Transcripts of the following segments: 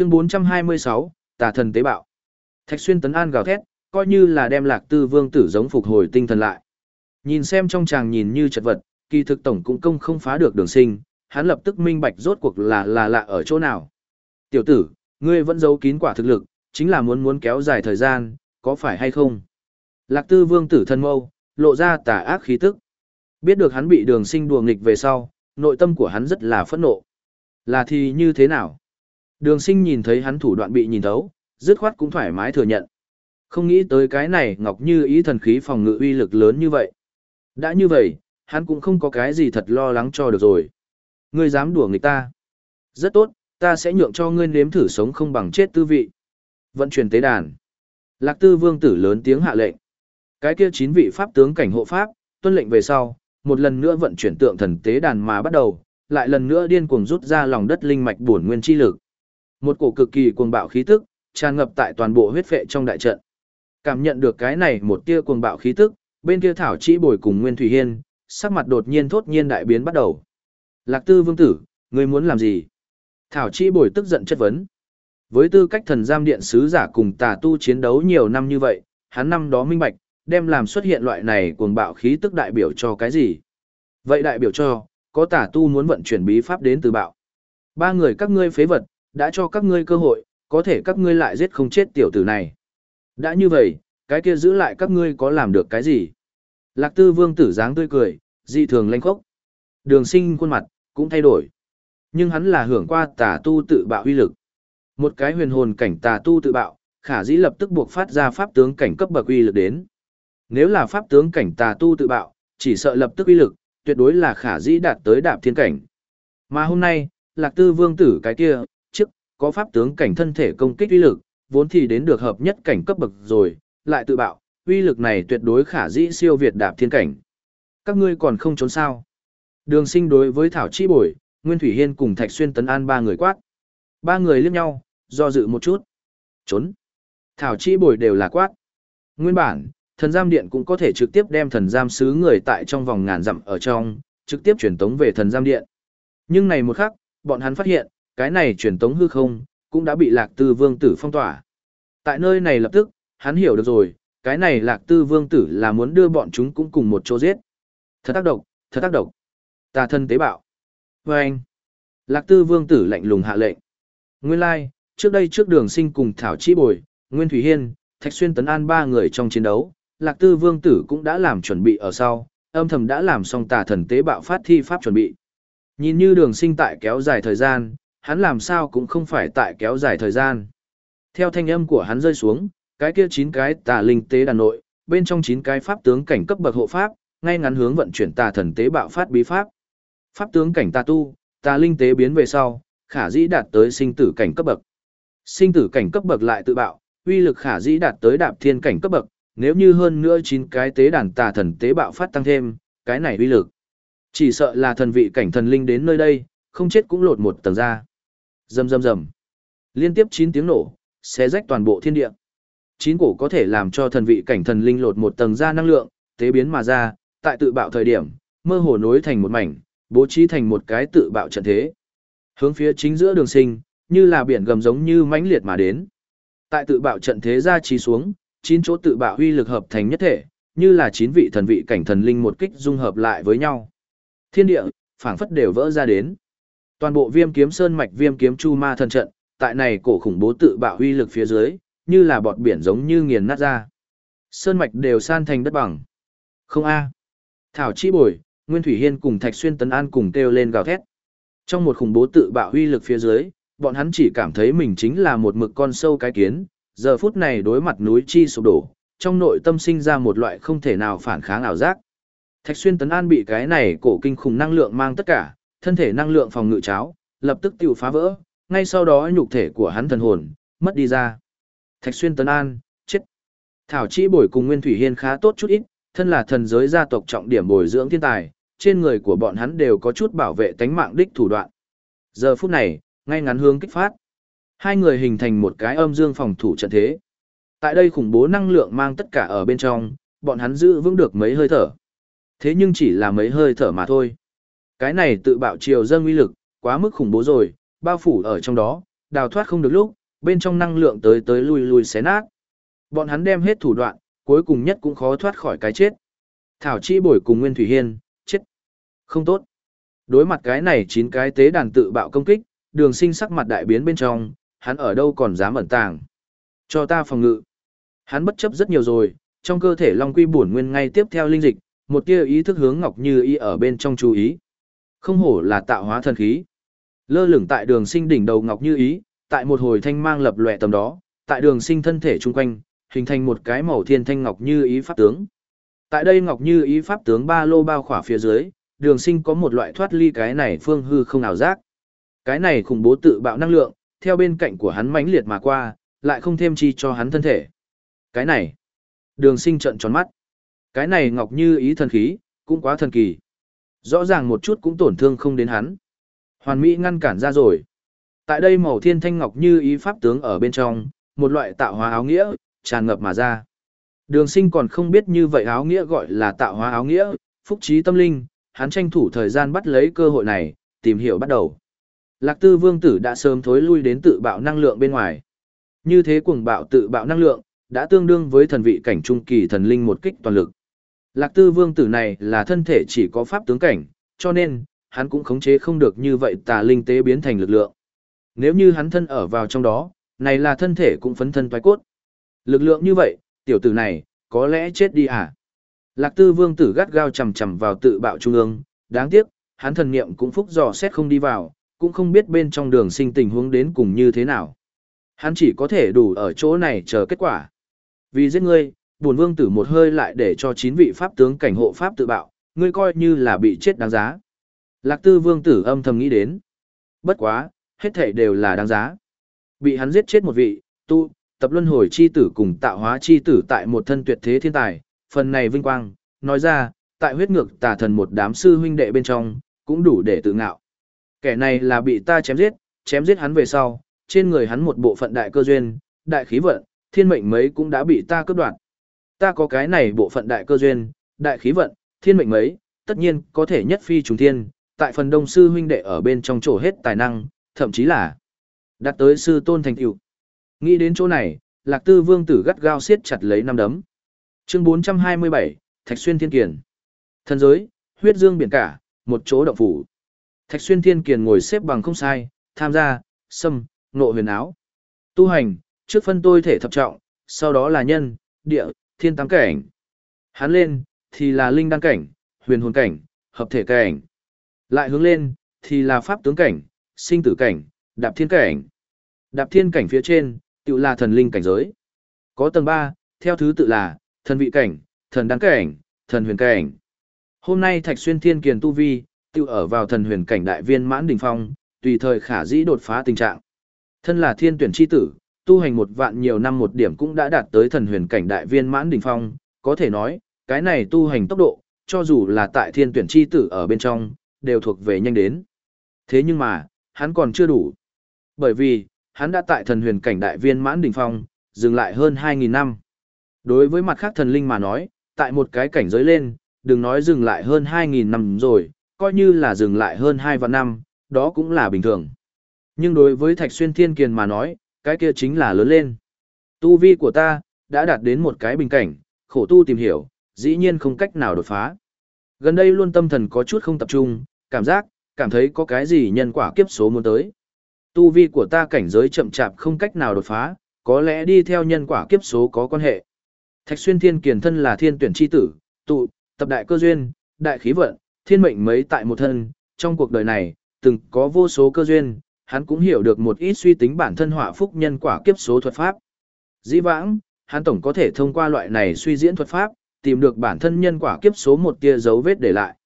Chương 426, Tà thần tế bạo. Thạch xuyên tấn an gào thét, coi như là đem lạc tư vương tử giống phục hồi tinh thần lại. Nhìn xem trong chàng nhìn như chật vật, kỳ thực tổng cũng công không phá được đường sinh, hắn lập tức minh bạch rốt cuộc là là lạ ở chỗ nào. Tiểu tử, ngươi vẫn giấu kín quả thực lực, chính là muốn muốn kéo dài thời gian, có phải hay không? Lạc tư vương tử thân mâu, lộ ra tà ác khí tức. Biết được hắn bị đường sinh đùa nghịch về sau, nội tâm của hắn rất là phẫn nộ. Là thì như thế nào? Đường sinh nhìn thấy hắn thủ đoạn bị nhìn thấu, dứt khoát cũng thoải mái thừa nhận. Không nghĩ tới cái này ngọc như ý thần khí phòng ngự uy lực lớn như vậy. Đã như vậy, hắn cũng không có cái gì thật lo lắng cho được rồi. Ngươi dám đùa người ta. Rất tốt, ta sẽ nhượng cho ngươi nếm thử sống không bằng chết tư vị. Vận chuyển tế đàn. Lạc tư vương tử lớn tiếng hạ lệnh. Cái kia chín vị pháp tướng cảnh hộ pháp, tuân lệnh về sau, một lần nữa vận chuyển tượng thần tế đàn mà bắt đầu, lại lần nữa điên cuồng rút ra lòng đất linh mạch bổn nguyên chi lực. Một cổ cực kỳ cuồng bạo khí tức, tràn ngập tại toàn bộ huyết phệ trong đại trận. Cảm nhận được cái này một tia cuồng bạo khí tức, bên kia Thảo Chỉ Bồi cùng Nguyên Thủy Hiên, sắc mặt đột nhiên thốt nhiên đại biến bắt đầu. Lạc Tư Vương tử, ngươi muốn làm gì? Thảo Chỉ Bồi tức giận chất vấn. Với tư cách thần giam điện sứ giả cùng tà tu chiến đấu nhiều năm như vậy, hắn năm đó minh bạch, đem làm xuất hiện loại này cuồng bạo khí tức đại biểu cho cái gì? Vậy đại biểu cho, có tà tu muốn vận chuyển bí pháp đến từ bạo. Ba người các ngươi phế vật, đã cho các ngươi cơ hội, có thể các ngươi lại giết không chết tiểu tử này. Đã như vậy, cái kia giữ lại các ngươi có làm được cái gì? Lạc tư vương tử dáng tươi cười, dị thường lanh khốc. Đường sinh khuôn mặt, cũng thay đổi. Nhưng hắn là hưởng qua tà tu tự bạo uy lực. Một cái huyền hồn cảnh tà tu tự bạo, khả dĩ lập tức buộc phát ra pháp tướng cảnh cấp bậc uy lực đến. Nếu là pháp tướng cảnh tà tu tự bạo, chỉ sợ lập tức uy lực, tuyệt đối là khả dĩ đạt tới đạp thiên cảnh. Mà hôm nay, lạc tư vương tử cái kia, có pháp tướng cảnh thân thể công kích uy lực, vốn thì đến được hợp nhất cảnh cấp bậc rồi, lại tự bạo, uy lực này tuyệt đối khả dĩ siêu việt đạp thiên cảnh. Các ngươi còn không trốn sao? Đường sinh đối với Thảo Chi Bồi, Nguyên Thủy Hiên cùng Thạch Xuyên Tấn An ba người quát. Ba người liếc nhau, do dự một chút. Trốn. Thảo Chi Bồi đều là quát. Nguyên bản, thần giam điện cũng có thể trực tiếp đem thần giam sứ người tại trong vòng ngàn dặm ở trong, trực tiếp truyền tống về thần giam điện. Nhưng này một khắc, bọn hắn phát hiện, cái này truyền tống hư không, cũng đã bị lạc tư vương tử phong tỏa. Tại nơi này lập tức, hắn hiểu được rồi, cái này lạc tư vương tử là muốn đưa bọn chúng cũng cùng một chỗ giết. Thật tác độc, thật tác độc. Tà thân tế bạo. Và anh. Lạc tư vương tử lạnh lùng hạ lệnh. Nguyên lai, like, trước đây trước đường sinh cùng Thảo Chi Bồi, Nguyên Thủy Hiên, Thạch Xuyên Tấn An ba người trong chiến đấu, Lạc Tư Vương Tử cũng đã làm chuẩn bị ở sau, âm thầm đã làm xong tà thần tế bạo phát thi pháp chuẩn bị. Nhìn như đường sinh tại kéo dài thời gian, hắn làm sao cũng không phải tại kéo dài thời gian. Theo thanh âm của hắn rơi xuống, cái kia chín cái tà linh tế đàn nội, bên trong chín cái pháp tướng cảnh cấp bậc hộ pháp, ngay ngắn hướng vận chuyển tà thần tế bạo phát bí pháp. Pháp tướng cảnh tà tu, tà linh tế biến về sau, khả dĩ đạt tới sinh tử cảnh cấp bậc. Sinh tử cảnh cấp bậc lại tự bạo, uy lực khả dĩ đạt tới đạp thiên cảnh cấp bậc, nếu như hơn nữa chín cái tế đàn tà thần tế bạo phát tăng thêm, cái này uy lực. Chỉ sợ là thần vị cảnh thần linh đến nơi đây, không chết cũng lột một tầng ra. Rầm rầm rầm. Liên tiếp 9 tiếng nổ, xé rách toàn bộ thiên địa. Chín cổ có thể làm cho thần vị cảnh thần linh lột một tầng ra năng lượng, tế biến mà ra, tại tự bạo thời điểm, mơ hồ nối thành một mảnh, bố trí thành một cái tự bạo trận thế. Hướng phía chính giữa đường sinh, như là biển gầm giống như mãnh liệt mà đến. Tại tự bạo trận thế ra trí xuống, chín chỗ tự bạo huy lực hợp thành nhất thể, như là chín vị thần vị cảnh thần linh một kích dung hợp lại với nhau. Thiên địa, phảng phất đều vỡ ra đến. Toàn bộ Viêm Kiếm Sơn mạch Viêm Kiếm Chu Ma thần trận, tại này cổ khủng bố tự bạo huy lực phía dưới, như là bọt biển giống như nghiền nát ra. Sơn mạch đều san thành đất bằng. Không a. Thảo Chi Bồi, Nguyên Thủy Hiên cùng Thạch Xuyên Tấn An cùng kêu lên gào thét. Trong một khủng bố tự bạo huy lực phía dưới, bọn hắn chỉ cảm thấy mình chính là một mực con sâu cái kiến, giờ phút này đối mặt núi chi sụp đổ, trong nội tâm sinh ra một loại không thể nào phản kháng ảo giác. Thạch xuyên tấn an bị cái này cổ kinh khủng năng lượng mang tất cả, thân thể năng lượng phòng ngự cháo, lập tức tiêu phá vỡ, ngay sau đó nhục thể của hắn thần hồn, mất đi ra. Thạch xuyên tấn an, chết. Thảo chi bồi cùng Nguyên Thủy Hiên khá tốt chút ít, thân là thần giới gia tộc trọng điểm bồi dưỡng thiên tài, trên người của bọn hắn đều có chút bảo vệ tánh mạng đích thủ đoạn. Giờ phút này, ngay ngắn hướng kích phát. Hai người hình thành một cái âm dương phòng thủ trận thế. Tại đây khủng bố năng lượng mang tất cả ở bên trong, bọn hắn giữ vững được mấy hơi thở. Thế nhưng chỉ là mấy hơi thở mà thôi. Cái này tự bạo chiều dâng uy lực, quá mức khủng bố rồi, bao phủ ở trong đó, đào thoát không được lúc, bên trong năng lượng tới tới lui lui xé nát. Bọn hắn đem hết thủ đoạn, cuối cùng nhất cũng khó thoát khỏi cái chết. Thảo Chi Bồi cùng Nguyên Thủy Hiên, chết. Không tốt. Đối mặt cái này chín cái tế đàn tự bạo công kích, đường sinh sắc mặt đại biến bên trong, hắn ở đâu còn dám ẩn tàng. Cho ta phòng ngự. Hắn bất chấp rất nhiều rồi, trong cơ thể Long Quy bổn nguyên ngay tiếp theo linh dịch, một tia ý thức hướng Ngọc Như ý ở bên trong chú ý. Không hổ là tạo hóa thần khí. Lơ lửng tại đường sinh đỉnh đầu Ngọc Như ý, tại một hồi thanh mang lập lòe tầm đó, tại đường sinh thân thể chung quanh, hình thành một cái màu thiên thanh Ngọc Như ý pháp tướng. Tại đây Ngọc Như ý pháp tướng ba lô bao khỏa phía dưới, đường sinh có một loại thoát ly cái này phương hư không nào giác. Cái này khủng bố tự bạo năng lượng, theo bên cạnh của hắn mãnh liệt mà qua, lại không thêm chi cho hắn thân thể. Cái này, đường sinh trận tròn mắt. Cái này ngọc như ý thần khí, cũng quá thần kỳ. Rõ ràng một chút cũng tổn thương không đến hắn. Hoàn Mỹ ngăn cản ra rồi. Tại đây màu thiên thanh ngọc như ý pháp tướng ở bên trong, một loại tạo hóa áo nghĩa, tràn ngập mà ra. Đường sinh còn không biết như vậy áo nghĩa gọi là tạo hóa áo nghĩa, phúc trí tâm linh, hắn tranh thủ thời gian bắt lấy cơ hội này, tìm hiểu bắt đầu. Lạc tư vương tử đã sớm thối lui đến tự bạo năng lượng bên ngoài. Như thế cuồng bạo tự bạo năng lượng, đã tương đương với thần vị cảnh trung kỳ thần linh một kích toàn lực. Lạc tư vương tử này là thân thể chỉ có pháp tướng cảnh, cho nên, hắn cũng khống chế không được như vậy tà linh tế biến thành lực lượng. Nếu như hắn thân ở vào trong đó, này là thân thể cũng phấn thân toái cốt. Lực lượng như vậy, tiểu tử này, có lẽ chết đi à? Lạc tư vương tử gắt gao chầm chầm vào tự bạo trung ương, đáng tiếc, hắn thần niệm cũng phúc dò xét không đi vào, cũng không biết bên trong đường sinh tình huống đến cùng như thế nào. Hắn chỉ có thể đủ ở chỗ này chờ kết quả. Vì giết ngươi, bổn vương tử một hơi lại để cho chín vị pháp tướng cảnh hộ pháp tự bạo, ngươi coi như là bị chết đáng giá. Lạc tư vương tử âm thầm nghĩ đến. Bất quá, hết thảy đều là đáng giá. Bị hắn giết chết một vị, tu, tập luân hồi chi tử cùng tạo hóa chi tử tại một thân tuyệt thế thiên tài, phần này vinh quang, nói ra, tại huyết ngược tà thần một đám sư huynh đệ bên trong, cũng đủ để tự ngạo. Kẻ này là bị ta chém giết, chém giết hắn về sau, trên người hắn một bộ phận đại cơ duyên, đại khí vận, thiên mệnh mấy cũng đã bị ta cướp đoạt. Ta có cái này bộ phận đại cơ duyên, đại khí vận, thiên mệnh mấy, tất nhiên có thể nhất phi trùng thiên, tại phần đông sư huynh đệ ở bên trong chỗ hết tài năng, thậm chí là đạt tới sư tôn thành tựu. Nghĩ đến chỗ này, Lạc Tư Vương tử gắt gao siết chặt lấy năm đấm. Chương 427, Thạch Xuyên Thiên Kiền. thần giới, huyết dương biển cả, một chỗ động phủ. Thạch Xuyên Thiên Kiền ngồi xếp bằng không sai, tham gia, xâm, nộ huyền áo. Tu hành, trước phân tôi thể thập trọng, sau đó là nhân, địa, thiên tam cảnh. Hắn lên, thì là linh đăng cảnh, huyền hồn cảnh, hợp thể cảnh. Lại hướng lên, thì là pháp tướng cảnh, sinh tử cảnh, đạp thiên cảnh. Đạp thiên cảnh phía trên, tự là thần linh cảnh giới. Có tầng 3, theo thứ tự là, thần vị cảnh, thần đăng cảnh, thần huyền cảnh. Hôm nay Thạch Xuyên Thiên Kiền Tu Vi, tự ở vào thần huyền cảnh đại viên mãn đỉnh phong, tùy thời khả dĩ đột phá tình trạng. Thân là thiên tuyển chi tử, tu hành một vạn nhiều năm một điểm cũng đã đạt tới thần huyền cảnh đại viên mãn đỉnh phong, có thể nói, cái này tu hành tốc độ, cho dù là tại thiên tuyển chi tử ở bên trong, đều thuộc về nhanh đến. Thế nhưng mà, hắn còn chưa đủ. Bởi vì, hắn đã tại thần huyền cảnh đại viên mãn đỉnh phong, dừng lại hơn 2.000 năm. Đối với mặt khác thần linh mà nói, tại một cái cảnh giới lên, đừng nói dừng lại hơn 2.000 năm rồi, coi như là dừng lại hơn 2 vạn năm, đó cũng là bình thường. Nhưng đối với Thạch Xuyên Thiên Kiền mà nói, cái kia chính là lớn lên. Tu vi của ta, đã đạt đến một cái bình cảnh, khổ tu tìm hiểu, dĩ nhiên không cách nào đột phá. Gần đây luôn tâm thần có chút không tập trung, cảm giác, cảm thấy có cái gì nhân quả kiếp số muốn tới. Tu vi của ta cảnh giới chậm chạp không cách nào đột phá, có lẽ đi theo nhân quả kiếp số có quan hệ. Thạch xuyên thiên kiền thân là thiên tuyển chi tử, tụ, tập đại cơ duyên, đại khí vận, thiên mệnh mấy tại một thân, trong cuộc đời này, từng có vô số cơ duyên, hắn cũng hiểu được một ít suy tính bản thân họa phúc nhân quả kiếp số thuật pháp. Dĩ vãng, hắn tổng có thể thông qua loại này suy diễn thuật pháp, tìm được bản thân nhân quả kiếp số một tia dấu vết để lại.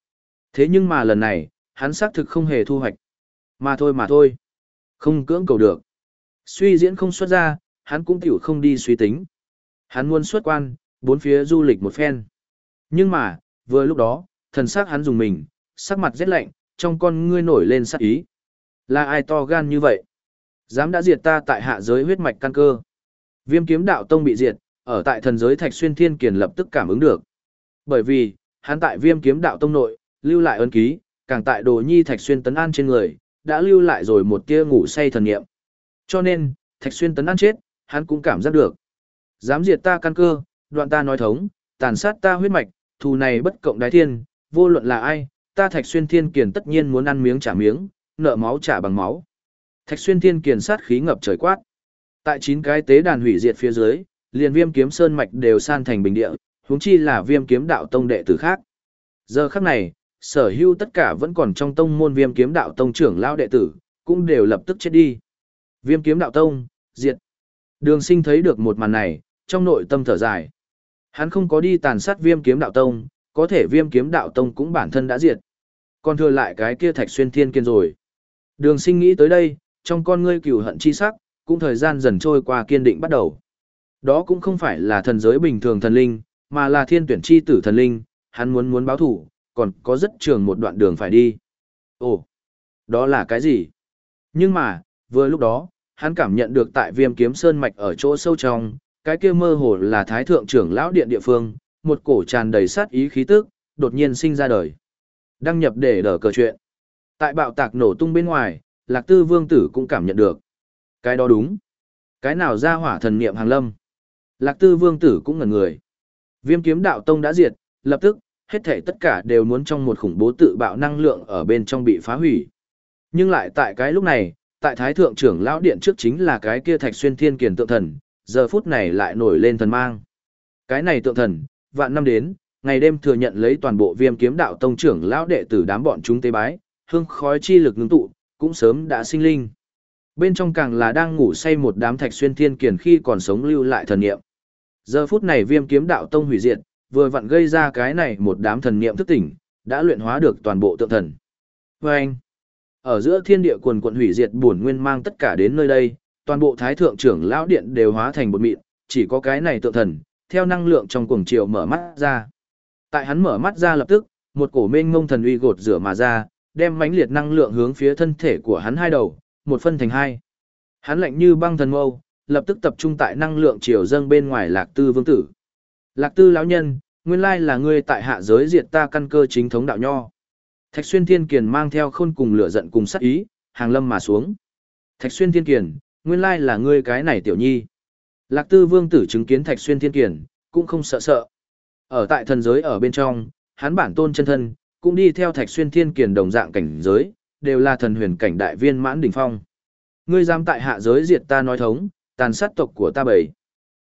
Thế nhưng mà lần này, hắn xác thực không hề thu hoạch. Mà thôi mà thôi. Không cưỡng cầu được. Suy diễn không xuất ra, hắn cũng tiểu không đi suy tính. Hắn muốn xuất quan, bốn phía du lịch một phen. Nhưng mà, vừa lúc đó, thần sắc hắn dùng mình, sắc mặt rét lạnh, trong con ngươi nổi lên sắc ý. Là ai to gan như vậy? Dám đã diệt ta tại hạ giới huyết mạch căn cơ. Viêm kiếm đạo tông bị diệt, ở tại thần giới Thạch Xuyên Thiên Kiền lập tức cảm ứng được. Bởi vì, hắn tại viêm kiếm đạo tông nội, lưu lại ân ký, càng tại đồ nhi Thạch Xuyên tấn an trên người, đã lưu lại rồi một tia ngủ say thần nghiệm. Cho nên, Thạch Xuyên tấn an chết, hắn cũng cảm giác được. Dám diệt ta căn cơ, đoạn ta nói thống, tàn sát ta huyết mạch, thù này bất cộng đái thiên, vô luận là ai, ta Thạch Xuyên Thiên Kiền tất nhiên muốn ăn miếng trả miếng, nợ máu trả bằng máu. Thạch Xuyên Thiên Kiền sát khí ngập trời quát. Tại chín cái tế đàn hủy diệt phía dưới, liền Viêm Kiếm Sơn mạch đều san thành bình địa, huống chi là Viêm Kiếm đạo tông đệ tử khác. Giờ khắc này, sở hữu tất cả vẫn còn trong tông môn Viêm Kiếm đạo tông trưởng lão đệ tử, cũng đều lập tức chết đi. Viêm Kiếm đạo tông, diệt. Đường Sinh thấy được một màn này, trong nội tâm thở dài. Hắn không có đi tàn sát Viêm Kiếm đạo tông, có thể Viêm Kiếm đạo tông cũng bản thân đã diệt. Còn thừa lại cái kia Thạch Xuyên Thiên Kiên rồi. Đường Sinh nghĩ tới đây, trong con ngươi cửu hận chi sắc, cũng thời gian dần trôi qua kiên định bắt đầu. Đó cũng không phải là thần giới bình thường thần linh, mà là thiên tuyển chi tử thần linh, hắn muốn muốn báo thủ, còn có rất trường một đoạn đường phải đi. Ồ, đó là cái gì? Nhưng mà, vừa lúc đó, hắn cảm nhận được tại viêm kiếm sơn mạch ở chỗ sâu trong, cái kia mơ hồ là thái thượng trưởng lão điện địa phương, một cổ tràn đầy sát ý khí tức, đột nhiên sinh ra đời. Đăng nhập để đỡ cờ chuyện. Tại bạo tạc nổ tung bên ngoài, lạc tư vương tử cũng cảm nhận được. Cái đó đúng. Cái nào ra hỏa thần niệm hàng lâm. Lạc tư vương tử cũng ngẩn người. Viêm kiếm đạo tông đã diệt, lập tức, hết thể tất cả đều muốn trong một khủng bố tự bạo năng lượng ở bên trong bị phá hủy. Nhưng lại tại cái lúc này, tại thái thượng trưởng lão điện trước chính là cái kia thạch xuyên thiên kiền tượng thần, giờ phút này lại nổi lên thần mang. Cái này tượng thần, vạn năm đến, ngày đêm thừa nhận lấy toàn bộ viêm kiếm đạo tông trưởng lão đệ tử đám bọn chúng tế bái, hương khói chi lực ngưng tụ, cũng sớm đã sinh linh. Bên trong càng là đang ngủ say một đám thạch xuyên thiên kiền khi còn sống lưu lại thần niệm. Giờ phút này viêm kiếm đạo tông hủy diệt, vừa vặn gây ra cái này một đám thần niệm thức tỉnh, đã luyện hóa được toàn bộ tượng thần. Và anh, ở giữa thiên địa quần quận hủy diệt buồn nguyên mang tất cả đến nơi đây, toàn bộ thái thượng trưởng lão điện đều hóa thành bột mịn, chỉ có cái này tượng thần, theo năng lượng trong cuồng chiều mở mắt ra. Tại hắn mở mắt ra lập tức, một cổ mênh ngông thần uy gột rửa mà ra, đem mãnh liệt năng lượng hướng phía thân thể của hắn hai đầu, một phân thành hai. Hắn lạnh như băng thần mâu, lập tức tập trung tại năng lượng chiều dâng bên ngoài Lạc Tư Vương tử. Lạc Tư lão nhân, nguyên lai là ngươi tại hạ giới diệt ta căn cơ chính thống đạo nho. Thạch Xuyên Thiên Kiền mang theo khôn cùng lửa giận cùng sát ý, hàng lâm mà xuống. Thạch Xuyên Thiên Kiền, nguyên lai là ngươi cái này tiểu nhi. Lạc Tư Vương tử chứng kiến Thạch Xuyên Thiên Kiền, cũng không sợ sợ. Ở tại thần giới ở bên trong, hắn bản tôn chân thân, cũng đi theo Thạch Xuyên Thiên Kiền đồng dạng cảnh giới, đều là thần huyền cảnh đại viên mãn đỉnh phong. Ngươi dám tại hạ giới diệt ta nói thống, tàn sát tộc của ta bảy.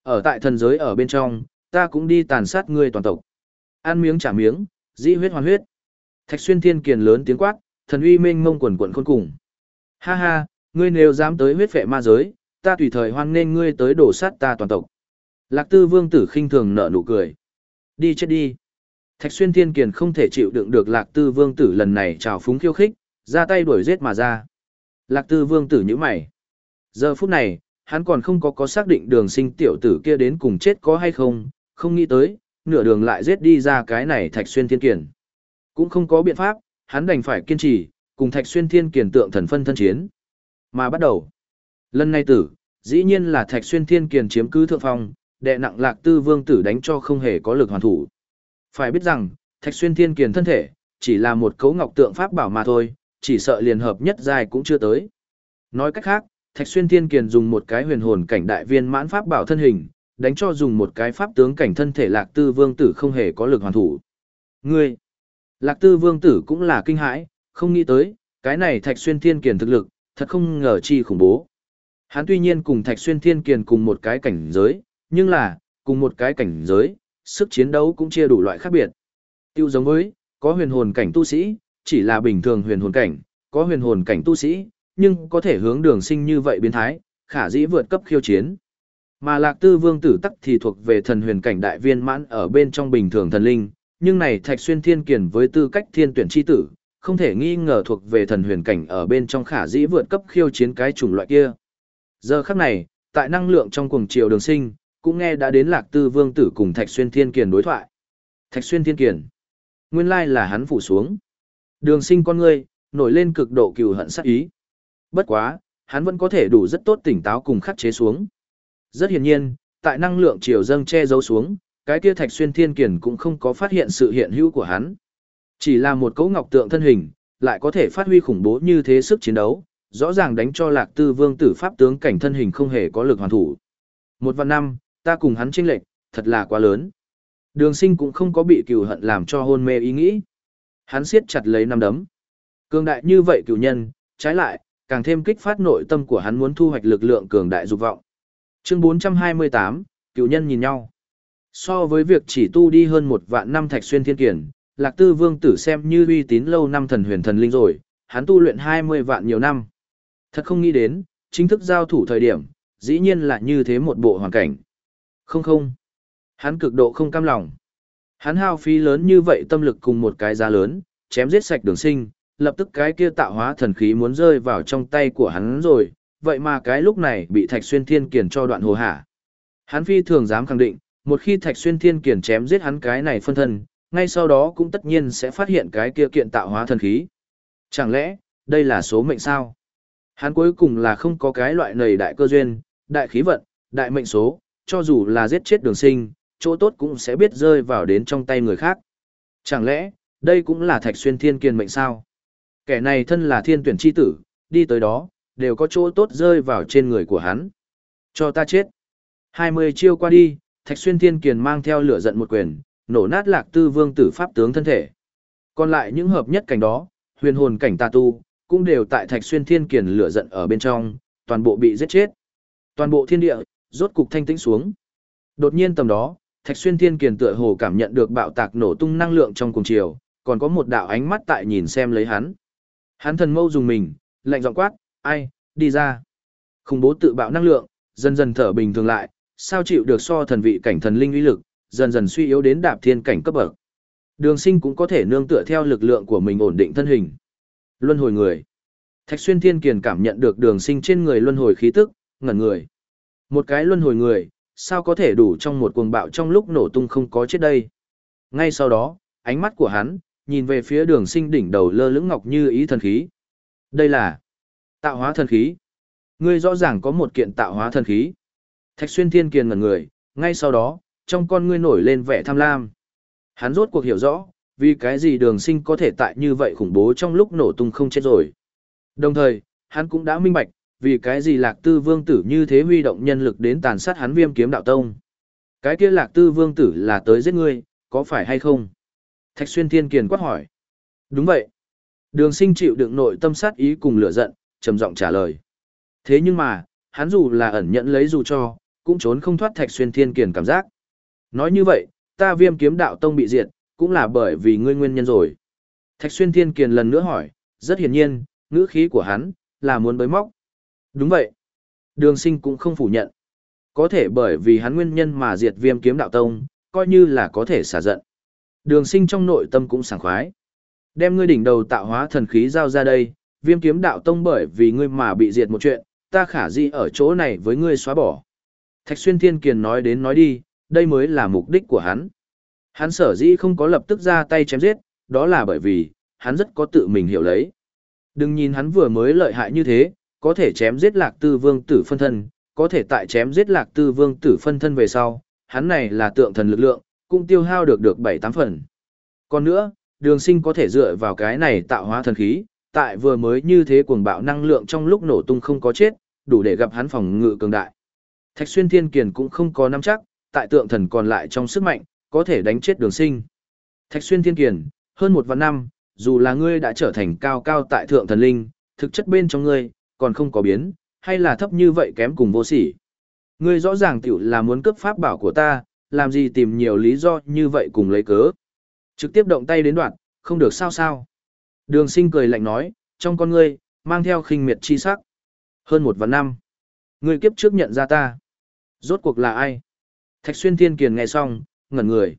Ở tại thần giới ở bên trong, ta cũng đi tàn sát ngươi toàn tộc. Ăn miếng trả miếng, dĩ huyết hoàn huyết. Thạch xuyên thiên kiền lớn tiếng quát, thần uy mênh mông quần quần khôn cùng. Ha ha, ngươi nếu dám tới huyết vệ ma giới, ta tùy thời hoan nên ngươi tới đổ sát ta toàn tộc. Lạc tư vương tử khinh thường nở nụ cười. Đi chết đi. Thạch xuyên thiên kiền không thể chịu đựng được lạc tư vương tử lần này trào phúng khiêu khích, ra tay đuổi giết mà ra. Lạc tư vương tử như mày. Giờ phút này, hắn còn không có có xác định đường sinh tiểu tử kia đến cùng chết có hay không, không nghĩ tới, nửa đường lại giết đi ra cái này thạch xuyên thiên kiền. Cũng không có biện pháp, hắn đành phải kiên trì, cùng thạch xuyên thiên kiền tượng thần phân thân chiến. Mà bắt đầu. Lần này tử, dĩ nhiên là thạch xuyên thiên kiền chiếm cứ thượng phong, đệ nặng lạc tư vương tử đánh cho không hề có lực hoàn thủ. Phải biết rằng, thạch xuyên thiên kiền thân thể, chỉ là một cấu ngọc tượng pháp bảo mà thôi, chỉ sợ liền hợp nhất dài cũng chưa tới. Nói cách khác, Thạch Xuyên Thiên Kiền dùng một cái huyền hồn cảnh đại viên mãn pháp bảo thân hình, đánh cho dùng một cái pháp tướng cảnh thân thể Lạc Tư Vương tử không hề có lực hoàn thủ. Ngươi, Lạc Tư Vương tử cũng là kinh hãi, không nghĩ tới, cái này Thạch Xuyên Thiên Kiền thực lực, thật không ngờ chi khủng bố. Hắn tuy nhiên cùng Thạch Xuyên Thiên Kiền cùng một cái cảnh giới, nhưng là, cùng một cái cảnh giới, sức chiến đấu cũng chia đủ loại khác biệt. Tiêu giống với, có huyền hồn cảnh tu sĩ, chỉ là bình thường huyền hồn cảnh, có huyền hồn cảnh tu sĩ, nhưng có thể hướng đường sinh như vậy biến thái, khả dĩ vượt cấp khiêu chiến. Mà lạc tư vương tử tắc thì thuộc về thần huyền cảnh đại viên mãn ở bên trong bình thường thần linh, nhưng này thạch xuyên thiên kiền với tư cách thiên tuyển chi tử, không thể nghi ngờ thuộc về thần huyền cảnh ở bên trong khả dĩ vượt cấp khiêu chiến cái chủng loại kia. Giờ khắc này, tại năng lượng trong cuồng triều đường sinh, cũng nghe đã đến lạc tư vương tử cùng thạch xuyên thiên kiền đối thoại. Thạch xuyên thiên kiền, nguyên lai là hắn phủ xuống. Đường sinh con ngươi, nổi lên cực độ cừu hận sát ý. Bất quá, hắn vẫn có thể đủ rất tốt tỉnh táo cùng khắc chế xuống. Rất hiển nhiên, tại năng lượng chiều dâng che giấu xuống, cái kia thạch xuyên thiên kiền cũng không có phát hiện sự hiện hữu của hắn. Chỉ là một cấu ngọc tượng thân hình, lại có thể phát huy khủng bố như thế sức chiến đấu, rõ ràng đánh cho lạc tư vương tử pháp tướng cảnh thân hình không hề có lực hoàn thủ. Một vạn năm, ta cùng hắn chênh lệch, thật là quá lớn. Đường sinh cũng không có bị cừu hận làm cho hôn mê ý nghĩ. Hắn siết chặt lấy năm đấm. Cường đại như vậy cửu nhân, trái lại, càng thêm kích phát nội tâm của hắn muốn thu hoạch lực lượng cường đại dục vọng. Chương 428, cửu nhân nhìn nhau. So với việc chỉ tu đi hơn một vạn năm thạch xuyên thiên kiển, Lạc Tư Vương tử xem như uy tín lâu năm thần huyền thần linh rồi, hắn tu luyện 20 vạn nhiều năm. Thật không nghĩ đến, chính thức giao thủ thời điểm, dĩ nhiên là như thế một bộ hoàn cảnh. Không không. Hắn cực độ không cam lòng. Hắn hao phí lớn như vậy tâm lực cùng một cái giá lớn, chém giết sạch đường sinh, lập tức cái kia tạo hóa thần khí muốn rơi vào trong tay của hắn rồi, vậy mà cái lúc này bị Thạch Xuyên Thiên Kiền cho đoạn hồ hả. Hắn phi thường dám khẳng định, một khi Thạch Xuyên Thiên Kiền chém giết hắn cái này phân thân, ngay sau đó cũng tất nhiên sẽ phát hiện cái kia kiện tạo hóa thần khí. Chẳng lẽ, đây là số mệnh sao? Hắn cuối cùng là không có cái loại nầy đại cơ duyên, đại khí vận, đại mệnh số, cho dù là giết chết đường sinh, chỗ tốt cũng sẽ biết rơi vào đến trong tay người khác. Chẳng lẽ, đây cũng là thạch xuyên thiên kiên mệnh sao? Kẻ này thân là thiên tuyển chi tử, đi tới đó, đều có chỗ tốt rơi vào trên người của hắn. Cho ta chết. 20 chiêu qua đi, thạch xuyên thiên kiền mang theo lửa giận một quyền, nổ nát lạc tư vương tử pháp tướng thân thể. Còn lại những hợp nhất cảnh đó, huyền hồn cảnh tà tu, cũng đều tại thạch xuyên thiên kiền lửa giận ở bên trong, toàn bộ bị giết chết. Toàn bộ thiên địa, rốt cục thanh tĩnh xuống. Đột nhiên tầm đó, thạch xuyên thiên kiền tựa hồ cảm nhận được bạo tạc nổ tung năng lượng trong cùng chiều, còn có một đạo ánh mắt tại nhìn xem lấy hắn. Hắn thần mâu dùng mình, lạnh giọng quát, ai, đi ra. Khủng bố tự bạo năng lượng, dần dần thở bình thường lại, sao chịu được so thần vị cảnh thần linh uy lực, dần dần suy yếu đến đạp thiên cảnh cấp bậc. Đường sinh cũng có thể nương tựa theo lực lượng của mình ổn định thân hình. Luân hồi người. Thạch xuyên thiên kiền cảm nhận được đường sinh trên người luân hồi khí tức, ngẩn người. Một cái luân hồi người, sao có thể đủ trong một cuồng bạo trong lúc nổ tung không có chết đây. Ngay sau đó, ánh mắt của hắn, nhìn về phía đường sinh đỉnh đầu lơ lưỡng ngọc như ý thần khí. Đây là tạo hóa thần khí. Ngươi rõ ràng có một kiện tạo hóa thần khí. Thạch xuyên thiên kiền ngẩn người, ngay sau đó, trong con ngươi nổi lên vẻ tham lam. Hắn rốt cuộc hiểu rõ, vì cái gì đường sinh có thể tại như vậy khủng bố trong lúc nổ tung không chết rồi. Đồng thời, hắn cũng đã minh bạch, vì cái gì lạc tư vương tử như thế huy động nhân lực đến tàn sát hắn viêm kiếm đạo tông. Cái kia lạc tư vương tử là tới giết ngươi, có phải hay không? Thạch xuyên thiên kiền quát hỏi. Đúng vậy. Đường sinh chịu đựng nội tâm sát ý cùng lửa giận, trầm giọng trả lời. Thế nhưng mà, hắn dù là ẩn nhận lấy dù cho, cũng trốn không thoát thạch xuyên thiên kiền cảm giác. Nói như vậy, ta viêm kiếm đạo tông bị diệt, cũng là bởi vì ngươi nguyên nhân rồi. Thạch xuyên thiên kiền lần nữa hỏi, rất hiển nhiên, ngữ khí của hắn, là muốn bới móc. Đúng vậy. Đường sinh cũng không phủ nhận. Có thể bởi vì hắn nguyên nhân mà diệt viêm kiếm đạo tông, coi như là có thể xả giận. Đường sinh trong nội tâm cũng sảng khoái. Đem ngươi đỉnh đầu tạo hóa thần khí giao ra đây, viêm kiếm đạo tông bởi vì ngươi mà bị diệt một chuyện, ta khả dĩ ở chỗ này với ngươi xóa bỏ. Thạch xuyên thiên kiền nói đến nói đi, đây mới là mục đích của hắn. Hắn sở dĩ không có lập tức ra tay chém giết, đó là bởi vì, hắn rất có tự mình hiểu lấy. Đừng nhìn hắn vừa mới lợi hại như thế, có thể chém giết lạc tư vương tử phân thân, có thể tại chém giết lạc tư vương tử phân thân về sau, hắn này là tượng thần lực lượng, cũng tiêu hao được được 7-8 phần. Còn nữa, đường sinh có thể dựa vào cái này tạo hóa thần khí, tại vừa mới như thế cuồng bạo năng lượng trong lúc nổ tung không có chết, đủ để gặp hắn phòng ngự cường đại. Thạch xuyên thiên kiền cũng không có nắm chắc, tại tượng thần còn lại trong sức mạnh, có thể đánh chết đường sinh. Thạch xuyên thiên kiền, hơn một vạn năm, dù là ngươi đã trở thành cao cao tại thượng thần linh, thực chất bên trong ngươi, còn không có biến, hay là thấp như vậy kém cùng vô sỉ. Ngươi rõ ràng tiểu là muốn cướp pháp bảo của ta, làm gì tìm nhiều lý do như vậy cùng lấy cớ. Trực tiếp động tay đến đoạn, không được sao sao. Đường sinh cười lạnh nói, trong con ngươi, mang theo khinh miệt chi sắc. Hơn một vạn năm. Ngươi kiếp trước nhận ra ta. Rốt cuộc là ai? Thạch xuyên thiên kiền nghe xong, ngẩn người.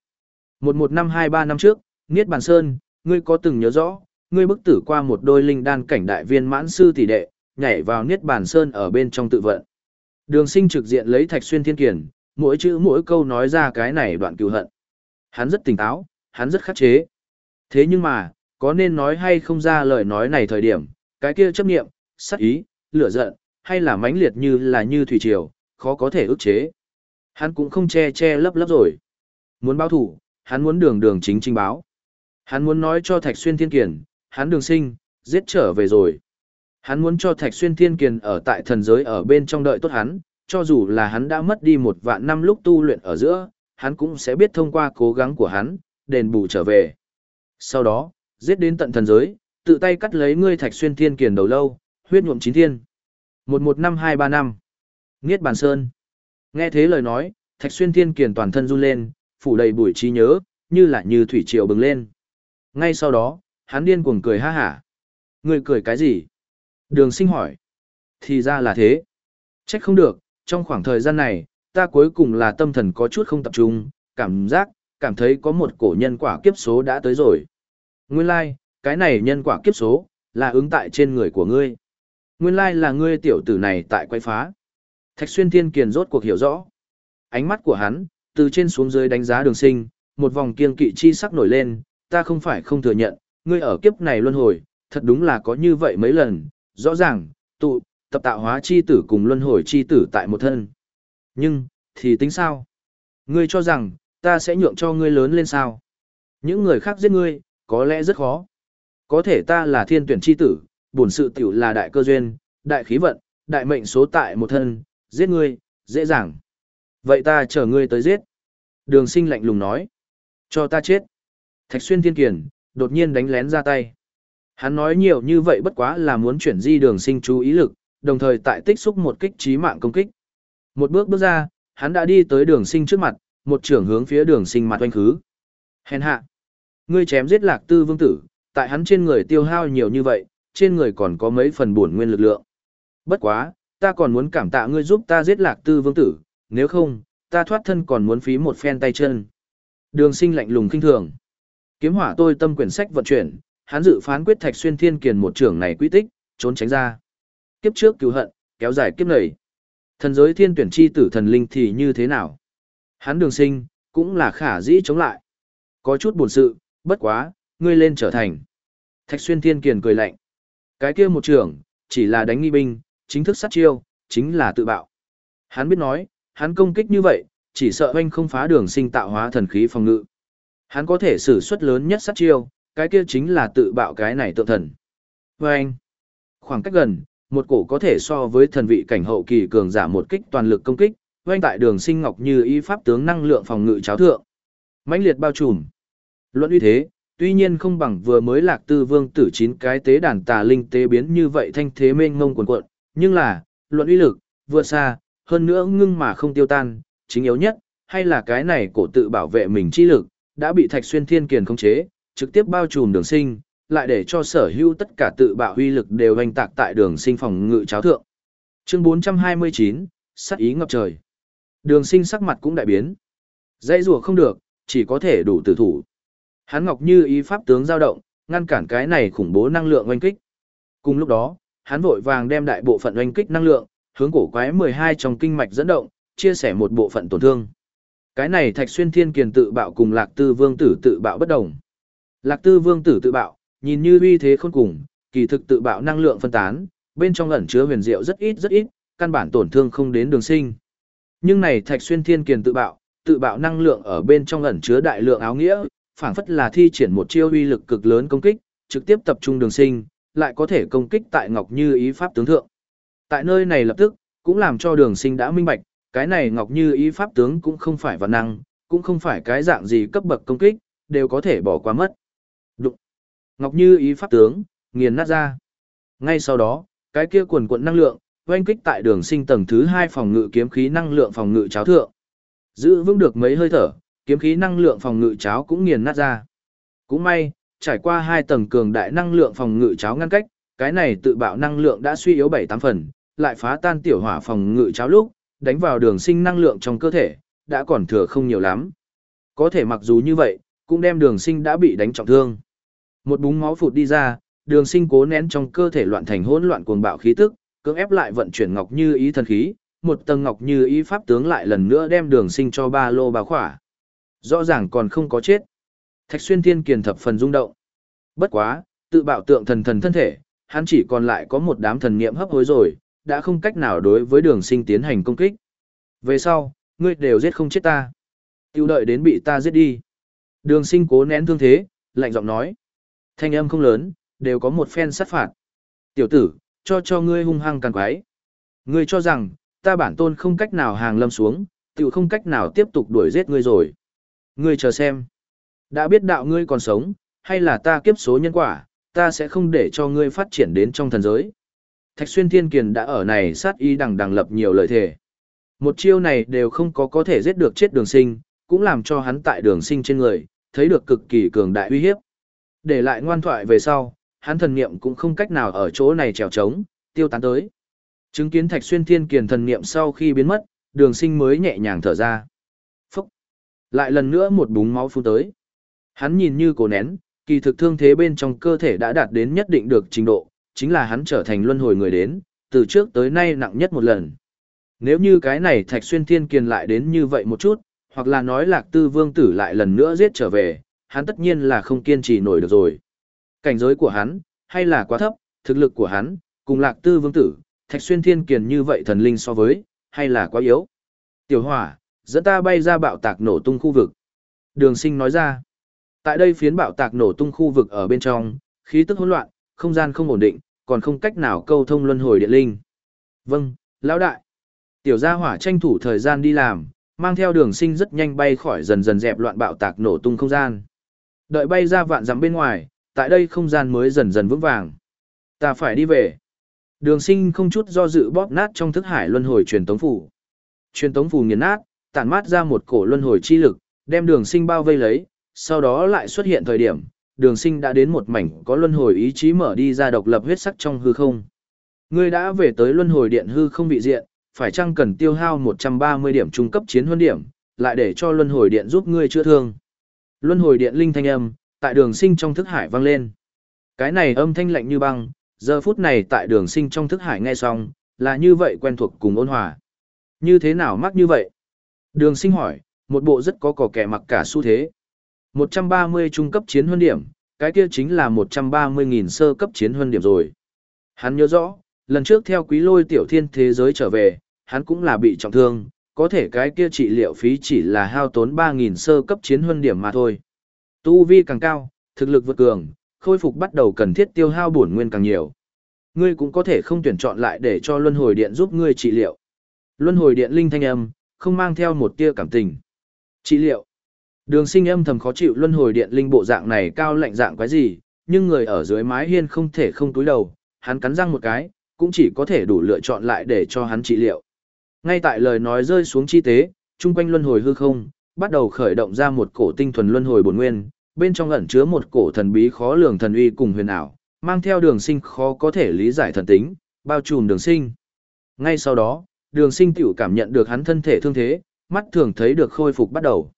Một một năm hai ba năm trước, Niết Bàn Sơn, ngươi có từng nhớ rõ, ngươi bức tử qua một đôi linh đan cảnh đại viên mãn sư tỷ đệ, nhảy vào Niết Bàn Sơn ở bên trong tự vận. Đường sinh trực diện lấy Thạch xuyên thiên kiền, mỗi chữ mỗi câu nói ra cái này đoạn cựu hận. Hắn rất tỉnh táo, hắn rất khắc chế. Thế nhưng mà, có nên nói hay không ra lời nói này thời điểm, cái kia chấp nghiệm, sắc ý, lửa giận, hay là mãnh liệt như là như thủy triều, khó có thể ức chế. Hắn cũng không che che lấp lấp rồi. Muốn báo thủ, hắn muốn đường đường chính chính báo. Hắn muốn nói cho Thạch Xuyên Thiên Kiền, hắn đường sinh, giết trở về rồi. Hắn muốn cho Thạch Xuyên Thiên Kiền ở tại thần giới ở bên trong đợi tốt hắn, cho dù là hắn đã mất đi một vạn năm lúc tu luyện ở giữa, hắn cũng sẽ biết thông qua cố gắng của hắn, đền bù trở về. Sau đó, giết đến tận thần giới, tự tay cắt lấy ngươi Thạch Xuyên Thiên Kiền đầu lâu, huyết nhuộm chín thiên. một một năm hai ba năm. Niết Bàn Sơn. Nghe thế lời nói, Thạch Xuyên Thiên Kiền toàn thân run lên, phủ đầy bụi trí nhớ, như là như thủy triều bừng lên. Ngay sau đó, hắn điên cuồng cười ha hả. Người cười cái gì? Đường sinh hỏi. Thì ra là thế. Trách không được, trong khoảng thời gian này, ta cuối cùng là tâm thần có chút không tập trung, cảm giác, cảm thấy có một cổ nhân quả kiếp số đã tới rồi. Nguyên lai, like, cái này nhân quả kiếp số, là ứng tại trên người của ngươi. Nguyên lai like là ngươi tiểu tử này tại quay phá. Thạch xuyên thiên kiền rốt cuộc hiểu rõ. Ánh mắt của hắn, từ trên xuống dưới đánh giá đường sinh, một vòng kiên kỵ chi sắc nổi lên, ta không phải không thừa nhận, ngươi ở kiếp này luân hồi, thật đúng là có như vậy mấy lần, rõ ràng, tụ, tập tạo hóa chi tử cùng luân hồi chi tử tại một thân. Nhưng, thì tính sao? Ngươi cho rằng, ta sẽ nhượng cho ngươi lớn lên sao? Những người khác giết ngươi, có lẽ rất khó. Có thể ta là thiên tuyển chi tử, bổn sự tiểu là đại cơ duyên, đại khí vận, đại mệnh số tại một thân, giết ngươi, dễ dàng. Vậy ta chờ ngươi tới giết. Đường sinh lạnh lùng nói. Cho ta chết. Thạch xuyên thiên kiển, đột nhiên đánh lén ra tay. Hắn nói nhiều như vậy bất quá là muốn chuyển di đường sinh chú ý lực, đồng thời tại tích xúc một kích trí mạng công kích. Một bước bước ra, hắn đã đi tới đường sinh trước mặt, một trưởng hướng phía đường sinh mặt oanh khứ. Hèn hạ. Ngươi chém giết lạc tư vương tử, tại hắn trên người tiêu hao nhiều như vậy, trên người còn có mấy phần bổn nguyên lực lượng. Bất quá, ta còn muốn cảm tạ ngươi giúp ta giết lạc tư vương tử, nếu không, ta thoát thân còn muốn phí một phen tay chân. Đường sinh lạnh lùng kinh thường. Kiếm hỏa tôi tâm quyển sách vận chuyển, hắn dự phán quyết thạch xuyên thiên kiền một trưởng này quy tích, trốn tránh ra. Kiếp trước cứu hận, kéo dài kiếp nầy. Thần giới thiên tuyển chi tử thần linh thì như thế nào? Hắn đường sinh, cũng là khả dĩ chống lại. Có chút buồn sự, bất quá, ngươi lên trở thành. Thạch xuyên thiên kiền cười lạnh. Cái kia một trưởng, chỉ là đánh nghi binh, chính thức sát chiêu, chính là tự bạo. Hắn biết nói, hắn công kích như vậy, chỉ sợ anh không phá đường sinh tạo hóa thần khí phòng ngự. Hắn có thể sử xuất lớn nhất sát chiêu, cái kia chính là tự bạo cái này tượng thần. Và anh, khoảng cách gần, một cổ có thể so với thần vị cảnh hậu kỳ cường giả một kích toàn lực công kích, oanh tại đường sinh ngọc như y pháp tướng năng lượng phòng ngự cháo thượng. mãnh liệt bao trùm. Luận uy thế, tuy nhiên không bằng vừa mới lạc tư vương tử chín cái tế đàn tà linh tế biến như vậy thanh thế mênh ngông quần cuộn, nhưng là, luận uy lực, vừa xa, hơn nữa ngưng mà không tiêu tan, chính yếu nhất, hay là cái này cổ tự bảo vệ mình chi lực, đã bị thạch xuyên thiên kiền khống chế, trực tiếp bao trùm đường sinh, lại để cho sở hữu tất cả tự bạo huy lực đều hành tạc tại đường sinh phòng ngự cháo thượng. Chương 429, sát ý ngập trời. Đường sinh sắc mặt cũng đại biến. Dãy rùa không được, chỉ có thể đủ tử thủ. Hắn ngọc như ý pháp tướng dao động, ngăn cản cái này khủng bố năng lượng oanh kích. Cùng lúc đó, hắn vội vàng đem đại bộ phận oanh kích năng lượng, hướng cổ quái 12 trong kinh mạch dẫn động, chia sẻ một bộ phận tổn thương. Cái này Thạch Xuyên Thiên Kiền tự bạo cùng Lạc Tư Vương tử tự bạo bất đồng. Lạc Tư Vương tử tự bạo, nhìn như uy thế khôn cùng, kỳ thực tự bạo năng lượng phân tán, bên trong ẩn chứa huyền diệu rất ít rất ít, căn bản tổn thương không đến đường sinh. Nhưng này Thạch Xuyên Thiên Kiền tự bạo, tự bạo năng lượng ở bên trong ẩn chứa đại lượng áo nghĩa, phảng phất là thi triển một chiêu uy lực cực lớn công kích, trực tiếp tập trung đường sinh, lại có thể công kích tại Ngọc Như ý pháp tướng thượng. Tại nơi này lập tức, cũng làm cho đường sinh đã minh bạch, cái này Ngọc Như ý pháp tướng cũng không phải vật năng, cũng không phải cái dạng gì cấp bậc công kích, đều có thể bỏ qua mất. Đụng. Ngọc Như ý pháp tướng, nghiền nát ra. Ngay sau đó, cái kia quần quận năng lượng, oanh kích tại đường sinh tầng thứ 2 phòng ngự kiếm khí năng lượng phòng ngự cháo thượng. Giữ vững được mấy hơi thở, kiếm khí năng lượng phòng ngự cháo cũng nghiền nát ra. Cũng may, trải qua hai tầng cường đại năng lượng phòng ngự cháo ngăn cách, cái này tự bạo năng lượng đã suy yếu 7-8 phần, lại phá tan tiểu hỏa phòng ngự cháo lúc, đánh vào đường sinh năng lượng trong cơ thể, đã còn thừa không nhiều lắm. Có thể mặc dù như vậy, cũng đem đường sinh đã bị đánh trọng thương. Một búng máu phụt đi ra, đường sinh cố nén trong cơ thể loạn thành hỗn loạn cuồng bạo khí tức, cưỡng ép lại vận chuyển ngọc như ý thần khí, một tầng ngọc như ý pháp tướng lại lần nữa đem đường sinh cho ba lô bà khỏa. Rõ ràng còn không có chết. Thạch xuyên thiên kiền thập phần rung động. Bất quá, tự bạo tượng thần thần thân thể, hắn chỉ còn lại có một đám thần niệm hấp hối rồi, đã không cách nào đối với đường sinh tiến hành công kích. Về sau, ngươi đều giết không chết ta. Tiêu đợi đến bị ta giết đi. Đường sinh cố nén thương thế, lạnh giọng nói. Thanh âm không lớn, đều có một phen sát phạt. Tiểu tử, cho cho ngươi hung hăng càng quái. Ngươi cho rằng, ta bản tôn không cách nào hàng lâm xuống, tiểu không cách nào tiếp tục đuổi giết ngươi rồi. Ngươi chờ xem. Đã biết đạo ngươi còn sống, hay là ta kiếp số nhân quả, ta sẽ không để cho ngươi phát triển đến trong thần giới. Thạch xuyên thiên kiền đã ở này sát y đằng đằng lập nhiều lời thề. Một chiêu này đều không có có thể giết được chết đường sinh, cũng làm cho hắn tại đường sinh trên người, thấy được cực kỳ cường đại uy hiếp. Để lại ngoan thoại về sau, hắn thần niệm cũng không cách nào ở chỗ này trèo trống, tiêu tán tới. Chứng kiến Thạch Xuyên Thiên Kiền thần niệm sau khi biến mất, Đường Sinh mới nhẹ nhàng thở ra. Phốc. Lại lần nữa một búng máu phun tới. Hắn nhìn như cổ nén, kỳ thực thương thế bên trong cơ thể đã đạt đến nhất định được trình độ, chính là hắn trở thành luân hồi người đến, từ trước tới nay nặng nhất một lần. Nếu như cái này Thạch Xuyên Thiên Kiền lại đến như vậy một chút, hoặc là nói Lạc Tư Vương tử lại lần nữa giết trở về, hắn tất nhiên là không kiên trì nổi được rồi. Cảnh giới của hắn, hay là quá thấp, thực lực của hắn, cùng Lạc Tư Vương tử, Thạch Xuyên Thiên Kiền như vậy thần linh so với, hay là quá yếu. Tiểu hỏa, dẫn ta bay ra bạo tạc nổ tung khu vực. Đường sinh nói ra, tại đây phiến bạo tạc nổ tung khu vực ở bên trong, khí tức hỗn loạn, không gian không ổn định, còn không cách nào câu thông luân hồi điện linh. Vâng, lão đại. Tiểu gia hỏa tranh thủ thời gian đi làm, mang theo đường sinh rất nhanh bay khỏi dần dần dẹp loạn bạo tạc nổ tung không gian. Đợi bay ra vạn dặm bên ngoài, tại đây không gian mới dần dần vững vàng. Ta phải đi về. Đường sinh không chút do dự bóp nát trong thức hải luân hồi truyền tống phủ. Truyền tống phủ nghiền nát, tản mát ra một cổ luân hồi chi lực, đem đường sinh bao vây lấy, sau đó lại xuất hiện thời điểm, đường sinh đã đến một mảnh có luân hồi ý chí mở đi ra độc lập huyết sắc trong hư không. Ngươi đã về tới luân hồi điện hư không bị diện, phải chăng cần tiêu hao 130 điểm trung cấp chiến huân điểm, lại để cho luân hồi điện giúp ngươi chữa thương. Luân hồi điện linh thanh âm, tại đường sinh trong thức hải vang lên. Cái này âm thanh lạnh như băng, giờ phút này tại đường sinh trong thức hải nghe xong, là như vậy quen thuộc cùng ôn hòa. Như thế nào mắc như vậy? Đường sinh hỏi, một bộ rất có cỏ kẻ mặc cả xu thế. 130 trung cấp chiến huân điểm, cái kia chính là 130.000 sơ cấp chiến huân điểm rồi. Hắn nhớ rõ, lần trước theo quý lôi tiểu thiên thế giới trở về, hắn cũng là bị trọng thương, có thể cái kia trị liệu phí chỉ là hao tốn 3.000 sơ cấp chiến huân điểm mà thôi. Tu vi càng cao, thực lực vượt cường, khôi phục bắt đầu cần thiết tiêu hao bổn nguyên càng nhiều. Ngươi cũng có thể không tuyển chọn lại để cho luân hồi điện giúp ngươi trị liệu. Luân hồi điện linh thanh âm, không mang theo một tia cảm tình. Trị liệu. Đường sinh âm thầm khó chịu luân hồi điện linh bộ dạng này cao lạnh dạng quái gì, nhưng người ở dưới mái hiên không thể không túi đầu, hắn cắn răng một cái, cũng chỉ có thể đủ lựa chọn lại để cho hắn trị liệu. Ngay tại lời nói rơi xuống chi tế, chung quanh luân hồi hư không, bắt đầu khởi động ra một cổ tinh thuần luân hồi bổn nguyên, bên trong ẩn chứa một cổ thần bí khó lường thần uy cùng huyền ảo, mang theo đường sinh khó có thể lý giải thần tính, bao trùm đường sinh. Ngay sau đó, đường sinh tiểu cảm nhận được hắn thân thể thương thế, mắt thường thấy được khôi phục bắt đầu.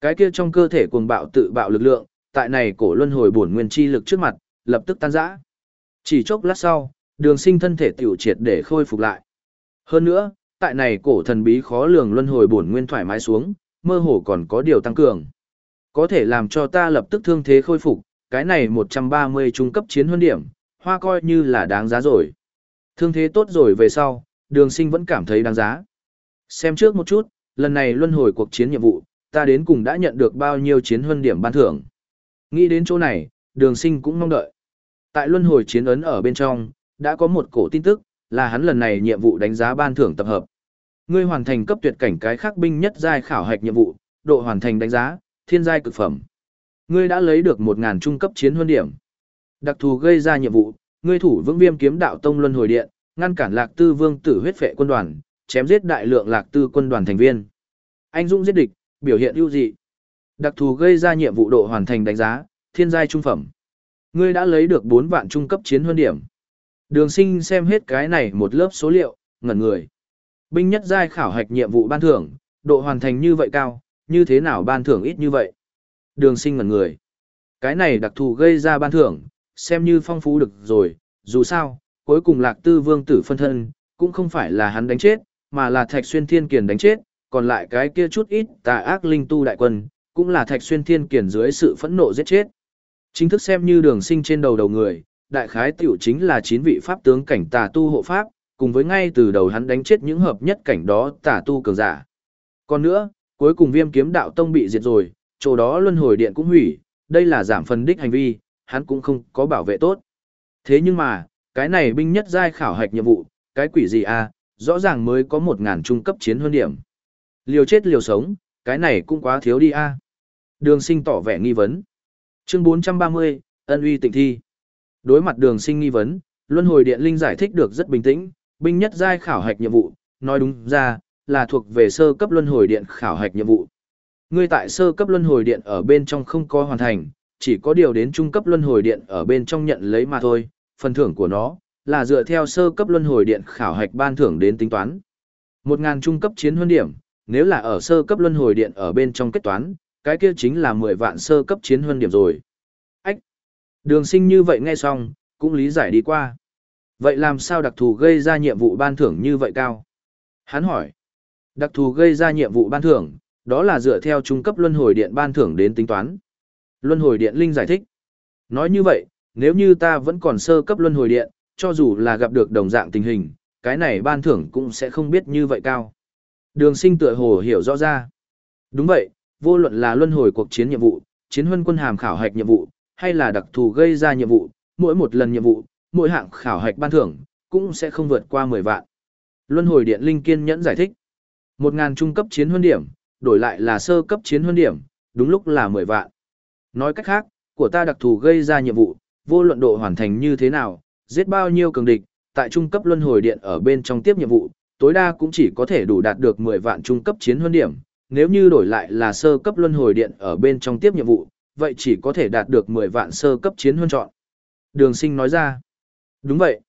Cái kia trong cơ thể cuồng bạo tự bạo lực lượng, tại này cổ luân hồi bổn nguyên chi lực trước mặt, lập tức tan rã. Chỉ chốc lát sau, đường sinh thân thể tiểu triệt để khôi phục lại. Hơn nữa, tại này cổ thần bí khó lường luân hồi bổn nguyên thoải mái xuống, mơ hồ còn có điều tăng cường. Có thể làm cho ta lập tức thương thế khôi phục, cái này 130 trung cấp chiến huân điểm, hoa coi như là đáng giá rồi. Thương thế tốt rồi về sau, đường sinh vẫn cảm thấy đáng giá. Xem trước một chút, lần này luân hồi cuộc chiến nhiệm vụ, ta đến cùng đã nhận được bao nhiêu chiến huân điểm ban thưởng. Nghĩ đến chỗ này, đường sinh cũng mong đợi. Tại luân hồi chiến ấn ở bên trong, đã có một cổ tin tức, là hắn lần này nhiệm vụ đánh giá ban thưởng tập hợp. Ngươi hoàn thành cấp tuyệt cảnh cái khắc binh nhất giai khảo hạch nhiệm vụ, độ hoàn thành đánh giá, thiên giai cực phẩm. Ngươi đã lấy được 1000 trung cấp chiến huân điểm. Đặc thù gây ra nhiệm vụ, ngươi thủ vững viêm kiếm đạo tông luân hồi điện, ngăn cản Lạc Tư Vương tử huyết phệ quân đoàn, chém giết đại lượng Lạc Tư quân đoàn thành viên. Anh dũng giết địch, biểu hiện ưu dị. Đặc thù gây ra nhiệm vụ độ hoàn thành đánh giá, thiên giai trung phẩm. Ngươi đã lấy được 4 vạn trung cấp chiến huân điểm. Đường Sinh xem hết cái này một lớp số liệu, ngẩn người. Binh nhất giai khảo hạch nhiệm vụ ban thưởng, độ hoàn thành như vậy cao, như thế nào ban thưởng ít như vậy? Đường sinh ngẩn người. Cái này đặc thù gây ra ban thưởng, xem như phong phú được rồi, dù sao, cuối cùng lạc tư vương tử phân thân, cũng không phải là hắn đánh chết, mà là thạch xuyên thiên kiền đánh chết, còn lại cái kia chút ít tà ác linh tu đại quân, cũng là thạch xuyên thiên kiền dưới sự phẫn nộ giết chết. Chính thức xem như đường sinh trên đầu đầu người, đại khái tiểu chính là chín vị pháp tướng cảnh tà tu hộ pháp, cùng với ngay từ đầu hắn đánh chết những hợp nhất cảnh đó tả tu cường giả. Còn nữa, cuối cùng viêm kiếm đạo tông bị diệt rồi, chỗ đó luân hồi điện cũng hủy, đây là giảm phần đích hành vi, hắn cũng không có bảo vệ tốt. Thế nhưng mà, cái này binh nhất giai khảo hạch nhiệm vụ, cái quỷ gì à, rõ ràng mới có một ngàn trung cấp chiến hơn điểm. Liều chết liều sống, cái này cũng quá thiếu đi a. À. Đường sinh tỏ vẻ nghi vấn. Chương 430, ân uy tịnh thi. Đối mặt đường sinh nghi vấn, Luân hồi điện linh giải thích được rất bình tĩnh, binh nhất giai khảo hạch nhiệm vụ, nói đúng ra, là thuộc về sơ cấp luân hồi điện khảo hạch nhiệm vụ. Ngươi tại sơ cấp luân hồi điện ở bên trong không có hoàn thành, chỉ có điều đến trung cấp luân hồi điện ở bên trong nhận lấy mà thôi, phần thưởng của nó là dựa theo sơ cấp luân hồi điện khảo hạch ban thưởng đến tính toán. Một ngàn trung cấp chiến huân điểm, nếu là ở sơ cấp luân hồi điện ở bên trong kết toán, cái kia chính là 10 vạn sơ cấp chiến huân điểm rồi. Ách! Đường sinh như vậy nghe xong, cũng lý giải đi qua. Vậy làm sao đặc thù gây ra nhiệm vụ ban thưởng như vậy cao? Hắn hỏi. Đặc thù gây ra nhiệm vụ ban thưởng, đó là dựa theo trung cấp luân hồi điện ban thưởng đến tính toán. Luân hồi điện linh giải thích. Nói như vậy, nếu như ta vẫn còn sơ cấp luân hồi điện, cho dù là gặp được đồng dạng tình hình, cái này ban thưởng cũng sẽ không biết như vậy cao. Đường sinh tựa hồ hiểu rõ ra. Đúng vậy, vô luận là luân hồi cuộc chiến nhiệm vụ, chiến huân quân hàm khảo hạch nhiệm vụ, hay là đặc thù gây ra nhiệm vụ, mỗi một lần nhiệm vụ, mỗi hạng khảo hạch ban thưởng, cũng sẽ không vượt qua 10 vạn. Luân hồi điện linh kiên nhẫn giải thích. 1000 trung cấp chiến huân điểm, đổi lại là sơ cấp chiến huân điểm, đúng lúc là 10 vạn. Nói cách khác, của ta đặc thù gây ra nhiệm vụ, vô luận độ hoàn thành như thế nào, giết bao nhiêu cường địch, tại trung cấp luân hồi điện ở bên trong tiếp nhiệm vụ, tối đa cũng chỉ có thể đủ đạt được 10 vạn trung cấp chiến huân điểm. Nếu như đổi lại là sơ cấp luân hồi điện ở bên trong tiếp nhiệm vụ, vậy chỉ có thể đạt được 10 vạn sơ cấp chiến huân chọn. Đường sinh nói ra. Đúng vậy.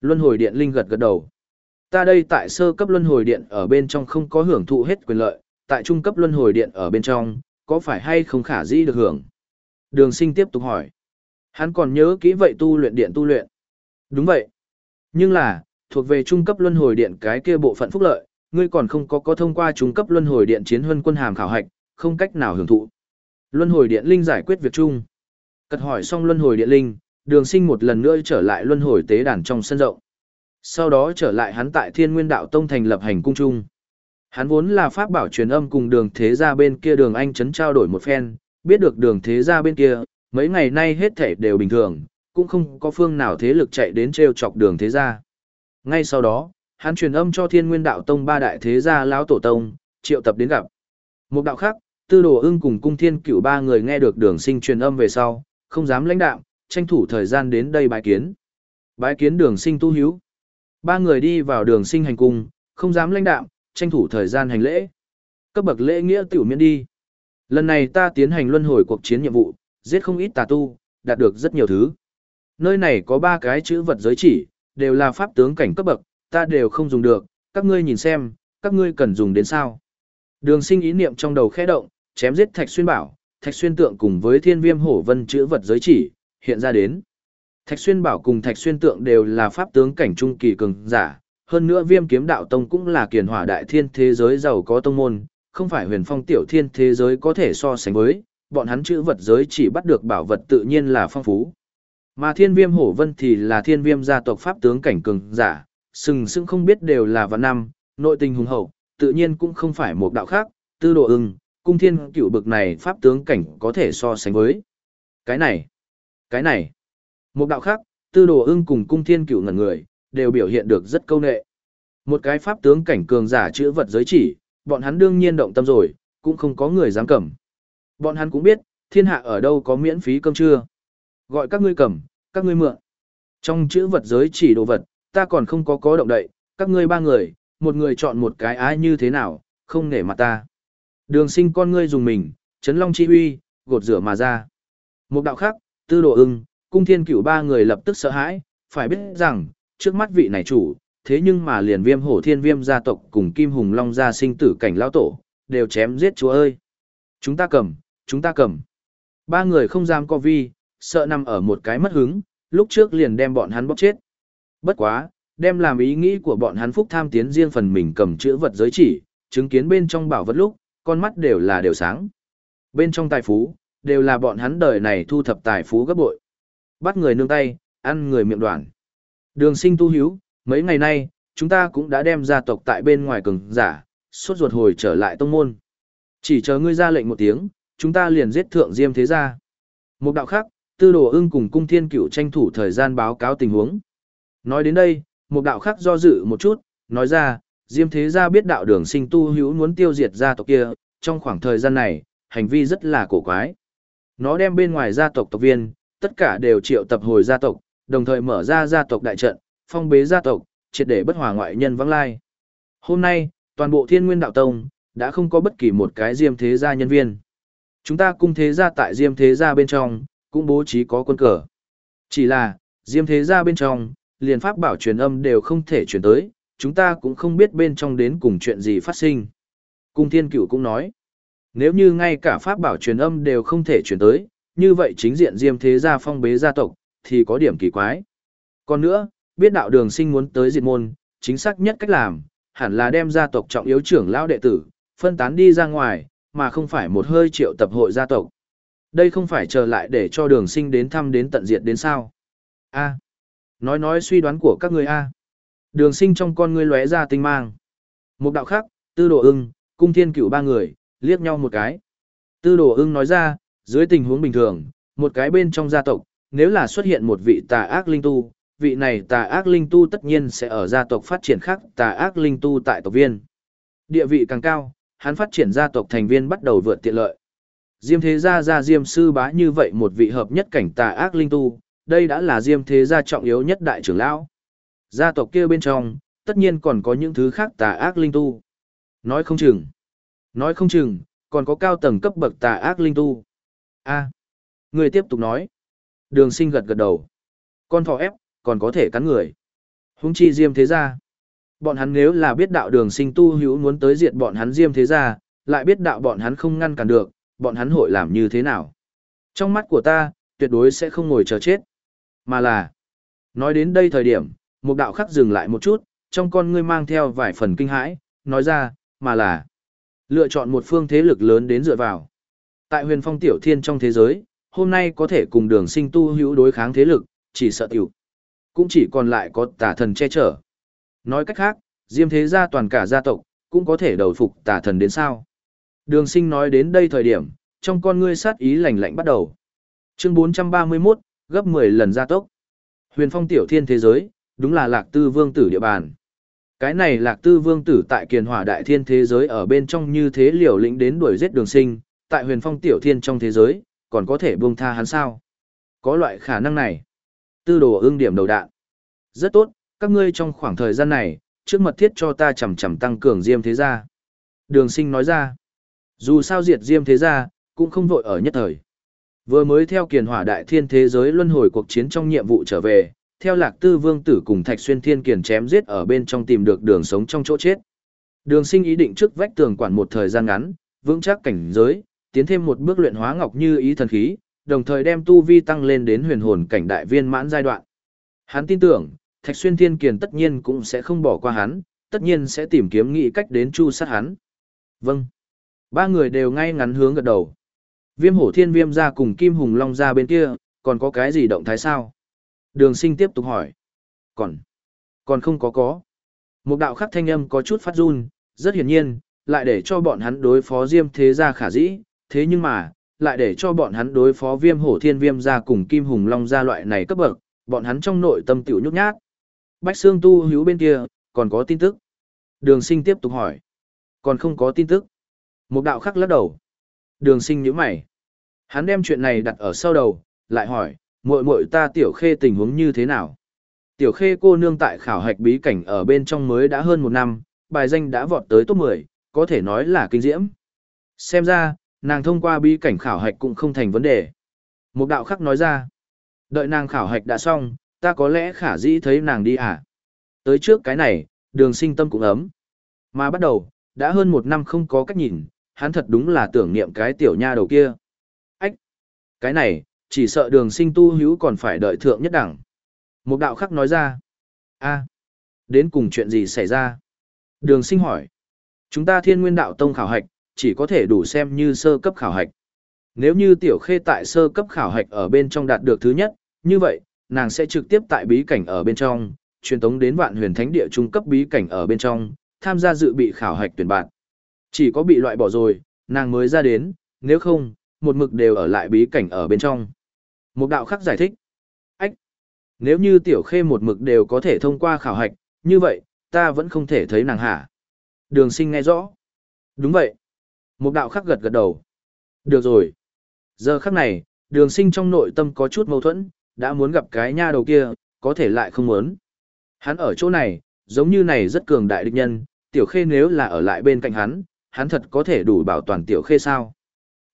Luân hồi điện linh gật gật đầu. Ta đây tại sơ cấp luân hồi điện ở bên trong không có hưởng thụ hết quyền lợi, tại trung cấp luân hồi điện ở bên trong, có phải hay không khả dĩ được hưởng? Đường sinh tiếp tục hỏi. Hắn còn nhớ kỹ vậy tu luyện điện tu luyện. Đúng vậy. Nhưng là, thuộc về trung cấp luân hồi điện cái kia bộ phận phúc lợi, ngươi còn không có có thông qua trung cấp luân hồi điện chiến huân quân hàm khảo hạch, không cách nào hưởng thụ. Luân hồi điện linh giải quyết việc chung. Cật hỏi xong luân hồi điện linh, đường sinh một lần nữa trở lại luân hồi tế đàn trong sân rộng. Sau đó trở lại hắn tại thiên nguyên đạo tông thành lập hành cung chung. Hắn vốn là pháp bảo truyền âm cùng đường thế gia bên kia đường anh chấn trao đổi một phen, biết được đường thế gia bên kia, mấy ngày nay hết thể đều bình thường, cũng không có phương nào thế lực chạy đến treo chọc đường thế gia. Ngay sau đó, hắn truyền âm cho thiên nguyên đạo tông ba đại thế gia lão tổ tông, triệu tập đến gặp. Một đạo khác, tư đồ ưng cùng cung thiên cửu ba người nghe được đường sinh truyền âm về sau, không dám lãnh đạo, tranh thủ thời gian đến đây bái kiến. Bái kiến đường sinh tu hiếu. Ba người đi vào đường sinh hành cung, không dám lãnh đạo, tranh thủ thời gian hành lễ. Cấp bậc lễ nghĩa tiểu miễn đi. Lần này ta tiến hành luân hồi cuộc chiến nhiệm vụ, giết không ít tà tu, đạt được rất nhiều thứ. Nơi này có ba cái chữ vật giới chỉ, đều là pháp tướng cảnh cấp bậc, ta đều không dùng được, các ngươi nhìn xem, các ngươi cần dùng đến sao. Đường sinh ý niệm trong đầu khẽ động, chém giết thạch xuyên bảo, thạch xuyên tượng cùng với thiên viêm hổ vân chữ vật giới chỉ, hiện ra đến. Thạch xuyên bảo cùng thạch xuyên tượng đều là pháp tướng cảnh trung kỳ cường giả, hơn nữa viêm kiếm đạo tông cũng là kiền hỏa đại thiên thế giới giàu có tông môn, không phải huyền phong tiểu thiên thế giới có thể so sánh với, bọn hắn chữ vật giới chỉ bắt được bảo vật tự nhiên là phong phú. Mà thiên viêm hổ vân thì là thiên viêm gia tộc pháp tướng cảnh cường giả, sừng sững không biết đều là vạn năm, nội tình hùng hậu, tự nhiên cũng không phải một đạo khác, tư độ ưng, cung thiên cựu bực này pháp tướng cảnh có thể so sánh với. Cái này, cái này, một đạo khác, tư đồ ưng cùng cung thiên cựu ngẩn người, đều biểu hiện được rất câu nệ. Một cái pháp tướng cảnh cường giả chữ vật giới chỉ, bọn hắn đương nhiên động tâm rồi, cũng không có người dám cầm. Bọn hắn cũng biết, thiên hạ ở đâu có miễn phí cơm trưa. Gọi các ngươi cầm, các ngươi mượn. Trong chữ vật giới chỉ đồ vật, ta còn không có có động đậy, các ngươi ba người, một người chọn một cái ái như thế nào, không nể mặt ta. Đường sinh con ngươi dùng mình, chấn long chi huy, gột rửa mà ra. Một đạo khác, tư đồ ưng, cung thiên cửu ba người lập tức sợ hãi, phải biết rằng, trước mắt vị này chủ, thế nhưng mà liền viêm hổ thiên viêm gia tộc cùng kim hùng long gia sinh tử cảnh lao tổ, đều chém giết chúa ơi. Chúng ta cầm, chúng ta cầm. Ba người không dám co vi, sợ nằm ở một cái mất hứng, lúc trước liền đem bọn hắn bóp chết. Bất quá, đem làm ý nghĩ của bọn hắn phúc tham tiến riêng phần mình cầm chữ vật giới chỉ, chứng kiến bên trong bảo vật lúc, con mắt đều là đều sáng. Bên trong tài phú, đều là bọn hắn đời này thu thập tài phú gấp bội. Bắt người nương tay, ăn người miệng đoạn. Đường sinh tu hiếu, mấy ngày nay, chúng ta cũng đã đem gia tộc tại bên ngoài cường giả, suốt ruột hồi trở lại tông môn. Chỉ chờ ngươi ra lệnh một tiếng, chúng ta liền giết thượng diêm thế gia. Một đạo khác, tư đồ ưng cùng cung thiên cửu tranh thủ thời gian báo cáo tình huống. Nói đến đây, một đạo khác do dự một chút, nói ra, Diêm Thế Gia biết đạo đường sinh tu hữu muốn tiêu diệt gia tộc kia, trong khoảng thời gian này, hành vi rất là cổ quái. Nó đem bên ngoài gia tộc tộc viên, tất cả đều triệu tập hồi gia tộc, đồng thời mở ra gia tộc đại trận, phong bế gia tộc, triệt để bất hòa ngoại nhân vắng lai. Hôm nay, toàn bộ thiên nguyên đạo tông, đã không có bất kỳ một cái diêm thế gia nhân viên. Chúng ta cung thế gia tại diêm thế gia bên trong, cũng bố trí có quân cờ. Chỉ là, diêm thế gia bên trong, liền pháp bảo truyền âm đều không thể truyền tới, chúng ta cũng không biết bên trong đến cùng chuyện gì phát sinh. Cung thiên cửu cũng nói, nếu như ngay cả pháp bảo truyền âm đều không thể truyền tới, như vậy chính diện diêm thế gia phong bế gia tộc, thì có điểm kỳ quái. Còn nữa, biết đạo đường sinh muốn tới diệt môn, chính xác nhất cách làm, hẳn là đem gia tộc trọng yếu trưởng lão đệ tử, phân tán đi ra ngoài, mà không phải một hơi triệu tập hội gia tộc. Đây không phải chờ lại để cho đường sinh đến thăm đến tận diệt đến sao. A. Nói nói suy đoán của các người A. Đường sinh trong con ngươi lóe ra tinh mang. Một đạo khác, tư độ ưng, cung thiên cửu ba người, liếc nhau một cái. Tư đồ ưng nói ra, dưới tình huống bình thường, một cái bên trong gia tộc, nếu là xuất hiện một vị tà ác linh tu, vị này tà ác linh tu tất nhiên sẽ ở gia tộc phát triển khác tà ác linh tu tại tộc viên. Địa vị càng cao, hắn phát triển gia tộc thành viên bắt đầu vượt tiện lợi. Diêm thế gia gia diêm sư bá như vậy một vị hợp nhất cảnh tà ác linh tu, đây đã là diêm thế gia trọng yếu nhất đại trưởng lão. Gia tộc kia bên trong, tất nhiên còn có những thứ khác tà ác linh tu. Nói không chừng. Nói không chừng, còn có cao tầng cấp bậc tà ác linh tu. a người tiếp tục nói. Đường sinh gật gật đầu. Con thỏ ép, còn có thể cắn người. Húng chi diêm thế gia. Bọn hắn nếu là biết đạo đường sinh tu hữu muốn tới diện bọn hắn diêm thế gia, lại biết đạo bọn hắn không ngăn cản được, bọn hắn hội làm như thế nào. Trong mắt của ta, tuyệt đối sẽ không ngồi chờ chết. Mà là, nói đến đây thời điểm, một đạo khắc dừng lại một chút, trong con ngươi mang theo vài phần kinh hãi, nói ra, mà là, lựa chọn một phương thế lực lớn đến dựa vào. Tại huyền phong tiểu thiên trong thế giới, hôm nay có thể cùng đường sinh tu hữu đối kháng thế lực, chỉ sợ tiểu. Cũng chỉ còn lại có tà thần che chở. Nói cách khác, diêm thế gia toàn cả gia tộc, cũng có thể đầu phục tà thần đến sao. Đường sinh nói đến đây thời điểm, trong con ngươi sát ý lạnh lạnh bắt đầu. Chương 431, gấp 10 lần gia tốc. Huyền phong tiểu thiên thế giới, đúng là lạc tư vương tử địa bàn. Cái này lạc tư vương tử tại kiền hỏa đại thiên thế giới ở bên trong như thế liều lĩnh đến đuổi giết đường sinh, tại huyền phong tiểu thiên trong thế giới, còn có thể buông tha hắn sao? Có loại khả năng này. Tư đồ ương điểm đầu đạn. Rất tốt, các ngươi trong khoảng thời gian này, trước mật thiết cho ta chầm chầm tăng cường diêm thế gia. Đường sinh nói ra. Dù sao diệt diêm thế gia, cũng không vội ở nhất thời. Vừa mới theo kiền hỏa đại thiên thế giới luân hồi cuộc chiến trong nhiệm vụ trở về, theo lạc tư vương tử cùng thạch xuyên thiên kiền chém giết ở bên trong tìm được đường sống trong chỗ chết. Đường sinh ý định trước vách tường quản một thời gian ngắn, vững chắc cảnh giới, tiến thêm một bước luyện hóa ngọc như ý thần khí, đồng thời đem tu vi tăng lên đến huyền hồn cảnh đại viên mãn giai đoạn. Hắn tin tưởng, Thạch Xuyên Thiên Kiền tất nhiên cũng sẽ không bỏ qua hắn, tất nhiên sẽ tìm kiếm nghị cách đến chu sát hắn. Vâng. Ba người đều ngay ngắn hướng gật đầu. Viêm hổ thiên viêm ra cùng kim hùng long ra bên kia, còn có cái gì động thái sao? Đường sinh tiếp tục hỏi. Còn, còn không có có. Một đạo khắc thanh âm có chút phát run, rất hiển nhiên, lại để cho bọn hắn đối phó diêm thế gia khả dĩ, thế nhưng mà, lại để cho bọn hắn đối phó viêm hổ thiên viêm gia cùng kim hùng long gia loại này cấp bậc, bọn hắn trong nội tâm tiểu nhút nhát. Bách xương tu hữu bên kia, còn có tin tức. Đường sinh tiếp tục hỏi. Còn không có tin tức. Một đạo khắc lắc đầu. Đường sinh nhíu mày. Hắn đem chuyện này đặt ở sau đầu, lại hỏi, muội muội ta tiểu khê tình huống như thế nào? Tiểu khê cô nương tại khảo hạch bí cảnh ở bên trong mới đã hơn một năm, bài danh đã vọt tới top 10, có thể nói là kinh diễm. Xem ra, nàng thông qua bí cảnh khảo hạch cũng không thành vấn đề. Một đạo khắc nói ra, đợi nàng khảo hạch đã xong, ta có lẽ khả dĩ thấy nàng đi à? Tới trước cái này, đường sinh tâm cũng ấm. Mà bắt đầu, đã hơn một năm không có cách nhìn, hắn thật đúng là tưởng niệm cái tiểu nha đầu kia. Ách! Cái này, chỉ sợ đường sinh tu hữu còn phải đợi thượng nhất đẳng. Một đạo khắc nói ra. a đến cùng chuyện gì xảy ra? Đường sinh hỏi. Chúng ta thiên nguyên đạo tông khảo hạch, chỉ có thể đủ xem như sơ cấp khảo hạch. Nếu như tiểu khê tại sơ cấp khảo hạch ở bên trong đạt được thứ nhất, như vậy, nàng sẽ trực tiếp tại bí cảnh ở bên trong, truyền tống đến vạn huyền thánh địa trung cấp bí cảnh ở bên trong, tham gia dự bị khảo hạch tuyển bạn. Chỉ có bị loại bỏ rồi, nàng mới ra đến, nếu không, một mực đều ở lại bí cảnh ở bên trong. Một đạo khắc giải thích. Ách! Nếu như tiểu khê một mực đều có thể thông qua khảo hạch, như vậy, ta vẫn không thể thấy nàng hả. Đường sinh nghe rõ. Đúng vậy. Một đạo khắc gật gật đầu. Được rồi. Giờ khắc này, đường sinh trong nội tâm có chút mâu thuẫn, đã muốn gặp cái nha đầu kia, có thể lại không muốn. Hắn ở chỗ này, giống như này rất cường đại địch nhân, tiểu khê nếu là ở lại bên cạnh hắn, hắn thật có thể đủ bảo toàn tiểu khê sao.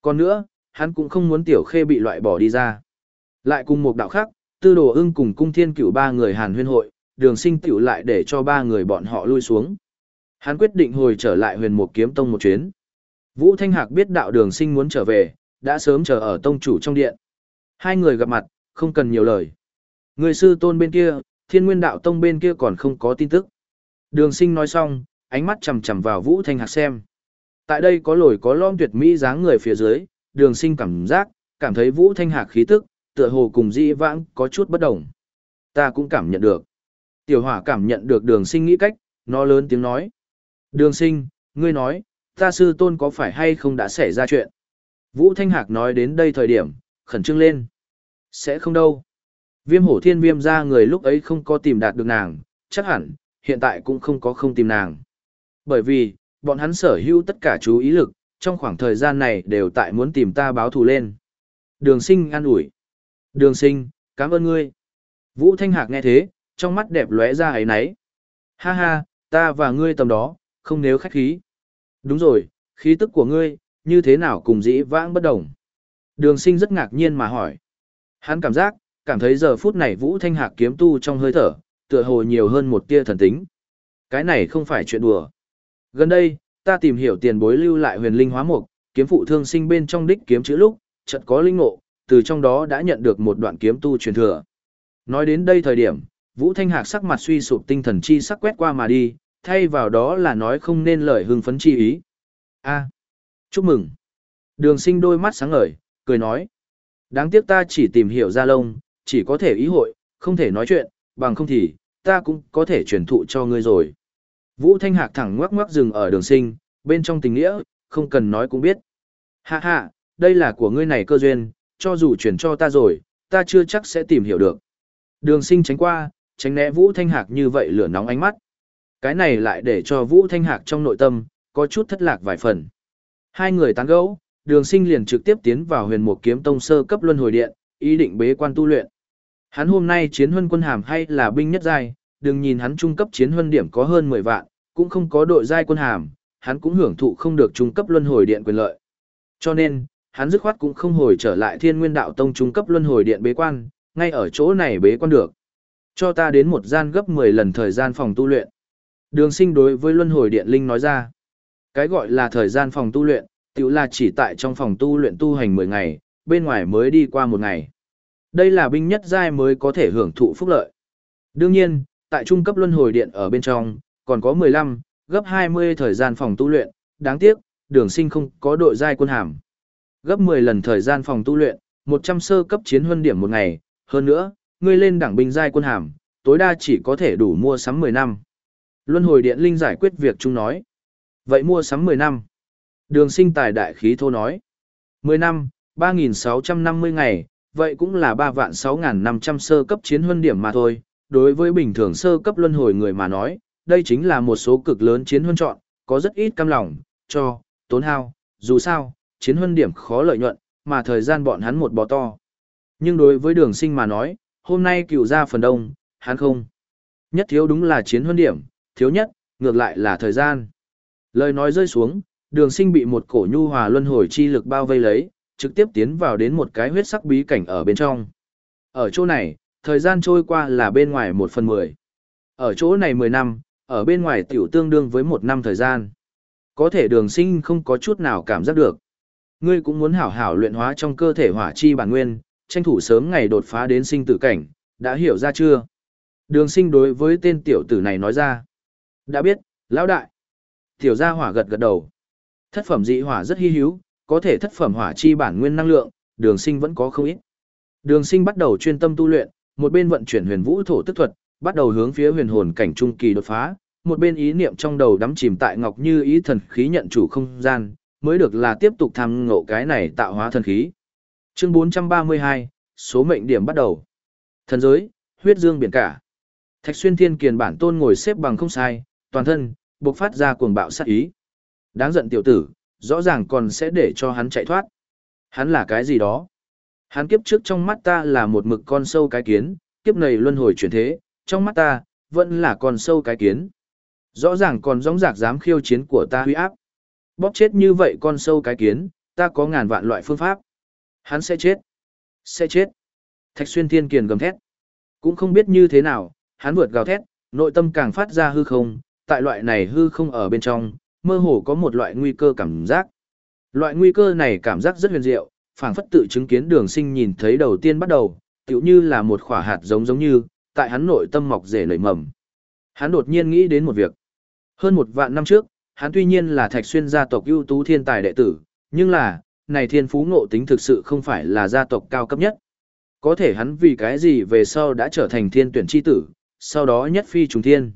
Còn nữa, hắn cũng không muốn tiểu khê bị loại bỏ đi ra. Lại cùng một đạo khác, tư đồ ưng cùng cung thiên cửu ba người hàn huyên hội, đường sinh tiểu lại để cho ba người bọn họ lui xuống. Hắn quyết định hồi trở lại huyền mục kiếm tông một chuyến. Vũ Thanh Hạc biết đạo đường sinh muốn trở về, đã sớm chờ ở tông chủ trong điện. Hai người gặp mặt, không cần nhiều lời. Người sư tôn bên kia, thiên nguyên đạo tông bên kia còn không có tin tức. Đường sinh nói xong, ánh mắt chầm chầm vào Vũ Thanh Hạc xem. Tại đây có lồi có lom tuyệt mỹ dáng người phía dưới, đường sinh cảm giác, cảm thấy Vũ Thanh Hạc khí tức, tựa hồ cùng di vãng có chút bất đồng. Ta cũng cảm nhận được. Tiểu hỏa cảm nhận được đường sinh nghĩ cách, nó lớn tiếng nói. Đường sinh, ngươi nói, ta sư tôn có phải hay không đã xảy ra chuyện? Vũ Thanh Hạc nói đến đây thời điểm, khẩn trương lên. Sẽ không đâu. Viêm hổ thiên viêm ra người lúc ấy không có tìm đạt được nàng, chắc hẳn, hiện tại cũng không có không tìm nàng. Bởi vì, bọn hắn sở hữu tất cả chú ý lực, trong khoảng thời gian này đều tại muốn tìm ta báo thù lên. Đường sinh an ủi. Đường sinh, cảm ơn ngươi. Vũ Thanh Hạc nghe thế, trong mắt đẹp lóe ra ấy nấy. Ha ha, ta và ngươi tầm đó, không nếu khách khí. Đúng rồi, khí tức của ngươi, như thế nào cùng dĩ vãng bất đồng. Đường sinh rất ngạc nhiên mà hỏi. Hắn cảm giác, cảm thấy giờ phút này Vũ Thanh Hạc kiếm tu trong hơi thở, tựa hồ nhiều hơn một tia thần tính. Cái này không phải chuyện đùa. Gần đây, ta tìm hiểu tiền bối lưu lại huyền linh hóa mục, kiếm phụ thương sinh bên trong đích kiếm chữ lúc, chợt có linh ngộ, từ trong đó đã nhận được một đoạn kiếm tu truyền thừa. Nói đến đây thời điểm, Vũ Thanh Hạc sắc mặt suy sụp tinh thần chi sắc quét qua mà đi, thay vào đó là nói không nên lời hưng phấn chi ý. A, chúc mừng. Đường sinh đôi mắt sáng ngời, cười nói. Đáng tiếc ta chỉ tìm hiểu ra lông, chỉ có thể ý hội, không thể nói chuyện, bằng không thì, ta cũng có thể truyền thụ cho ngươi rồi. Vũ Thanh Hạc thẳng ngoắc ngoắc dừng ở đường sinh, bên trong tình nghĩa, không cần nói cũng biết. Hạ hạ, đây là của ngươi này cơ duyên, cho dù truyền cho ta rồi, ta chưa chắc sẽ tìm hiểu được. Đường sinh tránh qua, tránh né Vũ Thanh Hạc như vậy lửa nóng ánh mắt. Cái này lại để cho Vũ Thanh Hạc trong nội tâm, có chút thất lạc vài phần. Hai người tán gẫu, đường sinh liền trực tiếp tiến vào huyền mục kiếm tông sơ cấp luân hồi điện, ý định bế quan tu luyện. Hắn hôm nay chiến huân quân hàm hay là binh nhất giai, đừng nhìn hắn trung cấp chiến huân điểm có hơn 10 vạn, cũng không có đội giai quân hàm, hắn cũng hưởng thụ không được trung cấp luân hồi điện quyền lợi. Cho nên, hắn dứt khoát cũng không hồi trở lại Thiên Nguyên Đạo Tông trung cấp luân hồi điện bế quan, ngay ở chỗ này bế quan được. Cho ta đến một gian gấp 10 lần thời gian phòng tu luyện. Đường sinh đối với luân hồi điện linh nói ra. Cái gọi là thời gian phòng tu luyện, tự là chỉ tại trong phòng tu luyện tu hành 10 ngày, bên ngoài mới đi qua một ngày. Đây là binh nhất giai mới có thể hưởng thụ phúc lợi. Đương nhiên, tại trung cấp luân hồi điện ở bên trong, còn có 15, gấp 20 thời gian phòng tu luyện, đáng tiếc, đường sinh không có đội giai quân hàm. Gấp 10 lần thời gian phòng tu luyện, 100 sơ cấp chiến huân điểm một ngày, hơn nữa, ngươi lên đẳng binh giai quân hàm, tối đa chỉ có thể đủ mua sắm 10 năm. Luân hồi điện linh giải quyết việc chúng nói. Vậy mua sắm 10 năm. Đường sinh tài đại khí thô nói. 10 năm, 3.650 ngày, vậy cũng là 3 vạn 6.500 sơ cấp chiến huân điểm mà thôi. Đối với bình thường sơ cấp luân hồi người mà nói, đây chính là một số cực lớn chiến huân chọn, có rất ít cam lòng, cho, tốn hao, dù sao, chiến huân điểm khó lợi nhuận, mà thời gian bọn hắn một bò to. Nhưng đối với đường sinh mà nói, hôm nay cựu ra phần đông, hắn không. Nhất thiếu đúng là chiến huân điểm, thiếu nhất, ngược lại là thời gian. Lời nói rơi xuống, đường sinh bị một cổ nhu hòa luân hồi chi lực bao vây lấy, trực tiếp tiến vào đến một cái huyết sắc bí cảnh ở bên trong. Ở chỗ này, thời gian trôi qua là bên ngoài một phần mười. Ở chỗ này 10 năm, ở bên ngoài tiểu tương đương với một năm thời gian. Có thể đường sinh không có chút nào cảm giác được. Ngươi cũng muốn hảo hảo luyện hóa trong cơ thể hỏa chi bản nguyên, tranh thủ sớm ngày đột phá đến sinh tử cảnh, đã hiểu ra chưa? Đường sinh đối với tên tiểu tử này nói ra. Đã biết, lão đại. Tiểu gia hỏa gật gật đầu. Thất phẩm dị hỏa rất hy hữu, có thể thất phẩm hỏa chi bản nguyên năng lượng, đường sinh vẫn có không ít. Đường sinh bắt đầu chuyên tâm tu luyện, một bên vận chuyển huyền vũ thổ tức thuật, bắt đầu hướng phía huyền hồn cảnh trung kỳ đột phá, một bên ý niệm trong đầu đắm chìm tại ngọc như ý thần khí nhận chủ không gian, mới được là tiếp tục tham ngộ cái này tạo hóa thần khí. Chương 432, số mệnh điểm bắt đầu. Thần giới, huyết dương biển cả. Thạch xuyên thiên kiền bản tôn ngồi xếp bằng không sai, toàn thân, bộc phát ra cuồng bạo sát ý. Đáng giận tiểu tử, rõ ràng còn sẽ để cho hắn chạy thoát. Hắn là cái gì đó? Hắn kiếp trước trong mắt ta là một mực con sâu cái kiến, kiếp này luân hồi chuyển thế, trong mắt ta, vẫn là con sâu cái kiến. Rõ ràng còn rõng rạc dám khiêu chiến của ta huy áp. Bóp chết như vậy con sâu cái kiến, ta có ngàn vạn loại phương pháp. Hắn sẽ chết. Sẽ chết. Thạch xuyên thiên kiền gầm thét. Cũng không biết như thế nào, hắn vượt gào thét, nội tâm càng phát ra hư không, tại loại này hư không ở bên trong, mơ hồ có một loại nguy cơ cảm giác. Loại nguy cơ này cảm giác rất huyền diệu, phảng phất tự chứng kiến đường sinh nhìn thấy đầu tiên bắt đầu, tựu như là một khỏa hạt giống giống như, tại hắn nội tâm mọc rể nảy mầm. Hắn đột nhiên nghĩ đến một việc. Hơn một vạn năm trước, hắn tuy nhiên là thạch xuyên gia tộc ưu tú thiên tài đệ tử, nhưng là, này thiên phú ngộ tính thực sự không phải là gia tộc cao cấp nhất. Có thể hắn vì cái gì về sau đã trở thành thiên tuyển chi tử, sau đó nhất phi trùng thiên.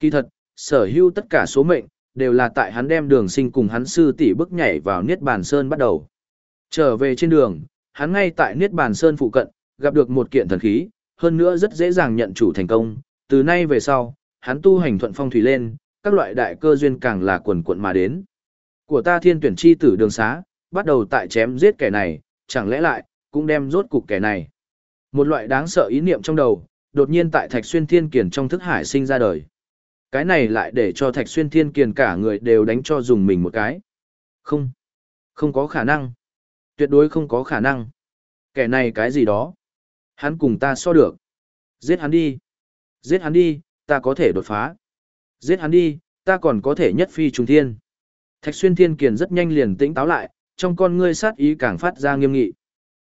Kỳ thật, sở hữu tất cả số mệnh, đều là tại hắn đem đường sinh cùng hắn sư tỷ bước nhảy vào Niết Bàn Sơn bắt đầu. Trở về trên đường, hắn ngay tại Niết Bàn Sơn phụ cận, gặp được một kiện thần khí, hơn nữa rất dễ dàng nhận chủ thành công. Từ nay về sau, hắn tu hành thuận phong thủy lên, các loại đại cơ duyên càng là quần quận mà đến. Của ta thiên tuyển chi tử đường xá, bắt đầu tại chém giết kẻ này, chẳng lẽ lại, cũng đem rốt cục kẻ này. Một loại đáng sợ ý niệm trong đầu, đột nhiên tại Thạch Xuyên Thiên Kiền trong thức hải sinh ra đời. Cái này lại để cho Thạch Xuyên Thiên Kiền cả người đều đánh cho dùng mình một cái. Không, không có khả năng. Tuyệt đối không có khả năng. Kẻ này cái gì đó. Hắn cùng ta so được. Giết hắn đi. Giết hắn đi, ta có thể đột phá. Giết hắn đi, ta còn có thể nhất phi trùng thiên. Thạch Xuyên Thiên Kiền rất nhanh liền tĩnh táo lại, trong con ngươi sát ý càng phát ra nghiêm nghị.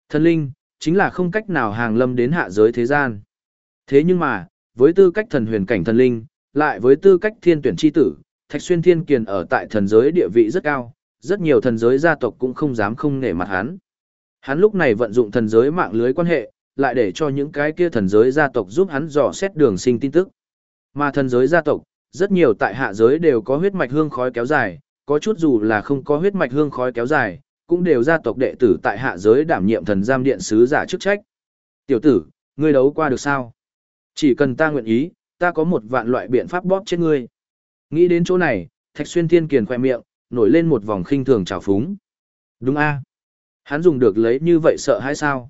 Thần linh, chính là không cách nào hàng lâm đến hạ giới thế gian. Thế nhưng mà, với tư cách thần huyền cảnh thần linh, lại với tư cách thiên tuyển chi tử, Thạch Xuyên Thiên Kiền ở tại thần giới địa vị rất cao, rất nhiều thần giới gia tộc cũng không dám không nể mặt hắn. Hắn lúc này vận dụng thần giới mạng lưới quan hệ, lại để cho những cái kia thần giới gia tộc giúp hắn dò xét đường sinh tin tức. Mà thần giới gia tộc, rất nhiều tại hạ giới đều có huyết mạch hương khói kéo dài, có chút dù là không có huyết mạch hương khói kéo dài, cũng đều gia tộc đệ tử tại hạ giới đảm nhiệm thần giam điện sứ giả chức trách. Tiểu tử, ngươi đấu qua được sao? Chỉ cần ta nguyện ý, ta có một vạn loại biện pháp bóp chết ngươi. Nghĩ đến chỗ này, Thạch Xuyên Thiên Kiền khoe miệng, nổi lên một vòng khinh thường trào phúng. Đúng a Hắn dùng được lấy như vậy sợ hay sao?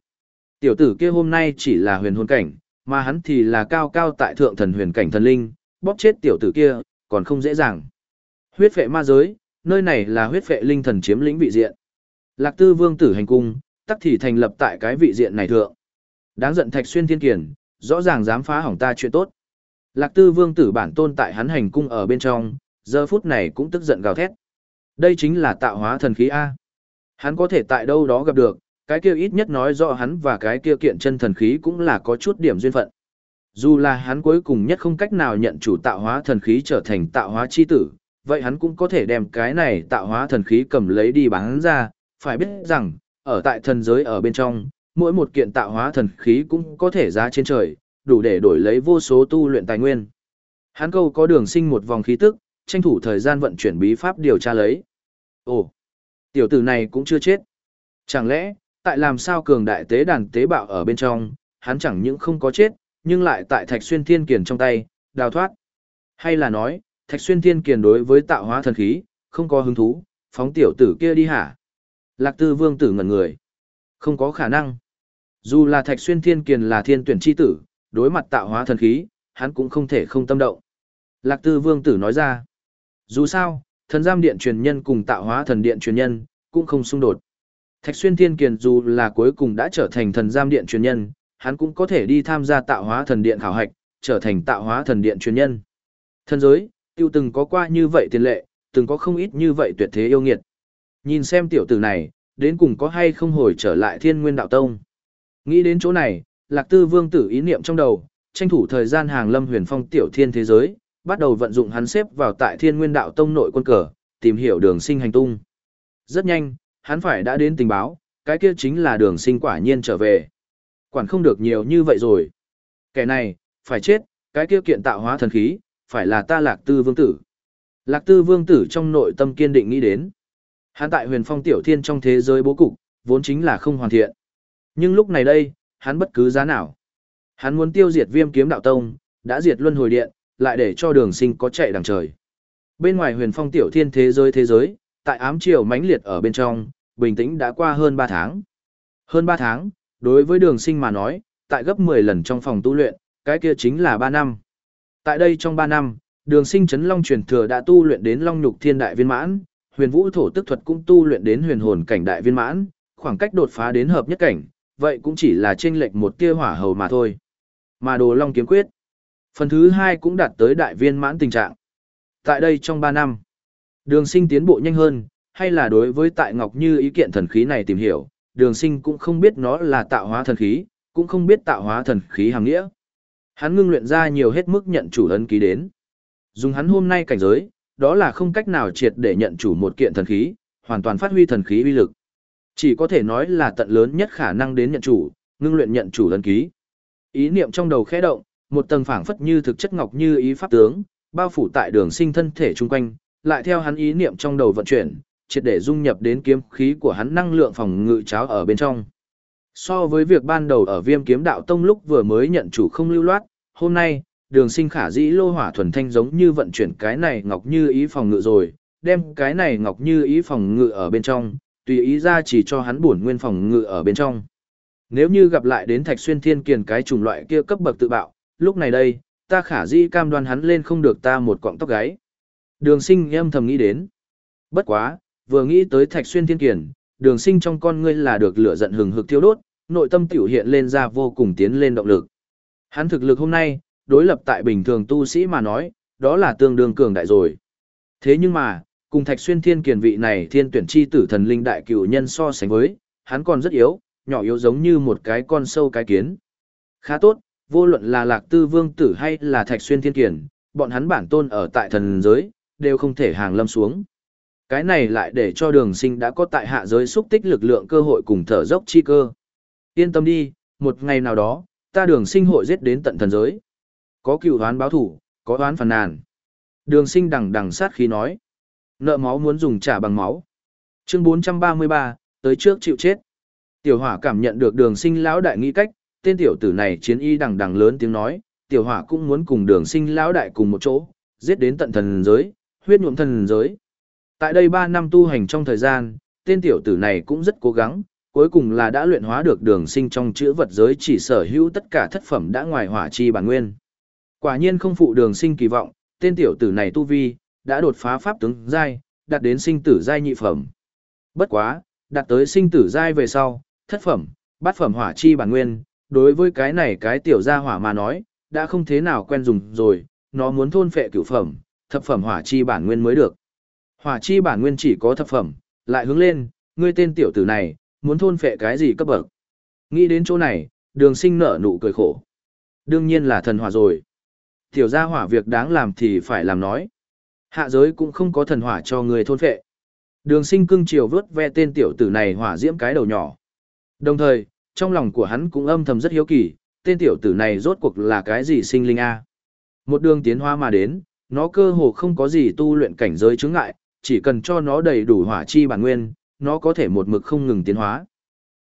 Tiểu tử kia hôm nay chỉ là huyền hồn cảnh, mà hắn thì là cao cao tại thượng thần huyền cảnh thần linh, bóp chết tiểu tử kia, còn không dễ dàng. Huyết phệ ma giới, nơi này là huyết phệ linh thần chiếm lĩnh vị diện. Lạc Tư Vương tử hành cung, tắc thì thành lập tại cái vị diện này thượng. Đáng giận Thạch Xuyên Thiên Kiền, rõ ràng dám phá hỏng ta chuyện tốt. Lạc Tư Vương tử bản tôn tại hắn hành cung ở bên trong, giờ phút này cũng tức giận gào thét. Đây chính là tạo hóa thần khí A. Hắn có thể tại đâu đó gặp được, cái kia ít nhất nói rõ hắn và cái kia kiện chân thần khí cũng là có chút điểm duyên phận. Dù là hắn cuối cùng nhất không cách nào nhận chủ tạo hóa thần khí trở thành tạo hóa chi tử, vậy hắn cũng có thể đem cái này tạo hóa thần khí cầm lấy đi bán ra, phải biết rằng, ở tại thần giới ở bên trong, mỗi một kiện tạo hóa thần khí cũng có thể giá trên trời, đủ để đổi lấy vô số tu luyện tài nguyên. Hắn câu có đường sinh một vòng khí tức, tranh thủ thời gian vận chuyển bí pháp điều tra lấy. Ồ, tiểu tử này cũng chưa chết. Chẳng lẽ, tại làm sao cường đại tế đàn tế bạo ở bên trong, hắn chẳng những không có chết, nhưng lại tại Thạch Xuyên Thiên Kiền trong tay, đào thoát. Hay là nói, Thạch Xuyên Thiên Kiền đối với tạo hóa thần khí, không có hứng thú, phóng tiểu tử kia đi hả? Lạc Tư Vương tử ngẩn người. Không có khả năng. Dù là Thạch Xuyên Thiên Kiền là thiên tuyển chi tử, đối mặt tạo hóa thần khí, hắn cũng không thể không tâm động. Lạc Tư Vương tử nói ra. Dù sao, thần giam điện truyền nhân cùng tạo hóa thần điện truyền nhân, cũng không xung đột. Thạch Xuyên Thiên Kiền dù là cuối cùng đã trở thành thần giam điện truyền nhân, hắn cũng có thể đi tham gia tạo hóa thần điện khảo hạch, trở thành tạo hóa thần điện chuyên nhân. Thần giới, tiêu từng có qua như vậy tiền lệ, từng có không ít như vậy tuyệt thế yêu nghiệt. Nhìn xem tiểu tử này, đến cùng có hay không hồi trở lại thiên nguyên đạo tông. Nghĩ đến chỗ này, lạc tư vương tử ý niệm trong đầu, tranh thủ thời gian hàng lâm huyền phong tiểu thiên thế giới, bắt đầu vận dụng hắn xếp vào tại thiên nguyên đạo tông nội quân cờ, tìm hiểu đường sinh hành tung. Rất nhanh, hắn phải đã đến tình báo, cái kia chính là đường sinh quả nhiên trở về. Quản không được nhiều như vậy rồi. Kẻ này, phải chết, cái kia kiện tạo hóa thần khí, phải là ta lạc tư vương tử. Lạc tư vương tử trong nội tâm kiên định nghĩ đến. Hắn tại huyền phong tiểu thiên trong thế giới bố cục, vốn chính là không hoàn thiện. Nhưng lúc này đây, hắn bất cứ giá nào. Hắn muốn tiêu diệt viêm kiếm đạo tông, đã diệt luân hồi điện, lại để cho đường sinh có chạy đằng trời. Bên ngoài huyền phong tiểu thiên thế giới thế giới, tại ám triều mãnh liệt ở bên trong, bình tĩnh đã qua hơn 3 tháng. Hơn 3 tháng, đối với đường sinh mà nói, tại gấp 10 lần trong phòng tu luyện, cái kia chính là 3 năm. Tại đây trong 3 năm, đường sinh chấn long truyền thừa đã tu luyện đến long nhục thiên đại viên mãn, huyền vũ thổ tức thuật cũng tu luyện đến huyền hồn cảnh đại viên mãn, khoảng cách đột phá đến hợp nhất cảnh, vậy cũng chỉ là chênh lệch một tia hỏa hầu mà thôi. Mà đồ long kiếm quyết, phần thứ 2 cũng đạt tới đại viên mãn tình trạng. Tại đây trong 3 năm, đường sinh tiến bộ nhanh hơn, hay là đối với tại Ngọc Như ý kiện thần khí này tìm hiểu, đường sinh cũng không biết nó là tạo hóa thần khí, cũng không biết tạo hóa thần khí hàng nghĩa. Hắn ngưng luyện ra nhiều hết mức nhận chủ ấn ký đến. Dùng hắn hôm nay cảnh giới, đó là không cách nào triệt để nhận chủ một kiện thần khí, hoàn toàn phát huy thần khí uy lực. Chỉ có thể nói là tận lớn nhất khả năng đến nhận chủ, ngưng luyện nhận chủ ấn ký. Ý niệm trong đầu khẽ động, một tầng phảng phất như thực chất ngọc như ý pháp tướng, bao phủ tại đường sinh thân thể chung quanh, lại theo hắn ý niệm trong đầu vận chuyển, triệt để dung nhập đến kiếm khí của hắn năng lượng phòng ngự cháo ở bên trong. So với việc ban đầu ở viêm kiếm đạo tông lúc vừa mới nhận chủ không lưu loát, hôm nay, đường sinh khả dĩ lô hỏa thuần thanh giống như vận chuyển cái này ngọc như ý phòng ngự rồi, đem cái này ngọc như ý phòng ngự ở bên trong, tùy ý ra chỉ cho hắn buồn nguyên phòng ngự ở bên trong. Nếu như gặp lại đến thạch xuyên thiên kiền cái chủng loại kia cấp bậc tự bạo, lúc này đây, ta khả dĩ cam đoan hắn lên không được ta một cọng tóc gáy. Đường sinh âm thầm nghĩ đến. Bất quá, vừa nghĩ tới thạch xuyên thiên kiền, đường sinh trong con ngươi là được lửa giận hừng hực thiêu đốt, nội tâm tiểu hiện lên ra vô cùng tiến lên động lực. Hắn thực lực hôm nay, đối lập tại bình thường tu sĩ mà nói, đó là tương đương cường đại rồi. Thế nhưng mà, cùng Thạch Xuyên Thiên Kiền vị này thiên tuyển chi tử thần linh đại cựu nhân so sánh với, hắn còn rất yếu, nhỏ yếu giống như một cái con sâu cái kiến. Khá tốt, vô luận là Lạc Tư Vương tử hay là Thạch Xuyên Thiên Kiền, bọn hắn bản tôn ở tại thần giới, đều không thể hàng lâm xuống. Cái này lại để cho đường sinh đã có tại hạ giới xúc tích lực lượng cơ hội cùng thở dốc chi cơ. Yên tâm đi, một ngày nào đó, ta đường sinh hội giết đến tận thần giới. Có cựu hoán báo thủ, có hoán phản nàn. Đường sinh đằng đằng sát khí nói. Nợ máu muốn dùng trả bằng máu. Chương 433, tới trước chịu chết. Tiểu hỏa cảm nhận được đường sinh lão đại nghĩ cách, tên tiểu tử này chiến y đằng đằng lớn tiếng nói, tiểu hỏa cũng muốn cùng đường sinh lão đại cùng một chỗ, giết đến tận thần giới, huyết nhuộm thần giới. Tại đây 3 năm tu hành trong thời gian, tên tiểu tử này cũng rất cố gắng, cuối cùng là đã luyện hóa được đường sinh trong chữ vật giới chỉ sở hữu tất cả thất phẩm đã ngoài hỏa chi bản nguyên. Quả nhiên không phụ đường sinh kỳ vọng, tên tiểu tử này tu vi, đã đột phá pháp tướng giai, đạt đến sinh tử giai nhị phẩm. Bất quá, đạt tới sinh tử giai về sau, thất phẩm, bát phẩm hỏa chi bản nguyên, đối với cái này cái tiểu gia hỏa mà nói, đã không thế nào quen dùng rồi, nó muốn thôn phệ cửu phẩm, thập phẩm hỏa chi bản nguyên mới được. Hỏa chi bản nguyên chỉ có thập phẩm, lại hướng lên, ngươi tên tiểu tử này, muốn thôn phệ cái gì cấp bậc. Nghĩ đến chỗ này, đường sinh nở nụ cười khổ. Đương nhiên là thần hỏa rồi. Tiểu gia hỏa việc đáng làm thì phải làm nói. Hạ giới cũng không có thần hỏa cho người thôn phệ. Đường sinh cưng chiều vớt ve tên tiểu tử này hỏa diễm cái đầu nhỏ. Đồng thời, trong lòng của hắn cũng âm thầm rất hiếu kỳ, tên tiểu tử này rốt cuộc là cái gì sinh linh A. Một đường tiến hóa mà đến, nó cơ hồ không có gì tu luyện cảnh giới chứng ngại, chỉ cần cho nó đầy đủ hỏa chi bản nguyên, nó có thể một mực không ngừng tiến hóa.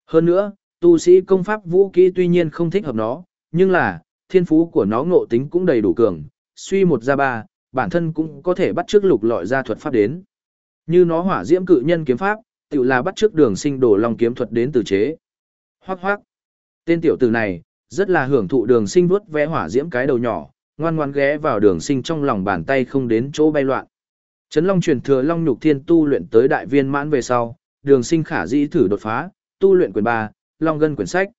Hơn nữa, tu sĩ công pháp vũ kỹ tuy nhiên không thích hợp nó, nhưng là, thiên phú của nó ngộ tính cũng đầy đủ cường, suy một ra ba, bản thân cũng có thể bắt trước lục lọi ra thuật pháp đến. Như nó hỏa diễm cự nhân kiếm pháp, tự là bắt trước đường sinh đổ long kiếm thuật đến từ chế. Hoác hoác. Tên tiểu tử này, rất là hưởng thụ đường sinh vuốt vẽ hỏa diễm cái đầu nhỏ, ngoan ngoan ghé vào đường sinh trong lòng bàn tay không đến chỗ bay loạn. Trấn Long truyền thừa Long Nhục Thiên tu luyện tới đại viên mãn về sau, đường sinh khả dĩ thử đột phá, tu luyện quyền 3, Long Gân quyển sách.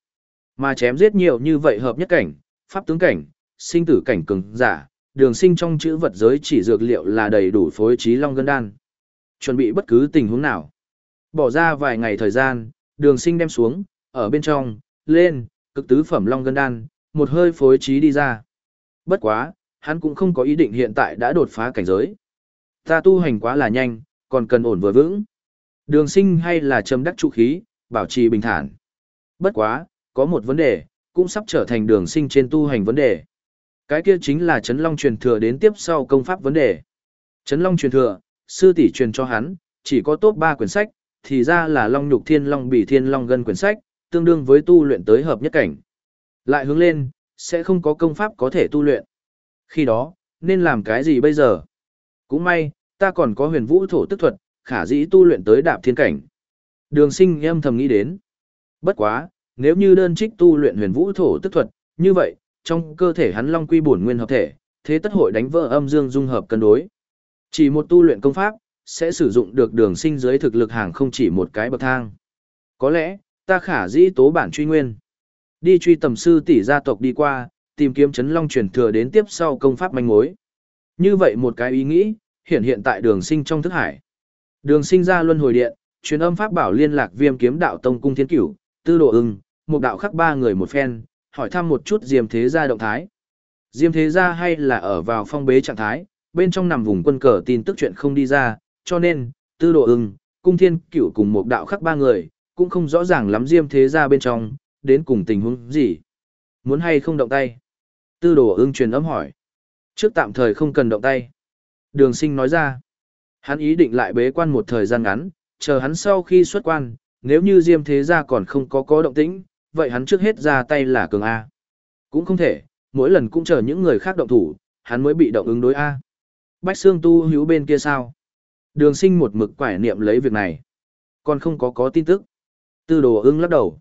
Mà chém giết nhiều như vậy hợp nhất cảnh, pháp tướng cảnh, sinh tử cảnh cường giả, đường sinh trong chữ vật giới chỉ dược liệu là đầy đủ phối trí Long Gân đan. Chuẩn bị bất cứ tình huống nào. Bỏ ra vài ngày thời gian, đường sinh đem xuống, ở bên trong, lên, cực tứ phẩm Long Gân đan, một hơi phối trí đi ra. Bất quá, hắn cũng không có ý định hiện tại đã đột phá cảnh giới. Ta tu hành quá là nhanh, còn cần ổn vừa vững. Đường sinh hay là châm đắc trụ khí, bảo trì bình thản. Bất quá, có một vấn đề, cũng sắp trở thành đường sinh trên tu hành vấn đề. Cái kia chính là Trấn Long truyền thừa đến tiếp sau công pháp vấn đề. Trấn Long truyền thừa, sư tỷ truyền cho hắn, chỉ có top 3 quyển sách, thì ra là Long Nhục Thiên Long Bỉ Thiên Long Gân quyển sách, tương đương với tu luyện tới hợp nhất cảnh. Lại hướng lên, sẽ không có công pháp có thể tu luyện. Khi đó, nên làm cái gì bây giờ? Cũng may, ta còn có huyền vũ thổ tức thuật, khả dĩ tu luyện tới đạp thiên cảnh. Đường sinh em thầm nghĩ đến. Bất quá, nếu như đơn trích tu luyện huyền vũ thổ tức thuật, như vậy, trong cơ thể hắn long quy bổn nguyên hợp thể, thế tất hội đánh vỡ âm dương dung hợp cân đối. Chỉ một tu luyện công pháp, sẽ sử dụng được đường sinh dưới thực lực hàng không chỉ một cái bậc thang. Có lẽ, ta khả dĩ tố bản truy nguyên. Đi truy tầm sư tỷ gia tộc đi qua, tìm kiếm chấn long truyền thừa đến tiếp sau công pháp manh mối. Như vậy một cái ý nghĩ, hiện hiện tại đường sinh trong thức hải. Đường sinh ra luân hồi điện, truyền âm pháp bảo liên lạc viêm kiếm đạo tông cung thiên cửu, tư độ ưng, một đạo khắc ba người một phen, hỏi thăm một chút diêm thế gia động thái. Diêm thế gia hay là ở vào phong bế trạng thái, bên trong nằm vùng quân cờ tin tức chuyện không đi ra, cho nên, tư độ ưng, cung thiên cửu cùng một đạo khắc ba người, cũng không rõ ràng lắm diêm thế gia bên trong, đến cùng tình huống gì. Muốn hay không động tay? Tư đồ ưng truyền âm hỏi. Trước tạm thời không cần động tay. Đường sinh nói ra. Hắn ý định lại bế quan một thời gian ngắn, chờ hắn sau khi xuất quan, nếu như Diêm Thế Gia còn không có có động tĩnh, vậy hắn trước hết ra tay là cường A. Cũng không thể, mỗi lần cũng chờ những người khác động thủ, hắn mới bị động ứng đối A. Bách Sương Tu hữu bên kia sao? Đường sinh một mực quải niệm lấy việc này. Còn không có có tin tức. Tư đồ ưng lắc đầu.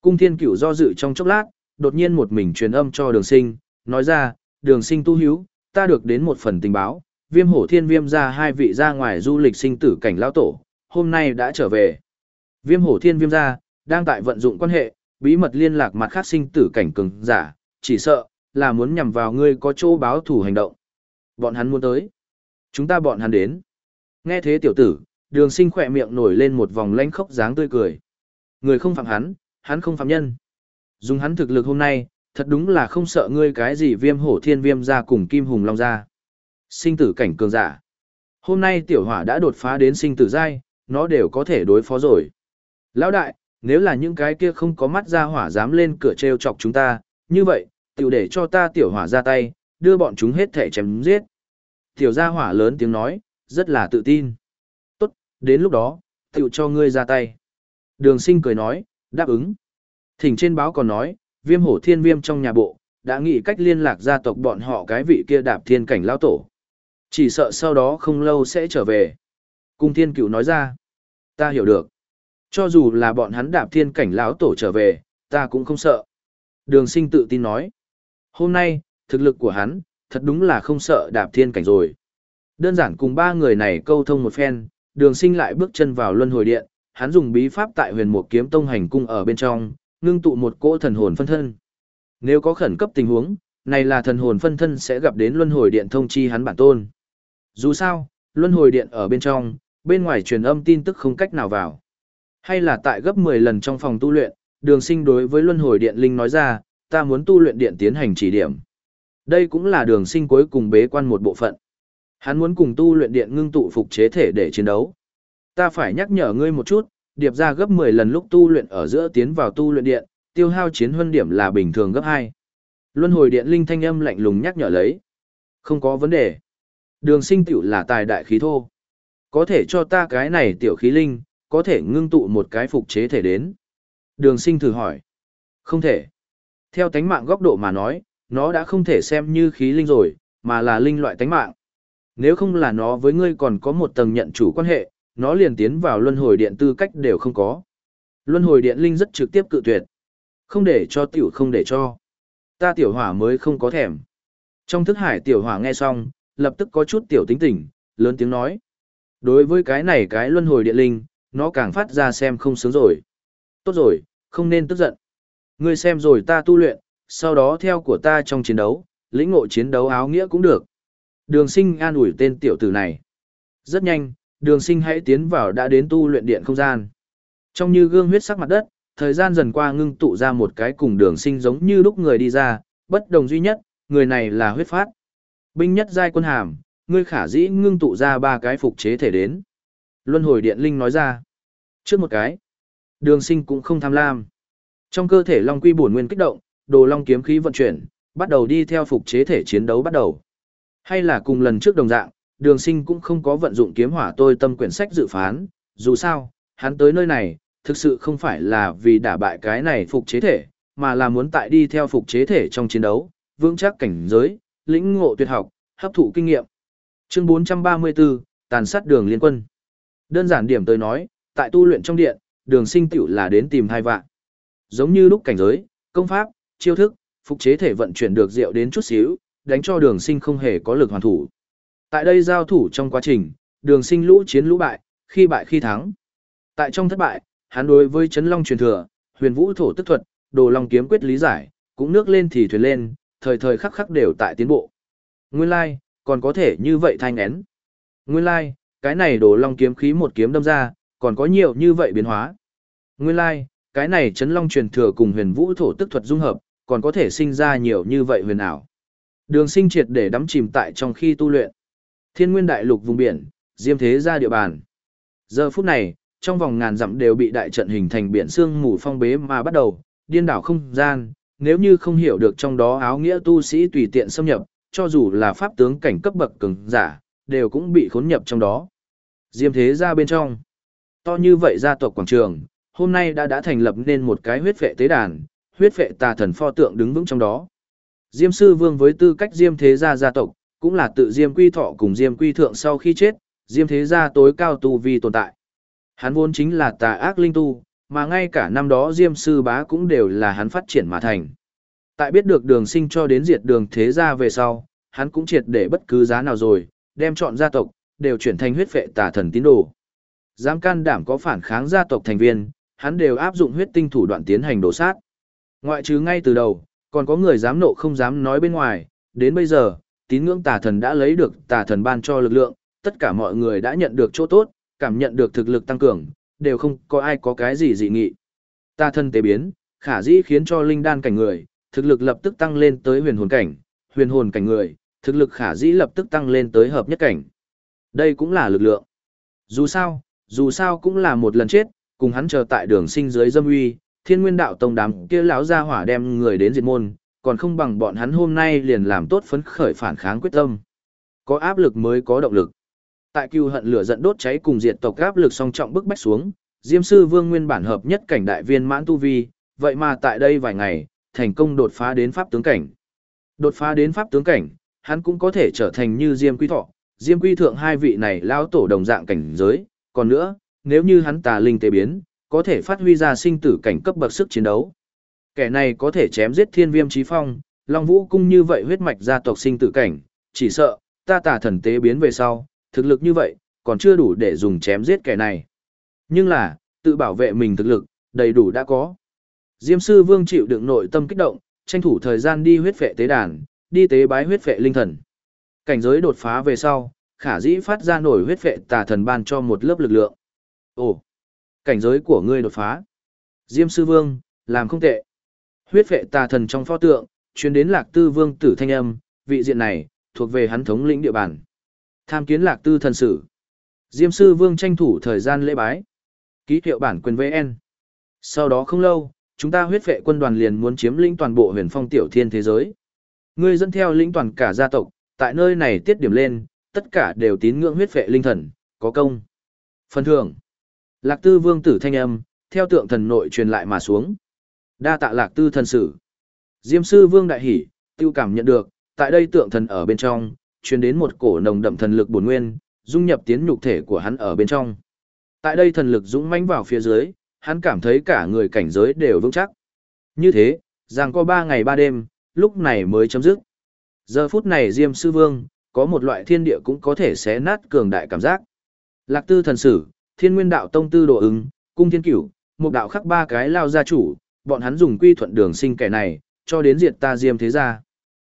Cung thiên cửu do dự trong chốc lát, đột nhiên một mình truyền âm cho đường sinh, nói ra, đường sinh tu hữu, ta được đến một phần tình báo, viêm hổ thiên viêm ra hai vị ra ngoài du lịch sinh tử cảnh lao tổ, hôm nay đã trở về. Viêm hổ thiên viêm ra, đang tại vận dụng quan hệ, bí mật liên lạc mặt khác sinh tử cảnh cường giả, chỉ sợ, là muốn nhằm vào ngươi có chỗ báo thủ hành động. Bọn hắn muốn tới. Chúng ta bọn hắn đến. Nghe thế tiểu tử, đường sinh khỏe miệng nổi lên một vòng lanh khốc dáng tươi cười. Người không phạm hắn, hắn không phạm nhân. Dùng hắn thực lực hôm nay, thật đúng là không sợ ngươi cái gì viêm hổ thiên viêm ra cùng kim hùng long ra. Sinh tử cảnh cường giả. Hôm nay tiểu hỏa đã đột phá đến sinh tử giai, nó đều có thể đối phó rồi. Lão đại, nếu là những cái kia không có mắt ra hỏa dám lên cửa treo chọc chúng ta, như vậy, tiểu để cho ta tiểu hỏa ra tay, đưa bọn chúng hết thể chém giết. Tiểu gia hỏa lớn tiếng nói, rất là tự tin. Tốt, đến lúc đó, tiểu cho ngươi ra tay. Đường sinh cười nói, đáp ứng. Thỉnh trên báo còn nói, viêm hổ thiên viêm trong nhà bộ, đã nghĩ cách liên lạc gia tộc bọn họ cái vị kia đạp thiên cảnh lao tổ. Chỉ sợ sau đó không lâu sẽ trở về. Cung thiên cửu nói ra, ta hiểu được. Cho dù là bọn hắn đạp thiên cảnh lão tổ trở về, ta cũng không sợ. Đường sinh tự tin nói. Hôm nay, thực lực của hắn, thật đúng là không sợ đạp thiên cảnh rồi. Đơn giản cùng ba người này câu thông một phen, đường sinh lại bước chân vào luân hồi điện, hắn dùng bí pháp tại huyền một kiếm tông hành cung ở bên trong, ngưng tụ một cỗ thần hồn phân thân. Nếu có khẩn cấp tình huống, này là thần hồn phân thân sẽ gặp đến luân hồi điện thông chi hắn bản tôn. Dù sao, luân hồi điện ở bên trong, bên ngoài truyền âm tin tức không cách nào vào. Hay là tại gấp 10 lần trong phòng tu luyện, đường sinh đối với luân hồi điện linh nói ra, ta muốn tu luyện điện tiến hành chỉ điểm. Đây cũng là đường sinh cuối cùng bế quan một bộ phận. Hắn muốn cùng tu luyện điện ngưng tụ phục chế thể để chiến đấu. Ta phải nhắc nhở ngươi một chút, điệp ra gấp 10 lần lúc tu luyện ở giữa tiến vào tu luyện điện, tiêu hao chiến huân điểm là bình thường gấp 2. Luân hồi điện linh thanh âm lạnh lùng nhắc nhở lấy. Không có vấn đề. Đường sinh tiểu là tài đại khí thô. Có thể cho ta cái này tiểu khí linh, có thể ngưng tụ một cái phục chế thể đến. Đường sinh thử hỏi. Không thể. Theo tánh mạng góc độ mà nói, nó đã không thể xem như khí linh rồi, mà là linh loại tánh mạng. Nếu không là nó với ngươi còn có một tầng nhận chủ quan hệ, nó liền tiến vào luân hồi điện tư cách đều không có. Luân hồi điện linh rất trực tiếp cự tuyệt. Không để cho tiểu không để cho. Ta tiểu hỏa mới không có thèm. Trong thức hải tiểu hỏa nghe xong, lập tức có chút tiểu tính tỉnh, lớn tiếng nói. Đối với cái này cái luân hồi điện linh, nó càng phát ra xem không sướng rồi. Tốt rồi, không nên tức giận. Ngươi xem rồi ta tu luyện, sau đó theo của ta trong chiến đấu, lĩnh ngộ chiến đấu áo nghĩa cũng được. Đường sinh an ủi tên tiểu tử này. Rất nhanh, đường sinh hãy tiến vào đã đến tu luyện điện không gian. Trong như gương huyết sắc mặt đất, thời gian dần qua ngưng tụ ra một cái cùng đường sinh giống như lúc người đi ra, bất đồng duy nhất, người này là huyết phát. Binh nhất giai quân hàm, ngươi khả dĩ ngưng tụ ra ba cái phục chế thể đến. Luân hồi điện linh nói ra. Trước một cái, đường sinh cũng không tham lam. Trong cơ thể long quy bổn nguyên kích động, đồ long kiếm khí vận chuyển, bắt đầu đi theo phục chế thể chiến đấu bắt đầu. Hay là cùng lần trước đồng dạng, đường sinh cũng không có vận dụng kiếm hỏa tôi tâm quyển sách dự phán, dù sao, hắn tới nơi này, thực sự không phải là vì đả bại cái này phục chế thể, mà là muốn tại đi theo phục chế thể trong chiến đấu, vững chắc cảnh giới, lĩnh ngộ tuyệt học, hấp thụ kinh nghiệm. Chương 434, tàn sát đường liên quân. Đơn giản điểm tới nói, tại tu luyện trong điện, đường sinh tiểu là đến tìm hai vạn. Giống như lúc cảnh giới, công pháp, chiêu thức, phục chế thể vận chuyển được rượu đến chút xíu, đánh cho đường sinh không hề có lực hoàn thủ. Tại đây giao thủ trong quá trình, đường sinh lũ chiến lũ bại, khi bại khi thắng. Tại trong thất bại, hắn đối với chấn long truyền thừa, huyền vũ thổ tức thuật, đồ long kiếm quyết lý giải, cũng nước lên thì thuyền lên, thời thời khắc khắc đều tại tiến bộ. Nguyên lai, like, còn có thể như vậy thanh én. Nguyên lai, like, cái này đồ long kiếm khí một kiếm đâm ra, còn có nhiều như vậy biến hóa. Nguyên lai, like, cái này chấn long truyền thừa cùng huyền vũ thổ tức thuật dung hợp, còn có thể sinh ra nhiều như vậy huyền ảo. Đường sinh triệt để đắm chìm tại trong khi tu luyện. Thiên nguyên đại lục vùng biển, diêm thế ra địa bàn. Giờ phút này, trong vòng ngàn dặm đều bị đại trận hình thành biển xương mù phong bế mà bắt đầu, điên đảo không gian, nếu như không hiểu được trong đó áo nghĩa tu sĩ tùy tiện xâm nhập, cho dù là pháp tướng cảnh cấp bậc cường giả, đều cũng bị khốn nhập trong đó. Diêm thế ra bên trong. To như vậy gia tộc quảng trường, hôm nay đã đã thành lập nên một cái huyết vệ tế đàn, huyết vệ tà thần pho tượng đứng vững trong đó. Diêm sư vương với tư cách diêm thế gia gia tộc, cũng là tự diêm quy thọ cùng diêm quy thượng sau khi chết, diêm thế gia tối cao tu vi tồn tại. Hắn vốn chính là tà ác linh tu, mà ngay cả năm đó diêm sư bá cũng đều là hắn phát triển mà thành. Tại biết được đường sinh cho đến diệt đường thế gia về sau, hắn cũng triệt để bất cứ giá nào rồi, đem chọn gia tộc, đều chuyển thành huyết vệ tà thần tín đồ. Dám can đảm có phản kháng gia tộc thành viên, hắn đều áp dụng huyết tinh thủ đoạn tiến hành đổ sát. Ngoại trừ ngay từ đầu, còn có người dám nộ không dám nói bên ngoài, đến bây giờ, tín ngưỡng tà thần đã lấy được tà thần ban cho lực lượng, tất cả mọi người đã nhận được chỗ tốt, cảm nhận được thực lực tăng cường, đều không có ai có cái gì dị nghị. Tà thần tế biến, khả dĩ khiến cho linh đan cảnh người, thực lực lập tức tăng lên tới huyền hồn cảnh, huyền hồn cảnh người, thực lực khả dĩ lập tức tăng lên tới hợp nhất cảnh. Đây cũng là lực lượng. Dù sao, dù sao cũng là một lần chết, cùng hắn chờ tại đường sinh dưới dâm uy, thiên nguyên đạo tông đám kia lão ra hỏa đem người đến diệt môn, còn không bằng bọn hắn hôm nay liền làm tốt phấn khởi phản kháng quyết tâm. Có áp lực mới có động lực. Tại cừu hận lửa giận đốt cháy cùng diệt tộc áp lực song trọng bức bách xuống, Diêm sư Vương nguyên bản hợp nhất cảnh đại viên mãn tu vi, vậy mà tại đây vài ngày, thành công đột phá đến pháp tướng cảnh. Đột phá đến pháp tướng cảnh, hắn cũng có thể trở thành như Diêm Quy Thọ, Diêm Quy Thượng hai vị này lão tổ đồng dạng cảnh giới, còn nữa, nếu như hắn tà linh tế biến, có thể phát huy ra sinh tử cảnh cấp bậc sức chiến đấu. Kẻ này có thể chém giết thiên viêm trí phong, Long Vũ cung như vậy huyết mạch gia tộc sinh tử cảnh, chỉ sợ, ta tà thần tế biến về sau, thực lực như vậy, còn chưa đủ để dùng chém giết kẻ này. Nhưng là, tự bảo vệ mình thực lực, đầy đủ đã có. Diêm sư vương chịu đựng nội tâm kích động, tranh thủ thời gian đi huyết vệ tế đàn, đi tế bái huyết vệ linh thần. Cảnh giới đột phá về sau, khả dĩ phát ra nổi huyết vệ tà thần ban cho một lớp lực lượng. Ồ, cảnh giới của ngươi đột phá. Diêm sư vương, làm không tệ. Huyết vệ tà thần trong pho tượng, chuyến đến lạc tư vương tử thanh âm, vị diện này, thuộc về hắn thống lĩnh địa bàn. Tham kiến lạc tư thần sử. Diêm sư vương tranh thủ thời gian lễ bái. Ký hiệu bản quyền VN. Sau đó không lâu, chúng ta huyết vệ quân đoàn liền muốn chiếm lĩnh toàn bộ huyền phong tiểu thiên thế giới. Ngươi dẫn theo lĩnh toàn cả gia tộc, tại nơi này tiết điểm lên, tất cả đều tín ngưỡng huyết vệ linh thần, có công. Phần thưởng. Lạc tư vương tử thanh âm, theo tượng thần nội truyền lại mà xuống. Đa tạ lạc tư thần sử. Diêm sư vương đại hỷ, tiêu cảm nhận được, tại đây tượng thần ở bên trong, truyền đến một cổ nồng đậm thần lực bổn nguyên, dung nhập tiến nhục thể của hắn ở bên trong. Tại đây thần lực dũng mãnh vào phía dưới, hắn cảm thấy cả người cảnh giới đều vững chắc. Như thế, rằng có ba ngày ba đêm, lúc này mới chấm dứt. Giờ phút này Diêm Sư Vương, có một loại thiên địa cũng có thể xé nát cường đại cảm giác. Lạc tư thần sử, thiên nguyên đạo tông tư độ ứng, cung thiên cửu, một đạo khắc ba cái lao gia chủ, bọn hắn dùng quy thuận đường sinh kẻ này, cho đến diệt ta Diêm thế gia.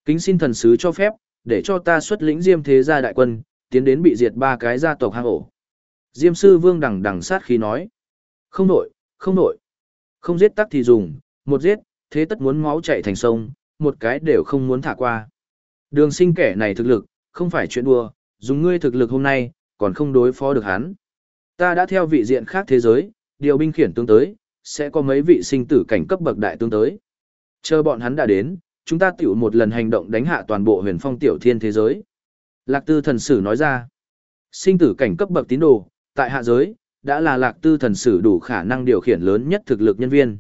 Kính xin thần sứ cho phép, để cho ta xuất lĩnh Diêm thế gia đại quân, tiến đến bị diệt ba cái gia tộc hang ổ. Diêm sư vương đằng đằng sát khí nói. Không nổi, không nổi. Không giết tắc thì dùng, một giết, thế tất muốn máu chạy thành sông, một cái đều không muốn thả qua. Đường sinh kẻ này thực lực, không phải chuyện đùa, dùng ngươi thực lực hôm nay, còn không đối phó được hắn. Ta đã theo vị diện khác thế giới, điều binh khiển tướng tới, sẽ có mấy vị sinh tử cảnh cấp bậc đại tướng tới. Chờ bọn hắn đã đến, chúng ta tiểu một lần hành động đánh hạ toàn bộ huyền phong tiểu thiên thế giới. Lạc tư thần sử nói ra, sinh tử cảnh cấp bậc tín đồ, tại hạ giới, đã là lạc tư thần sử đủ khả năng điều khiển lớn nhất thực lực nhân viên.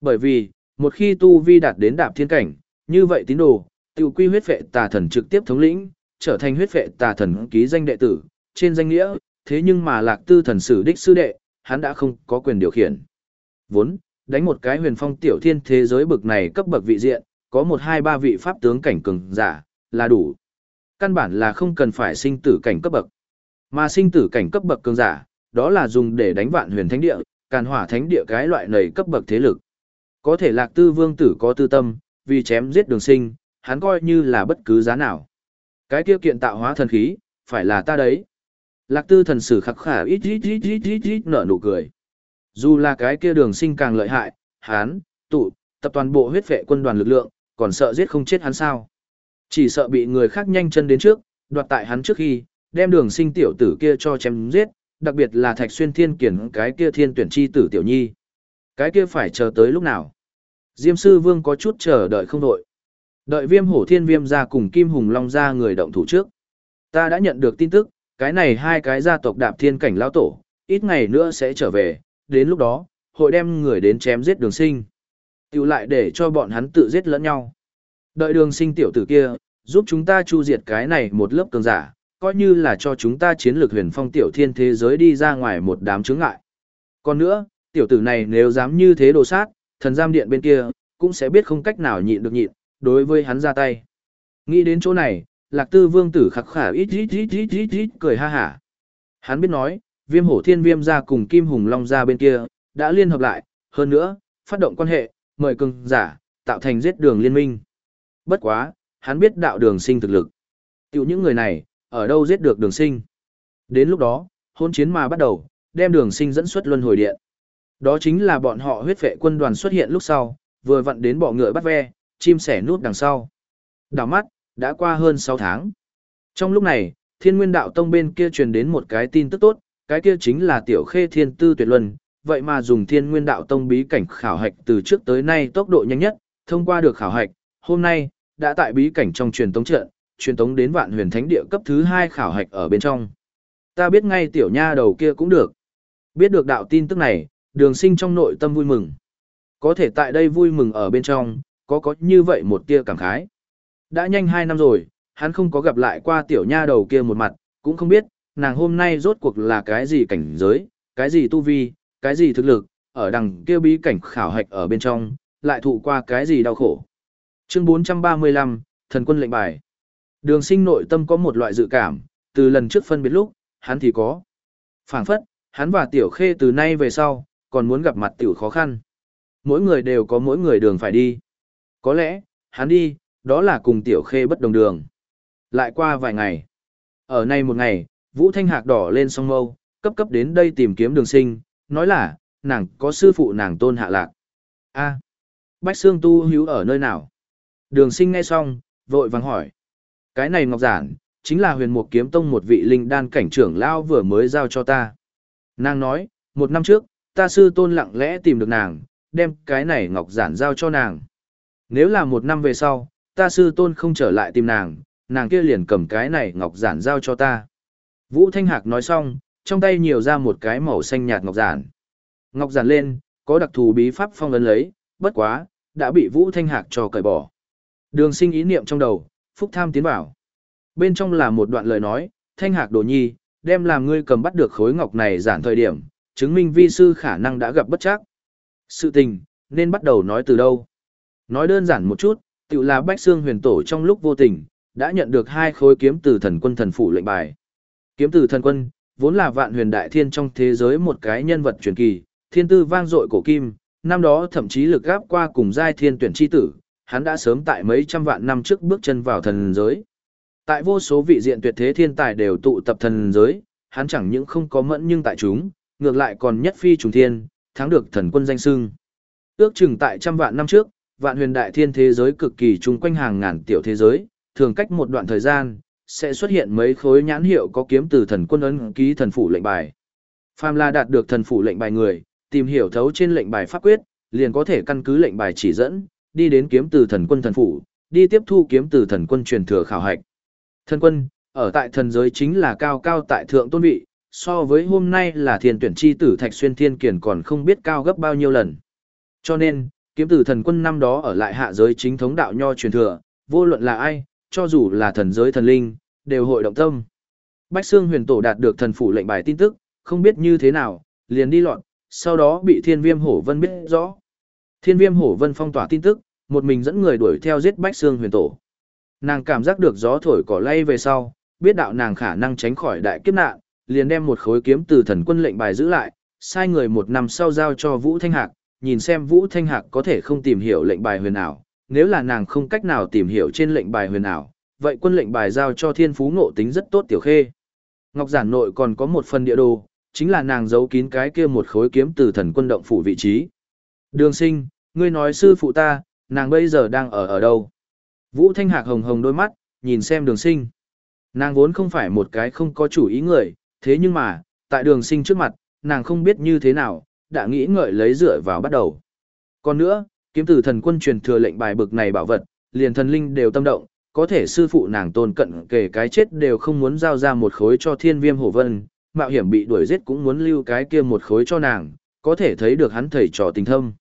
Bởi vì, Một khi tu vi đạt đến đạp thiên cảnh, như vậy tín đồ, tiêu quy huyết phệ tà thần trực tiếp thống lĩnh, trở thành huyết phệ tà thần ký danh đệ tử, trên danh nghĩa, thế nhưng mà lạc tư thần sử đích sư đệ, hắn đã không có quyền điều khiển. Vốn, đánh một cái huyền phong tiểu thiên thế giới bực này cấp bậc vị diện, có một hai ba vị pháp tướng cảnh cường giả, là đủ. Căn bản là không cần phải sinh tử cảnh cấp bậc. Mà sinh tử cảnh cấp bậc cường giả, đó là dùng để đánh vạn huyền thánh địa, càn hỏa thánh địa cái loại này cấp bậc thế lực. Có thể lạc tư vương tử có tư tâm, vì chém giết đường sinh, hắn coi như là bất cứ giá nào. Cái tiêu kiện tạo hóa thần khí, phải là ta đấy. Lạc tư thần sử khắc khả ít ít ít ít ít ít nở nụ cười. Dù là cái kia đường sinh càng lợi hại, hắn, tụ, tập toàn bộ huyết vệ quân đoàn lực lượng, còn sợ giết không chết hắn sao. Chỉ sợ bị người khác nhanh chân đến trước, đoạt tại hắn trước khi, đem đường sinh tiểu tử kia cho chém giết, đặc biệt là thạch xuyên thiên kiển cái kia thiên tuyển chi tử tiểu nhi. Cái kia phải chờ tới lúc nào? Diêm sư vương có chút chờ đợi không đội. Đợi viêm hổ thiên viêm ra cùng kim hùng long ra người động thủ trước. Ta đã nhận được tin tức, cái này hai cái gia tộc đạp thiên cảnh lão tổ, ít ngày nữa sẽ trở về, đến lúc đó, hội đem người đến chém giết đường sinh. Tiểu lại để cho bọn hắn tự giết lẫn nhau. Đợi đường sinh tiểu tử kia, giúp chúng ta chu diệt cái này một lớp cường giả, coi như là cho chúng ta chiến lược huyền phong tiểu thiên thế giới đi ra ngoài một đám chướng ngại. Còn nữa, tiểu tử này nếu dám như thế đồ sát, thần giam điện bên kia, cũng sẽ biết không cách nào nhịn được nhịn, đối với hắn ra tay. Nghĩ đến chỗ này, lạc tư vương tử khắc khả ít ít ít ít ít ít cười ha hả. Hắn biết nói, viêm hổ thiên viêm ra cùng kim hùng long ra bên kia, đã liên hợp lại, hơn nữa, phát động quan hệ, mời cường giả, tạo thành giết đường liên minh. Bất quá, hắn biết đạo đường sinh thực lực. Tiểu những người này, ở đâu giết được đường sinh. Đến lúc đó, hôn chiến mà bắt đầu, đem đường sinh dẫn xuất luân hồi điện. Đó chính là bọn họ huyết vệ quân đoàn xuất hiện lúc sau, vừa vặn đến bọ ngựa bắt ve, chim sẻ nút đằng sau. Đảo mắt, đã qua hơn 6 tháng. Trong lúc này, thiên nguyên đạo tông bên kia truyền đến một cái tin tức tốt, cái kia chính là tiểu khê thiên tư tuyệt luân, vậy mà dùng thiên nguyên đạo tông bí cảnh khảo hạch từ trước tới nay tốc độ nhanh nhất, thông qua được khảo hạch, hôm nay, đã tại bí cảnh trong truyền tống trận, truyền tống đến vạn huyền thánh địa cấp thứ hai khảo hạch ở bên trong. Ta biết ngay tiểu nha đầu kia cũng được. Biết được đạo tin tức này, đường sinh trong nội tâm vui mừng. Có thể tại đây vui mừng ở bên trong, có có như vậy một tia cảm khái. Đã nhanh 2 năm rồi, hắn không có gặp lại qua tiểu nha đầu kia một mặt, cũng không biết, nàng hôm nay rốt cuộc là cái gì cảnh giới, cái gì tu vi, cái gì thực lực, ở đằng kia bí cảnh khảo hạch ở bên trong, lại thụ qua cái gì đau khổ. Chương 435, Thần quân lệnh bài. Đường sinh nội tâm có một loại dự cảm, từ lần trước phân biệt lúc, hắn thì có. phảng phất, hắn và tiểu khê từ nay về sau, còn muốn gặp mặt tiểu khó khăn. Mỗi người đều có mỗi người đường phải đi. Có lẽ, hắn đi, đó là cùng tiểu khê bất đồng đường. Lại qua vài ngày. Ở nay một ngày, Vũ Thanh Hạc đỏ lên song mâu, cấp cấp đến đây tìm kiếm đường sinh, nói là, nàng có sư phụ nàng tôn hạ lạc. a Bách Sương Tu Hiếu ở nơi nào? Đường sinh nghe xong, vội vàng hỏi. Cái này ngọc giản, chính là huyền mục kiếm tông một vị linh đan cảnh trưởng lao vừa mới giao cho ta. Nàng nói, một năm trước, ta sư tôn lặng lẽ tìm được nàng, đem cái này ngọc giản giao cho nàng. Nếu là một năm về sau, ta sư tôn không trở lại tìm nàng, nàng kia liền cầm cái này ngọc giản giao cho ta. Vũ Thanh Hạc nói xong, trong tay nhiều ra một cái màu xanh nhạt ngọc giản. Ngọc giản lên, có đặc thù bí pháp phong ấn lấy, bất quá, đã bị Vũ Thanh Hạc cho cởi bỏ. Đường sinh ý niệm trong đầu, Phúc Tham tiến vào. Bên trong là một đoạn lời nói, Thanh Hạc Đồ Nhi, đem làm ngươi cầm bắt được khối ngọc này giản thời điểm, chứng minh vi sư khả năng đã gặp bất chắc. Sự tình, nên bắt đầu nói từ đâu? Nói đơn giản một chút, tự là Bách Xương huyền tổ trong lúc vô tình, đã nhận được hai khối kiếm từ thần quân thần phủ lệnh bài. Kiếm tử thần quân, vốn là vạn huyền đại thiên trong thế giới một cái nhân vật truyền kỳ, thiên tư vang dội cổ kim, năm đó thậm chí lực gáp qua cùng giai thiên tuyển chi tử, hắn đã sớm tại mấy trăm vạn năm trước bước chân vào thần giới. Tại vô số vị diện tuyệt thế thiên tài đều tụ tập thần giới, hắn chẳng những không có mẫn nhưng tại chúng, ngược lại còn nhất phi trùng thiên, thắng được thần quân danh sưng. Ước chừng tại trăm vạn năm trước, vạn huyền đại thiên thế giới cực kỳ chung quanh hàng ngàn tiểu thế giới, thường cách một đoạn thời gian, sẽ xuất hiện mấy khối nhãn hiệu có kiếm từ thần quân ấn ký thần phủ lệnh bài. Phàm là đạt được thần phủ lệnh bài người, tìm hiểu thấu trên lệnh bài pháp quyết, liền có thể căn cứ lệnh bài chỉ dẫn, đi đến kiếm từ thần quân thần phủ, đi tiếp thu kiếm từ thần quân truyền thừa khảo hạch. Thần quân, ở tại thần giới chính là cao cao tại thượng tôn vị, so với hôm nay là thiên tuyển chi tử Thạch Xuyên Thiên Kiền còn không biết cao gấp bao nhiêu lần. Cho nên, Kiếm tử thần quân năm đó ở lại hạ giới chính thống đạo nho truyền thừa, vô luận là ai, cho dù là thần giới thần linh, đều hội động tâm. Bách Xương huyền tổ đạt được thần phủ lệnh bài tin tức, không biết như thế nào, liền đi loạn, sau đó bị thiên viêm hổ vân biết rõ. Thiên viêm hổ vân phong tỏa tin tức, một mình dẫn người đuổi theo giết Bách Xương huyền tổ. Nàng cảm giác được gió thổi cỏ lay về sau, biết đạo nàng khả năng tránh khỏi đại kiếp nạn, liền đem một khối kiếm từ thần quân lệnh bài giữ lại, sai người một năm sau giao cho Vũ Thanh Hạc, nhìn xem Vũ Thanh Hạc có thể không tìm hiểu lệnh bài huyền ảo, nếu là nàng không cách nào tìm hiểu trên lệnh bài huyền ảo, vậy quân lệnh bài giao cho thiên phú ngộ tính rất tốt tiểu khê. Ngọc giản nội còn có một phần địa đồ, chính là nàng giấu kín cái kia một khối kiếm từ thần quân động phủ vị trí. Đường sinh, ngươi nói sư phụ ta, nàng bây giờ đang ở ở đâu? Vũ Thanh Hạc hồng hồng đôi mắt, nhìn xem đường sinh. Nàng vốn không phải một cái không có chủ ý người, thế nhưng mà, tại đường sinh trước mặt, nàng không biết như thế nào, đã nghĩ ngợi lấy dựa vào bắt đầu. Còn nữa, kiếm tử thần quân truyền thừa lệnh bài bực này bảo vật, liền thần linh đều tâm động, có thể sư phụ nàng tôn cận kể cái chết đều không muốn giao ra một khối cho thiên viêm hổ vân, mạo hiểm bị đuổi giết cũng muốn lưu cái kia một khối cho nàng, có thể thấy được hắn thầy trò tình thâm.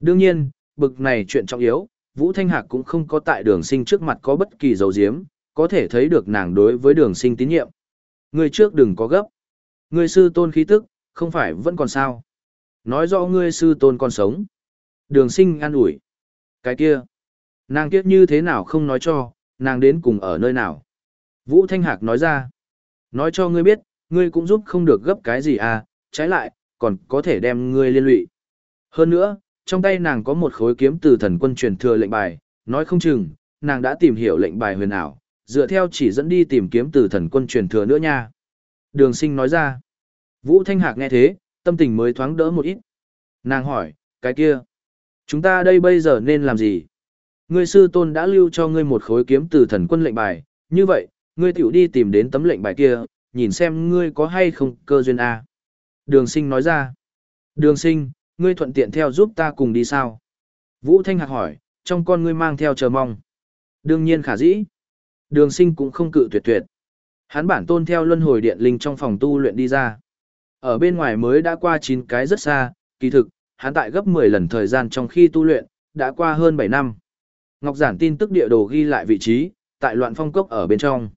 Đương nhiên, bực này chuyện trọng yếu, Vũ Thanh Hạc cũng không có tại đường sinh trước mặt có bất kỳ dấu diếm, có thể thấy được nàng đối với đường sinh tín nhiệm. Người trước đừng có gấp. Người sư tôn khí tức, không phải vẫn còn sao. Nói rõ ngươi sư tôn còn sống. Đường sinh an ủi. Cái kia. Nàng kiếp như thế nào không nói cho, nàng đến cùng ở nơi nào. Vũ Thanh Hạc nói ra. Nói cho ngươi biết, ngươi cũng giúp không được gấp cái gì à, trái lại, còn có thể đem ngươi liên lụy. Hơn nữa, trong tay nàng có một khối kiếm từ thần quân truyền thừa lệnh bài, nói không chừng, nàng đã tìm hiểu lệnh bài huyền ảo, dựa theo chỉ dẫn đi tìm kiếm từ thần quân truyền thừa nữa nha. Đường sinh nói ra. Vũ Thanh Hạc nghe thế, tâm tình mới thoáng đỡ một ít. Nàng hỏi, cái kia, chúng ta đây bây giờ nên làm gì? Ngươi sư tôn đã lưu cho ngươi một khối kiếm từ thần quân lệnh bài, như vậy, ngươi tiểu đi tìm đến tấm lệnh bài kia, nhìn xem ngươi có hay không cơ duyên A. Đường sinh nói ra. Đường sinh, ngươi thuận tiện theo giúp ta cùng đi sao? Vũ Thanh Hạc hỏi, trong con ngươi mang theo chờ mong. Đương nhiên khả dĩ. Đường sinh cũng không cự tuyệt tuyệt. Hắn bản tôn theo luân hồi điện linh trong phòng tu luyện đi ra. Ở bên ngoài mới đã qua 9 cái rất xa, kỳ thực, hắn tại gấp 10 lần thời gian trong khi tu luyện, đã qua hơn 7 năm. Ngọc giản tin tức địa đồ ghi lại vị trí, tại loạn phong cốc ở bên trong.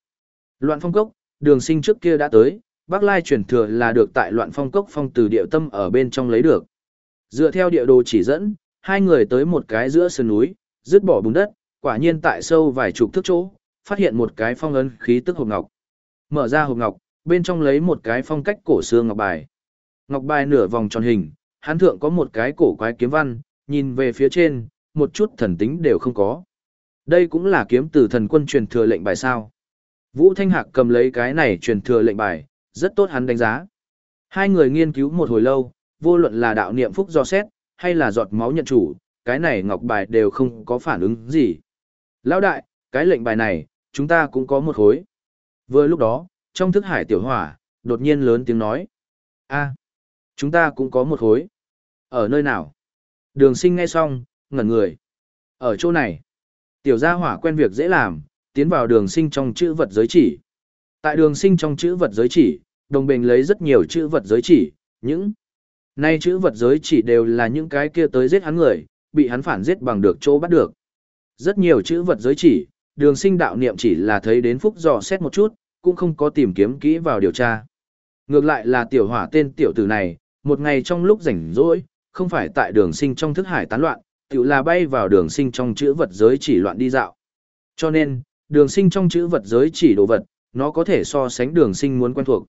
Loạn phong cốc, đường sinh trước kia đã tới, bác lai truyền thừa là được tại loạn phong cốc phong từ địa tâm ở bên trong lấy được. Dựa theo địa đồ chỉ dẫn, hai người tới một cái giữa sườn núi, dứt bỏ bùn đất, quả nhiên tại sâu vài chục thước chỗ, phát hiện một cái phong ấn khí tức hộp ngọc. Mở ra hộp ngọc, bên trong lấy một cái phong cách cổ xưa ngọc bài. Ngọc bài nửa vòng tròn hình, hán thượng có một cái cổ quái kiếm văn, nhìn về phía trên, một chút thần tính đều không có. Đây cũng là kiếm từ thần quân truyền thừa lệnh bài sao. Vũ Thanh Hạc cầm lấy cái này truyền thừa lệnh bài, rất tốt hắn đánh giá. Hai người nghiên cứu một hồi lâu, vô luận là đạo niệm phúc do xét, hay là giọt máu nhận chủ, cái này ngọc bài đều không có phản ứng gì. Lão đại, cái lệnh bài này, chúng ta cũng có một khối. Vừa lúc đó, trong thức hải tiểu hỏa, đột nhiên lớn tiếng nói. a chúng ta cũng có một khối. Ở nơi nào? Đường sinh ngay xong, ngẩn người. Ở chỗ này, tiểu gia hỏa quen việc dễ làm, tiến vào đường sinh trong chữ vật giới chỉ. Tại đường sinh trong chữ vật giới chỉ, đồng bình lấy rất nhiều chữ vật giới chỉ, những nay chữ vật giới chỉ đều là những cái kia tới giết hắn người, bị hắn phản giết bằng được chỗ bắt được. Rất nhiều chữ vật giới chỉ, đường sinh đạo niệm chỉ là thấy đến phúc dò xét một chút, cũng không có tìm kiếm kỹ vào điều tra. Ngược lại là tiểu hỏa tên tiểu tử này, một ngày trong lúc rảnh rỗi, không phải tại đường sinh trong thức hải tán loạn, tự là bay vào đường sinh trong chữ vật giới chỉ loạn đi dạo. Cho nên, đường sinh trong chữ vật giới chỉ đồ vật, nó có thể so sánh đường sinh muốn quen thuộc.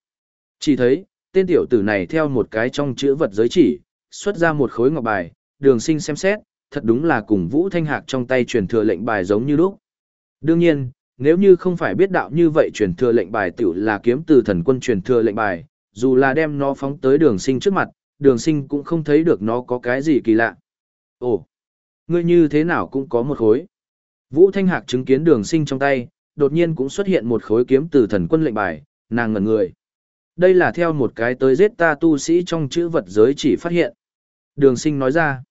Chỉ thấy, tên tiểu tử này theo một cái trong chữ vật giới chỉ, xuất ra một khối ngọc bài, đường sinh xem xét, thật đúng là cùng Vũ Thanh Hạc trong tay truyền thừa lệnh bài giống như lúc. Đương nhiên, nếu như không phải biết đạo như vậy truyền thừa lệnh bài tiểu là kiếm từ thần quân truyền thừa lệnh bài, dù là đem nó phóng tới đường sinh trước mặt, đường sinh cũng không thấy được nó có cái gì kỳ lạ. Ồ, ngươi như thế nào cũng có một khối. Vũ Thanh Hạc chứng kiến đường sinh trong tay, đột nhiên cũng xuất hiện một khối kiếm từ thần quân lệnh bài, nàng ngẩn người. Đây là theo một cái tới giết ta tu sĩ trong chữ vật giới chỉ phát hiện. Đường sinh nói ra,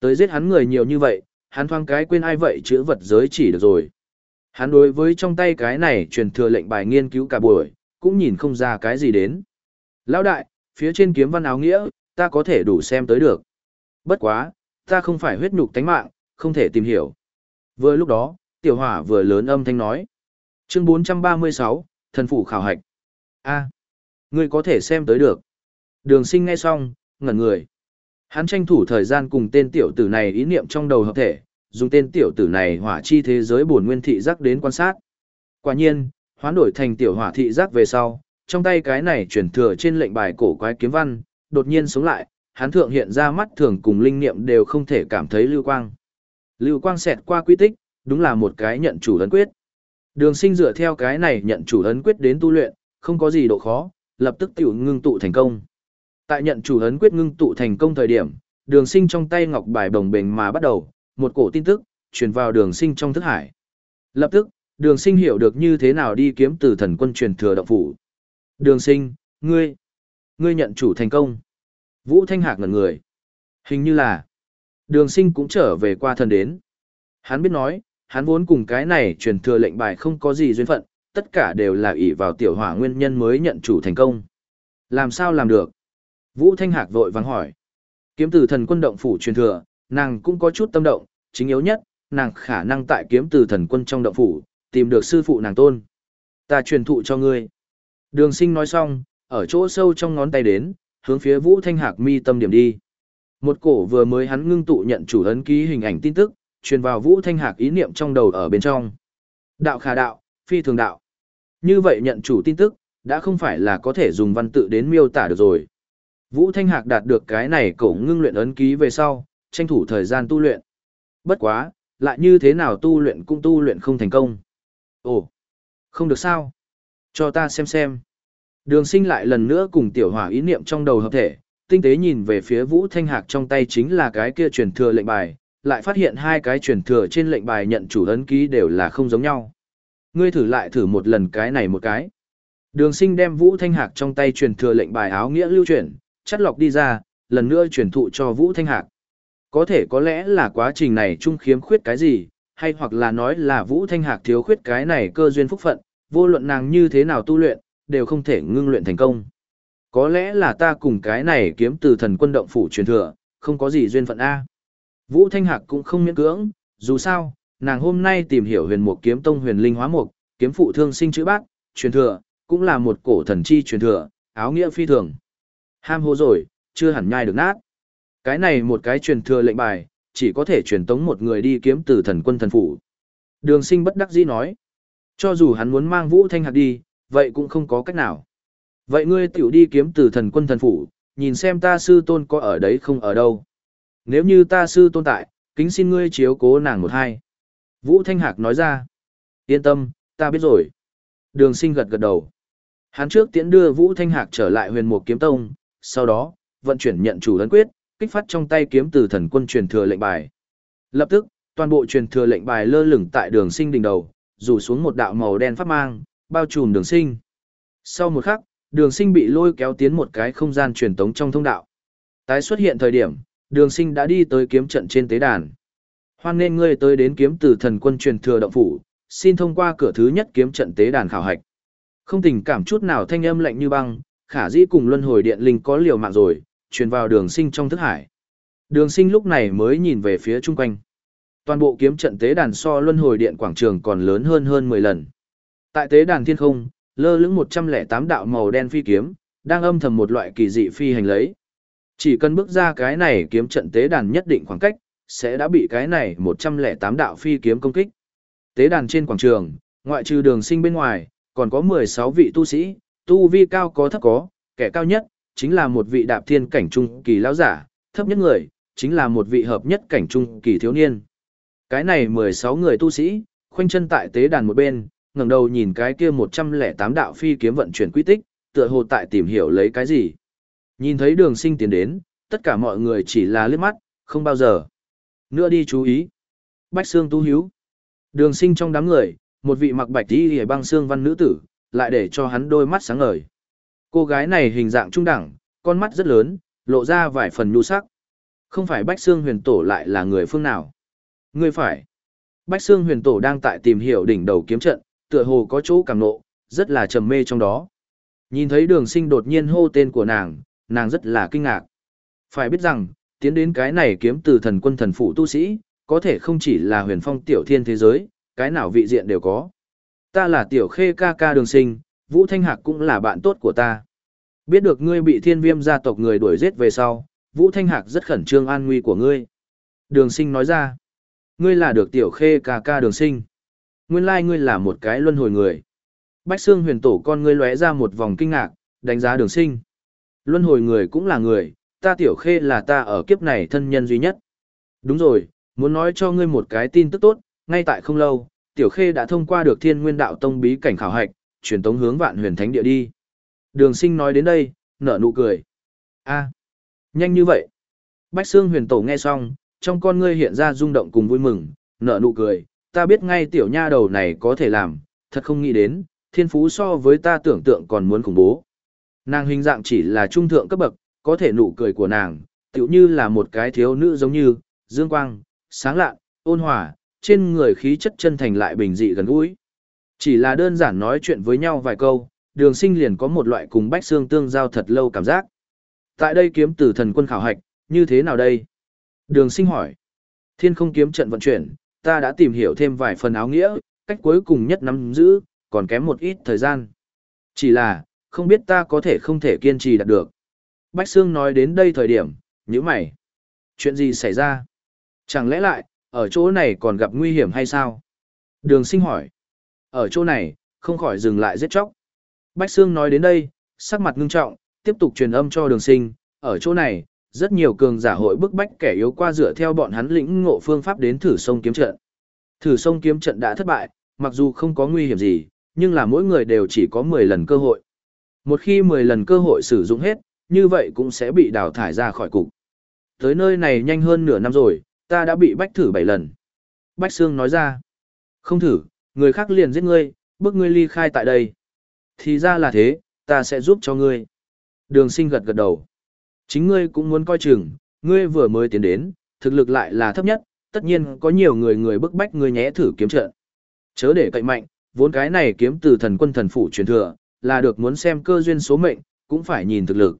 tới giết hắn người nhiều như vậy, hắn thoang cái quên ai vậy chữ vật giới chỉ được rồi. Hắn đối với trong tay cái này truyền thừa lệnh bài nghiên cứu cả buổi, cũng nhìn không ra cái gì đến. Lão đại, phía trên kiếm văn áo nghĩa, ta có thể đủ xem tới được. Bất quá, ta không phải huyết nhục tánh mạng, không thể tìm hiểu. Vừa lúc đó, tiểu hỏa vừa lớn âm thanh nói. Chương 436, thần phủ khảo hạch. a ngươi có thể xem tới được. Đường sinh nghe xong, ngẩn người. Hắn tranh thủ thời gian cùng tên tiểu tử này ý niệm trong đầu hợp thể, dùng tên tiểu tử này hỏa chi thế giới bổn nguyên thị giác đến quan sát. Quả nhiên, hoán đổi thành tiểu hỏa thị giác về sau, trong tay cái này chuyển thừa trên lệnh bài cổ quái kiếm văn, đột nhiên sống lại, hắn thượng hiện ra mắt thường cùng linh niệm đều không thể cảm thấy lưu quang. Lưu quang xẹt qua quy tích, đúng là một cái nhận chủ ấn quyết. Đường sinh dựa theo cái này nhận chủ ấn quyết đến tu luyện, không có gì độ khó, lập tức tiểu ngưng tụ thành công. Tại nhận chủ ấn quyết ngưng tụ thành công thời điểm, đường sinh trong tay ngọc bài đồng bình mà bắt đầu, một cổ tin tức, truyền vào đường sinh trong thức hải. Lập tức, đường sinh hiểu được như thế nào đi kiếm từ thần quân truyền thừa động phủ. Đường sinh, ngươi, ngươi nhận chủ thành công. Vũ Thanh Hạc ngẩn người. Hình như là, đường sinh cũng trở về qua thần đến. Hắn biết nói, hắn vốn cùng cái này truyền thừa lệnh bài không có gì duyên phận, tất cả đều là ỷ vào tiểu hỏa nguyên nhân mới nhận chủ thành công. Làm sao làm được? Vũ Thanh Hạc vội vắng hỏi. Kiếm từ thần quân động phủ truyền thừa, nàng cũng có chút tâm động, chính yếu nhất, nàng khả năng tại kiếm từ thần quân trong động phủ, tìm được sư phụ nàng tôn. Ta truyền thụ cho ngươi. Đường sinh nói xong, ở chỗ sâu trong ngón tay đến, hướng phía Vũ Thanh Hạc mi tâm điểm đi. Một cổ vừa mới hắn ngưng tụ nhận chủ ấn ký hình ảnh tin tức, truyền vào Vũ Thanh Hạc ý niệm trong đầu ở bên trong. Đạo khả đạo, phi thường đạo. Như vậy nhận chủ tin tức, đã không phải là có thể dùng văn tự đến miêu tả được rồi. Vũ Thanh Hạc đạt được cái này cổ ngưng luyện ấn ký về sau, tranh thủ thời gian tu luyện. Bất quá, lại như thế nào tu luyện cũng tu luyện không thành công. Ồ, không được sao? Cho ta xem xem. Đường sinh lại lần nữa cùng tiểu hỏa ý niệm trong đầu hợp thể, tinh tế nhìn về phía Vũ Thanh Hạc trong tay chính là cái kia truyền thừa lệnh bài, lại phát hiện hai cái truyền thừa trên lệnh bài nhận chủ ấn ký đều là không giống nhau. Ngươi thử lại thử một lần cái này một cái. Đường sinh đem Vũ Thanh Hạc trong tay truyền thừa lệnh bài áo nghĩa lưu chuyển, chắt lọc đi ra, lần nữa truyền thụ cho Vũ Thanh Hạc. Có thể có lẽ là quá trình này trung khiếm khuyết cái gì, hay hoặc là nói là Vũ Thanh Hạc thiếu khuyết cái này cơ duyên phúc phận, vô luận nàng như thế nào tu luyện, đều không thể ngưng luyện thành công. Có lẽ là ta cùng cái này kiếm từ thần quân động phủ truyền thừa, không có gì duyên phận A. Vũ Thanh Hạc cũng không miễn cưỡng, dù sao, nàng hôm nay tìm hiểu huyền mục kiếm tông huyền linh hóa mục, kiếm phụ thương sinh chữ bát, truyền thừa, cũng là một cổ thần chi truyền thừa, áo nghĩa phi thường. Ham hố rồi, chưa hẳn nhai được nát. Cái này một cái truyền thừa lệnh bài, chỉ có thể truyền tống một người đi kiếm từ thần quân thần phủ. Đường sinh bất đắc dĩ nói. Cho dù hắn muốn mang Vũ Thanh Hạc đi, vậy cũng không có cách nào. Vậy ngươi tiểu đi kiếm từ thần quân thần phủ, nhìn xem ta sư tôn có ở đấy không ở đâu. Nếu như ta sư tôn tại, kính xin ngươi chiếu cố nàng một hai. Vũ Thanh Hạc nói ra. Yên tâm, ta biết rồi. Đường sinh gật gật đầu. Hắn trước tiễn đưa Vũ Thanh Hạc trở lại huyền mục kiếm tông, sau đó, vận chuyển nhận chủ ấn quyết, kích phát trong tay kiếm từ thần quân truyền thừa lệnh bài. Lập tức, toàn bộ truyền thừa lệnh bài lơ lửng tại đường sinh đỉnh đầu, rủ xuống một đạo màu đen pháp mang, bao trùm đường sinh. Sau một khắc, đường sinh bị lôi kéo tiến một cái không gian truyền tống trong thông đạo. Tái xuất hiện thời điểm, đường sinh đã đi tới kiếm trận trên tế đàn. Hoan nên ngươi tới đến kiếm từ thần quân truyền thừa động phủ, xin thông qua cửa thứ nhất kiếm trận tế đàn khảo hạch. Không tình cảm chút nào thanh âm lạnh như băng, khả dĩ cùng luân hồi điện linh có liều mạng rồi, truyền vào đường sinh trong thức hải. Đường sinh lúc này mới nhìn về phía chung quanh. Toàn bộ kiếm trận tế đàn so luân hồi điện quảng trường còn lớn hơn hơn 10 lần. Tại tế đàn thiên không, lơ lửng 108 đạo màu đen phi kiếm, đang âm thầm một loại kỳ dị phi hành lấy. Chỉ cần bước ra cái này kiếm trận tế đàn nhất định khoảng cách, sẽ đã bị cái này 108 đạo phi kiếm công kích. Tế đàn trên quảng trường, ngoại trừ đường sinh bên ngoài, còn có 16 vị tu sĩ, tu vi cao có thấp có, kẻ cao nhất, chính là một vị đạp thiên cảnh trung kỳ lão giả, thấp nhất người, chính là một vị hợp nhất cảnh trung kỳ thiếu niên. Cái này 16 người tu sĩ, khoanh chân tại tế đàn một bên, ngẩng đầu nhìn cái kia 108 đạo phi kiếm vận chuyển quy tích, tựa hồ tại tìm hiểu lấy cái gì. Nhìn thấy đường sinh tiến đến, tất cả mọi người chỉ là liếc mắt, không bao giờ. Nữa đi chú ý. Bách xương tu hiếu. Đường sinh trong đám người, một vị mặc bạch đi hề băng xương văn nữ tử, lại để cho hắn đôi mắt sáng ngời. Cô gái này hình dạng trung đẳng, con mắt rất lớn, lộ ra vài phần nhu sắc. Không phải Bách Xương huyền tổ lại là người phương nào. Người phải. Bách Xương huyền tổ đang tại tìm hiểu đỉnh đầu kiếm trận, tựa hồ có chỗ cảm nộ, rất là trầm mê trong đó. Nhìn thấy đường sinh đột nhiên hô tên của nàng, nàng rất là kinh ngạc. Phải biết rằng, tiến đến cái này kiếm từ thần quân thần phụ tu sĩ, có thể không chỉ là huyền phong tiểu thiên thế giới, cái nào vị diện đều có. Ta là tiểu khê ca ca đường sinh, Vũ Thanh Hạc cũng là bạn tốt của ta. Biết được ngươi bị thiên viêm gia tộc người đuổi giết về sau, Vũ Thanh Hạc rất khẩn trương an nguy của ngươi. Đường sinh nói ra, ngươi là được tiểu khê ca ca đường sinh. Nguyên lai ngươi là một cái luân hồi người. Bách xương huyền tổ con ngươi lóe ra một vòng kinh ngạc, đánh giá đường sinh. Luân hồi người cũng là người, ta tiểu khê là ta ở kiếp này thân nhân duy nhất. Đúng rồi, muốn nói cho ngươi một cái tin tức tốt, ngay tại không lâu, tiểu khê đã thông qua được thiên nguyên đạo tông bí cảnh khảo hạch, truyền tống hướng vạn huyền thánh địa đi. Đường sinh nói đến đây, nở nụ cười. a nhanh như vậy. Bách xương huyền tổ nghe xong, trong con ngươi hiện ra rung động cùng vui mừng, nở nụ cười. Ta biết ngay tiểu nha đầu này có thể làm, thật không nghĩ đến, thiên phú so với ta tưởng tượng còn muốn khủng bố. Nàng hình dạng chỉ là trung thượng cấp bậc, có thể nụ cười của nàng, tựu như là một cái thiếu nữ giống như, dương quang, sáng lạ, ôn hòa, trên người khí chất chân thành lại bình dị gần gũi. Chỉ là đơn giản nói chuyện với nhau vài câu, đường sinh liền có một loại cùng bách xương tương giao thật lâu cảm giác. Tại đây kiếm tử thần quân khảo hạch, như thế nào đây? Đường sinh hỏi. Thiên không kiếm trận vận chuyển, ta đã tìm hiểu thêm vài phần áo nghĩa, cách cuối cùng nhất nắm giữ, còn kém một ít thời gian. Chỉ là, không biết ta có thể không thể kiên trì đạt được. Bách Sương nói đến đây thời điểm, như mày. Chuyện gì xảy ra? Chẳng lẽ lại, ở chỗ này còn gặp nguy hiểm hay sao? Đường sinh hỏi. Ở chỗ này, không khỏi dừng lại giết chóc. Bách Sương nói đến đây, sắc mặt ngưng trọng, tiếp tục truyền âm cho đường sinh. Ở chỗ này, rất nhiều cường giả hội bức bách kẻ yếu qua dựa theo bọn hắn lĩnh ngộ phương pháp đến thử sông kiếm trận. Thử sông kiếm trận đã thất bại, mặc dù không có nguy hiểm gì, nhưng là mỗi người đều chỉ có 10 lần cơ hội. Một khi 10 lần cơ hội sử dụng hết, như vậy cũng sẽ bị đào thải ra khỏi cục. Tới nơi này nhanh hơn nửa năm rồi, ta đã bị bách thử 7 lần. Bách Sương nói ra, không thử, người khác liền giết ngươi, bước ngươi ly khai tại đây. Thì ra là thế, ta sẽ giúp cho ngươi. Đường sinh gật gật đầu. Chính ngươi cũng muốn coi chừng, ngươi vừa mới tiến đến, thực lực lại là thấp nhất, tất nhiên có nhiều người người bức bách ngươi nhé thử kiếm trận. Chớ để cậy mạnh, vốn cái này kiếm từ thần quân thần phủ truyền thừa, là được muốn xem cơ duyên số mệnh, cũng phải nhìn thực lực.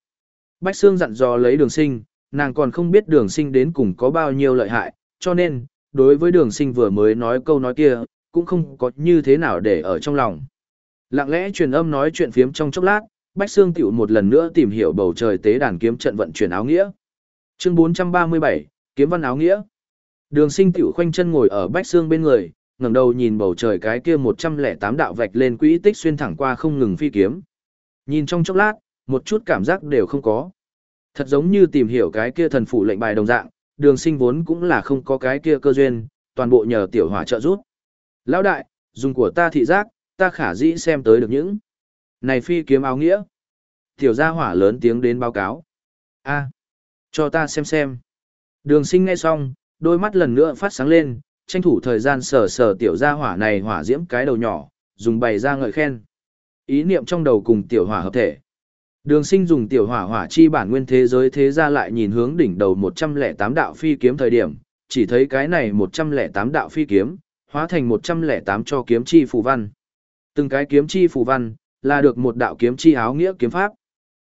Bách Sương dặn dò lấy đường sinh, nàng còn không biết đường sinh đến cùng có bao nhiêu lợi hại, cho nên, đối với đường sinh vừa mới nói câu nói kia, cũng không có như thế nào để ở trong lòng. Lặng lẽ truyền âm nói chuyện phiếm trong chốc lát, Bách Sương tiểu một lần nữa tìm hiểu bầu trời tế đàn kiếm trận vận chuyển áo nghĩa. Chương 437, kiếm văn áo nghĩa. Đường sinh tiểu khoanh chân ngồi ở Bách Sương bên người, ngẩng đầu nhìn bầu trời cái kia 108 đạo vạch lên quỹ tích xuyên thẳng qua không ngừng phi kiếm. Nhìn trong chốc lát, một chút cảm giác đều không có. Thật giống như tìm hiểu cái kia thần phủ lệnh bài đồng dạng, đường sinh vốn cũng là không có cái kia cơ duyên, toàn bộ nhờ tiểu hỏa trợ giúp. Lão đại, dùng của ta thị giác, ta khả dĩ xem tới được những. Này phi kiếm áo nghĩa. Tiểu gia hỏa lớn tiếng đến báo cáo. a cho ta xem xem. Đường sinh nghe xong, đôi mắt lần nữa phát sáng lên, tranh thủ thời gian sờ sờ tiểu gia hỏa này hỏa diễm cái đầu nhỏ, dùng bày ra ngợi khen. Ý niệm trong đầu cùng tiểu hỏa hợp thể. Đường sinh dùng tiểu hỏa hỏa chi bản nguyên thế giới thế ra lại nhìn hướng đỉnh đầu 108 đạo phi kiếm thời điểm, chỉ thấy cái này 108 đạo phi kiếm, hóa thành 108 cho kiếm chi phù văn. Từng cái kiếm chi phù văn, là được một đạo kiếm chi áo nghĩa kiếm pháp.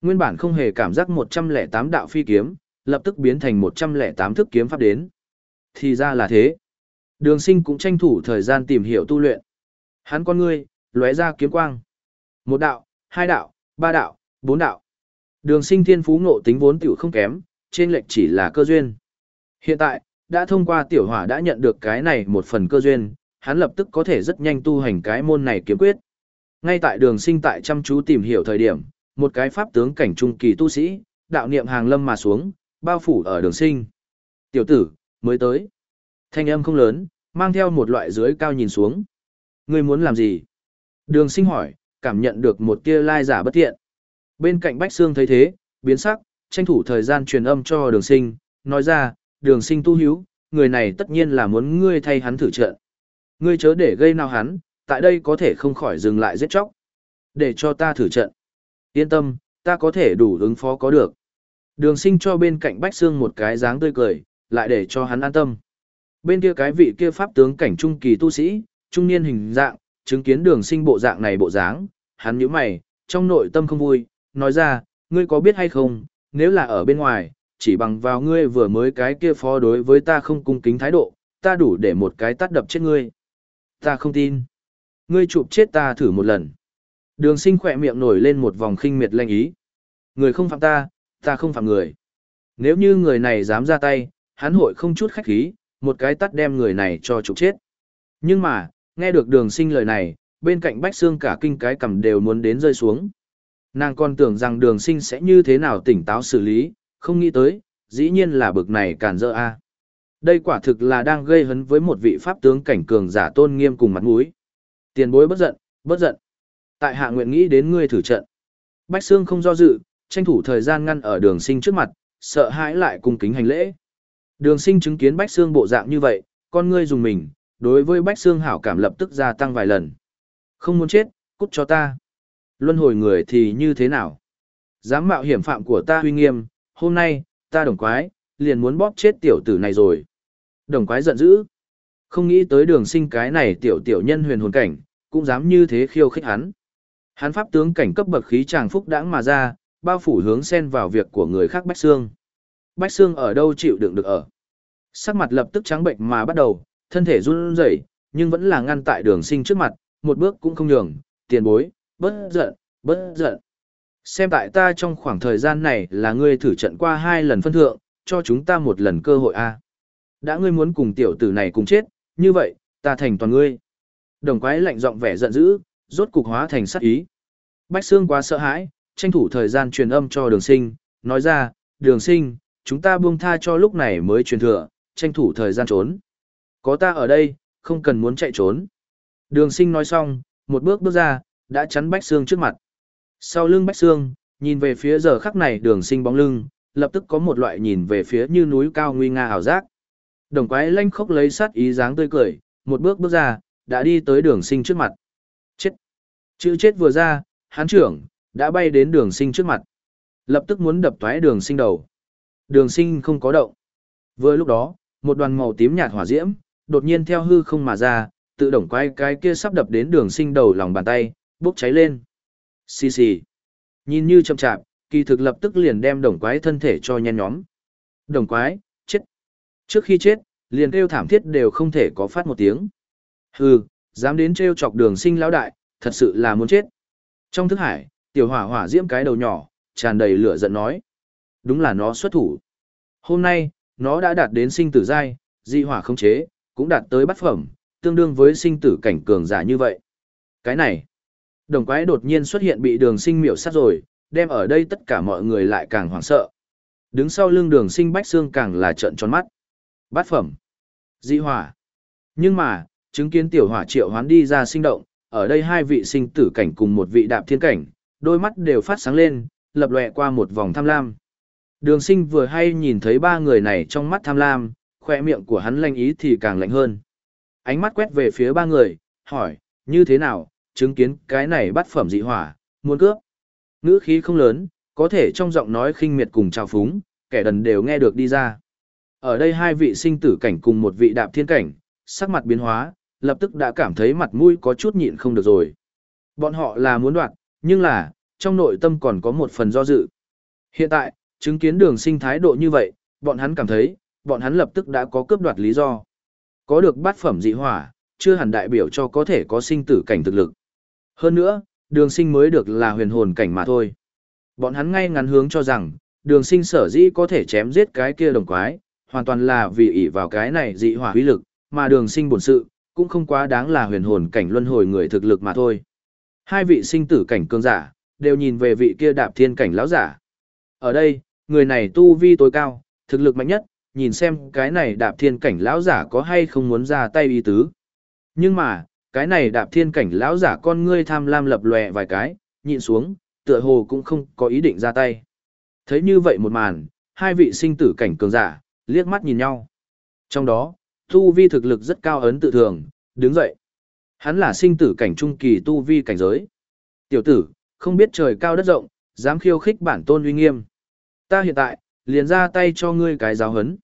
Nguyên bản không hề cảm giác 108 đạo phi kiếm, lập tức biến thành 108 thức kiếm pháp đến. Thì ra là thế. Đường sinh cũng tranh thủ thời gian tìm hiểu tu luyện. Hắn con ngươi, lóe ra kiếm quang. Một đạo, hai đạo, ba đạo, bốn đạo. Đường sinh thiên phú ngộ tính vốn tiểu không kém, trên lệch chỉ là cơ duyên. Hiện tại, đã thông qua tiểu hỏa đã nhận được cái này một phần cơ duyên, hắn lập tức có thể rất nhanh tu hành cái môn này kiếm quyết. Ngay tại đường sinh tại chăm chú tìm hiểu thời điểm, một cái pháp tướng cảnh trung kỳ tu sĩ, đạo niệm hàng lâm mà xuống, bao phủ ở đường sinh. Tiểu tử, mới tới. Thanh âm không lớn, mang theo một loại dưới cao nhìn xuống. Ngươi muốn làm gì? Đường sinh hỏi, cảm nhận được một tia lai giả bất thiện. Bên cạnh Bách Sương thấy thế, biến sắc, tranh thủ thời gian truyền âm cho đường sinh, nói ra, đường sinh tu hiếu, người này tất nhiên là muốn ngươi thay hắn thử trận. Ngươi chớ để gây nào hắn, tại đây có thể không khỏi dừng lại giết chóc. Để cho ta thử trận. Yên tâm, ta có thể đủ ứng phó có được. Đường sinh cho bên cạnh Bách Sương một cái dáng tươi cười, lại để cho hắn an tâm. Bên kia cái vị kia pháp tướng cảnh trung kỳ tu sĩ, trung niên hình dạng, chứng kiến đường sinh bộ dạng này bộ dáng, hắn nhíu mày, trong nội tâm không vui, nói ra, ngươi có biết hay không, nếu là ở bên ngoài, chỉ bằng vào ngươi vừa mới cái kia phó đối với ta không cung kính thái độ, ta đủ để một cái tắt đập chết ngươi. Ta không tin. Ngươi chụp chết ta thử một lần. Đường sinh khỏe miệng nổi lên một vòng khinh miệt lanh ý. Người không phạm ta, ta không phạm người. Nếu như người này dám ra tay, hắn hội không chút khách khí, một cái tắt đem người này cho chụp chết. Nhưng mà, nghe được đường sinh lời này, bên cạnh bách xương cả kinh cái cầm đều muốn đến rơi xuống. Nàng còn tưởng rằng đường sinh sẽ như thế nào tỉnh táo xử lý, không nghĩ tới, dĩ nhiên là bực này càn dỡ a Đây quả thực là đang gây hấn với một vị pháp tướng cảnh cường giả tôn nghiêm cùng mặt mũi. Tiền bối bất giận, bất giận. Tại hạ nguyện nghĩ đến ngươi thử trận. Bách Sương không do dự, tranh thủ thời gian ngăn ở đường sinh trước mặt, sợ hãi lại cung kính hành lễ. Đường sinh chứng kiến Bách Sương bộ dạng như vậy, con ngươi dùng mình, đối với Bách Sương hảo cảm lập tức gia tăng vài lần. Không muốn chết, cút cho ta. Luân hồi người thì như thế nào? Dám mạo hiểm phạm của ta huy nghiêm, hôm nay, ta đồng quái, liền muốn bóp chết tiểu tử này rồi. Đồng quái giận dữ. Không nghĩ tới đường sinh cái này tiểu tiểu nhân huyền hồn cảnh, cũng dám như thế khiêu khích hắn. Hắn pháp tướng cảnh cấp bậc khí tràng phúc đãng mà ra, bao phủ hướng xen vào việc của người khác Bách Xương. Bách Xương ở đâu chịu đựng được ở. Sắc mặt lập tức trắng bệnh mà bắt đầu, thân thể run rẩy, nhưng vẫn là ngăn tại đường sinh trước mặt, một bước cũng không nhường, tiền bối, bất giận, bất giận. Xem tại ta trong khoảng thời gian này là ngươi thử trận qua hai lần phân thượng, cho chúng ta một lần cơ hội a Đã ngươi muốn cùng tiểu tử này cùng chết, như vậy, ta thành toàn ngươi. Đồng quái lạnh giọng vẻ giận dữ, rốt cục hóa thành sát ý. Bách Sương quá sợ hãi, tranh thủ thời gian truyền âm cho đường sinh, nói ra, đường sinh, chúng ta buông tha cho lúc này mới truyền thừa, tranh thủ thời gian trốn. Có ta ở đây, không cần muốn chạy trốn. Đường sinh nói xong, một bước bước ra, đã chắn Bách Sương trước mặt. Sau lưng Bách Sương, nhìn về phía giờ khắc này đường sinh bóng lưng, lập tức có một loại nhìn về phía như núi cao nguy nga ảo giác. Đồng quái lanh khốc lấy sát ý dáng tươi cười, một bước bước ra, đã đi tới đường sinh trước mặt. Chết! Chữ chết vừa ra, hán trưởng, đã bay đến đường sinh trước mặt. Lập tức muốn đập toái đường sinh đầu. Đường sinh không có động. Vừa lúc đó, một đoàn màu tím nhạt hỏa diễm, đột nhiên theo hư không mà ra, tự động quay cái kia sắp đập đến đường sinh đầu lòng bàn tay, bốc cháy lên. Xì xì. Nhìn như chậm chạp, kỳ thực lập tức liền đem đồng quái thân thể cho nhen nhóm. Đồng quái. Trước khi chết, liền kêu thảm thiết đều không thể có phát một tiếng. Hừ, dám đến trêu chọc đường sinh lão đại, thật sự là muốn chết. Trong thức hải, tiểu hỏa hỏa diễm cái đầu nhỏ, tràn đầy lửa giận nói. Đúng là nó xuất thủ. Hôm nay, nó đã đạt đến sinh tử giai, dị hỏa không chế, cũng đạt tới bắt phẩm, tương đương với sinh tử cảnh cường giả như vậy. Cái này, đồng quái đột nhiên xuất hiện bị đường sinh miểu sát rồi, đem ở đây tất cả mọi người lại càng hoảng sợ. Đứng sau lưng đường sinh bách xương càng là trận tròn mắt. Bát phẩm, dị hỏa. Nhưng mà, chứng kiến tiểu hỏa triệu hoán đi ra sinh động, ở đây hai vị sinh tử cảnh cùng một vị đạp thiên cảnh, đôi mắt đều phát sáng lên, lập lòe qua một vòng tham lam. Đường sinh vừa hay nhìn thấy ba người này trong mắt tham lam, khỏe miệng của hắn lanh ý thì càng lạnh hơn. Ánh mắt quét về phía ba người, hỏi, như thế nào, chứng kiến cái này bắt phẩm dị hỏa, muốn cướp. Ngữ khí không lớn, có thể trong giọng nói khinh miệt cùng trào phúng, kẻ đần đều nghe được đi ra. Ở đây hai vị sinh tử cảnh cùng một vị đạp thiên cảnh, sắc mặt biến hóa, lập tức đã cảm thấy mặt mũi có chút nhịn không được rồi. Bọn họ là muốn đoạt, nhưng là, trong nội tâm còn có một phần do dự. Hiện tại, chứng kiến đường sinh thái độ như vậy, bọn hắn cảm thấy, bọn hắn lập tức đã có cướp đoạt lý do. Có được bát phẩm dị hỏa, chưa hẳn đại biểu cho có thể có sinh tử cảnh thực lực. Hơn nữa, đường sinh mới được là huyền hồn cảnh mà thôi. Bọn hắn ngay ngắn hướng cho rằng, đường sinh sở dĩ có thể chém giết cái kia đồng quái, hoàn toàn là vì ỷ vào cái này dị hỏa uy lực, mà đường sinh bổn sự, cũng không quá đáng là huyền hồn cảnh luân hồi người thực lực mà thôi. Hai vị sinh tử cảnh cương giả, đều nhìn về vị kia đạp thiên cảnh lão giả. Ở đây, người này tu vi tối cao, thực lực mạnh nhất, nhìn xem cái này đạp thiên cảnh lão giả có hay không muốn ra tay y tứ. Nhưng mà, cái này đạp thiên cảnh lão giả con ngươi tham lam lập lòe vài cái, nhịn xuống, tựa hồ cũng không có ý định ra tay. Thấy như vậy một màn, hai vị sinh tử cảnh cường giả, liếc mắt nhìn nhau. Trong đó, tu vi thực lực rất cao ấn tự thường, đứng dậy. Hắn là sinh tử cảnh trung kỳ tu vi cảnh giới. Tiểu tử, không biết trời cao đất rộng, dám khiêu khích bản tôn uy nghiêm. Ta hiện tại, liền ra tay cho ngươi cái giáo hấn.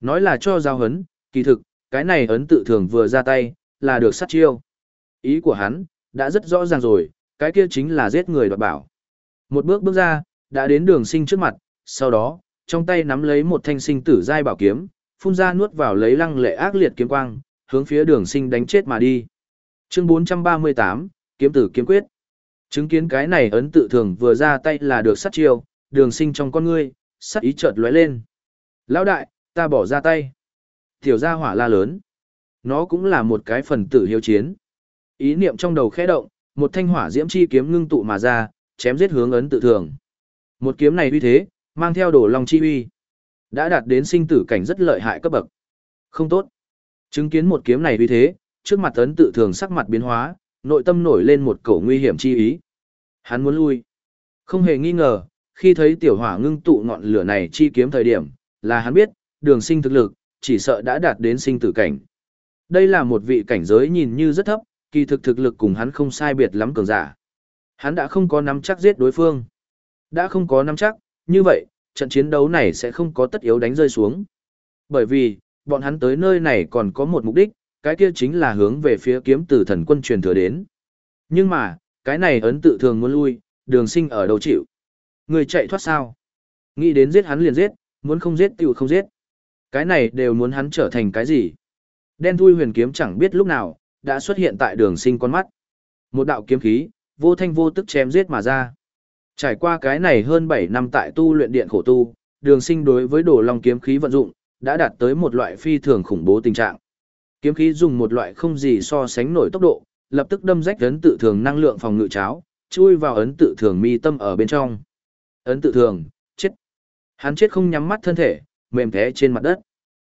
Nói là cho giáo hấn, kỳ thực, cái này ấn tự thường vừa ra tay, là được sát chiêu. Ý của hắn, đã rất rõ ràng rồi, cái kia chính là giết người đoạt bảo. Một bước bước ra, đã đến đường sinh trước mặt, sau đó, trong tay nắm lấy một thanh sinh tử giai bảo kiếm, phun ra nuốt vào lấy lăng lệ ác liệt kiếm quang, hướng phía đường sinh đánh chết mà đi. Chương 438, Kiếm tử kiếm quyết. Chứng kiến cái này ấn tự thường vừa ra tay là được sát chiêu, đường sinh trong con ngươi, sát ý chợt lóe lên. Lão đại, ta bỏ ra tay. Tiểu gia hỏa la lớn. Nó cũng là một cái phần tử hiếu chiến. Ý niệm trong đầu khẽ động, một thanh hỏa diễm chi kiếm ngưng tụ mà ra, chém giết hướng ấn tự thường. Một kiếm này uy thế, mang theo đổ long chi uy. Đã đạt đến sinh tử cảnh rất lợi hại cấp bậc. Không tốt. Chứng kiến một kiếm này uy thế, trước mặt ấn tự thường sắc mặt biến hóa, nội tâm nổi lên một cổ nguy hiểm chi ý. Hắn muốn lui. Không hề nghi ngờ, khi thấy tiểu hỏa ngưng tụ ngọn lửa này chi kiếm thời điểm, là hắn biết, đường sinh thực lực, chỉ sợ đã đạt đến sinh tử cảnh. Đây là một vị cảnh giới nhìn như rất thấp, kỳ thực thực lực cùng hắn không sai biệt lắm cường giả. Hắn đã không có nắm chắc giết đối phương. Đã không có nắm chắc, như vậy, trận chiến đấu này sẽ không có tất yếu đánh rơi xuống. Bởi vì, bọn hắn tới nơi này còn có một mục đích, cái kia chính là hướng về phía kiếm tử thần quân truyền thừa đến. Nhưng mà, cái này ấn tự thường muốn lui, đường sinh ở đâu chịu. Người chạy thoát sao? Nghĩ đến giết hắn liền giết, muốn không giết tiểu không giết. Cái này đều muốn hắn trở thành cái gì? Đen thui huyền kiếm chẳng biết lúc nào, đã xuất hiện tại đường sinh con mắt. Một đạo kiếm khí, vô thanh vô tức chém giết mà ra. Trải qua cái này hơn 7 năm tại tu luyện điện khổ tu, đường sinh đối với đồ long kiếm khí vận dụng, đã đạt tới một loại phi thường khủng bố tình trạng. Kiếm khí dùng một loại không gì so sánh nổi tốc độ, lập tức đâm rách ấn tự thường năng lượng phòng ngự cháo, chui vào ấn tự thường mi tâm ở bên trong. Ấn tự thường, chết. Hắn chết không nhắm mắt thân thể, mềm thế trên mặt đất.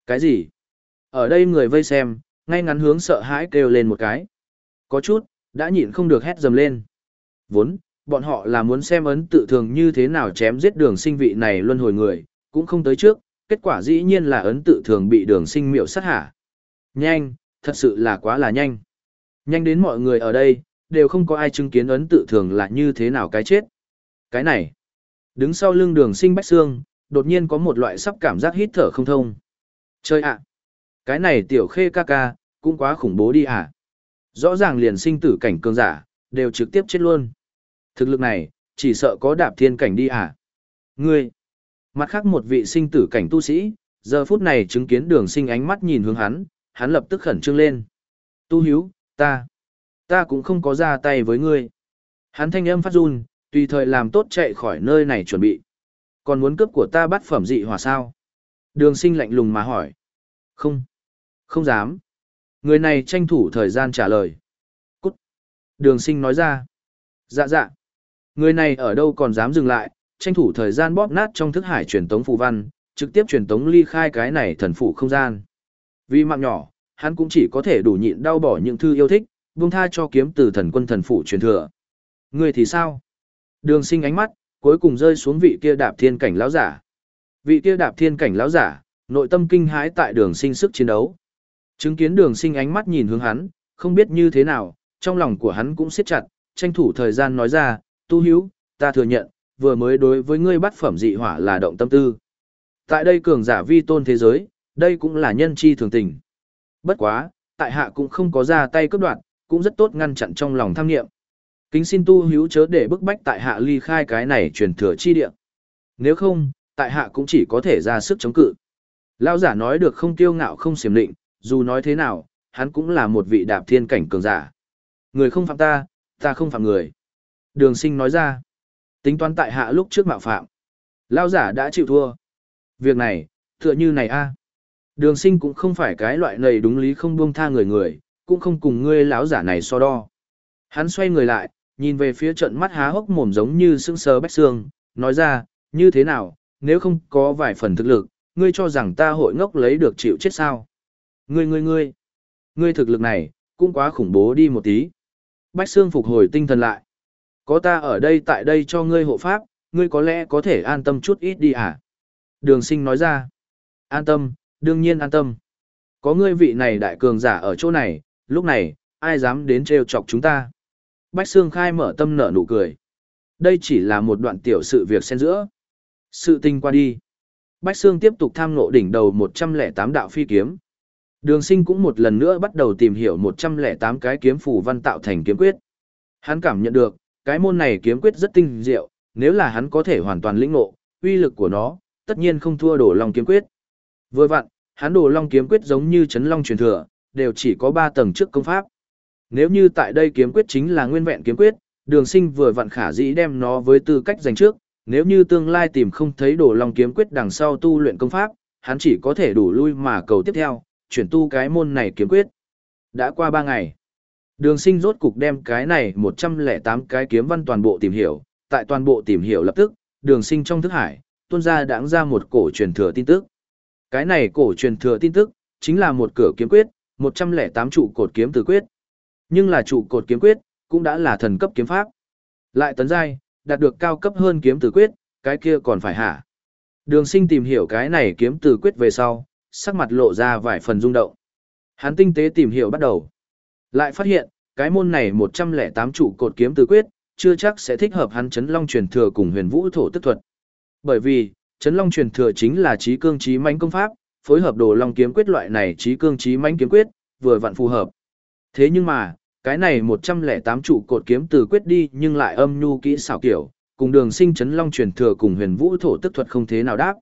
Cái gì? Ở đây người vây xem, ngay ngắn hướng sợ hãi kêu lên một cái. Có chút, đã nhịn không được hét dầm lên. Vốn, bọn họ là muốn xem ấn tự thường như thế nào chém giết đường sinh vị này luân hồi người, cũng không tới trước, kết quả dĩ nhiên là ấn tự thường bị đường sinh miệu sát hả. Nhanh, thật sự là quá là nhanh. Nhanh đến mọi người ở đây, đều không có ai chứng kiến ấn tự thường là như thế nào cái chết. Cái này, đứng sau lưng đường sinh bách xương, đột nhiên có một loại sắp cảm giác hít thở không thông. Chơi ạ, cái này tiểu khê ca ca, cũng quá khủng bố đi à. Rõ ràng liền sinh tử cảnh cường giả, đều trực tiếp chết luôn. Thực lực này, chỉ sợ có đạp thiên cảnh đi à. Ngươi, mặt khác một vị sinh tử cảnh tu sĩ, giờ phút này chứng kiến đường sinh ánh mắt nhìn hướng hắn, hắn lập tức khẩn trương lên. Tu hiếu, ta, ta cũng không có ra tay với ngươi. Hắn thanh âm phát run, tùy thời làm tốt chạy khỏi nơi này chuẩn bị. Còn muốn cướp của ta bắt phẩm dị hỏa sao? Đường sinh lạnh lùng mà hỏi. Không, không dám. Người này tranh thủ thời gian trả lời. Cút. Đường sinh nói ra. Dạ dạ. Người này ở đâu còn dám dừng lại, tranh thủ thời gian bóp nát trong thức hải truyền tống phù văn, trực tiếp truyền tống ly khai cái này thần phụ không gian. Vì mạng nhỏ, hắn cũng chỉ có thể đủ nhịn đau bỏ những thư yêu thích, buông tha cho kiếm từ thần quân thần phụ truyền thừa. Người thì sao? Đường sinh ánh mắt, cuối cùng rơi xuống vị kia đạp thiên cảnh lão giả. Vị kia đạp thiên cảnh lão giả, nội tâm kinh hãi tại đường sinh sức chiến đấu. Chứng kiến đường sinh ánh mắt nhìn hướng hắn, không biết như thế nào, trong lòng của hắn cũng siết chặt, tranh thủ thời gian nói ra, tu hữu, ta thừa nhận, vừa mới đối với ngươi bắt phẩm dị hỏa là động tâm tư. Tại đây cường giả vi tôn thế giới, đây cũng là nhân chi thường tình. Bất quá, tại hạ cũng không có ra tay cướp đoạt, cũng rất tốt ngăn chặn trong lòng tham nghiệm. Kính xin tu hữu chớ để bức bách tại hạ ly khai cái này truyền thừa chi địa. Nếu không, tại hạ cũng chỉ có thể ra sức chống cự. Lão giả nói được không tiêu ngạo không xiểm định, dù nói thế nào, hắn cũng là một vị đạp thiên cảnh cường giả. Người không phạm ta, ta không phạm người. Đường sinh nói ra, tính toán tại hạ lúc trước mạo phạm. Lao giả đã chịu thua. Việc này, tựa như này a Đường sinh cũng không phải cái loại này đúng lý không buông tha người người, cũng không cùng ngươi lão giả này so đo. Hắn xoay người lại, nhìn về phía trận mắt há hốc mồm giống như sưng sờ bách xương, nói ra, như thế nào, nếu không có vài phần thực lực, ngươi cho rằng ta hội ngốc lấy được chịu chết sao. Ngươi ngươi ngươi, ngươi thực lực này, cũng quá khủng bố đi một tí. Bách xương phục hồi tinh thần lại. Có ta ở đây tại đây cho ngươi hộ pháp, ngươi có lẽ có thể an tâm chút ít đi à? Đường sinh nói ra. An tâm, đương nhiên an tâm. Có ngươi vị này đại cường giả ở chỗ này, lúc này, ai dám đến trêu chọc chúng ta? Bách Sương Khai mở tâm nở nụ cười. Đây chỉ là một đoạn tiểu sự việc xen giữa. Sự tình qua đi. Bách Sương tiếp tục tham ngộ đỉnh đầu 108 đạo phi kiếm. Đường sinh cũng một lần nữa bắt đầu tìm hiểu 108 cái kiếm phù văn tạo thành kiếm quyết. Hắn cảm nhận được, cái môn này kiếm quyết rất tinh diệu, nếu là hắn có thể hoàn toàn lĩnh ngộ, uy lực của nó, tất nhiên không thua đổ long kiếm quyết. Vừa vặn, hắn đổ long kiếm quyết giống như chấn long truyền thừa, đều chỉ có 3 tầng trước công pháp. Nếu như tại đây kiếm quyết chính là nguyên vẹn kiếm quyết, đường sinh vừa vặn khả dĩ đem nó với tư cách giành trước, nếu như tương lai tìm không thấy đổ long kiếm quyết đằng sau tu luyện công pháp, hắn chỉ có thể đủ lui mà cầu tiếp theo, chuyển tu cái môn này kiếm quyết. Đã qua 3 ngày, đường sinh rốt cục đem cái này 108 cái kiếm văn toàn bộ tìm hiểu, tại toàn bộ tìm hiểu lập tức, đường sinh trong thức hải, tuôn ra đáng ra một cổ truyền thừa tin tức. Cái này cổ truyền thừa tin tức, chính là một cửa kiếm quyết, 108 trụ cột kiếm từ quyết. Nhưng là trụ cột kiếm quyết, cũng đã là thần cấp kiếm pháp. Lại tấn giai, đạt được cao cấp hơn kiếm từ quyết, cái kia còn phải hả? Đường sinh tìm hiểu cái này kiếm từ quyết về sau, sắc mặt lộ ra vài phần rung động. Hắn tinh tế tìm hiểu bắt đầu. Lại phát hiện, cái môn này 108 trụ cột kiếm từ quyết, chưa chắc sẽ thích hợp hắn chấn long truyền thừa cùng huyền vũ thổ tức thuật. Bởi vì, chấn long truyền thừa chính là trí cương trí mãnh công pháp, phối hợp đồ long kiếm quyết loại này trí cương trí mãnh kiếm quyết, vừa vặn phù hợp. Thế nhưng mà, cái này 108 trụ cột kiếm từ quyết đi nhưng lại âm nhu kỹ xảo kiểu, cùng đường sinh chấn long truyền thừa cùng huyền vũ thổ tức thuật không thế nào đáp.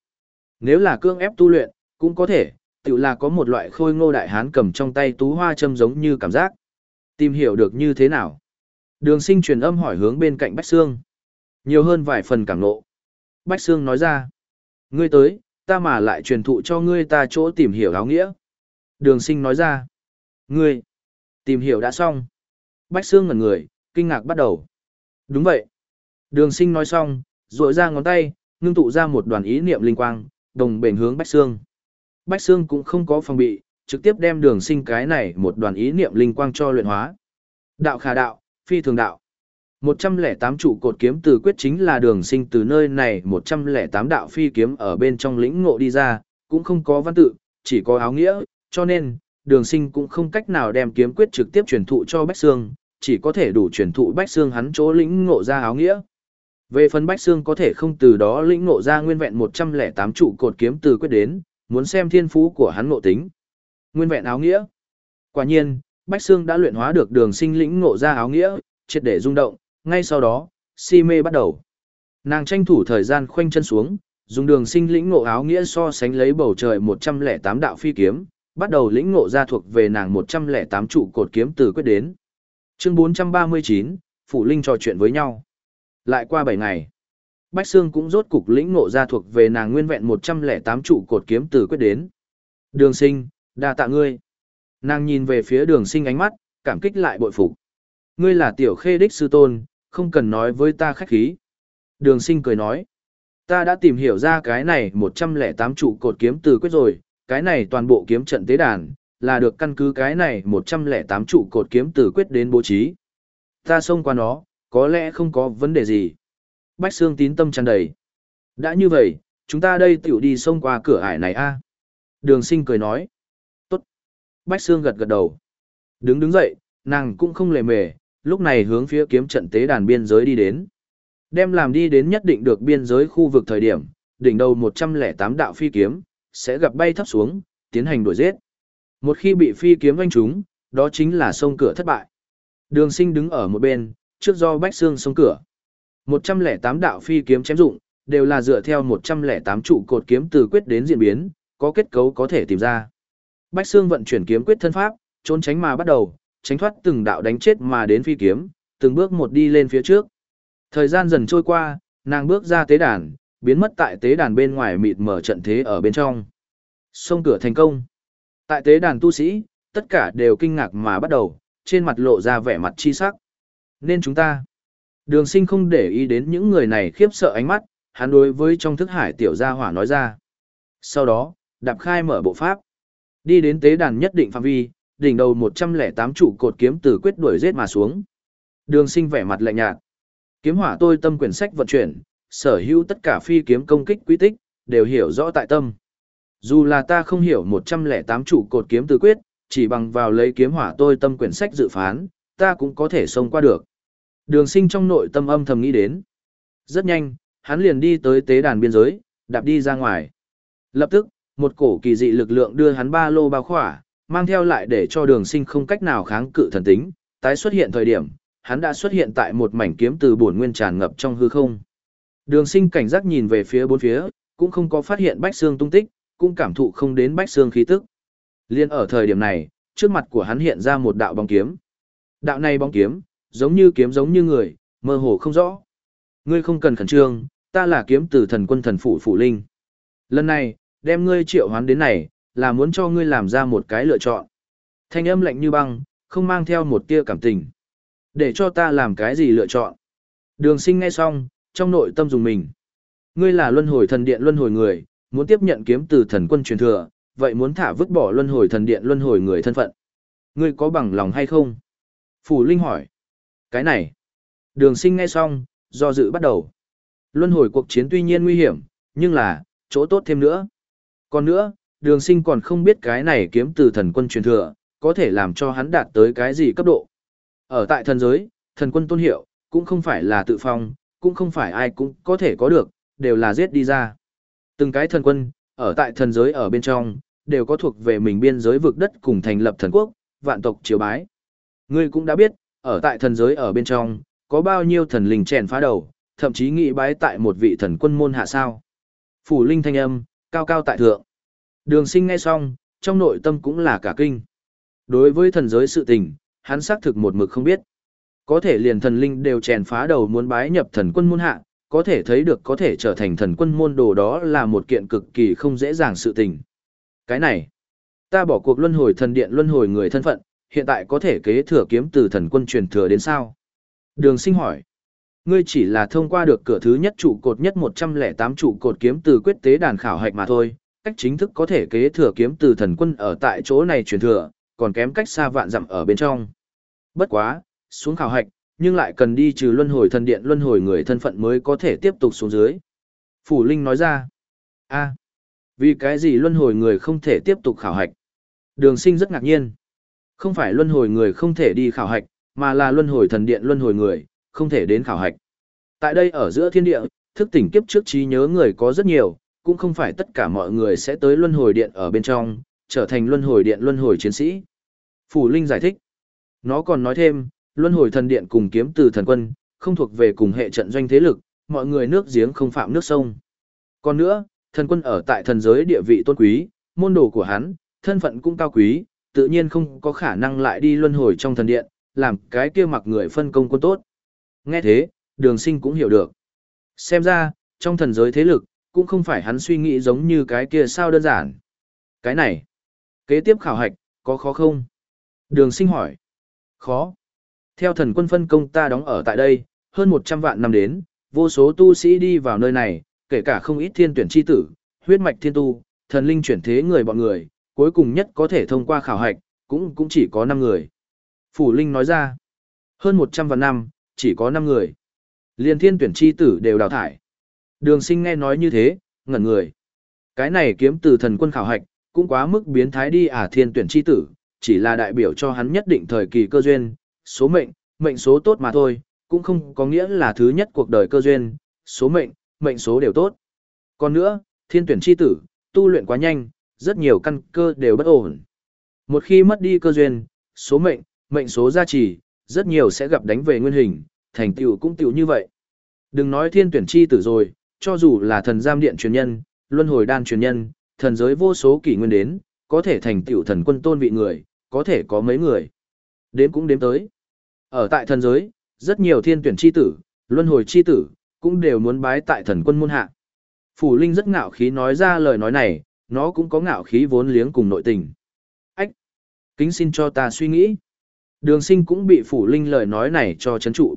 Nếu là cương ép tu luyện, cũng có thể, tự là có một loại khôi ngô đại hán cầm trong tay tú hoa châm giống như cảm giác. Tìm hiểu được như thế nào? Đường sinh truyền âm hỏi hướng bên cạnh Bách Sương. Nhiều hơn vài phần cảm nộ. Bách Sương nói ra. Ngươi tới, ta mà lại truyền thụ cho ngươi ta chỗ tìm hiểu áo nghĩa. Đường sinh nói ra. Ngươi, tìm hiểu đã xong. Bách Sương ngẩn người, kinh ngạc bắt đầu. Đúng vậy. Đường sinh nói xong, rội ra ngón tay, ngưng tụ ra một đoàn ý niệm linh quang, đồng bền hướng Bách Sương. Bách Sương cũng không có phòng bị, trực tiếp đem đường sinh cái này một đoàn ý niệm linh quang cho luyện hóa. Đạo khả đạo, phi thường đạo. 108 trụ cột kiếm từ quyết chính là đường sinh từ nơi này 108 đạo phi kiếm ở bên trong lĩnh ngộ đi ra, cũng không có văn tự, chỉ có áo nghĩa, cho nên, đường sinh cũng không cách nào đem kiếm quyết trực tiếp truyền thụ cho Bách Sương, chỉ có thể đủ truyền thụ Bách Sương hắn chỗ lĩnh ngộ ra áo nghĩa. Về phần Bách Sương có thể không từ đó lĩnh ngộ ra nguyên vẹn 108 trụ cột kiếm từ quyết đến, muốn xem thiên phú của hắn ngộ tính. Nguyên vẹn áo nghĩa. Quả nhiên, Bách xương đã luyện hóa được đường sinh lĩnh ngộ ra áo nghĩa, triệt để rung động, ngay sau đó, si mê bắt đầu. Nàng tranh thủ thời gian khoanh chân xuống, dùng đường sinh lĩnh ngộ áo nghĩa so sánh lấy bầu trời 108 đạo phi kiếm, bắt đầu lĩnh ngộ ra thuộc về nàng 108 trụ cột kiếm từ quyết đến. Chương 439, Phủ Linh trò chuyện với nhau. Lại qua 7 ngày, Bách Sương cũng rốt cục lĩnh ngộ ra thuộc về nàng nguyên vẹn 108 trụ cột kiếm từ quyết đến. Đường sinh, đa tạ ngươi. Nàng nhìn về phía đường sinh ánh mắt, cảm kích lại bội phục. Ngươi là tiểu khê đích sư tôn, không cần nói với ta khách khí. Đường sinh cười nói. Ta đã tìm hiểu ra cái này 108 trụ cột kiếm từ quyết rồi, cái này toàn bộ kiếm trận tế đàn, là được căn cứ cái này 108 trụ cột kiếm từ quyết đến bố trí. Ta xông qua nó, có lẽ không có vấn đề gì. Bách Sương tín tâm tràn đầy. Đã như vậy, chúng ta đây tiểu đi xông qua cửa ải này a Đường sinh cười nói. Bách Sương gật gật đầu. Đứng đứng dậy, nàng cũng không lề mề, lúc này hướng phía kiếm trận tế đàn biên giới đi đến. Đem làm đi đến nhất định được biên giới khu vực thời điểm, đỉnh đầu 108 đạo phi kiếm, sẽ gặp bay thấp xuống, tiến hành đuổi giết. Một khi bị phi kiếm vanh trúng, đó chính là sông cửa thất bại. Đường sinh đứng ở một bên, trước do bách xương sông cửa. 108 đạo phi kiếm chém dụng, đều là dựa theo 108 trụ cột kiếm từ quyết đến diễn biến, có kết cấu có thể tìm ra. Bách xương vận chuyển kiếm quyết thân pháp, trốn tránh mà bắt đầu, tránh thoát từng đạo đánh chết mà đến phi kiếm, từng bước một đi lên phía trước. Thời gian dần trôi qua, nàng bước ra tế đàn, biến mất tại tế đàn bên ngoài mịt mở trận thế ở bên trong. Xông cửa thành công. Tại tế đàn tu sĩ, tất cả đều kinh ngạc mà bắt đầu, trên mặt lộ ra vẻ mặt chi sắc. Nên chúng ta. Đường sinh không để ý đến những người này khiếp sợ ánh mắt, hắn đối với trong thức hải tiểu gia hỏa nói ra. Sau đó, đạp khai mở bộ pháp. Đi đến tế đàn nhất định phạm vi, đỉnh đầu 108 trụ cột kiếm từ quyết đuổi giết mà xuống. Đường sinh vẻ mặt lạnh nhạt. Kiếm hỏa tôi tâm quyển sách vận chuyển, sở hữu tất cả phi kiếm công kích quy tích, đều hiểu rõ tại tâm. Dù là ta không hiểu 108 trụ cột kiếm từ quyết, chỉ bằng vào lấy kiếm hỏa tôi tâm quyển sách dự phán, ta cũng có thể xông qua được. Đường sinh trong nội tâm âm thầm nghĩ đến. Rất nhanh, hắn liền đi tới tế đàn biên giới, đạp đi ra ngoài. Lập tức, một cổ kỳ dị lực lượng đưa hắn ba lô bao khỏa, mang theo lại để cho đường sinh không cách nào kháng cự thần tính, tái xuất hiện thời điểm, hắn đã xuất hiện tại một mảnh kiếm từ bổn nguyên tràn ngập trong hư không. Đường sinh cảnh giác nhìn về phía bốn phía, cũng không có phát hiện Bách Xương tung tích, cũng cảm thụ không đến Bách Xương khí tức. Liên ở thời điểm này, trước mặt của hắn hiện ra một đạo bóng kiếm. Đạo này bóng kiếm, giống như kiếm giống như người, mơ hồ không rõ. Ngươi không cần khẩn trương, ta là kiếm từ thần quân thần phụ phụ linh. Lần này, đem ngươi triệu hoán đến này, là muốn cho ngươi làm ra một cái lựa chọn. Thanh âm lạnh như băng, không mang theo một tia cảm tình. Để cho ta làm cái gì lựa chọn. Đường sinh nghe xong, trong nội tâm dùng mình. Ngươi là luân hồi thần điện luân hồi người, muốn tiếp nhận kiếm từ thần quân truyền thừa, vậy muốn thả vứt bỏ luân hồi thần điện luân hồi người thân phận. Ngươi có bằng lòng hay không? Phủ Linh hỏi. Cái này. Đường sinh nghe xong, do dự bắt đầu. Luân hồi cuộc chiến tuy nhiên nguy hiểm, nhưng là, chỗ tốt thêm nữa. Còn nữa, đường sinh còn không biết cái này kiếm từ thần quân truyền thừa, có thể làm cho hắn đạt tới cái gì cấp độ. Ở tại thần giới, thần quân tôn hiệu, cũng không phải là tự phong, cũng không phải ai cũng có thể có được, đều là giết đi ra. Từng cái thần quân, ở tại thần giới ở bên trong, đều có thuộc về mình biên giới vực đất cùng thành lập thần quốc, vạn tộc triều bái. Ngươi cũng đã biết, ở tại thần giới ở bên trong, có bao nhiêu thần linh chèn phá đầu, thậm chí nghị bái tại một vị thần quân môn hạ sao. Phủ linh thanh âm, cao cao tại thượng. Đường sinh nghe xong, trong nội tâm cũng là cả kinh. Đối với thần giới sự tình, hắn xác thực một mực không biết. Có thể liền thần linh đều chèn phá đầu muốn bái nhập thần quân môn hạ, có thể thấy được có thể trở thành thần quân môn đồ đó là một kiện cực kỳ không dễ dàng sự tình. Cái này, ta bỏ cuộc luân hồi thần điện luân hồi người thân phận, hiện tại có thể kế thừa kiếm từ thần quân truyền thừa đến sao? Đường sinh hỏi, ngươi chỉ là thông qua được cửa thứ nhất trụ cột nhất 108 trụ cột kiếm từ quyết tế đàn khảo hạch mà thôi, cách chính thức có thể kế thừa kiếm từ thần quân ở tại chỗ này truyền thừa, còn kém cách xa vạn dặm ở bên trong. Bất quá, xuống khảo hạch, nhưng lại cần đi trừ luân hồi thần điện luân hồi người thân phận mới có thể tiếp tục xuống dưới. Phủ Linh nói ra, a vì cái gì luân hồi người không thể tiếp tục khảo hạch? Đường sinh rất ngạc nhiên. Không phải luân hồi người không thể đi khảo hạch, mà là luân hồi thần điện luân hồi người, không thể đến khảo hạch. Tại đây ở giữa thiên địa, thức tỉnh kiếp trước trí nhớ người có rất nhiều, cũng không phải tất cả mọi người sẽ tới luân hồi điện ở bên trong, trở thành luân hồi điện luân hồi chiến sĩ. Phủ Linh giải thích. Nó còn nói thêm, luân hồi thần điện cùng kiếm từ thần quân, không thuộc về cùng hệ trận doanh thế lực, mọi người nước giếng không phạm nước sông. Còn nữa, thần quân ở tại thần giới địa vị tôn quý, môn đồ của hắn, thân phận cũng cao quý, tự nhiên không có khả năng lại đi luân hồi trong thần điện, làm cái kia mặc người phân công quân tốt. Nghe thế, đường sinh cũng hiểu được. Xem ra, trong thần giới thế lực, cũng không phải hắn suy nghĩ giống như cái kia sao đơn giản. Cái này, kế tiếp khảo hạch, có khó không? Đường sinh hỏi. Khó. Theo thần quân phân công ta đóng ở tại đây, hơn 100 vạn năm đến, vô số tu sĩ đi vào nơi này, kể cả không ít thiên tuyển chi tử, huyết mạch thiên tu, thần linh chuyển thế người bọn người, cuối cùng nhất có thể thông qua khảo hạch, cũng cũng chỉ có 5 người. Phủ Linh nói ra, hơn 100 vạn năm, chỉ có 5 người. Liên thiên tuyển chi tử đều đào thải. Đường sinh nghe nói như thế, ngẩn người. Cái này kiếm từ thần quân khảo hạch, cũng quá mức biến thái đi à thiên tuyển chi tử, chỉ là đại biểu cho hắn nhất định thời kỳ cơ duyên, số mệnh, mệnh số tốt mà thôi, cũng không có nghĩa là thứ nhất cuộc đời cơ duyên, số mệnh, mệnh số đều tốt. Còn nữa, thiên tuyển chi tử, tu luyện quá nhanh, rất nhiều căn cơ đều bất ổn. Một khi mất đi cơ duyên, số mệnh, mệnh số gia trì, rất nhiều sẽ gặp đánh về nguyên hình, thành tựu cũng tựu như vậy. Đừng nói thiên tuyển chi tử rồi, cho dù là thần giam điện truyền nhân, luân hồi đan truyền nhân, thần giới vô số kỷ nguyên đến, có thể thành tựu thần quân tôn vị người, có thể có mấy người. Đếm cũng đếm tới. Ở tại thần giới, rất nhiều thiên tuyển chi tử, luân hồi chi tử, cũng đều muốn bái tại thần quân môn hạ. Phủ Linh rất ngạo khí nói ra lời nói này, nó cũng có ngạo khí vốn liếng cùng nội tình. Ách! Kính xin cho ta suy nghĩ. Đường sinh cũng bị Phủ Linh lời nói này cho chấn trụ.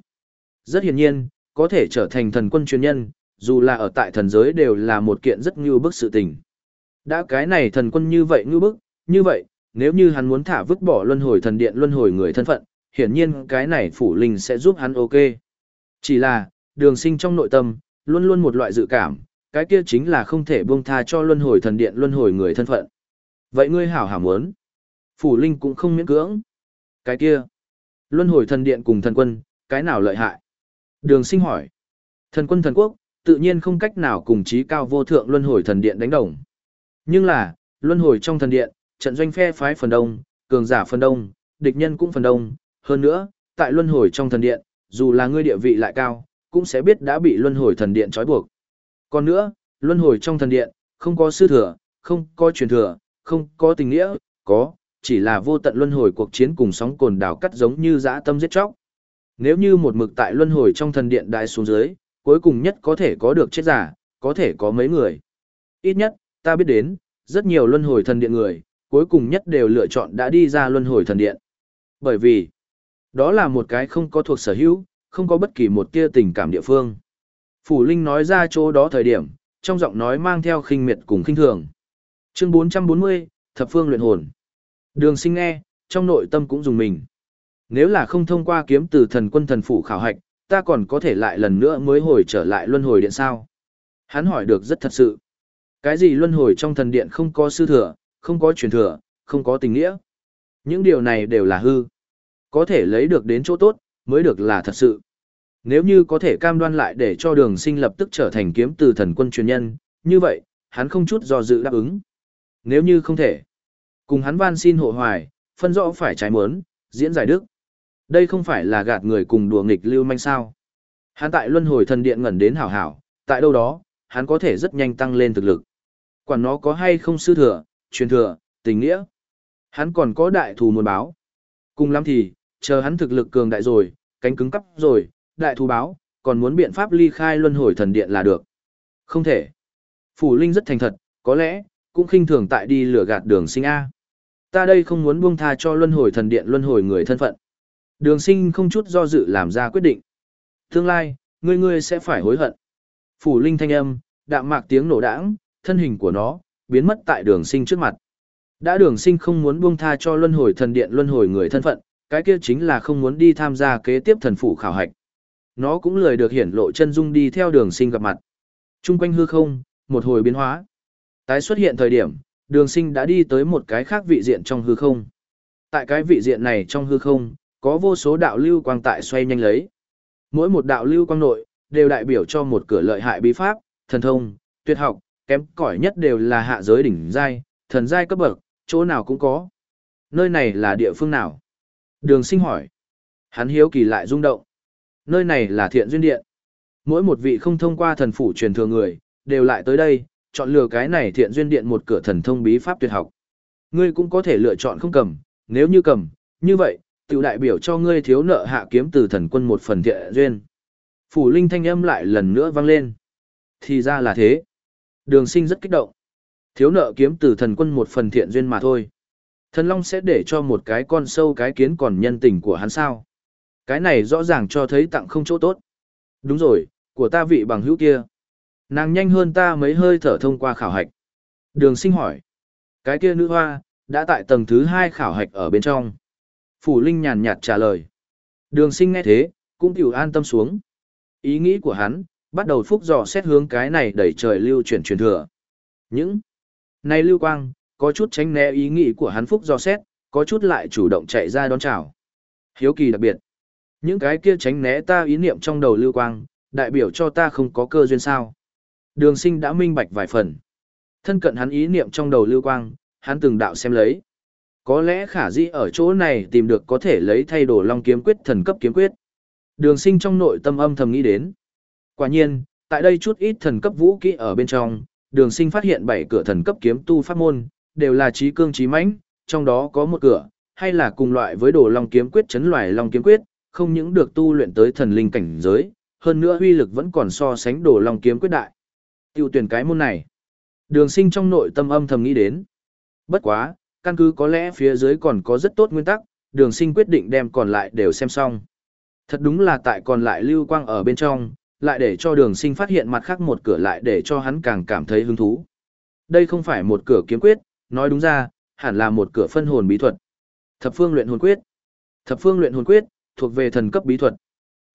Rất hiển nhiên, có thể trở thành thần quân chuyên nhân, dù là ở tại thần giới đều là một kiện rất như bức sự tình. Đã cái này thần quân như vậy như bức, như vậy, nếu như hắn muốn thả vứt bỏ luân hồi thần điện luân hồi người thân phận, hiển nhiên cái này phủ linh sẽ giúp hắn ok. Chỉ là, đường sinh trong nội tâm, luôn luôn một loại dự cảm, cái kia chính là không thể buông tha cho luân hồi thần điện luân hồi người thân phận. Vậy ngươi hảo hảo muốn. Phủ linh cũng không miễn cưỡng. Cái kia, luân hồi thần điện cùng thần quân, cái nào lợi hại? Đường sinh hỏi. Thần quân thần quốc, tự nhiên không cách nào cùng trí cao vô thượng luân hồi thần điện đánh đồng. Nhưng là, luân hồi trong thần điện, trận doanh phe phái phần đông, cường giả phần đông, địch nhân cũng phần đông, hơn nữa, tại luân hồi trong thần điện, dù là ngươi địa vị lại cao, cũng sẽ biết đã bị luân hồi thần điện trói buộc. Còn nữa, luân hồi trong thần điện, không có sư thừa, không có truyền thừa, không có tình nghĩa, có, chỉ là vô tận luân hồi cuộc chiến cùng sóng cồn đảo cắt giống như dã tâm giết chóc. Nếu như một mực tại luân hồi trong thần điện đại xuống dưới, cuối cùng nhất có thể có được chết giả, có thể có mấy người. Ít nhất, ta biết đến, rất nhiều luân hồi thần điện người, cuối cùng nhất đều lựa chọn đã đi ra luân hồi thần điện. Bởi vì, đó là một cái không có thuộc sở hữu, không có bất kỳ một tia tình cảm địa phương. Phủ Linh nói ra chỗ đó thời điểm, trong giọng nói mang theo khinh miệt cùng khinh thường. Chương 440, Thập Phương luyện hồn. Đường Sinh nghe, trong nội tâm cũng dùng mình. Nếu là không thông qua kiếm từ thần quân thần phủ khảo hạch, ta còn có thể lại lần nữa mới hồi trở lại luân hồi điện sao? Hắn hỏi được rất thật sự. Cái gì luân hồi trong thần điện không có sư thừa, không có truyền thừa, không có tình nghĩa? Những điều này đều là hư. Có thể lấy được đến chỗ tốt, mới được là thật sự. Nếu như có thể cam đoan lại để cho đường sinh lập tức trở thành kiếm từ thần quân truyền nhân, như vậy, hắn không chút do dự đáp ứng. Nếu như không thể, cùng hắn van xin hộ hoài, phân rõ phải trái mớn, diễn giải đức. Đây không phải là gạt người cùng đùa nghịch lưu manh sao. Hắn tại luân hồi thần điện ngẩn đến hảo hảo, tại đâu đó, hắn có thể rất nhanh tăng lên thực lực. Quản nó có hay không sư thừa, truyền thừa, tình nghĩa. Hắn còn có đại thù muốn báo. Cùng lắm thì, chờ hắn thực lực cường đại rồi, cánh cứng cắp rồi, đại thù báo, còn muốn biện pháp ly khai luân hồi thần điện là được. Không thể. Phủ Linh rất thành thật, có lẽ, cũng khinh thường tại đi lửa gạt đường sinh A. Ta đây không muốn buông tha cho luân hồi thần điện luân hồi người thân phận. Đường sinh không chút do dự làm ra quyết định. Tương lai, ngươi ngươi sẽ phải hối hận. Phủ Linh thanh âm, đạm mạc tiếng nổ đãng, thân hình của nó, biến mất tại đường sinh trước mặt. Đã đường sinh không muốn buông tha cho luân hồi thần điện luân hồi người thân phận, cái kia chính là không muốn đi tham gia kế tiếp thần phủ khảo hạch. Nó cũng lười được hiển lộ chân dung đi theo đường sinh gặp mặt. Trung quanh hư không, một hồi biến hóa. Tái xuất hiện thời điểm, đường sinh đã đi tới một cái khác vị diện trong hư không. Tại cái vị diện này trong hư không, có vô số đạo lưu quang tại xoay nhanh lấy. Mỗi một đạo lưu quang nội, đều đại biểu cho một cửa lợi hại bí pháp, thần thông, tuyệt học, kém cỏi nhất đều là hạ giới đỉnh giai, thần giai cấp bậc, chỗ nào cũng có. Nơi này là địa phương nào? Đường sinh hỏi. Hắn hiếu kỳ lại rung động. Nơi này là thiện duyên điện. Mỗi một vị không thông qua thần phủ truyền thừa người, đều lại tới đây, chọn lựa cái này thiện duyên điện một cửa thần thông bí pháp tuyệt học. Ngươi cũng có thể lựa chọn không cầm, nếu như cầm, như vậy, tiểu đại biểu cho ngươi thiếu nợ hạ kiếm từ thần quân một phần thiện duyên. Phủ linh thanh âm lại lần nữa vang lên. Thì ra là thế. Đường sinh rất kích động. Thiếu nợ kiếm từ thần quân một phần thiện duyên mà thôi. Thần Long sẽ để cho một cái con sâu cái kiến còn nhân tình của hắn sao. Cái này rõ ràng cho thấy tặng không chỗ tốt. Đúng rồi, của ta vị bằng hữu kia. Nàng nhanh hơn ta mấy hơi thở thông qua khảo hạch. Đường sinh hỏi. Cái kia nữ hoa, đã tại tầng thứ hai khảo hạch ở bên trong. Phủ Linh nhàn nhạt trả lời. Đường sinh nghe thế, cũng tiểu an tâm xuống. Ý nghĩ của hắn, bắt đầu phúc dò xét hướng cái này đẩy trời lưu chuyển truyền thừa. Những này lưu quang, có chút tránh né ý nghĩ của hắn phúc dò xét, có chút lại chủ động chạy ra đón chào. Hiếu kỳ đặc biệt. Những cái kia tránh né ta ý niệm trong đầu lưu quang, đại biểu cho ta không có cơ duyên sao. Đường sinh đã minh bạch vài phần. Thân cận hắn ý niệm trong đầu lưu quang, hắn từng đạo xem lấy. Có lẽ khả dĩ ở chỗ này tìm được có thể lấy thay đổi long kiếm quyết thần cấp kiếm quyết. Đường sinh trong nội tâm âm thầm nghĩ đến. Quả nhiên, tại đây chút ít thần cấp vũ kỹ ở bên trong, đường sinh phát hiện bảy cửa thần cấp kiếm tu pháp môn, đều là trí cương trí mãnh, trong đó có một cửa, hay là cùng loại với đồ long kiếm quyết chấn loài long kiếm quyết, không những được tu luyện tới thần linh cảnh giới, hơn nữa uy lực vẫn còn so sánh đồ long kiếm quyết đại. Tiêu tuyển cái môn này. Đường sinh trong nội tâm âm thầm nghĩ đến. Bất quá, căn cứ có lẽ phía dưới còn có rất tốt nguyên tắc, đường sinh quyết định đem còn lại đều xem xong. Thật đúng là tại còn lại lưu quang ở bên trong, lại để cho đường sinh phát hiện mặt khác một cửa lại để cho hắn càng cảm thấy hứng thú. Đây không phải một cửa kiếm quyết, nói đúng ra, hẳn là một cửa phân hồn bí thuật. Thập phương luyện hồn quyết. Thập phương luyện hồn quyết, thuộc về thần cấp bí thuật.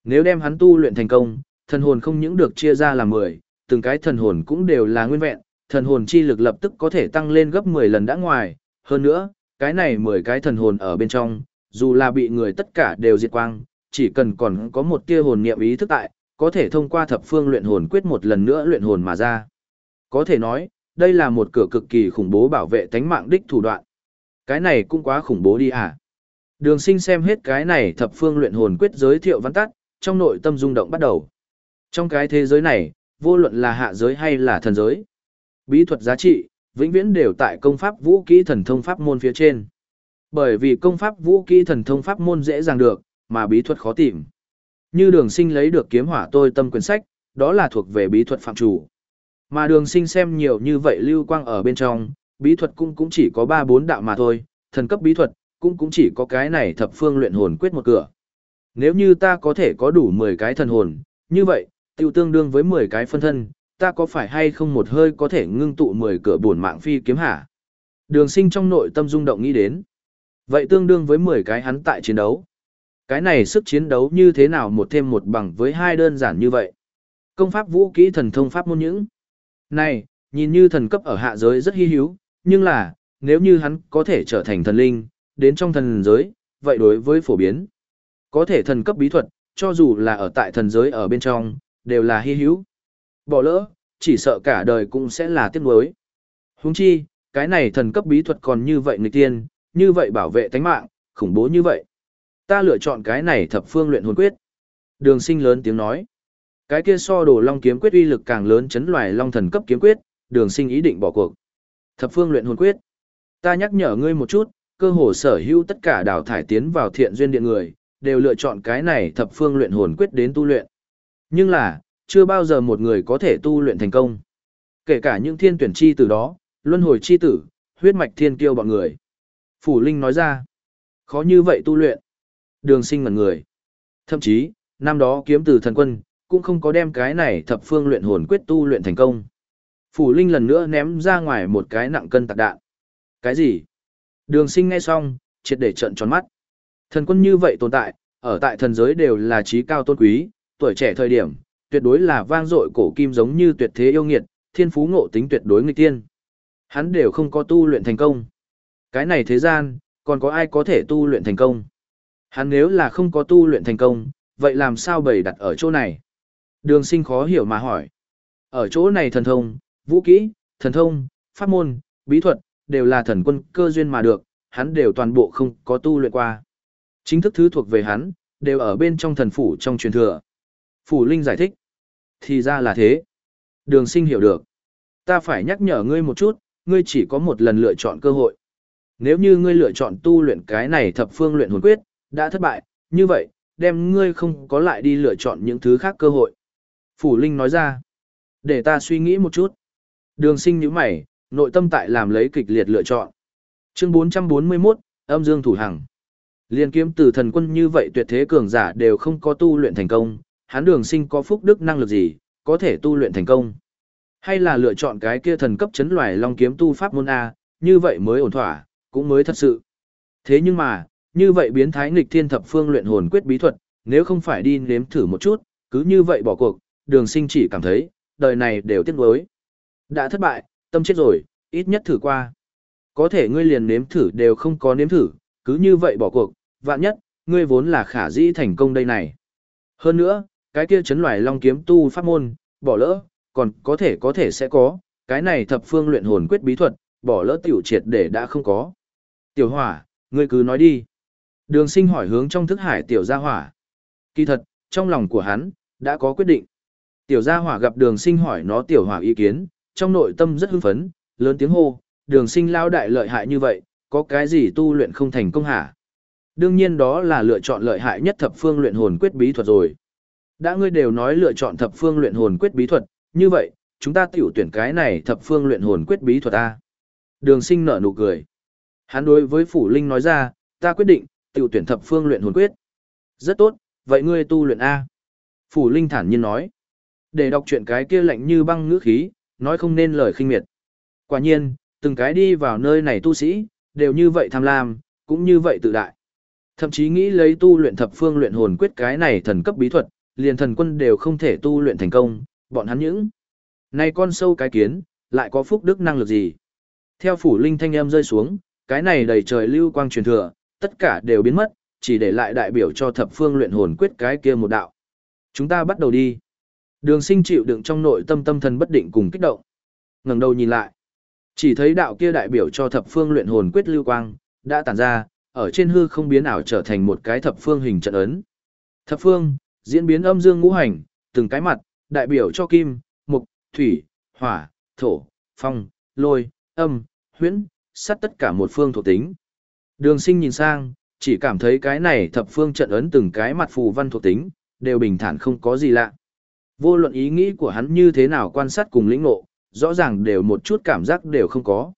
Nếu đem hắn tu luyện thành công, thần hồn không những được chia ra làm 10, từng cái thần hồn cũng đều là nguyên vẹn, thần hồn chi lực lập tức có thể tăng lên gấp 10 lần đã ngoài, hơn nữa, cái này 10 cái thần hồn ở bên trong, dù là bị người tất cả đều diệt quang, chỉ cần còn có một tia hồn niệm ý thức tại, có thể thông qua thập phương luyện hồn quyết một lần nữa luyện hồn mà ra. Có thể nói, đây là một cửa cực kỳ khủng bố bảo vệ tánh mạng đích thủ đoạn. Cái này cũng quá khủng bố đi à. Đường sinh xem hết cái này thập phương luyện hồn quyết giới thiệu văn tắt, trong nội tâm rung động bắt đầu. Trong cái thế giới này, vô luận là hạ giới hay là thần giới. Bí thuật giá trị, vĩnh viễn đều tại công pháp vũ kỹ thần thông pháp môn phía trên. Bởi vì công pháp vũ kỹ thần thông pháp môn dễ dàng được, mà bí thuật khó tìm. Như đường sinh lấy được kiếm hỏa tôi tâm quyển sách, đó là thuộc về bí thuật phạm chủ. Mà đường sinh xem nhiều như vậy lưu quang ở bên trong, bí thuật cũng cũng chỉ có 3-4 đạo mà thôi, thần cấp bí thuật, cũng cũng chỉ có cái này thập phương luyện hồn quyết một cửa. Nếu như ta có thể có đủ 10 cái thần hồn, như vậy, tiêu tương đương với 10 cái phân thân, ta có phải hay không một hơi có thể ngưng tụ 10 cửa buồn mạng phi kiếm hả? Đường sinh trong nội tâm rung động nghĩ đến. Vậy tương đương với 10 cái hắn tại chiến đấu. Cái này sức chiến đấu như thế nào một thêm một bằng với hai đơn giản như vậy? Công pháp vũ kỹ thần thông pháp môn những. Này, nhìn như thần cấp ở hạ giới rất hy hữu, nhưng là, nếu như hắn có thể trở thành thần linh, đến trong thần giới, vậy đối với phổ biến. Có thể thần cấp bí thuật, cho dù là ở tại thần giới ở bên trong, đều là hy hữu. Bỏ lỡ, chỉ sợ cả đời cũng sẽ là tiếc nuối. Huống chi, cái này thần cấp bí thuật còn như vậy người tiên, như vậy bảo vệ tánh mạng, khủng bố như vậy. Ta lựa chọn cái này thập phương luyện hồn quyết. Đường sinh lớn tiếng nói. Cái kia so đồ long kiếm quyết uy lực càng lớn chấn loài long thần cấp kiếm quyết, đường sinh ý định bỏ cuộc. Thập phương luyện hồn quyết. Ta nhắc nhở ngươi một chút, cơ hồ sở hữu tất cả đào thải tiến vào thiện duyên điện người, đều lựa chọn cái này thập phương luyện hồn quyết đến tu luyện. Nhưng là, chưa bao giờ một người có thể tu luyện thành công. Kể cả những thiên tuyển chi tử đó, luân hồi chi tử, huyết mạch thiên kiêu bọn người. Phủ Linh nói ra, khó như vậy tu luyện. Đường sinh ngần người. Thậm chí, năm đó kiếm từ thần quân, cũng không có đem cái này thập phương luyện hồn quyết tu luyện thành công. Phủ Linh lần nữa ném ra ngoài một cái nặng cân tạc đạn. Cái gì? Đường sinh nghe xong, triệt để trận tròn mắt. Thần quân như vậy tồn tại, ở tại thần giới đều là trí cao tôn quý, tuổi trẻ thời điểm, tuyệt đối là vang dội cổ kim giống như tuyệt thế yêu nghiệt, thiên phú ngộ tính tuyệt đối nghịch tiên. Hắn đều không có tu luyện thành công. Cái này thế gian, còn có ai có thể tu luyện thành công? Hắn nếu là không có tu luyện thành công, vậy làm sao bày đặt ở chỗ này? Đường sinh khó hiểu mà hỏi. Ở chỗ này thần thông, vũ kỹ, thần thông, pháp môn, bí thuật, đều là thần quân cơ duyên mà được, hắn đều toàn bộ không có tu luyện qua. Chính thức thứ thuộc về hắn, đều ở bên trong thần phủ trong truyền thừa. Phủ Linh giải thích. Thì ra là thế. Đường sinh hiểu được. Ta phải nhắc nhở ngươi một chút, ngươi chỉ có một lần lựa chọn cơ hội. Nếu như ngươi lựa chọn tu luyện cái này thập phương luyện hồn quyết, đã thất bại, như vậy, đem ngươi không có lại đi lựa chọn những thứ khác cơ hội. Phủ Linh nói ra. Để ta suy nghĩ một chút. Đường sinh như mày, nội tâm tại làm lấy kịch liệt lựa chọn. Chương 441, âm dương thủ hằng. Liên kiếm từ thần quân như vậy tuyệt thế cường giả đều không có tu luyện thành công, hắn đường sinh có phúc đức năng lực gì, có thể tu luyện thành công. Hay là lựa chọn cái kia thần cấp chấn loài long kiếm tu pháp môn A, như vậy mới ổn thỏa, cũng mới thật sự. Thế nhưng mà, như vậy biến thái nghịch thiên thập phương luyện hồn quyết bí thuật, nếu không phải đi nếm thử một chút, cứ như vậy bỏ cuộc, đường sinh chỉ cảm thấy, đời này đều tiếc nuối. Đã thất bại, tâm chết rồi, ít nhất thử qua. Có thể ngươi liền nếm thử đều không có nếm thử, cứ như vậy bỏ cuộc, vạn nhất, ngươi vốn là khả dĩ thành công đây này. Hơn nữa, cái kia chấn loài long kiếm tu pháp môn, bỏ lỡ, còn có thể có thể sẽ có, cái này thập phương luyện hồn quyết bí thuật, bỏ lỡ tiểu triệt để đã không có. Tiểu hỏa, ngươi cứ nói đi. Đường sinh hỏi hướng trong thức hải tiểu gia hỏa. Kỳ thật, trong lòng của hắn, đã có quyết định. Tiểu gia hỏa gặp đường sinh hỏi nó tiểu hỏa ý kiến, trong nội tâm rất hưng phấn, lớn tiếng hô, đường sinh lao đại lợi hại như vậy, có cái gì tu luyện không thành công hả? Đương nhiên đó là lựa chọn lợi hại nhất thập phương luyện hồn quyết bí thuật rồi. Đã ngươi đều nói lựa chọn thập phương luyện hồn quyết bí thuật, như vậy, chúng ta tiểu tuyển cái này thập phương luyện hồn quyết bí thuật A. Đường sinh nở nụ cười. Hắn đối với Phủ Linh nói ra, ta quyết định, tiểu tuyển thập phương luyện hồn quyết. Rất tốt, vậy ngươi tu luyện A. Phủ Linh thản nhiên nói. Để đọc chuyện cái kia lạnh như băng ngữ khí, nói không nên lời khinh miệt. Quả nhiên, từng cái đi vào nơi này tu sĩ, đều như vậy tham lam, cũng như vậy tự đại. Thậm chí nghĩ lấy tu luyện thập phương luyện hồn quyết cái này thần cấp bí thuật, liền thần quân đều không thể tu luyện thành công, bọn hắn những. Này con sâu cái kiến, lại có phúc đức năng lực gì? Theo phủ linh thanh âm rơi xuống, cái này đầy trời lưu quang truyền thừa, tất cả đều biến mất, chỉ để lại đại biểu cho thập phương luyện hồn quyết cái kia một đạo. Chúng ta bắt đầu đi. Đường sinh chịu đựng trong nội tâm tâm thần bất định cùng kích động. ngẩng đầu nhìn lại. Chỉ thấy đạo kia đại biểu cho thập phương luyện hồn quyết lưu quang, đã tản ra, ở trên hư không biến ảo trở thành một cái thập phương hình trận ấn. Thập phương, diễn biến âm dương ngũ hành, từng cái mặt, đại biểu cho kim, mộc, thủy, hỏa, thổ, phong, lôi, âm, huyễn, sắt tất cả một phương thuộc tính. Đường sinh nhìn sang, chỉ cảm thấy cái này thập phương trận ấn từng cái mặt phù văn thuộc tính, đều bình thản không có gì lạ. Vô luận ý nghĩ của hắn như thế nào quan sát cùng lĩnh ngộ, rõ ràng đều một chút cảm giác đều không có.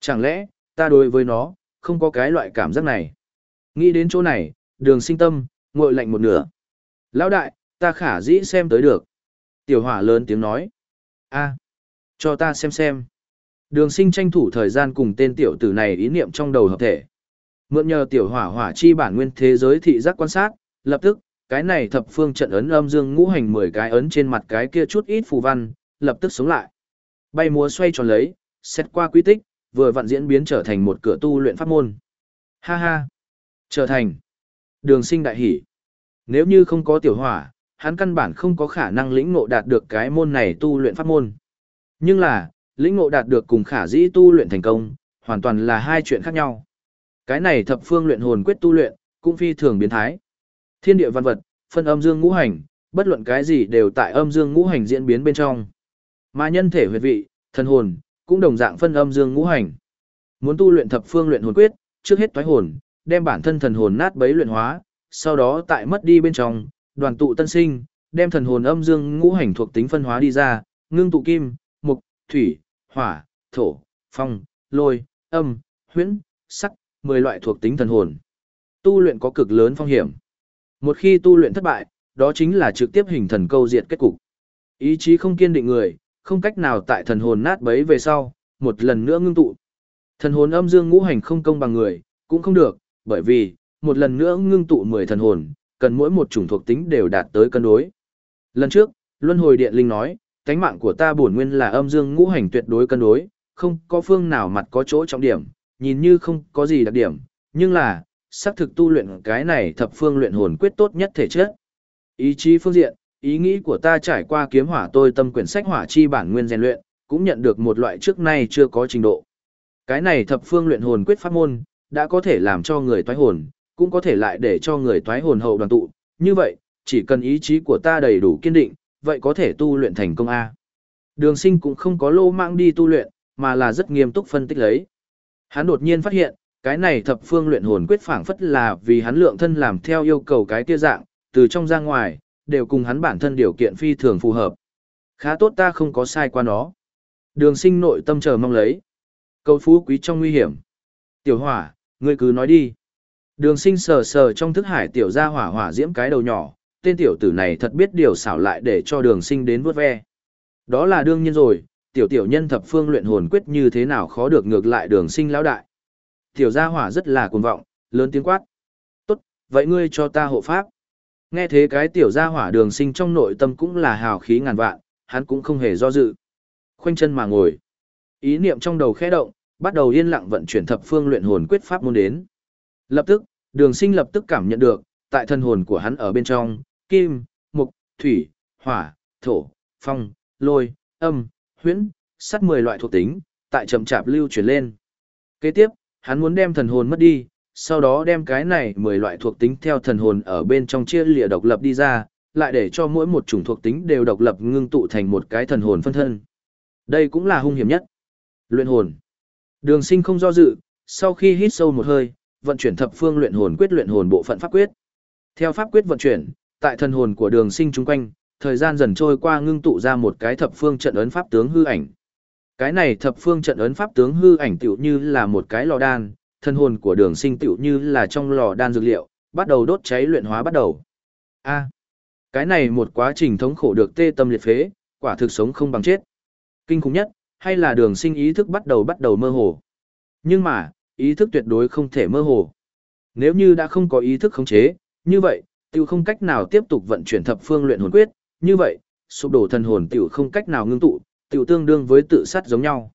Chẳng lẽ, ta đối với nó, không có cái loại cảm giác này. Nghĩ đến chỗ này, đường sinh tâm, ngội lạnh một nửa. Lão đại, ta khả dĩ xem tới được. Tiểu hỏa lớn tiếng nói. a cho ta xem xem. Đường sinh tranh thủ thời gian cùng tên tiểu tử này ý niệm trong đầu hợp thể. Mượn nhờ tiểu hỏa hỏa chi bản nguyên thế giới thị giác quan sát, lập tức, cái này thập phương trận ấn âm dương ngũ hành 10 cái ấn trên mặt cái kia chút ít phù văn, lập tức sống lại. Bay múa xoay tròn lấy, xét qua quy tích, vừa vặn diễn biến trở thành một cửa tu luyện pháp môn. Ha ha! Trở thành đường sinh đại hỷ. Nếu như không có tiểu hỏa, hắn căn bản không có khả năng lĩnh ngộ đạt được cái môn này tu luyện pháp môn. Nhưng là, lĩnh ngộ đạt được cùng khả dĩ tu luyện thành công, hoàn toàn là hai chuyện khác nhau. Cái này thập phương luyện hồn quyết tu luyện, cũng phi thường biến thái. Thiên địa văn vật, phân âm dương ngũ hành, bất luận cái gì đều tại âm dương ngũ hành diễn biến bên trong. Mà nhân thể huyệt vị, thần hồn, cũng đồng dạng phân âm dương ngũ hành. Muốn tu luyện thập phương luyện hồn quyết, trước hết toái hồn, đem bản thân thần hồn nát bấy luyện hóa, sau đó tại mất đi bên trong, đoàn tụ tân sinh, đem thần hồn âm dương ngũ hành thuộc tính phân hóa đi ra, ngưng tụ kim, mục, thủy, hỏa, thổ, phong, lôi, âm, huyễn, sắc, 10 loại thuộc tính thần hồn. Tu luyện có cực lớn phong hiểm. Một khi tu luyện thất bại, đó chính là trực tiếp hình thần câu diệt kết cục. Ý chí không kiên định người, không cách nào tại thần hồn nát bấy về sau, một lần nữa ngưng tụ. Thần hồn âm dương ngũ hành không công bằng người, cũng không được, bởi vì, một lần nữa ngưng tụ 10 thần hồn, cần mỗi một chủng thuộc tính đều đạt tới cân đối. Lần trước, Luân Hồi Điện Linh nói, cánh mạng của ta bổn nguyên là âm dương ngũ hành tuyệt đối cân đối, không có phương nào mặt có chỗ trọng điểm, nhìn như không có gì đặc điểm, nhưng là, xác thực tu luyện cái này thập phương luyện hồn quyết tốt nhất thể chất. Ý chí phương diện, ý nghĩ của ta trải qua kiếm hỏa tôi tâm quyển sách hỏa chi bản nguyên rèn luyện, cũng nhận được một loại trước nay chưa có trình độ. Cái này thập phương luyện hồn quyết pháp môn, đã có thể làm cho người toái hồn, cũng có thể lại để cho người thoái hồn hậu đoàn tụ, như vậy, chỉ cần ý chí của ta đầy đủ kiên định, vậy có thể tu luyện thành công A. Đường sinh cũng không có lô mạng đi tu luyện, mà là rất nghiêm túc phân tích lấy. Hắn đột nhiên phát hiện, cái này thập phương luyện hồn quyết phảng phất là vì hắn lượng thân làm theo yêu cầu cái kia dạng, từ trong ra ngoài, đều cùng hắn bản thân điều kiện phi thường phù hợp. Khá tốt ta không có sai qua nó. Đường sinh nội tâm chờ mong lấy. Câu phú quý trong nguy hiểm. Tiểu hỏa, ngươi cứ nói đi. Đường sinh sờ sờ trong thức hải tiểu ra hỏa hỏa diễm cái đầu nhỏ, tên tiểu tử này thật biết điều xảo lại để cho đường sinh đến vuốt ve. Đó là đương nhiên rồi, tiểu tiểu nhân thập phương luyện hồn quyết như thế nào khó được ngược lại đường sinh lão đại. Tiểu gia hỏa rất là cuồng vọng, lớn tiếng quát. Tốt, vậy ngươi cho ta hộ pháp. Nghe thế cái tiểu gia hỏa đường sinh trong nội tâm cũng là hào khí ngàn vạn, hắn cũng không hề do dự. Khoanh chân mà ngồi. Ý niệm trong đầu khẽ động, bắt đầu yên lặng vận chuyển thập phương luyện hồn quyết pháp môn đến. Lập tức, đường sinh lập tức cảm nhận được, tại thân hồn của hắn ở bên trong, kim, mục, thủy, hỏa, thổ, phong, lôi, âm, huyễn, sắt 10 loại thuộc tính, tại chậm chạp lưu chuyển lên. Kế tiếp, hắn muốn đem thần hồn mất đi, sau đó đem cái này 10 loại thuộc tính theo thần hồn ở bên trong chia lìa độc lập đi ra, lại để cho mỗi một chủng thuộc tính đều độc lập ngưng tụ thành một cái thần hồn phân thân. Đây cũng là hung hiểm nhất. Luyện hồn. Đường sinh không do dự, sau khi hít sâu một hơi, vận chuyển thập phương luyện hồn quyết luyện hồn bộ phận pháp quyết. Theo pháp quyết vận chuyển, tại thần hồn của đường sinh chúng quanh, thời gian dần trôi qua ngưng tụ ra một cái thập phương trận ấn pháp tướng hư ảnh. Cái này thập phương trận ấn pháp tướng hư ảnh tựu như là một cái lò đan, thần hồn của đường sinh tựu như là trong lò đan dược liệu, bắt đầu đốt cháy luyện hóa bắt đầu. a cái này một quá trình thống khổ được tê tâm liệt phế, quả thực sống không bằng chết. Kinh khủng nhất, hay là đường sinh ý thức bắt đầu bắt đầu mơ hồ. Nhưng mà, ý thức tuyệt đối không thể mơ hồ. Nếu như đã không có ý thức khống chế, như vậy, tiểu không cách nào tiếp tục vận chuyển thập phương luyện hồn quyết, như vậy, sụp đổ thần hồn tiểu không cách nào ngưng tụ, tiểu tương đương với tự sát giống nhau.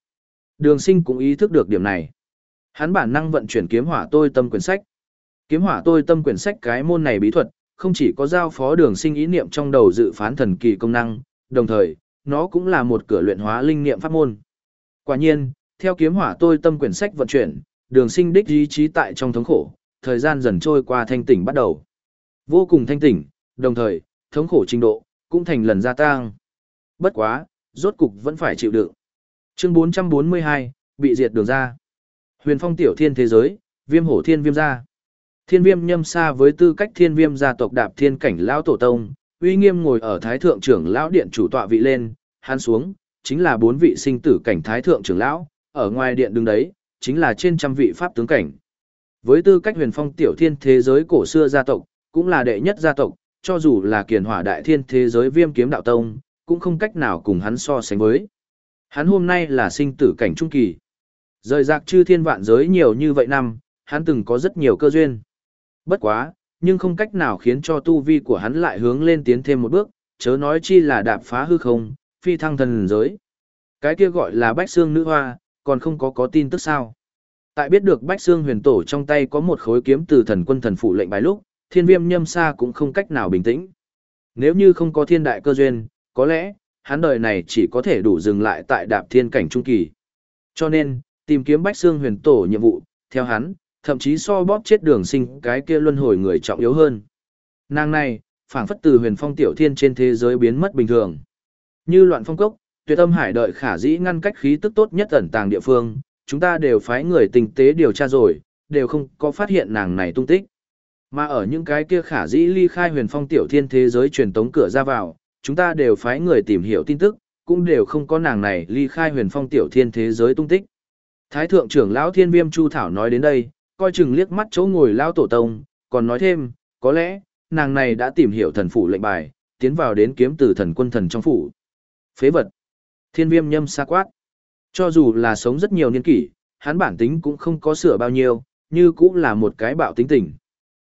Đường sinh cũng ý thức được điểm này. Hắn bản năng vận chuyển kiếm hỏa tôi tâm quyển sách. Kiếm hỏa tôi tâm quyển sách cái môn này bí thuật, không chỉ có giao phó đường sinh ý niệm trong đầu dự phán thần kỳ công năng, đồng thời, nó cũng là một cửa luyện hóa linh niệm pháp môn. Quả nhiên, theo kiếm hỏa tôi tâm quyển sách vận chuyển, đường sinh đích ý chí tại trong thống khổ, thời gian dần trôi qua thanh tỉnh bắt đầu. Vô cùng thanh tỉnh, đồng thời, thống khổ trình độ, cũng thành lần gia tăng. Bất quá, rốt cục vẫn phải chịu đựng. Chương 442, bị diệt đường ra. Huyền phong tiểu thiên thế giới, viêm hổ thiên viêm gia. Thiên viêm nhâm xa với tư cách thiên viêm gia tộc đạp thiên cảnh lão tổ tông, uy nghiêm ngồi ở thái thượng trưởng lão điện chủ tọa vị lên, hắn xuống, chính là bốn vị sinh tử cảnh thái thượng trưởng lão, ở ngoài điện đứng đấy, chính là trên trăm vị pháp tướng cảnh. Với tư cách huyền phong tiểu thiên thế giới cổ xưa gia tộc, cũng là đệ nhất gia tộc, cho dù là kiền hỏa đại thiên thế giới viêm kiếm đạo tông, cũng không cách nào cùng hắn so sánh với. Hắn hôm nay là sinh tử cảnh trung kỳ. Rời rạc chư thiên vạn giới nhiều như vậy năm, hắn từng có rất nhiều cơ duyên. Bất quá, nhưng không cách nào khiến cho tu vi của hắn lại hướng lên tiến thêm một bước, chớ nói chi là đạp phá hư không, phi thăng thần giới. Cái kia gọi là bách xương nữ hoa, còn không có có tin tức sao. Tại biết được bách xương huyền tổ trong tay có một khối kiếm từ thần quân thần phụ lệnh bài lúc, thiên viêm nhâm xa cũng không cách nào bình tĩnh. Nếu như không có thiên đại cơ duyên, có lẽ, hắn đời này chỉ có thể đủ dừng lại tại đạp thiên cảnh trung kỳ. Cho nên, tìm kiếm bách xương huyền tổ nhiệm vụ, theo hắn, thậm chí so bóp chết đường sinh cái kia luân hồi người trọng yếu hơn. Nàng này, phảng phất từ huyền phong tiểu thiên trên thế giới biến mất bình thường. Như loạn phong cốc, tuyệt âm hải đợi khả dĩ ngăn cách khí tức tốt nhất ẩn tàng địa phương, chúng ta đều phái người tinh tế điều tra rồi, đều không có phát hiện nàng này tung tích. Mà ở những cái kia khả dĩ ly khai huyền phong tiểu thiên thế giới truyền tống cửa ra vào, chúng ta đều phái người tìm hiểu tin tức, cũng đều không có nàng này ly khai huyền phong tiểu thiên thế giới tung tích. Thái thượng trưởng lão thiên viêm Chu Thảo nói đến đây, coi chừng liếc mắt chỗ ngồi lão tổ tông, còn nói thêm, có lẽ, nàng này đã tìm hiểu thần phủ lệnh bài, tiến vào đến kiếm từ thần quân thần trong phủ. Phế vật. Thiên viêm nhâm xa quát. Cho dù là sống rất nhiều niên kỷ, hắn bản tính cũng không có sửa bao nhiêu, như cũng là một cái bạo tính tình.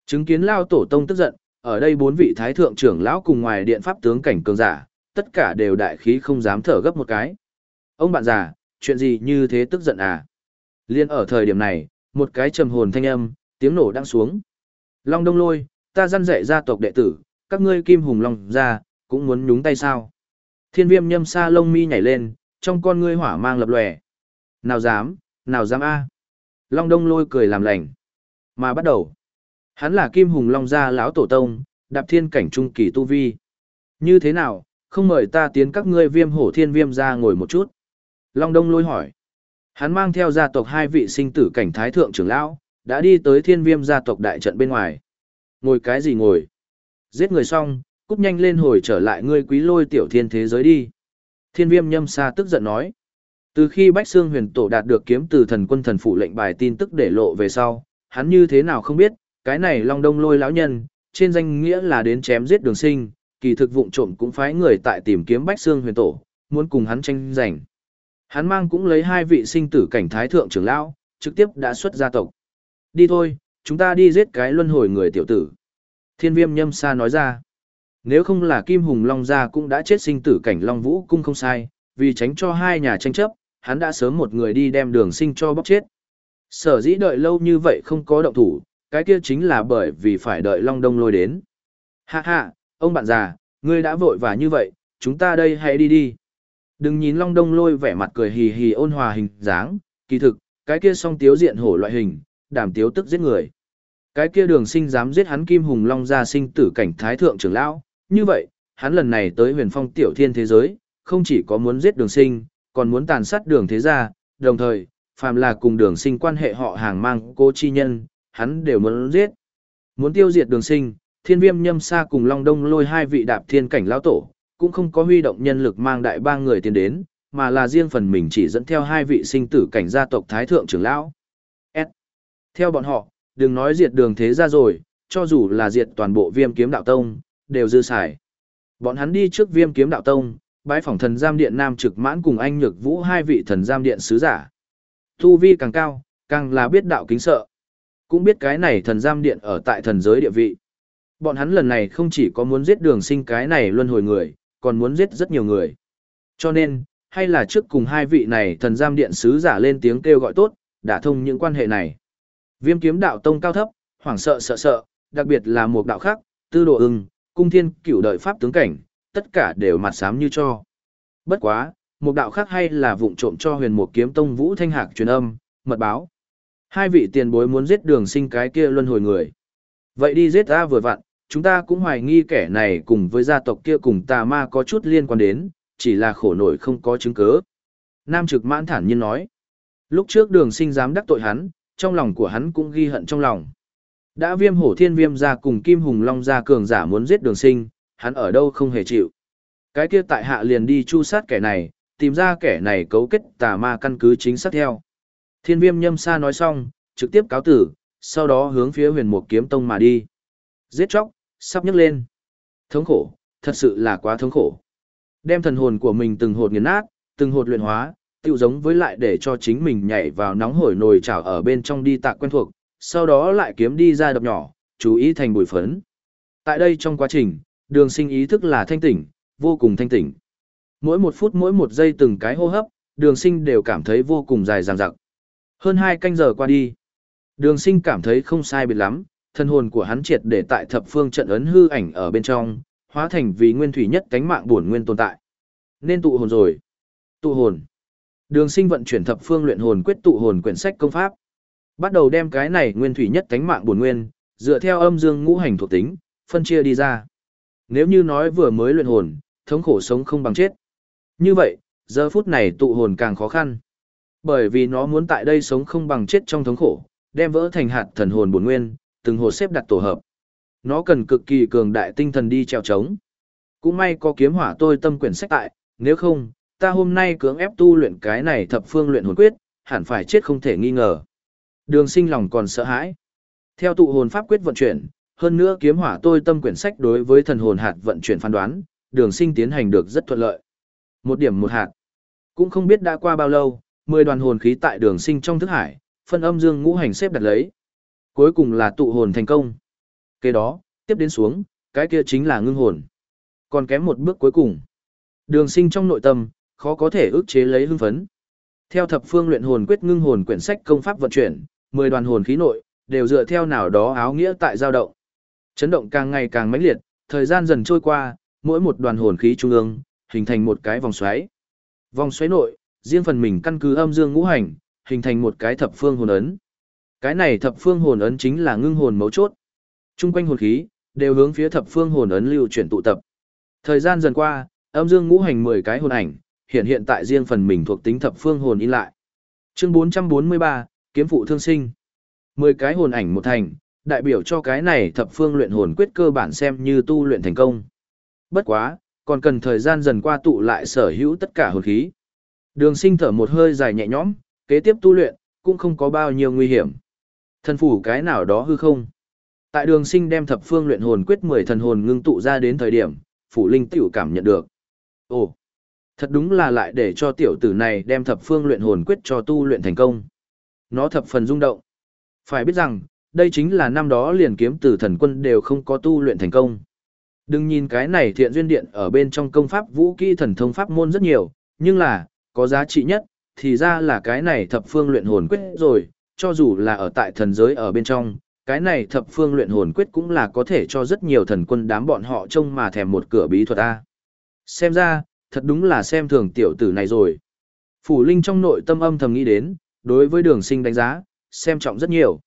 Chứng kiến lao tổ tông tức giận, ở đây bốn vị thái thượng trưởng lão cùng ngoài điện pháp tướng cảnh cường giả, tất cả đều đại khí không dám thở gấp một cái. Ông bạn già, chuyện gì như thế tức giận à? Liên ở thời điểm này, một cái trầm hồn thanh âm, tiếng nổ đang xuống. Long đông lôi, ta dăn dạy gia tộc đệ tử, các ngươi kim hùng long ra, cũng muốn nhúng tay sao? Thiên viêm nhâm sa lông mi nhảy lên, trong con ngươi hỏa mang lập lòe. Nào dám, nào dám a Long đông lôi cười làm lành. Mà bắt đầu. Hắn là kim hùng long gia lão tổ tông, đạp thiên cảnh trung kỳ tu vi. Như thế nào, không mời ta tiến các ngươi viêm hổ thiên viêm ra ngồi một chút. Long đông lôi hỏi. Hắn mang theo gia tộc hai vị sinh tử cảnh thái thượng trưởng lão, đã đi tới thiên viêm gia tộc đại trận bên ngoài. Ngồi cái gì ngồi? Giết người xong, cúp nhanh lên hồi trở lại ngươi quý lôi tiểu thiên thế giới đi. Thiên viêm nhâm xa tức giận nói. Từ khi Bách Sương huyền tổ đạt được kiếm từ thần quân thần phụ lệnh bài tin tức để lộ về sau, hắn như thế nào không biết, cái này long đông lôi lão nhân, trên danh nghĩa là đến chém giết đường sinh, kỳ thực vụng trộm cũng phái người tại tìm kiếm Bách Sương huyền tổ, muốn cùng hắn tranh giành. Hắn mang cũng lấy hai vị sinh tử cảnh thái thượng trưởng lão, trực tiếp đã xuất gia tộc. Đi thôi, chúng ta đi giết cái luân hồi người tiểu tử. Thiên viêm nhâm xa nói ra. Nếu không là Kim Hùng Long gia cũng đã chết sinh tử cảnh Long Vũ cung không sai, vì tránh cho hai nhà tranh chấp, hắn đã sớm một người đi đem đường sinh cho bóc chết. Sở dĩ đợi lâu như vậy không có động thủ, cái kia chính là bởi vì phải đợi Long Đông lôi đến. ha ha ông bạn già, ngươi đã vội và như vậy, chúng ta đây hãy đi đi. Đừng nhìn Long Đông lôi vẻ mặt cười hì hì ôn hòa hình dáng, kỳ thực, cái kia song tiếu diện hổ loại hình, đảm tiếu tức giết người. Cái kia đường sinh dám giết hắn Kim Hùng Long gia sinh tử cảnh thái thượng trưởng lão, như vậy, hắn lần này tới huyền phong tiểu thiên thế giới, không chỉ có muốn giết đường sinh, còn muốn tàn sát đường thế gia, đồng thời, phàm là cùng đường sinh quan hệ họ hàng mang cô chi nhân, hắn đều muốn giết. Muốn tiêu diệt đường sinh, thiên viêm nhâm xa cùng Long Đông lôi hai vị đạp thiên cảnh lão tổ, cũng không có huy động nhân lực mang đại ba người tiến đến, mà là riêng phần mình chỉ dẫn theo hai vị sinh tử cảnh gia tộc thái thượng trưởng lão. S. Theo bọn họ, đừng nói diệt đường thế gia rồi, cho dù là diệt toàn bộ viêm kiếm đạo tông, đều dư xài. Bọn hắn đi trước viêm kiếm đạo tông, bái phỏng thần giam điện nam trực mãn cùng anh nhược vũ hai vị thần giam điện sứ giả. Thu vi càng cao, càng là biết đạo kính sợ. Cũng biết cái này thần giam điện ở tại thần giới địa vị. Bọn hắn lần này không chỉ có muốn giết đường sinh cái này luân hồi người, còn muốn giết rất nhiều người. Cho nên, hay là trước cùng hai vị này thần giam điện sứ giả lên tiếng kêu gọi tốt, đã thông những quan hệ này. Viêm kiếm đạo tông cao thấp, hoảng sợ sợ sợ, đặc biệt là một đạo khác, tư đồ ưng, cung thiên cửu đợi pháp tướng cảnh, tất cả đều mặt sám như cho. Bất quá, một đạo khác hay là vụng trộm cho huyền một kiếm tông vũ thanh hạc truyền âm, mật báo. Hai vị tiền bối muốn giết đường sinh cái kia luân hồi người. Vậy đi giết ta vừa vặn, chúng ta cũng hoài nghi kẻ này cùng với gia tộc kia cùng tà ma có chút liên quan đến, chỉ là khổ nổi không có chứng cứ. Nam trực mãn thản nhiên nói. Lúc trước đường sinh dám đắc tội hắn, trong lòng của hắn cũng ghi hận trong lòng. Đã viêm hổ thiên viêm ra cùng kim hùng long ra cường giả muốn giết đường sinh, hắn ở đâu không hề chịu. Cái kia tại hạ liền đi chu sát kẻ này, tìm ra kẻ này cấu kết tà ma căn cứ chính xác theo. Thiên viêm nhâm sa nói xong, trực tiếp cáo tử, sau đó hướng phía huyền mục kiếm tông mà đi. Giết chóc, sắp nhấc lên. Thống khổ, thật sự là quá thống khổ. Đem thần hồn của mình từng hột nghiền nát, từng hột luyện hóa, tiêu giống với lại để cho chính mình nhảy vào nóng hổi nồi chảo ở bên trong đi tạc quen thuộc, sau đó lại kiếm đi ra đập nhỏ, chú ý thành bụi phấn. Tại đây trong quá trình, đường sinh ý thức là thanh tỉnh, vô cùng thanh tỉnh. Mỗi một phút mỗi một giây từng cái hô hấp, đường sinh đều cảm thấy vô cùng dài dàng dặc. Hơn 2 canh giờ qua đi. Đường sinh cảm thấy không sai biệt lắm, thân hồn của hắn triệt để tại thập phương trận ấn hư ảnh ở bên trong, hóa thành vì nguyên thủy nhất cánh mạng bổn nguyên tồn tại. Nên tụ hồn rồi. Tụ hồn. Đường sinh vận chuyển thập phương luyện hồn quyết tụ hồn quyển sách công pháp. Bắt đầu đem cái này nguyên thủy nhất thánh mạng bổn nguyên, dựa theo âm dương ngũ hành thuộc tính, phân chia đi ra. Nếu như nói vừa mới luyện hồn, thống khổ sống không bằng chết. Như vậy, giờ phút này tụ hồn càng khó khăn. Bởi vì nó muốn tại đây sống không bằng chết trong thống khổ, đem vỡ thành hạt thần hồn bổn nguyên, từng hồ xếp đặt tổ hợp. Nó cần cực kỳ cường đại tinh thần đi trèo trống. Cũng may có kiếm hỏa tôi tâm quyển sách tại, nếu không, ta hôm nay cưỡng ép tu luyện cái này thập phương luyện hồn quyết, hẳn phải chết không thể nghi ngờ. Đường sinh lòng còn sợ hãi. Theo tụ hồn pháp quyết vận chuyển, hơn nữa kiếm hỏa tôi tâm quyển sách đối với thần hồn hạt vận chuyển phán đoán, đường sinh tiến hành được rất thuận lợi. Một điểm một hạt. Cũng không biết đã qua bao lâu, 10 đoàn hồn khí tại đường sinh trong thức hải, phân âm dương ngũ hành xếp đặt lấy. Cuối cùng là tụ hồn thành công. Kế đó, tiếp đến xuống, cái kia chính là ngưng hồn. Còn kém một bước cuối cùng. Đường sinh trong nội tâm, khó có thể ức chế lấy hưng phấn. Theo thập phương luyện hồn quyết ngưng hồn quyển sách công pháp vận chuyển, 10 đoàn hồn khí nội, đều dựa theo nào đó áo nghĩa tại giao động. Chấn động càng ngày càng mãnh liệt, thời gian dần trôi qua, mỗi một đoàn hồn khí trung ương, hình thành một cái vòng xoáy. Vòng xoáy nội, riêng phần mình căn cứ âm dương ngũ hành, hình thành một cái thập phương hồn ấn. Cái này thập phương hồn ấn chính là ngưng hồn mấu chốt. Trung quanh hồn khí đều hướng phía thập phương hồn ấn lưu chuyển tụ tập. Thời gian dần qua, âm dương ngũ hành 10 cái hồn ảnh, hiện hiện tại riêng phần mình thuộc tính thập phương hồn in lại. Chương 443, kiếm phụ thương sinh. 10 cái hồn ảnh một thành, đại biểu cho cái này thập phương luyện hồn quyết cơ bản xem như tu luyện thành công. Bất quá, còn cần thời gian dần qua tụ lại sở hữu tất cả hồn khí. Đường sinh thở một hơi dài nhẹ nhõm, kế tiếp tu luyện, cũng không có bao nhiêu nguy hiểm. Thần phủ cái nào đó hư không. Tại đường sinh đem thập phương luyện hồn quyết 10 thần hồn ngưng tụ ra đến thời điểm, phủ linh tiểu cảm nhận được. Ồ, thật đúng là lại để cho tiểu tử này đem thập phương luyện hồn quyết cho tu luyện thành công. Nó thập phần rung động. Phải biết rằng, đây chính là năm đó liền kiếm tử thần quân đều không có tu luyện thành công. Đừng nhìn cái này thiện duyên điện ở bên trong công pháp vũ kỹ thần thông pháp môn rất nhiều, nhưng là, có giá trị nhất, thì ra là cái này thập phương luyện hồn quyết rồi, cho dù là ở tại thần giới ở bên trong, cái này thập phương luyện hồn quyết cũng là có thể cho rất nhiều thần quân đám bọn họ trông mà thèm một cửa bí thuật A. Xem ra, thật đúng là xem thường tiểu tử này rồi. Phủ Linh trong nội tâm âm thầm nghĩ đến, đối với đường sinh đánh giá, xem trọng rất nhiều.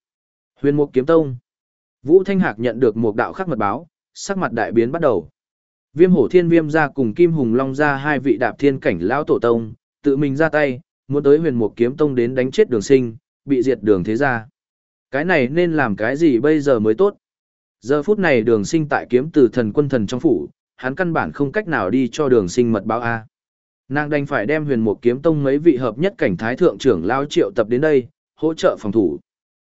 Huyền Mục Kiếm Tông Vũ Thanh Hạc nhận được một đạo khắc mật báo, sắc mặt đại biến bắt đầu. Viêm hổ thiên viêm ra cùng Kim Hùng Long ra hai vị đạp thiên cảnh lão tổ tông, tự mình ra tay, muốn tới huyền mục kiếm tông đến đánh chết đường sinh, bị diệt đường thế gia. Cái này nên làm cái gì bây giờ mới tốt? Giờ phút này đường sinh tại kiếm từ thần quân thần trong phủ, hắn căn bản không cách nào đi cho đường sinh mật báo A. Nàng đành phải đem huyền mục kiếm tông mấy vị hợp nhất cảnh thái thượng trưởng lao triệu tập đến đây, hỗ trợ phòng thủ.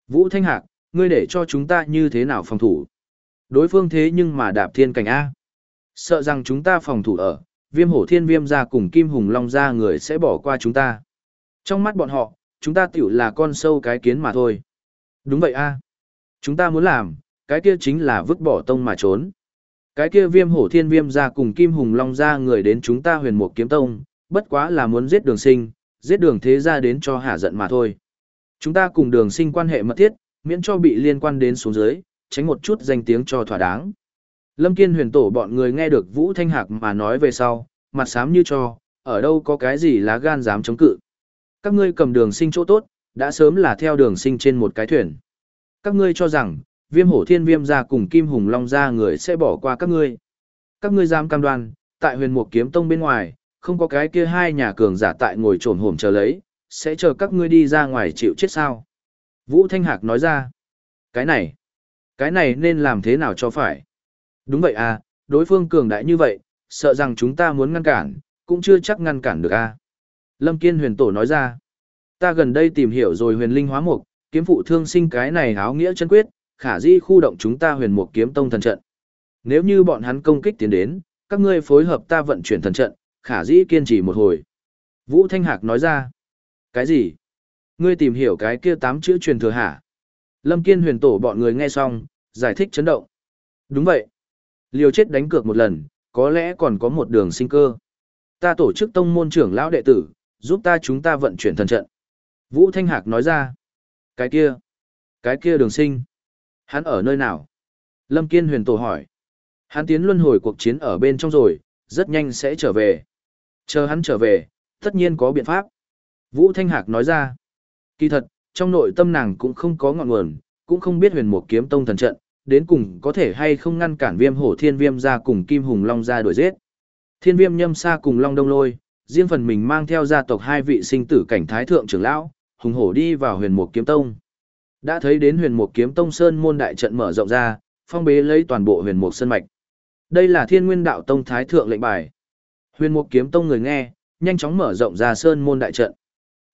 Vũ Thanh Hạc, ngươi để cho chúng ta như thế nào phòng thủ? Đối phương thế nhưng mà đạp thiên cảnh A. Sợ rằng chúng ta phòng thủ ở, viêm hổ thiên viêm ra cùng kim hùng long ra người sẽ bỏ qua chúng ta. Trong mắt bọn họ, chúng ta tiểu là con sâu cái kiến mà thôi. Đúng vậy a Chúng ta muốn làm, cái kia chính là vứt bỏ tông mà trốn. Cái kia viêm hổ thiên viêm ra cùng kim hùng long ra người đến chúng ta huyền mục kiếm tông, bất quá là muốn giết đường sinh, giết đường thế ra đến cho hạ giận mà thôi. Chúng ta cùng đường sinh quan hệ mật thiết, miễn cho bị liên quan đến xuống dưới, tránh một chút danh tiếng cho thỏa đáng. Lâm Kiên huyền tổ bọn người nghe được Vũ Thanh Hạc mà nói về sau, mặt xám như cho, ở đâu có cái gì lá gan dám chống cự. Các ngươi cầm đường sinh chỗ tốt, đã sớm là theo đường sinh trên một cái thuyền. Các ngươi cho rằng, viêm hổ thiên viêm ra cùng kim hùng long ra người sẽ bỏ qua các ngươi. Các ngươi dám cam đoan, tại huyền mục kiếm tông bên ngoài, không có cái kia hai nhà cường giả tại ngồi trồn hổm chờ lấy, sẽ chờ các ngươi đi ra ngoài chịu chết sao. Vũ Thanh Hạc nói ra, cái này, cái này nên làm thế nào cho phải. Đúng vậy à, đối phương cường đại như vậy, sợ rằng chúng ta muốn ngăn cản, cũng chưa chắc ngăn cản được a. À. Lâm Kiên huyền tổ nói ra, ta gần đây tìm hiểu rồi huyền linh hóa mục, kiếm phụ thương sinh cái này áo nghĩa chân quyết, khả di khu động chúng ta huyền mục kiếm tông thần trận. Nếu như bọn hắn công kích tiến đến, các ngươi phối hợp ta vận chuyển thần trận, khả dĩ kiên trì một hồi. Vũ Thanh Hạc nói ra, cái gì? Ngươi tìm hiểu cái kia tám chữ truyền thừa hả? Lâm Kiên huyền tổ bọn người nghe xong, giải thích chấn động. Đúng vậy. Liều chết đánh cược một lần, có lẽ còn có một đường sinh cơ. Ta tổ chức tông môn trưởng lão đệ tử, giúp ta chúng ta vận chuyển thần trận. Vũ Thanh Hạc nói ra. Cái kia. Cái kia đường sinh. Hắn ở nơi nào? Lâm Kiên huyền tổ hỏi. Hắn tiến luân hồi cuộc chiến ở bên trong rồi, rất nhanh sẽ trở về. Chờ hắn trở về, tất nhiên có biện pháp. Vũ Thanh Hạc nói ra. Kỳ thật, trong nội tâm nàng cũng không có ngọn nguồn, cũng không biết huyền mục kiếm tông thần trận, đến cùng có thể hay không ngăn cản viêm hổ thiên viêm ra cùng kim hùng long ra đuổi giết. Thiên viêm nhâm xa cùng long đông lôi, riêng phần mình mang theo gia tộc hai vị sinh tử cảnh thái thượng trưởng lão, hùng hổ đi vào huyền mục kiếm tông. Đã thấy đến huyền mục kiếm tông sơn môn đại trận mở rộng ra, phong bế lấy toàn bộ huyền mục sơn mạch. Đây là thiên nguyên đạo tông thái thượng lệnh bài. Huyền mục kiếm tông người nghe, nhanh chóng mở rộng ra sơn môn đại trận.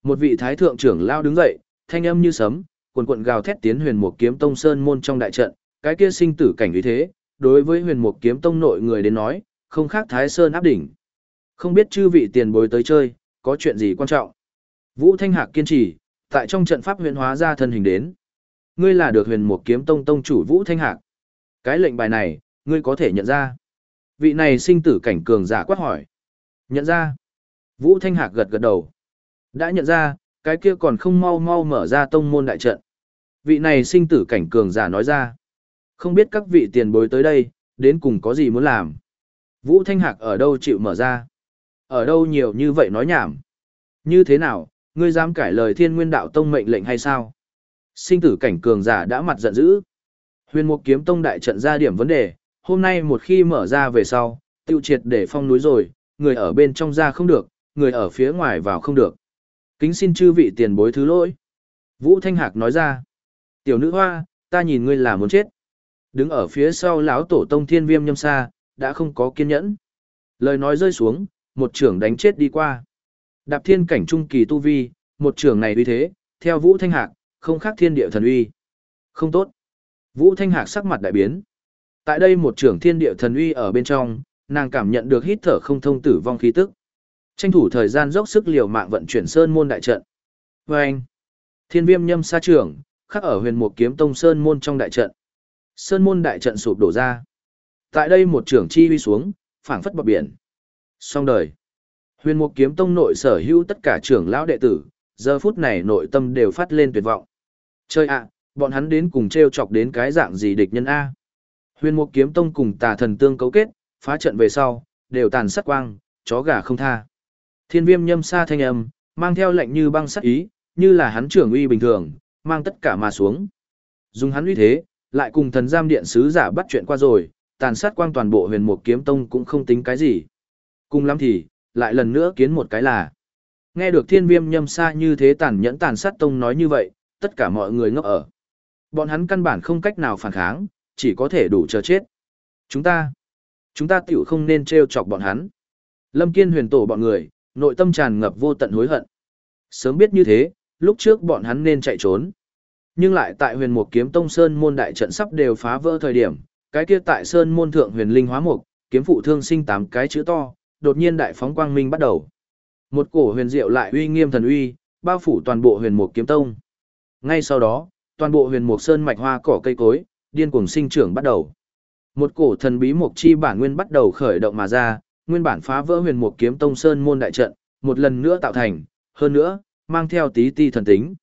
Một vị thái thượng trưởng lao đứng dậy, thanh âm như sấm, cuồn cuộn gào thét tiến huyền mục kiếm tông sơn môn trong đại trận, cái kia sinh tử cảnh như thế, đối với huyền mục kiếm tông nội người đến nói, không khác thái sơn áp đỉnh. Không biết chư vị tiền bối tới chơi, có chuyện gì quan trọng. Vũ Thanh Hạc kiên trì, tại trong trận pháp huyền hóa ra thân hình đến. Ngươi là được huyền mục kiếm tông tông chủ Vũ Thanh Hạc. Cái lệnh bài này, ngươi có thể nhận ra. Vị này sinh tử cảnh cường giả quát hỏi. Nhận ra. Vũ Thanh Hạc gật gật đầu. Đã nhận ra, cái kia còn không mau mau mở ra tông môn đại trận. Vị này sinh tử cảnh cường giả nói ra. Không biết các vị tiền bối tới đây, đến cùng có gì muốn làm. Vũ Thanh Hạc ở đâu chịu mở ra? Ở đâu nhiều như vậy nói nhảm? Như thế nào, ngươi dám cải lời thiên nguyên đạo tông mệnh lệnh hay sao? Sinh tử cảnh cường giả đã mặt giận dữ. Huyền mục kiếm tông đại trận ra điểm vấn đề, hôm nay một khi mở ra về sau, tiêu triệt để phong núi rồi, người ở bên trong ra không được, người ở phía ngoài vào không được. Kính xin chư vị tiền bối thứ lỗi. Vũ Thanh Hạc nói ra. Tiểu nữ hoa, ta nhìn ngươi là muốn chết. Đứng ở phía sau lão tổ tông thiên viêm nhâm xa, đã không có kiên nhẫn. Lời nói rơi xuống, một trưởng đánh chết đi qua. Đạp thiên cảnh trung kỳ tu vi, một trưởng này uy thế, theo Vũ Thanh Hạc, không khác thiên địa thần uy. Không tốt. Vũ Thanh Hạc sắc mặt đại biến. Tại đây một trưởng thiên địa thần uy ở bên trong, nàng cảm nhận được hít thở không thông tử vong khí tức. Tranh thủ thời gian dốc sức liều mạng vận chuyển sơn môn đại trận. Và anh, thiên viêm nhâm sa trưởng, khắc ở huyền mục kiếm tông sơn môn trong đại trận. Sơn môn đại trận sụp đổ ra. Tại đây một trưởng chi uy xuống, phảng phất bọc biển. Xong đời. Huyền mục kiếm tông nội sở hữu tất cả trưởng lão đệ tử, giờ phút này nội tâm đều phát lên tuyệt vọng. Chơi ạ, bọn hắn đến cùng treo chọc đến cái dạng gì địch nhân A. Huyền mục kiếm tông cùng tà thần tương cấu kết, phá trận về sau, đều tàn sát quang, chó gà không tha. Thiên viêm nhâm xa thanh âm, mang theo lệnh như băng sắc ý, như là hắn trưởng uy bình thường, mang tất cả mà xuống. Dùng hắn uy thế, lại cùng thần giam điện sứ giả bắt chuyện qua rồi, tàn sát quang toàn bộ huyền mục kiếm tông cũng không tính cái gì. Cùng lắm thì, lại lần nữa kiến một cái là. Nghe được thiên viêm nhâm xa như thế tàn nhẫn tàn sát tông nói như vậy, tất cả mọi người ngốc ở. Bọn hắn căn bản không cách nào phản kháng, chỉ có thể đủ chờ chết. Chúng ta, chúng ta tiểu không nên treo chọc bọn hắn. Lâm Kiên huyền tổ bọn người, nội tâm tràn ngập vô tận hối hận. Sớm biết như thế, lúc trước bọn hắn nên chạy trốn. Nhưng lại tại huyền mục kiếm tông sơn môn đại trận sắp đều phá vỡ thời điểm, cái kia tại sơn môn thượng huyền linh hóa mục, kiếm phụ thương sinh tám cái chữ to, đột nhiên đại phóng quang minh bắt đầu. Một cổ huyền diệu lại uy nghiêm thần uy, bao phủ toàn bộ huyền mục kiếm tông. Ngay sau đó, toàn bộ huyền mục sơn mạch hoa cỏ cây cối, điên cuồng sinh trưởng bắt đầu. Một cổ thần bí mục chi bản nguyên bắt đầu khởi động mà ra, nguyên bản phá vỡ huyền mục kiếm tông sơn môn đại trận, một lần nữa tạo thành, hơn nữa, mang theo tí ti thần tính.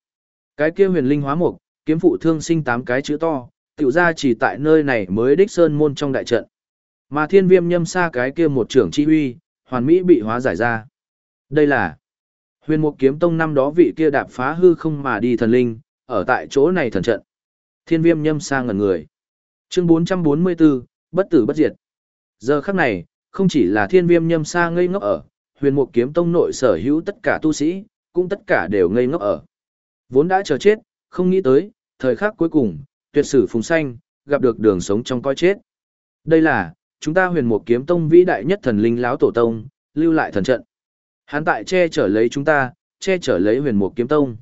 Cái kia huyền linh hóa mục, kiếm phụ thương sinh tám cái chữ to, tiểu ra chỉ tại nơi này mới đích sơn môn trong đại trận. Mà thiên viêm nhâm xa cái kia một trưởng chi huy, hoàn mỹ bị hóa giải ra. Đây là huyền mục kiếm tông năm đó vị kia đạp phá hư không mà đi thần linh, ở tại chỗ này thần trận. Thiên viêm nhâm sang ngẩn người. Chương 444, bất tử bất diệt. Giờ khắc này, không chỉ là thiên viêm nhâm Sa ngây ngốc ở, huyền mục kiếm tông nội sở hữu tất cả tu sĩ, cũng tất cả đều ngây ngốc ở. Vốn đã chờ chết, không nghĩ tới, thời khắc cuối cùng, tuyệt sử phùng xanh, gặp được đường sống trong coi chết. Đây là, chúng ta huyền mục kiếm tông vĩ đại nhất thần linh láo tổ tông, lưu lại thần trận. Hắn tại che chở lấy chúng ta, che chở lấy huyền mục kiếm tông.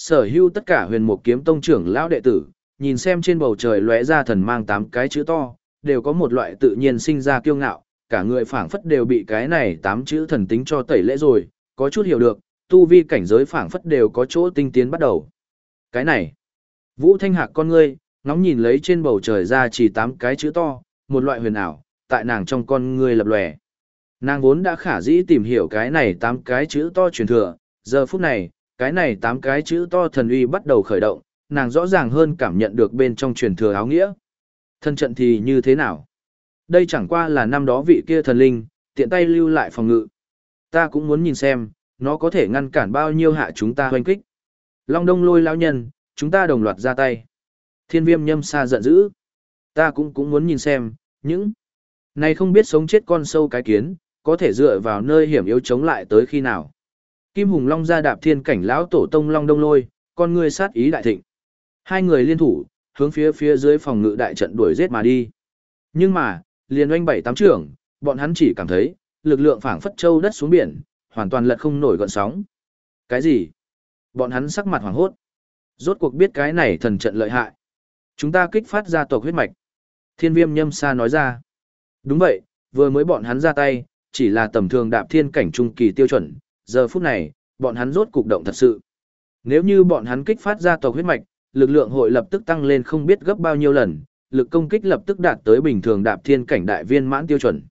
Sở hữu tất cả huyền mục kiếm tông trưởng lão đệ tử, nhìn xem trên bầu trời lóe ra thần mang tám cái chữ to, đều có một loại tự nhiên sinh ra kiêu ngạo, cả người phảng phất đều bị cái này tám chữ thần tính cho tẩy lễ rồi, có chút hiểu được, tu vi cảnh giới phảng phất đều có chỗ tinh tiến bắt đầu. Cái này, Vũ Thanh Hạc con ngươi, ngóng nhìn lấy trên bầu trời ra chỉ tám cái chữ to, một loại huyền ảo, tại nàng trong con ngươi lập lòe. Nàng vốn đã khả dĩ tìm hiểu cái này tám cái chữ to truyền thừa, giờ phút này, cái này tám cái chữ to thần uy bắt đầu khởi động, nàng rõ ràng hơn cảm nhận được bên trong truyền thừa áo nghĩa. Thân trận thì như thế nào? Đây chẳng qua là năm đó vị kia thần linh, tiện tay lưu lại phòng ngự. Ta cũng muốn nhìn xem, nó có thể ngăn cản bao nhiêu hạ chúng ta hoanh kích. Long đông lôi lão nhân, chúng ta đồng loạt ra tay. Thiên viêm nhâm xa giận dữ. Ta cũng cũng muốn nhìn xem, những này không biết sống chết con sâu cái kiến, có thể dựa vào nơi hiểm yếu chống lại tới khi nào. Kim Hùng Long ra đạp thiên cảnh lão tổ tông Long Đông Lôi, con người sát ý đại thịnh. Hai người liên thủ, hướng phía phía dưới phòng ngự đại trận đuổi giết mà đi. Nhưng mà, liền oanh bảy tám trưởng, bọn hắn chỉ cảm thấy, lực lượng phảng phất châu đất xuống biển, hoàn toàn lật không nổi gọn sóng. Cái gì? Bọn hắn sắc mặt hoảng hốt. Rốt cuộc biết cái này thần trận lợi hại. Chúng ta kích phát ra tộc huyết mạch. Thiên viêm nhâm sa nói ra. Đúng vậy, vừa mới bọn hắn ra tay, chỉ là tầm thường đạp thiên cảnh trung kỳ tiêu chuẩn, giờ phút này, bọn hắn rốt cục động thật sự. Nếu như bọn hắn kích phát ra tộc huyết mạch, lực lượng hội lập tức tăng lên không biết gấp bao nhiêu lần, lực công kích lập tức đạt tới bình thường đạp thiên cảnh đại viên mãn tiêu chuẩn.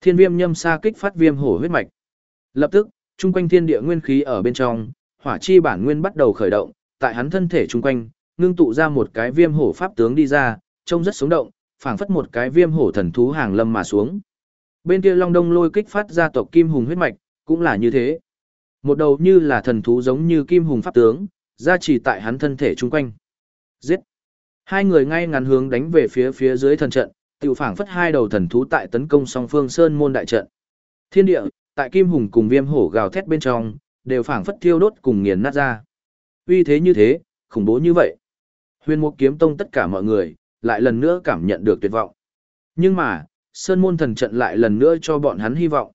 Thiên viêm nhâm sa kích phát viêm hổ huyết mạch. Lập tức, trung quanh thiên địa nguyên khí ở bên trong, hỏa chi bản nguyên bắt đầu khởi động, tại hắn thân thể trung quanh, ngưng tụ ra một cái viêm hổ pháp tướng đi ra, trông rất sống động, phảng phất một cái viêm hổ thần thú hàng lâm mà xuống. Bên kia Long Đông lôi kích phát ra tộc Kim Hùng huyết mạch, cũng là như thế. Một đầu như là thần thú giống như Kim Hùng pháp tướng, ra chỉ tại hắn thân thể trung quanh. Giết! Hai người ngay ngắn hướng đánh về phía phía dưới thần trận, tiểu phảng phất hai đầu thần thú tại tấn công song phương sơn môn đại trận. Thiên địa, tại Kim Hùng cùng Viêm Hổ gào thét bên trong, đều phảng phất thiêu đốt cùng nghiền nát ra. Uy thế như thế, khủng bố như vậy. Huyền Mục Kiếm Tông tất cả mọi người, lại lần nữa cảm nhận được tuyệt vọng. Nhưng mà, Sơn Môn Thần Trận lại lần nữa cho bọn hắn hy vọng.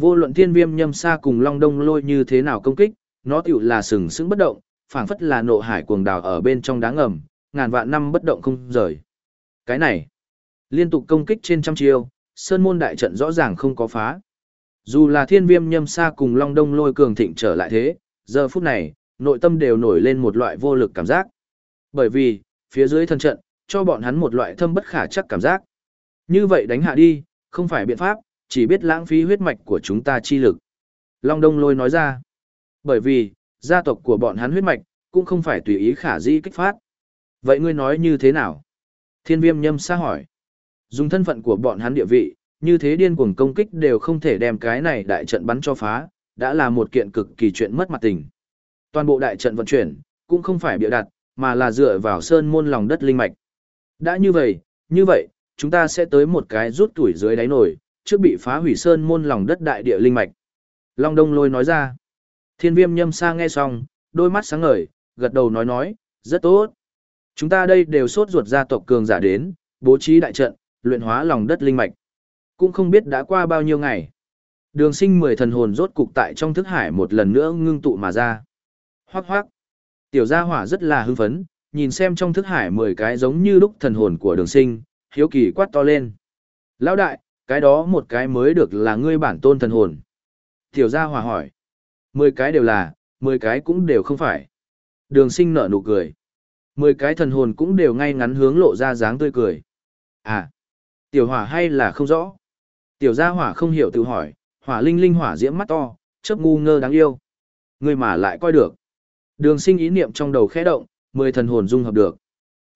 Vô luận thiên viêm nhâm xa cùng Long Đông lôi như thế nào công kích, nó tiểu là sừng sững bất động, phảng phất là nộ hải cuồng đào ở bên trong đá ngầm, ngàn vạn năm bất động không rời. Cái này, liên tục công kích trên trăm chiêu, Sơn Môn Đại Trận rõ ràng không có phá. Dù là thiên viêm nhâm xa cùng Long Đông lôi cường thịnh trở lại thế, giờ phút này, nội tâm đều nổi lên một loại vô lực cảm giác. Bởi vì, phía dưới thân trận, cho bọn hắn một loại thâm bất khả chắc cảm giác. Như vậy đánh hạ đi, không phải biện pháp, chỉ biết lãng phí huyết mạch của chúng ta chi lực. Long Đông Lôi nói ra, bởi vì, gia tộc của bọn hắn huyết mạch, cũng không phải tùy ý khả di kích phát. Vậy ngươi nói như thế nào? Thiên viêm nhâm xa hỏi. Dùng thân phận của bọn hắn địa vị, như thế điên cuồng công kích đều không thể đem cái này đại trận bắn cho phá, đã là một kiện cực kỳ chuyện mất mặt tình. Toàn bộ đại trận vận chuyển, cũng không phải bịa đặt, mà là dựa vào sơn môn lòng đất linh mạch. Đã như vậy, như vậy, chúng ta sẽ tới một cái rút tuổi dưới đáy nổi, trước bị phá hủy sơn môn lòng đất đại địa linh mạch. Long Đông Lôi nói ra. Thiên viêm nhâm sa nghe xong, đôi mắt sáng ngời, gật đầu nói nói, rất tốt. Chúng ta đây đều sốt ruột gia tộc cường giả đến, bố trí đại trận, luyện hóa lòng đất linh mạch. Cũng không biết đã qua bao nhiêu ngày. Đường sinh mười thần hồn rốt cục tại trong thức hải một lần nữa ngưng tụ mà ra. Hoác hoác. Tiểu gia hỏa rất là hưng phấn, nhìn xem trong thức hải mười cái giống như lúc thần hồn của đường sinh, hiếu kỳ quát to lên. Lão đại, cái đó một cái mới được là ngươi bản tôn thần hồn. Tiểu gia hòa hỏi. mười cái đều là, mười cái cũng đều không phải. Đường sinh nở nụ cười. mười cái thần hồn cũng đều ngay ngắn hướng lộ ra dáng tươi cười. À, tiểu hỏa hay là không rõ? Tiểu gia hỏa không hiểu tự hỏi, hỏa linh linh hỏa diễm mắt to, chớp ngu ngơ đáng yêu. Người mà lại coi được. Đường sinh ý niệm trong đầu khẽ động, mười thần hồn dung hợp được.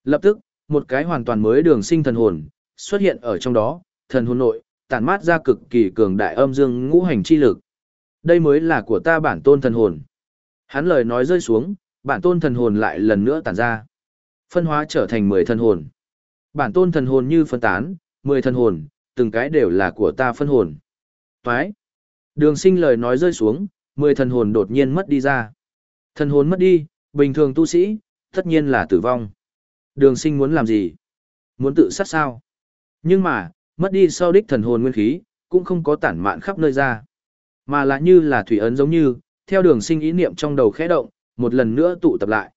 Lập tức, một cái hoàn toàn mới đường sinh thần hồn, xuất hiện ở trong đó, thần hồn nội, tản mát ra cực kỳ cường đại âm dương ngũ hành chi lực. Đây mới là của ta bản tôn thần hồn. Hắn lời nói rơi xuống, bản tôn thần hồn lại lần nữa tản ra. Phân hóa trở thành 10 thần hồn. Bản tôn thần hồn như phân tán, 10 thần hồn, từng cái đều là của ta phân hồn. Toái. Đường sinh lời nói rơi xuống, mười thần hồn đột nhiên mất đi ra. Thần hồn mất đi, bình thường tu sĩ, tất nhiên là tử vong. Đường sinh muốn làm gì? Muốn tự sát sao? Nhưng mà, mất đi sau đích thần hồn nguyên khí, cũng không có tản mạn khắp nơi ra. Mà là như là thủy ấn giống như, theo đường sinh ý niệm trong đầu khẽ động, một lần nữa tụ tập lại.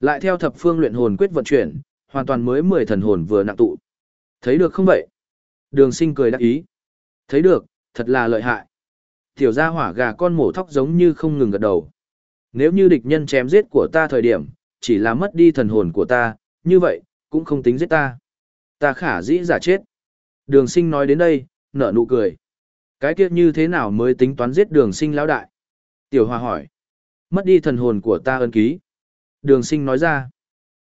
Lại theo thập phương luyện hồn quyết vận chuyển, hoàn toàn mới 10 thần hồn vừa nặng tụ. Thấy được không vậy? Đường sinh cười đắc ý. Thấy được, thật là lợi hại. Tiểu gia hỏa gà con mổ thóc giống như không ngừng gật đầu. Nếu như địch nhân chém giết của ta thời điểm, chỉ là mất đi thần hồn của ta, như vậy, cũng không tính giết ta. Ta khả dĩ giả chết. Đường sinh nói đến đây, nở nụ cười. Cái kia như thế nào mới tính toán giết đường sinh lão đại? Tiểu hòa hỏi. Mất đi thần hồn của ta ân ký. Đường sinh nói ra.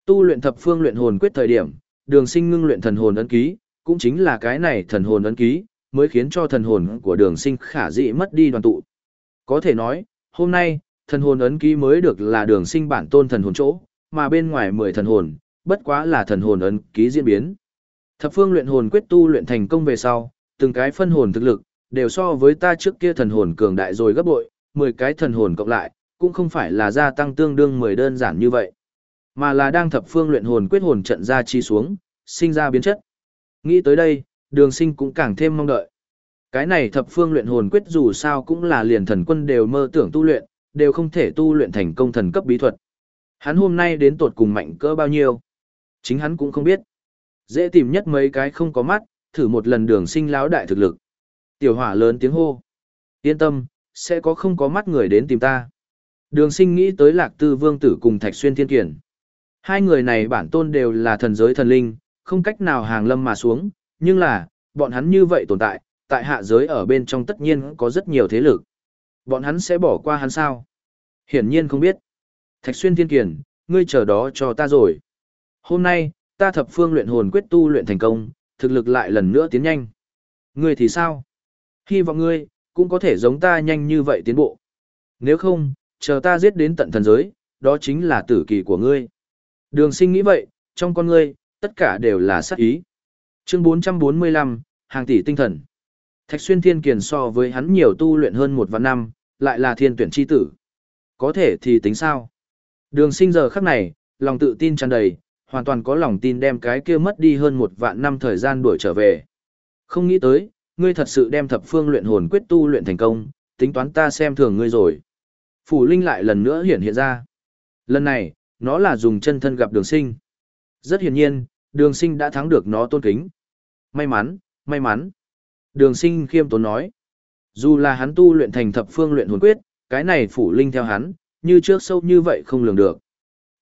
Tu luyện thập phương luyện hồn quyết thời điểm, đường sinh ngưng luyện thần hồn ấn ký, cũng chính là cái này thần hồn ấn ký, mới khiến cho thần hồn của đường sinh khả dị mất đi đoàn tụ. Có thể nói, hôm nay, thần hồn ấn ký mới được là đường sinh bản tôn thần hồn chỗ, mà bên ngoài 10 thần hồn, bất quá là thần hồn ấn ký diễn biến. Thập phương luyện hồn quyết tu luyện thành công về sau, từng cái phân hồn thực lực, đều so với ta trước kia thần hồn cường đại rồi gấp bội, 10 cái thần hồn cộng lại, cũng không phải là gia tăng tương đương 10 đơn giản như vậy, mà là đang thập phương luyện hồn quyết hồn trận ra chi xuống, sinh ra biến chất. Nghĩ tới đây, đường sinh cũng càng thêm mong đợi. Cái này thập phương luyện hồn quyết dù sao cũng là liền thần quân đều mơ tưởng tu luyện, đều không thể tu luyện thành công thần cấp bí thuật. Hắn hôm nay đến tột cùng mạnh cỡ bao nhiêu? Chính hắn cũng không biết. Dễ tìm nhất mấy cái không có mắt, thử một lần đường sinh lão đại thực lực. Tiểu hỏa lớn tiếng hô. Yên tâm, sẽ có không có mắt người đến tìm ta. Đường sinh nghĩ tới lạc tư vương tử cùng thạch xuyên thiên kiển. Hai người này bản tôn đều là thần giới thần linh, không cách nào hàng lâm mà xuống, nhưng là, bọn hắn như vậy tồn tại, tại hạ giới ở bên trong tất nhiên có rất nhiều thế lực. Bọn hắn sẽ bỏ qua hắn sao? Hiển nhiên không biết. Thạch xuyên thiên kiển, ngươi chờ đó cho ta rồi. Hôm nay, ta thập phương luyện hồn quyết tu luyện thành công, thực lực lại lần nữa tiến nhanh. Ngươi thì sao? Hy vọng ngươi, cũng có thể giống ta nhanh như vậy tiến bộ. Nếu không, chờ ta giết đến tận thần giới, đó chính là tử kỳ của ngươi. Đường sinh nghĩ vậy, trong con ngươi, tất cả đều là sát ý. Chương 445, hàng tỷ tinh thần. Thạch xuyên thiên kiền so với hắn nhiều tu luyện hơn một vạn năm, lại là thiên tuyển chi tử. Có thể thì tính sao? Đường sinh giờ khắc này, lòng tự tin tràn đầy, hoàn toàn có lòng tin đem cái kia mất đi hơn một vạn năm thời gian đuổi trở về. Không nghĩ tới, ngươi thật sự đem thập phương luyện hồn quyết tu luyện thành công, tính toán ta xem thường ngươi rồi. Phủ Linh lại lần nữa hiện hiện ra. Lần này, nó là dùng chân thân gặp đường sinh. Rất hiển nhiên, đường sinh đã thắng được nó tôn kính. May mắn, may mắn. Đường sinh khiêm tốn nói. Dù là hắn tu luyện thành thập phương luyện hồn quyết, cái này phủ linh theo hắn, như trước sâu như vậy không lường được.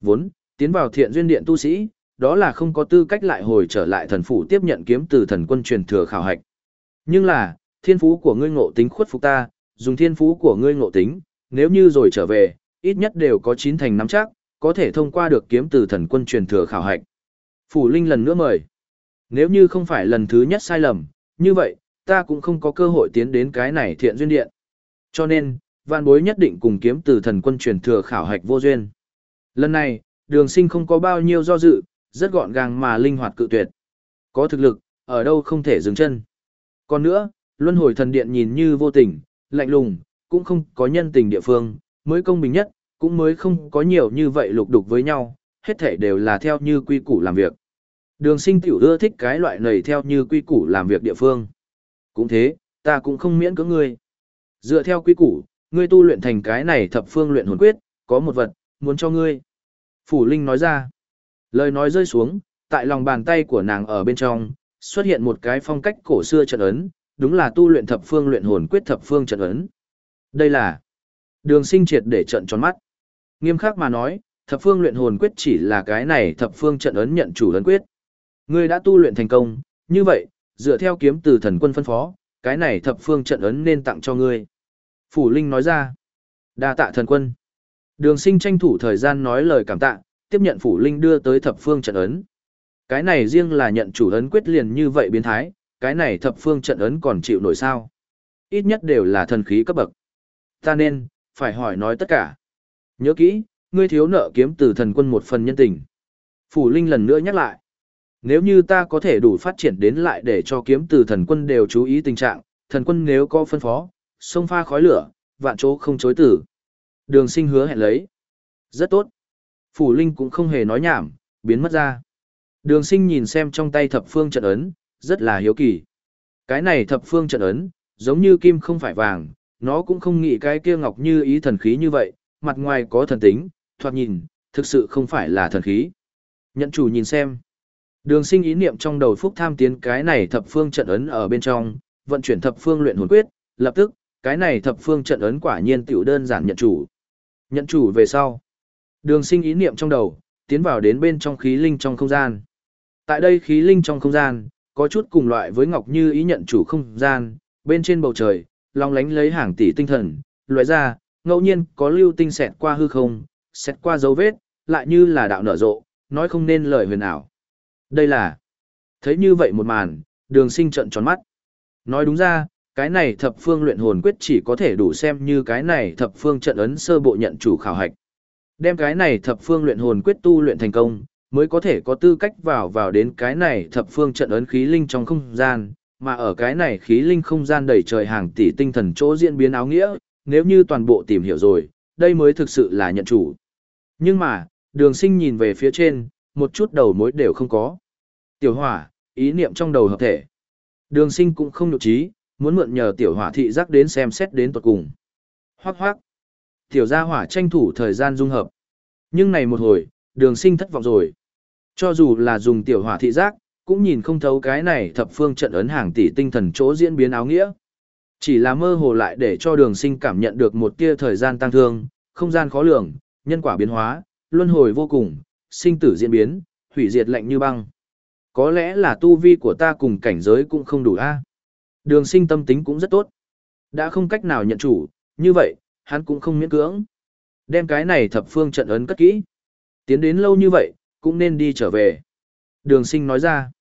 Vốn, tiến vào thiện duyên điện tu sĩ, đó là không có tư cách lại hồi trở lại thần phủ tiếp nhận kiếm từ thần quân truyền thừa khảo hạch. Nhưng là, thiên phú của ngươi ngộ tính khuất phục ta, dùng thiên phú của ngươi ngộ tính, nếu như rồi trở về, ít nhất đều có chín thành nắm chắc, có thể thông qua được kiếm từ thần quân truyền thừa khảo hạch. Phủ Linh lần nữa mời. Nếu như không phải lần thứ nhất sai lầm, như vậy, ta cũng không có cơ hội tiến đến cái này thiện duyên điện. Cho nên, vạn bối nhất định cùng kiếm từ thần quân truyền thừa khảo hạch vô duyên. Lần này, đường sinh không có bao nhiêu do dự, rất gọn gàng mà linh hoạt cự tuyệt. Có thực lực, ở đâu không thể dừng chân. Còn nữa, luân hồi thần điện nhìn như vô tình, lạnh lùng, cũng không có nhân tình địa phương, mới công bình nhất, cũng mới không có nhiều như vậy lục đục với nhau, hết thể đều là theo như quy củ làm việc. Đường sinh tiểu ưa thích cái loại này theo như quy củ làm việc địa phương. Cũng thế, ta cũng không miễn cưỡng ngươi. Dựa theo quy củ, ngươi tu luyện thành cái này thập phương luyện hồn quyết, có một vật, muốn cho ngươi. Phủ Linh nói ra. Lời nói rơi xuống, tại lòng bàn tay của nàng ở bên trong, xuất hiện một cái phong cách cổ xưa trận ấn, đúng là tu luyện thập phương luyện hồn quyết thập phương trận ấn. Đây là đường sinh triệt để trận tròn mắt. Nghiêm khắc mà nói, thập phương luyện hồn quyết chỉ là cái này thập phương trận ấn nhận chủ ấn quyết. Ngươi đã tu luyện thành công, như vậy, dựa theo kiếm từ thần quân phân phó, cái này thập phương trận ấn nên tặng cho ngươi. Phủ Linh nói ra, đa tạ thần quân. Đường sinh tranh thủ thời gian nói lời cảm tạ, tiếp nhận Phủ Linh đưa tới thập phương trận ấn. Cái này riêng là nhận chủ ấn quyết liền như vậy biến thái, cái này thập phương trận ấn còn chịu nổi sao. Ít nhất đều là thần khí cấp bậc. Ta nên, phải hỏi nói tất cả. Nhớ kỹ, ngươi thiếu nợ kiếm từ thần quân một phần nhân tình. Phủ Linh lần nữa nhắc lại. Nếu như ta có thể đủ phát triển đến lại để cho kiếm từ thần quân đều chú ý tình trạng, thần quân nếu có phân phó, sông pha khói lửa, vạn chỗ không chối tử. Đường sinh hứa hẹn lấy. Rất tốt. Phủ Linh cũng không hề nói nhảm, biến mất ra. Đường sinh nhìn xem trong tay thập phương trận ấn, rất là hiếu kỳ. Cái này thập phương trận ấn, giống như kim không phải vàng, nó cũng không nghĩ cái kia ngọc như ý thần khí như vậy, mặt ngoài có thần tính, thoạt nhìn, thực sự không phải là thần khí. Nhận chủ nhìn xem. Đường sinh ý niệm trong đầu phúc tham tiến cái này thập phương trận ấn ở bên trong, vận chuyển thập phương luyện hồn quyết, lập tức, cái này thập phương trận ấn quả nhiên tiểu đơn giản nhận chủ. Nhận chủ về sau. Đường sinh ý niệm trong đầu, tiến vào đến bên trong khí linh trong không gian. Tại đây khí linh trong không gian, có chút cùng loại với ngọc như ý nhận chủ không gian, bên trên bầu trời, long lánh lấy hàng tỷ tinh thần, loại ra, ngẫu nhiên có lưu tinh xẹt qua hư không, xẹt qua dấu vết, lại như là đạo nở rộ, nói không nên lời huyền ảo. Đây là, thấy như vậy một màn, đường sinh trận tròn mắt. Nói đúng ra, cái này thập phương luyện hồn quyết chỉ có thể đủ xem như cái này thập phương trận ấn sơ bộ nhận chủ khảo hạch. Đem cái này thập phương luyện hồn quyết tu luyện thành công, mới có thể có tư cách vào vào đến cái này thập phương trận ấn khí linh trong không gian, mà ở cái này khí linh không gian đầy trời hàng tỷ tinh thần chỗ diễn biến áo nghĩa, nếu như toàn bộ tìm hiểu rồi, đây mới thực sự là nhận chủ. Nhưng mà, đường sinh nhìn về phía trên, một chút đầu mối đều không có. Tiểu hỏa, ý niệm trong đầu hợp thể. Đường sinh cũng không nhục trí, muốn mượn nhờ tiểu hỏa thị giác đến xem xét đến tuật cùng. Hoác hoác. Tiểu gia hỏa tranh thủ thời gian dung hợp. Nhưng này một hồi, đường sinh thất vọng rồi. Cho dù là dùng tiểu hỏa thị giác, cũng nhìn không thấu cái này thập phương trận ấn hàng tỷ tinh thần chỗ diễn biến áo nghĩa. Chỉ là mơ hồ lại để cho đường sinh cảm nhận được một tia thời gian tăng thương, không gian khó lường, nhân quả biến hóa, luân hồi vô cùng, sinh tử diễn biến, hủy diệt lạnh như băng. Có lẽ là tu vi của ta cùng cảnh giới cũng không đủ a Đường sinh tâm tính cũng rất tốt. Đã không cách nào nhận chủ, như vậy, hắn cũng không miễn cưỡng. Đem cái này thập phương trận ấn cất kỹ. Tiến đến lâu như vậy, cũng nên đi trở về. Đường sinh nói ra.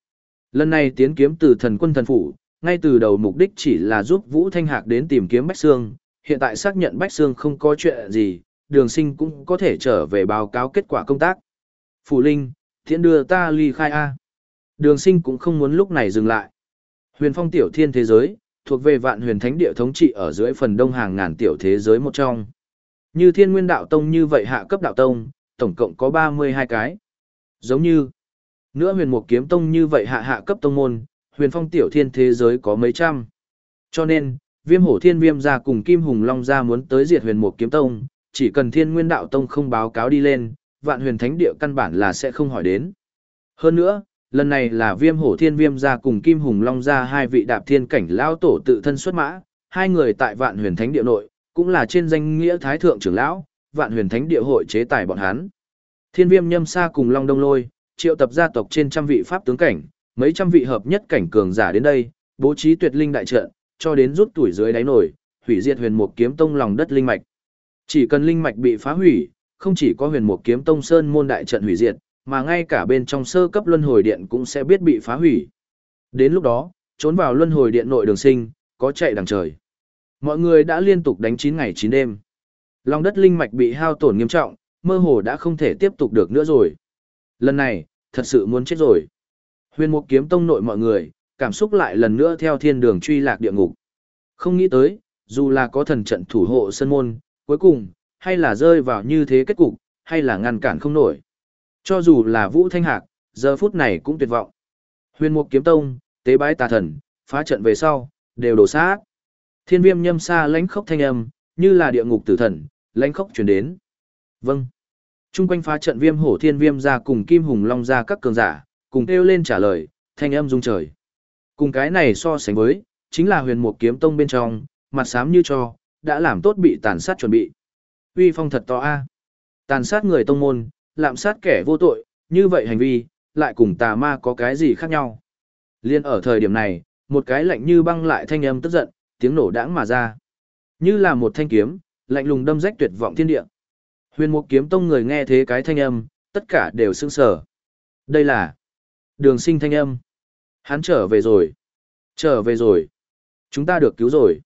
Lần này tiến kiếm từ thần quân thần phủ, ngay từ đầu mục đích chỉ là giúp Vũ Thanh Hạc đến tìm kiếm Bách Sương, hiện tại xác nhận Bách Sương không có chuyện gì, đường sinh cũng có thể trở về báo cáo kết quả công tác. Phủ Linh, thiện đưa ta ly khai A. Đường sinh cũng không muốn lúc này dừng lại. Huyền phong tiểu thiên thế giới, thuộc về vạn huyền thánh địa thống trị ở dưới phần đông hàng ngàn tiểu thế giới một trong. Như thiên nguyên đạo tông như vậy hạ cấp đạo tông, tổng cộng có 32 cái. Giống như, nữa huyền mục kiếm tông như vậy hạ hạ cấp tông môn, huyền phong tiểu thiên thế giới có mấy trăm. Cho nên, viêm hổ thiên viêm ra cùng kim hùng long ra muốn tới diệt huyền mục kiếm tông, chỉ cần thiên nguyên đạo tông không báo cáo đi lên, vạn huyền thánh địa căn bản là sẽ không hỏi đến. Hơn nữa, lần này là viêm hổ thiên viêm ra cùng kim hùng long ra hai vị đạp thiên cảnh lão tổ tự thân xuất mã, hai người tại vạn huyền thánh địa nội, cũng là trên danh nghĩa thái thượng trưởng lão, vạn huyền thánh địa hội chế tài bọn hắn. Thiên viêm nhâm sa cùng long đông lôi, triệu tập gia tộc trên trăm vị pháp tướng cảnh, mấy trăm vị hợp nhất cảnh cường giả đến đây, bố trí tuyệt linh đại trận, cho đến rút tuổi dưới đáy nổi, hủy diệt huyền mục kiếm tông lòng đất linh mạch. Chỉ cần linh mạch bị phá hủy, không chỉ có huyền mục kiếm tông sơn môn đại trận hủy diệt, mà ngay cả bên trong sơ cấp luân hồi điện cũng sẽ biết bị phá hủy. Đến lúc đó, trốn vào luân hồi điện nội đường sinh, có chạy đằng trời. Mọi người đã liên tục đánh 9 ngày 9 đêm. Lòng đất linh mạch bị hao tổn nghiêm trọng, mơ hồ đã không thể tiếp tục được nữa rồi. Lần này, thật sự muốn chết rồi. Huyền Mục Kiếm Tông nội mọi người, cảm xúc lại lần nữa theo thiên đường truy lạc địa ngục. Không nghĩ tới, dù là có thần trận thủ hộ sân môn, cuối cùng, hay là rơi vào như thế kết cục, hay là ngăn cản không nổi. Cho dù là Vũ Thanh Hạc, giờ phút này cũng tuyệt vọng. Huyền Mục Kiếm Tông, tế bái tà thần, phá trận về sau, đều đổ sát. Thiên viêm nhâm xa lãnh khốc thanh âm, như là địa ngục tử thần, lãnh khốc truyền đến. Vâng. Trung quanh phá trận viêm hổ thiên viêm ra cùng kim hùng long ra các cường giả, cùng kêu lên trả lời, thanh âm rung trời. Cùng cái này so sánh với, chính là huyền mục kiếm tông bên trong, mặt xám như cho, đã làm tốt bị tàn sát chuẩn bị. Uy phong thật to a. Tàn sát người tông môn, lạm sát kẻ vô tội, như vậy hành vi, lại cùng tà ma có cái gì khác nhau. Liên ở thời điểm này, một cái lạnh như băng lại thanh âm tức giận, tiếng nổ đãng mà ra. Như là một thanh kiếm, lạnh lùng đâm rách tuyệt vọng thiên địa. Huyền Mục Kiếm Tông người nghe thế cái thanh âm, tất cả đều sững sờ. Đây là Đường Sinh thanh âm. Hắn trở về rồi. Trở về rồi. Chúng ta được cứu rồi.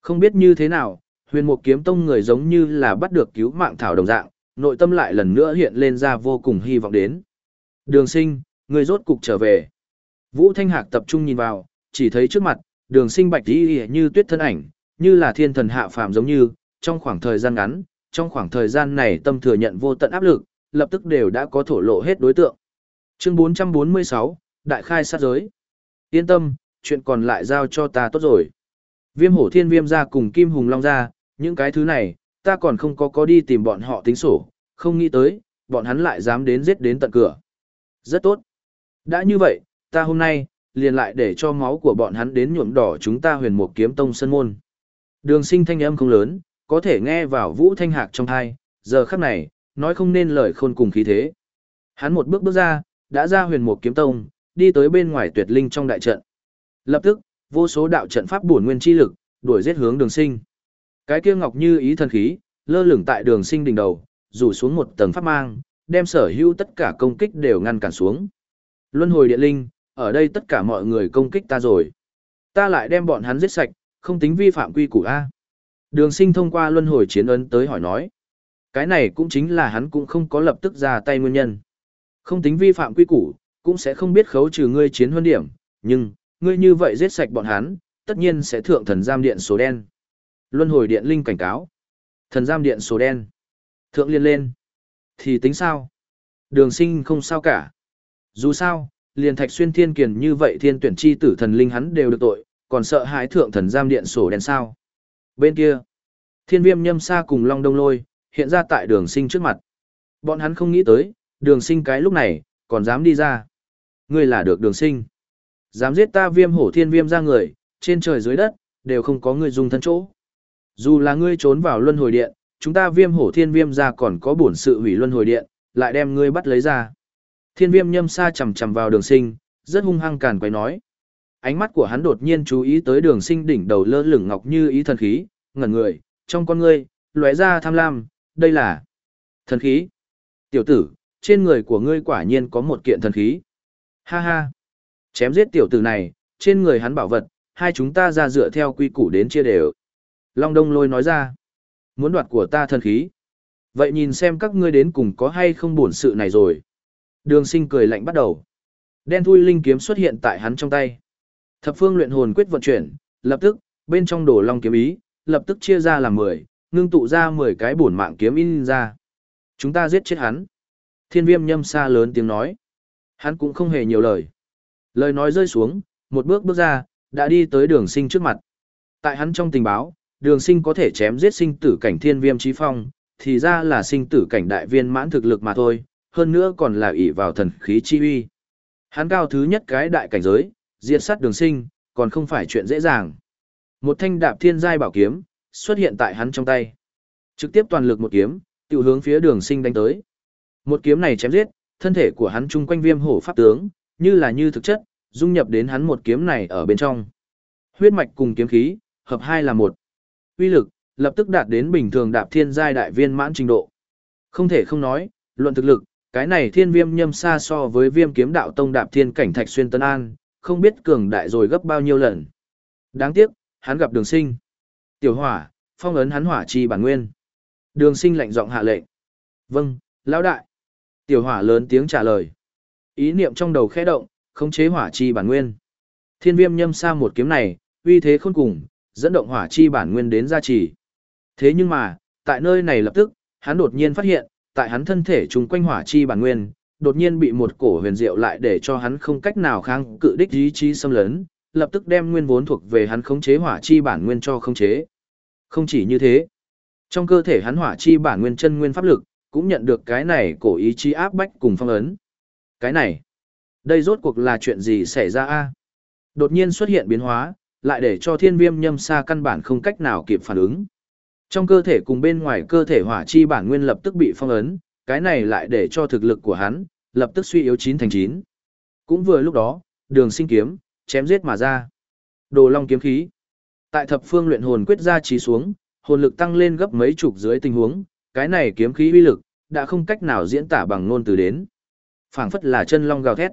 Không biết như thế nào, Huyền Mục Kiếm Tông người giống như là bắt được cứu mạng thảo đồng dạng, nội tâm lại lần nữa hiện lên ra vô cùng hy vọng đến. Đường Sinh, người rốt cục trở về. Vũ Thanh Hạc tập trung nhìn vào, chỉ thấy trước mặt, Đường Sinh bạch đi như tuyết thân ảnh, như là thiên thần hạ phàm giống như, trong khoảng thời gian ngắn, trong khoảng thời gian này tâm thừa nhận vô tận áp lực, lập tức đều đã có thổ lộ hết đối tượng. Chương 446, Đại khai sát giới. Yên tâm, chuyện còn lại giao cho ta tốt rồi. Viêm hổ thiên viêm ra cùng kim hùng long ra, những cái thứ này, ta còn không có có đi tìm bọn họ tính sổ, không nghĩ tới, bọn hắn lại dám đến giết đến tận cửa. Rất tốt. Đã như vậy, ta hôm nay, liền lại để cho máu của bọn hắn đến nhuộm đỏ chúng ta huyền một kiếm tông sân môn. Đường sinh thanh âm không lớn, có thể nghe vào vũ thanh hạc trong thai, giờ khắc này, nói không nên lời khôn cùng khí thế. Hắn một bước bước ra, đã ra huyền một kiếm tông, đi tới bên ngoài tuyệt linh trong đại trận. Lập tức, vô số đạo trận pháp bổn nguyên chi lực, đuổi giết hướng đường sinh. Cái kia ngọc như ý thần khí, lơ lửng tại đường sinh đỉnh đầu, rủ xuống một tầng pháp mang, đem sở hữu tất cả công kích đều ngăn cản xuống. Luân hồi điện linh, ở đây tất cả mọi người công kích ta rồi. Ta lại đem bọn hắn giết sạch, không tính vi phạm quy củ A. Đường sinh thông qua luân hồi chiến ấn tới hỏi nói. Cái này cũng chính là hắn cũng không có lập tức ra tay nguyên nhân. Không tính vi phạm quy củ, cũng sẽ không biết khấu trừ ngươi chiến huân điểm, nhưng, ngươi như vậy giết sạch bọn hắn, tất nhiên sẽ thượng thần giam điện số đen. Luân hồi điện linh cảnh cáo. Thần giam điện số đen. Thượng liên lên. Thì tính sao? Đường sinh không sao cả. Dù sao, liền thạch xuyên thiên kiền như vậy thiên tuyển chi tử thần linh hắn đều được tội, còn sợ hãi thượng thần giam điện sổ đen sao. Bên kia, thiên viêm nhâm sa cùng long đông lôi, hiện ra tại đường sinh trước mặt. Bọn hắn không nghĩ tới, đường sinh cái lúc này, còn dám đi ra. Ngươi là được đường sinh. Dám giết ta viêm hổ thiên viêm ra người, trên trời dưới đất, đều không có người dùng thân chỗ. Dù là ngươi trốn vào luân hồi điện, chúng ta viêm hổ thiên viêm ra còn có bổn sự hủy luân hồi điện, lại đem ngươi bắt lấy ra. Thiên viêm nhâm sa chầm chầm vào đường sinh, rất hung hăng càn quay nói. Ánh mắt của hắn đột nhiên chú ý tới đường sinh đỉnh đầu lơ lửng ngọc như ý thần khí, ngẩn người, trong con ngươi, lóe ra tham lam, đây là thần khí. Tiểu tử, trên người của ngươi quả nhiên có một kiện thần khí. Ha ha. Chém giết tiểu tử này, trên người hắn bảo vật, hai chúng ta ra dựa theo quy củ đến chia đều. Long Đông Lôi nói ra. Muốn đoạt của ta thần khí. Vậy nhìn xem các ngươi đến cùng có hay không buồn sự này rồi. Đường sinh cười lạnh bắt đầu. Đen thui linh kiếm xuất hiện tại hắn trong tay. Thập phương luyện hồn quyết vận chuyển, lập tức, bên trong đổ long kiếm ý, lập tức chia ra làm 10, ngưng tụ ra 10 cái bổn mạng kiếm in ra. Chúng ta giết chết hắn. Thiên viêm nhâm xa lớn tiếng nói. Hắn cũng không hề nhiều lời. Lời nói rơi xuống, một bước bước ra, đã đi tới đường sinh trước mặt. Tại hắn trong tình báo, đường sinh có thể chém giết sinh tử cảnh thiên viêm trí phong, thì ra là sinh tử cảnh đại viên mãn thực lực mà thôi, hơn nữa còn là ỷ vào thần khí chi uy. Hắn cao thứ nhất cái đại cảnh giới, diệt sát đường sinh, còn không phải chuyện dễ dàng. Một thanh đạp thiên giai bảo kiếm, xuất hiện tại hắn trong tay. Trực tiếp toàn lực một kiếm, tiểu hướng phía đường sinh đánh tới. Một kiếm này chém giết, thân thể của hắn chung quanh viêm hổ pháp tướng, như là như thực chất, dung nhập đến hắn một kiếm này ở bên trong. Huyết mạch cùng kiếm khí, hợp hai là một. Uy lực, lập tức đạt đến bình thường đạp thiên giai đại viên mãn trình độ. Không thể không nói, luận thực lực, cái này thiên viêm nhâm xa so với viêm kiếm đạo tông đạp thiên cảnh thạch xuyên tân an, không biết cường đại rồi gấp bao nhiêu lần. Đáng tiếc, hắn gặp đường sinh. Tiểu hỏa, phong ấn hắn hỏa chi bản nguyên. Đường sinh lạnh giọng hạ lệnh. Vâng, lão đại. Tiểu hỏa lớn tiếng trả lời. Ý niệm trong đầu khẽ động, khống chế hỏa chi bản nguyên. Thiên viêm nhâm xa một kiếm này, uy thế khôn cùng, dẫn động hỏa chi bản nguyên đến gia trì. Thế nhưng mà, tại nơi này lập tức, hắn đột nhiên phát hiện, tại hắn thân thể trùng quanh hỏa chi bản nguyên, đột nhiên bị một cổ huyền diệu lại để cho hắn không cách nào kháng cự đích ý chí xâm lấn, lập tức đem nguyên vốn thuộc về hắn khống chế hỏa chi bản nguyên cho khống chế. Không chỉ như thế, trong cơ thể hắn hỏa chi bản nguyên chân nguyên pháp lực, cũng nhận được cái này cổ ý chí áp bách cùng phong ấn. Cái này, đây rốt cuộc là chuyện gì xảy ra a? Đột nhiên xuất hiện biến hóa, lại để cho thiên viêm nhâm xa căn bản không cách nào kịp phản ứng. Trong cơ thể cùng bên ngoài cơ thể hỏa chi bản nguyên lập tức bị phong ấn, cái này lại để cho thực lực của hắn, lập tức suy yếu 9 thành 9. Cũng vừa lúc đó, đường sinh kiếm, chém giết mà ra. Đồ long kiếm khí. Tại thập phương luyện hồn quyết ra trí xuống, hồn lực tăng lên gấp mấy chục dưới tình huống, cái này kiếm khí uy lực, đã không cách nào diễn tả bằng ngôn từ đến. phảng phất là chân long gào thét.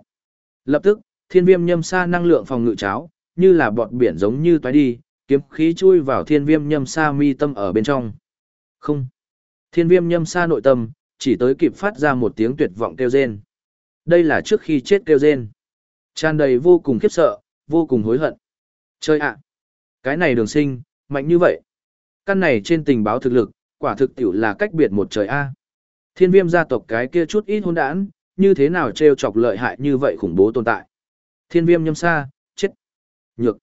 Lập tức, thiên viêm nhâm xa năng lượng phòng ngự cháo, như là bọt biển giống như toái đi, kiếm khí chui vào thiên viêm nhâm sa mi tâm ở bên trong. Không. Thiên viêm nhâm sa nội tâm, chỉ tới kịp phát ra một tiếng tuyệt vọng kêu rên. Đây là trước khi chết kêu rên. Tràn đầy vô cùng khiếp sợ, vô cùng hối hận. Chơi ạ! Cái này đường sinh, mạnh như vậy. Căn này trên tình báo thực lực, quả thực tiểu là cách biệt một trời A. Thiên viêm gia tộc cái kia chút ít hôn đản, như thế nào trêu chọc lợi hại như vậy khủng bố tồn tại. Thiên viêm nhâm sa. Nhược.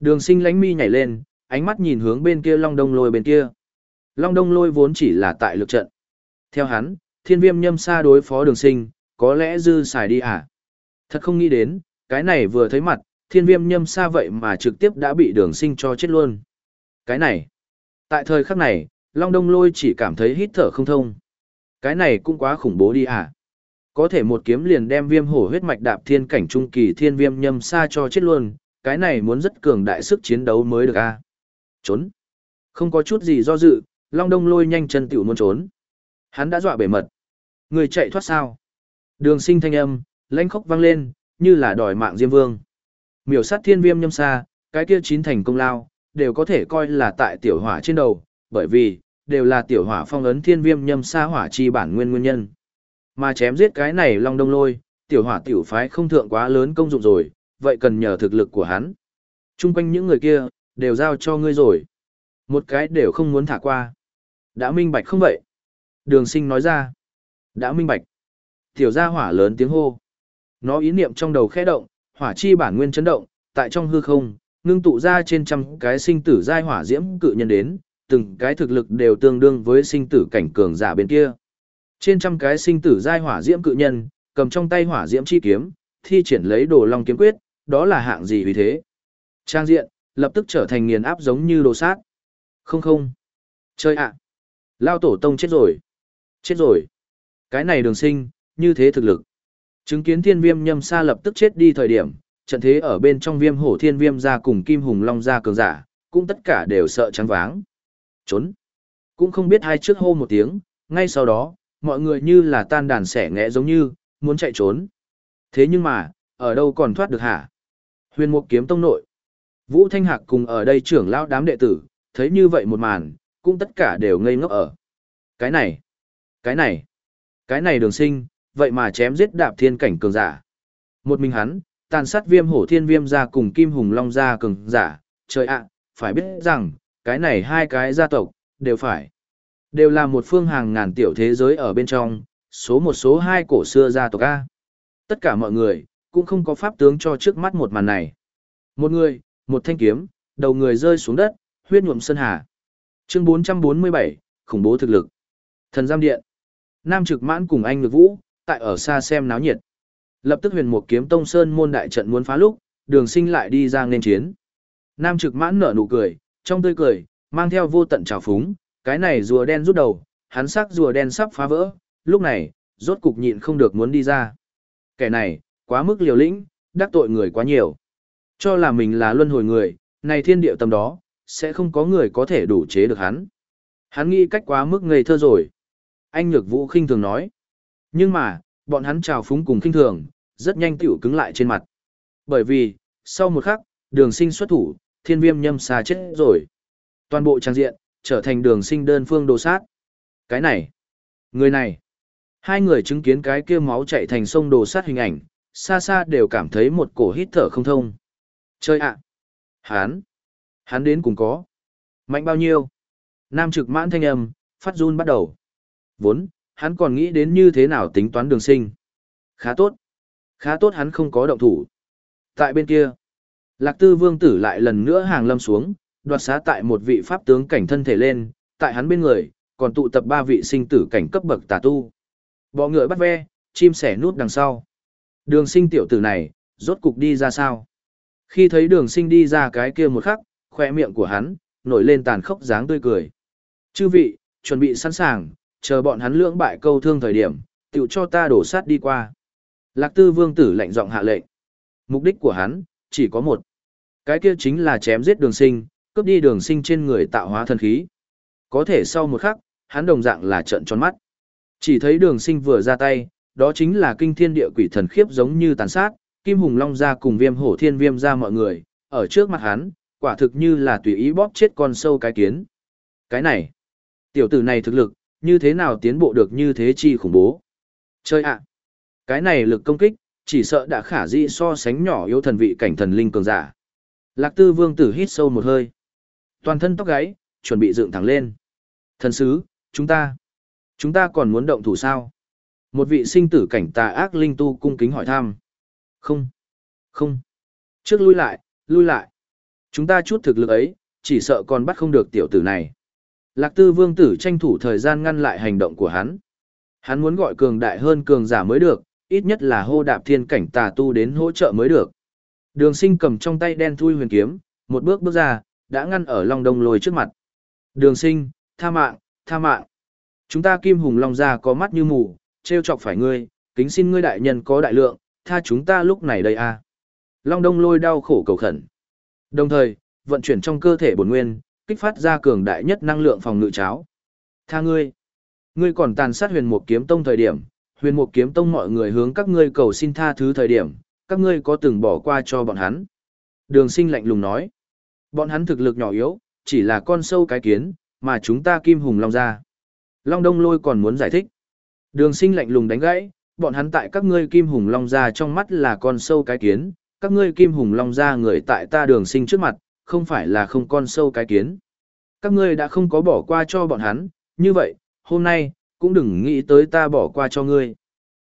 Đường sinh lánh mi nhảy lên, ánh mắt nhìn hướng bên kia long đông lôi bên kia. Long đông lôi vốn chỉ là tại lực trận. Theo hắn, thiên viêm nhâm xa đối phó đường sinh, có lẽ dư xài đi à? Thật không nghĩ đến, cái này vừa thấy mặt, thiên viêm nhâm xa vậy mà trực tiếp đã bị đường sinh cho chết luôn. Cái này, tại thời khắc này, Long Đông Lôi chỉ cảm thấy hít thở không thông. Cái này cũng quá khủng bố đi à? Có thể một kiếm liền đem viêm hổ huyết mạch đạp thiên cảnh trung kỳ thiên viêm nhâm xa cho chết luôn, cái này muốn rất cường đại sức chiến đấu mới được à? Trốn. Không có chút gì do dự, Long Đông Lôi nhanh chân tiểu muốn trốn. Hắn đã dọa bể mật. Người chạy thoát sao? Đường sinh thanh âm, lãnh khóc vang lên, như là đòi mạng Diêm Vương. Miểu sát thiên viêm nhâm xa, cái kia chín thành công lao, đều có thể coi là tại tiểu hỏa trên đầu, bởi vì, đều là tiểu hỏa phong ấn thiên viêm nhâm xa hỏa chi bản nguyên nguyên nhân. Mà chém giết cái này long đông lôi, tiểu hỏa tiểu phái không thượng quá lớn công dụng rồi, vậy cần nhờ thực lực của hắn. Trung quanh những người kia, đều giao cho ngươi rồi. Một cái đều không muốn thả qua. Đã minh bạch không vậy? Đường sinh nói ra. Đã minh bạch. Tiểu gia hỏa lớn tiếng hô. Nó ý niệm trong đầu khẽ động, hỏa chi bản nguyên chấn động, tại trong hư không, ngưng tụ ra trên trăm cái sinh tử giai hỏa diễm cự nhân đến, từng cái thực lực đều tương đương với sinh tử cảnh cường giả bên kia. Trên trăm cái sinh tử giai hỏa diễm cự nhân, cầm trong tay hỏa diễm chi kiếm, thi triển lấy đồ long kiếm quyết, đó là hạng gì vì thế? Trang diện, lập tức trở thành nghiền áp giống như đồ sát. Không không. Chơi ạ. Lao tổ tông chết rồi. Chết rồi. Cái này đường sinh, như thế thực lực. Chứng kiến thiên viêm nhâm sa lập tức chết đi thời điểm, trận thế ở bên trong viêm hổ thiên viêm ra cùng kim hùng long ra cường giả, cũng tất cả đều sợ trắng váng. Trốn. Cũng không biết hai trước hô một tiếng, ngay sau đó, mọi người như là tan đàn sẻ ngẽ giống như, muốn chạy trốn. Thế nhưng mà, ở đâu còn thoát được hả? Huyền mục kiếm tông nội. Vũ Thanh Hạc cùng ở đây trưởng lão đám đệ tử, thấy như vậy một màn, cũng tất cả đều ngây ngốc ở. Cái này, cái này, cái này đường sinh, vậy mà chém giết đạp thiên cảnh cường giả. Một mình hắn, tàn sát viêm hổ thiên viêm ra cùng kim hùng long ra cường giả, trời ạ, phải biết rằng, cái này hai cái gia tộc, đều phải. Đều là một phương hàng ngàn tiểu thế giới ở bên trong, số một số hai cổ xưa gia tộc A. Tất cả mọi người, cũng không có pháp tướng cho trước mắt một màn này. Một người, một thanh kiếm, đầu người rơi xuống đất, huyết nhuộm sơn hà. Chương 447, khủng bố thực lực. Thần giam điện. Nam trực mãn cùng anh lực vũ, tại ở xa xem náo nhiệt. Lập tức huyền một kiếm tông sơn môn đại trận muốn phá lúc, đường sinh lại đi ra nên chiến. Nam trực mãn nở nụ cười, trong tươi cười, mang theo vô tận trào phúng, cái này rùa đen rút đầu, hắn sắc rùa đen sắp phá vỡ, lúc này, rốt cục nhịn không được muốn đi ra. Kẻ này, quá mức liều lĩnh, đắc tội người quá nhiều. Cho là mình là luân hồi người, này thiên điệu tâm đó, sẽ không có người có thể đủ chế được hắn. Hắn nghĩ cách quá mức ngây thơ rồi. Anh Nhược Vũ khinh thường nói. Nhưng mà, bọn hắn trào phúng cùng khinh thường, rất nhanh tiểu cứng lại trên mặt. Bởi vì, sau một khắc, đường sinh xuất thủ, thiên viêm nhâm xa chết rồi. Toàn bộ trang diện, trở thành đường sinh đơn phương đồ sát. Cái này, người này, hai người chứng kiến cái kia máu chạy thành sông đồ sát hình ảnh, xa xa đều cảm thấy một cổ hít thở không thông. Chơi ạ! Hán! Hắn đến cùng có. Mạnh bao nhiêu? Nam trực mãn thanh âm, phát run bắt đầu. Vốn, hắn còn nghĩ đến như thế nào tính toán đường sinh. Khá tốt. Khá tốt hắn không có động thủ. Tại bên kia, Lạc Tư Vương tử lại lần nữa hàng lâm xuống, đoạt xá tại một vị pháp tướng cảnh thân thể lên, tại hắn bên người, còn tụ tập ba vị sinh tử cảnh cấp bậc tà tu. Bọ ngựa bắt ve, chim sẻ nút đằng sau. Đường sinh tiểu tử này, rốt cục đi ra sao? Khi thấy đường sinh đi ra cái kia một khắc, khoe miệng của hắn, nổi lên tàn khốc dáng tươi cười. Chư vị, chuẩn bị sẵn sàng, chờ bọn hắn lưỡng bại câu thương thời điểm, tiểu cho ta đổ sát đi qua. Lạc tư vương tử lạnh giọng hạ lệnh. Mục đích của hắn, chỉ có một. Cái kia chính là chém giết đường sinh, cướp đi đường sinh trên người tạo hóa thần khí. Có thể sau một khắc, hắn đồng dạng là trận tròn mắt. Chỉ thấy đường sinh vừa ra tay, đó chính là kinh thiên địa quỷ thần khiếp giống như tàn sát, kim hùng long ra cùng viêm hổ thiên viêm ra mọi người, ở trước mặt hắn, quả thực như là tùy ý bóp chết con sâu cái kiến. Cái này, tiểu tử này thực lực, như thế nào tiến bộ được như thế chi khủng bố. Chơi ạ, cái này lực công kích, chỉ sợ đã khả dĩ so sánh nhỏ yếu thần vị cảnh thần linh cường giả. Lạc tư vương tử hít sâu một hơi. Toàn thân tóc gáy, chuẩn bị dựng thẳng lên. Thần sứ, chúng ta, chúng ta còn muốn động thủ sao? Một vị sinh tử cảnh tà ác linh tu cung kính hỏi thăm. Không, không. Trước lui lại, lui lại. Chúng ta chút thực lực ấy, chỉ sợ còn bắt không được tiểu tử này. Lạc tư vương tử tranh thủ thời gian ngăn lại hành động của hắn. Hắn muốn gọi cường đại hơn cường giả mới được, ít nhất là hô đạp thiên cảnh tà tu đến hỗ trợ mới được. Đường sinh cầm trong tay đen thui huyền kiếm, một bước bước ra, đã ngăn ở Long Đông lôi trước mặt. Đường sinh, tha mạng, tha mạng. Chúng ta kim hùng Long ra có mắt như mù, trêu chọc phải ngươi, kính xin ngươi đại nhân có đại lượng, tha chúng ta lúc này đây a Long Đông lôi đau khổ cầu khẩn. Đồng thời, vận chuyển trong cơ thể bổn nguyên, kích phát ra cường đại nhất năng lượng phòng ngự cháo. Tha ngươi. Ngươi còn tàn sát huyền mục kiếm tông thời điểm, huyền mục kiếm tông mọi người hướng các ngươi cầu xin tha thứ thời điểm, các ngươi có từng bỏ qua cho bọn hắn. Đường sinh lạnh lùng nói. Bọn hắn thực lực nhỏ yếu, chỉ là con sâu cái kiến, mà chúng ta kim hùng long ra. Long đông lôi còn muốn giải thích. Đường sinh lạnh lùng đánh gãy, bọn hắn tại các ngươi kim hùng long ra trong mắt là con sâu cái kiến, các ngươi kim hùng long ra người tại ta đường sinh trước mặt, không phải là không con sâu cái kiến. Các ngươi đã không có bỏ qua cho bọn hắn, như vậy, hôm nay, cũng đừng nghĩ tới ta bỏ qua cho ngươi.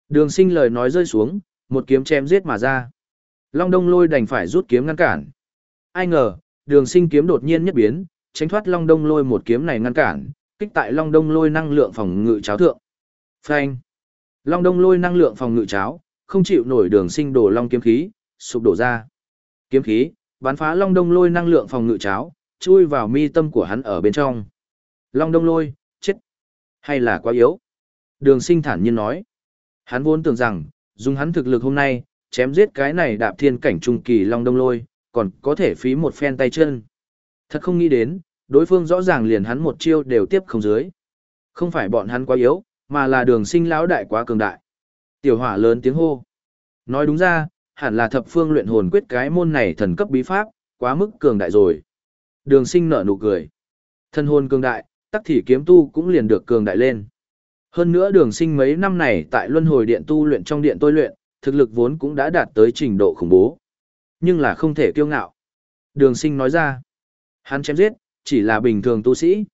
Đường sinh lời nói rơi xuống, một kiếm chém giết mà ra. Long đông lôi đành phải rút kiếm ngăn cản. Ai ngờ, đường sinh kiếm đột nhiên nhất biến, tránh thoát long đông lôi một kiếm này ngăn cản, kích tại long đông lôi năng lượng phòng ngự cháo thượng. Phanh. Long đông lôi năng lượng phòng ngự cháo, không chịu nổi đường sinh đổ long kiếm khí, sụp đổ ra. Kiếm khí, bắn phá long đông lôi năng lượng phòng ngự cháo, chui vào mi tâm của hắn ở bên trong. Long đông lôi, chết. Hay là quá yếu? Đường sinh thản nhiên nói. Hắn vốn tưởng rằng, dùng hắn thực lực hôm nay, chém giết cái này đạp thiên cảnh trung kỳ long đông lôi, còn có thể phí một phen tay chân. Thật không nghĩ đến, đối phương rõ ràng liền hắn một chiêu đều tiếp không dưới. Không phải bọn hắn quá yếu, mà là đường sinh lão đại quá cường đại. Tiểu hỏa lớn tiếng hô. Nói đúng ra, hẳn là thập phương luyện hồn quyết cái môn này thần cấp bí pháp, quá mức cường đại rồi. Đường sinh nở nụ cười. Thân hồn cường đại, tắc thì kiếm tu cũng liền được cường đại lên. Hơn nữa đường sinh mấy năm này tại luân hồi điện tu luyện trong điện tôi luyện, thực lực vốn cũng đã đạt tới trình độ khủng bố. Nhưng là không thể kiêu ngạo. Đường sinh nói ra, hắn chém giết, chỉ là bình thường tu sĩ.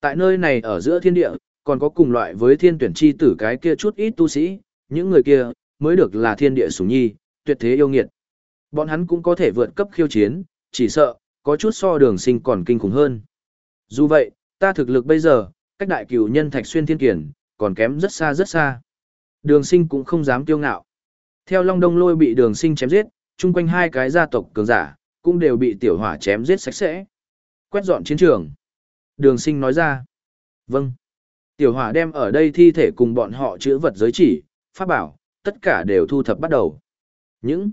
Tại nơi này ở giữa thiên địa, còn có cùng loại với thiên tuyển chi tử cái kia chút ít tu sĩ, những người kia, mới được là thiên địa sủng nhi, tuyệt thế yêu nghiệt. Bọn hắn cũng có thể vượt cấp khiêu chiến, chỉ sợ, có chút so đường sinh còn kinh khủng hơn. Dù vậy, ta thực lực bây giờ, cách đại cửu nhân thạch xuyên thiên kiển, còn kém rất xa rất xa. Đường sinh cũng không dám tiêu ngạo. Theo Long Đông Lôi bị đường sinh chém giết, chung quanh hai cái gia tộc cường giả, cũng đều bị tiểu hỏa chém giết sạch sẽ. Quét dọn chiến trường. Đường sinh nói ra. Vâng. Tiểu hỏa đem ở đây thi thể cùng bọn họ chữa vật giới chỉ, pháp bảo, tất cả đều thu thập bắt đầu. Những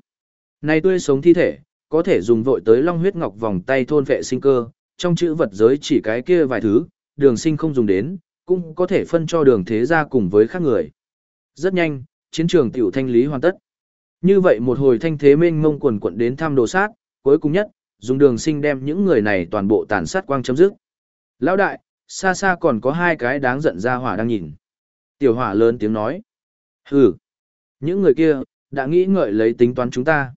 này tươi sống thi thể, có thể dùng vội tới long huyết ngọc vòng tay thôn vệ sinh cơ, trong chữ vật giới chỉ cái kia vài thứ, đường sinh không dùng đến, cũng có thể phân cho đường thế ra cùng với khác người. Rất nhanh, chiến trường tiểu thanh lý hoàn tất. Như vậy một hồi thanh thế mênh mông quần quận đến thăm đồ sát, cuối cùng nhất, dùng đường sinh đem những người này toàn bộ tàn sát quang chấm dứt. Lão đại, xa xa còn có hai cái đáng giận ra hỏa đang nhìn. Tiểu hỏa lớn tiếng nói. Hừ, những người kia, đã nghĩ ngợi lấy tính toán chúng ta.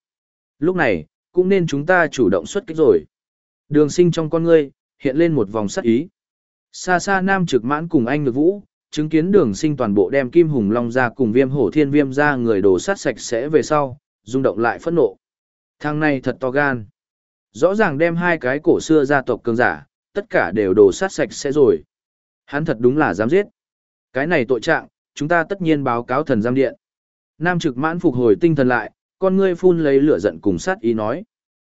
Lúc này, cũng nên chúng ta chủ động xuất kích rồi. Đường sinh trong con ngươi, hiện lên một vòng sắc ý. Xa xa nam trực mãn cùng anh được vũ, chứng kiến đường sinh toàn bộ đem kim hùng long ra cùng viêm hổ thiên viêm ra người đổ sát sạch sẽ về sau, rung động lại phẫn nộ. Thằng này thật to gan. Rõ ràng đem hai cái cổ xưa gia tộc cường giả, tất cả đều đổ sát sạch sẽ rồi. Hắn thật đúng là dám giết. Cái này tội trạng, chúng ta tất nhiên báo cáo thần giam điện. Nam trực mãn phục hồi tinh thần lại, con ngươi phun lấy lửa giận cùng sát ý nói.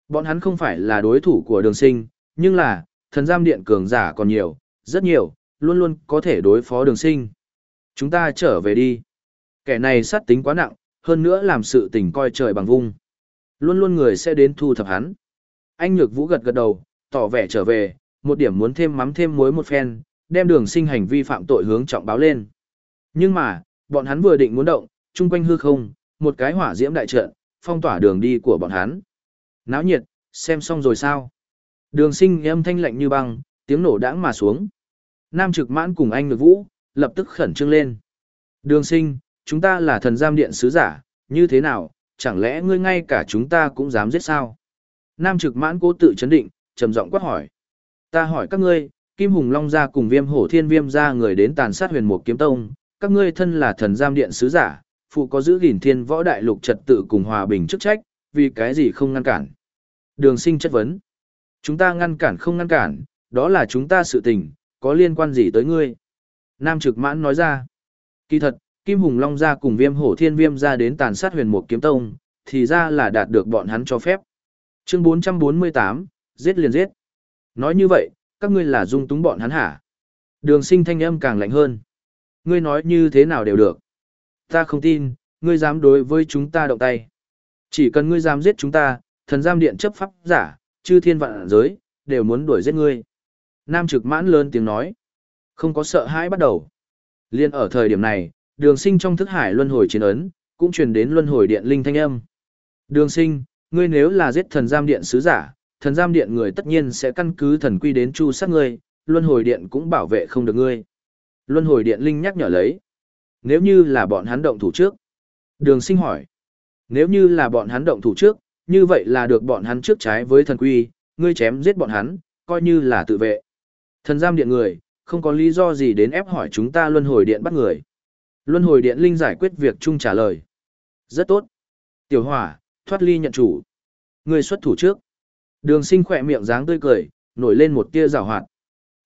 Bọn hắn không phải là đối thủ của đường sinh, nhưng là, thần giam điện cường giả còn nhiều, rất nhiều, luôn luôn có thể đối phó đường sinh. Chúng ta trở về đi. Kẻ này sát tính quá nặng, hơn nữa làm sự tình coi trời bằng vung. Luôn luôn người sẽ đến thu thập hắn. Anh nhược vũ gật gật đầu, tỏ vẻ trở về, một điểm muốn thêm mắm thêm muối một phen, đem đường sinh hành vi phạm tội hướng trọng báo lên. Nhưng mà, bọn hắn vừa định muốn động, chung quanh hư không, một cái hỏa diễm đại trận, phong tỏa đường đi của bọn hắn. Náo nhiệt, xem xong rồi sao? Đường sinh âm thanh lạnh như băng, tiếng nổ đãng mà xuống. Nam trực mãn cùng anh ngược vũ, lập tức khẩn trương lên. Đường sinh, chúng ta là thần giam điện sứ giả, như thế nào, chẳng lẽ ngươi ngay cả chúng ta cũng dám giết sao? Nam trực mãn cố tự chấn định, trầm giọng quát hỏi. Ta hỏi các ngươi, Kim Hùng Long gia cùng Viêm Hổ Thiên Viêm gia người đến tàn sát Huyền Mục Kiếm Tông, các ngươi thân là thần giam điện sứ giả, phụ có giữ gìn thiên võ đại lục trật tự cùng hòa bình chức trách, vì cái gì không ngăn cản? Đường Sinh chất vấn. Chúng ta ngăn cản không ngăn cản, đó là chúng ta sự tình, có liên quan gì tới ngươi? Nam Trực Mãn nói ra. Kỳ thật, Kim Hùng Long gia cùng Viêm Hổ Thiên Viêm gia đến tàn sát Huyền Mục Kiếm Tông, thì ra là đạt được bọn hắn cho phép. Chương 448, giết liền giết. Nói như vậy, các ngươi là dung túng bọn hắn hả? Đường sinh thanh âm càng lạnh hơn. Ngươi nói như thế nào đều được. Ta không tin, ngươi dám đối với chúng ta động tay. Chỉ cần ngươi dám giết chúng ta, thần giam điện chấp pháp giả, chư thiên vạn giới, đều muốn đuổi giết ngươi. Nam trực mãn lớn tiếng nói. Không có sợ hãi bắt đầu. Liên ở thời điểm này, đường sinh trong thức hải luân hồi chiến ấn, cũng truyền đến luân hồi điện linh thanh âm. Đường sinh, ngươi nếu là giết thần giam điện sứ giả, thần giam điện người tất nhiên sẽ căn cứ thần quy đến chu sát ngươi, luân hồi điện cũng bảo vệ không được ngươi. Luân hồi điện linh nhắc nhở lấy. Nếu như là bọn hắn động thủ trước. Đường sinh hỏi. Nếu như là bọn hắn động thủ trước, như vậy là được bọn hắn trước trái với thần quy, ngươi chém giết bọn hắn, coi như là tự vệ. Thần giam điện người, không có lý do gì đến ép hỏi chúng ta luân hồi điện bắt người. Luân hồi điện linh giải quyết việc chung trả lời. Rất tốt. Tiểu hỏa, thoát ly nhận chủ. Ngươi xuất thủ trước. Đường sinh khỏe miệng dáng tươi cười, nổi lên một tia rào hoạt.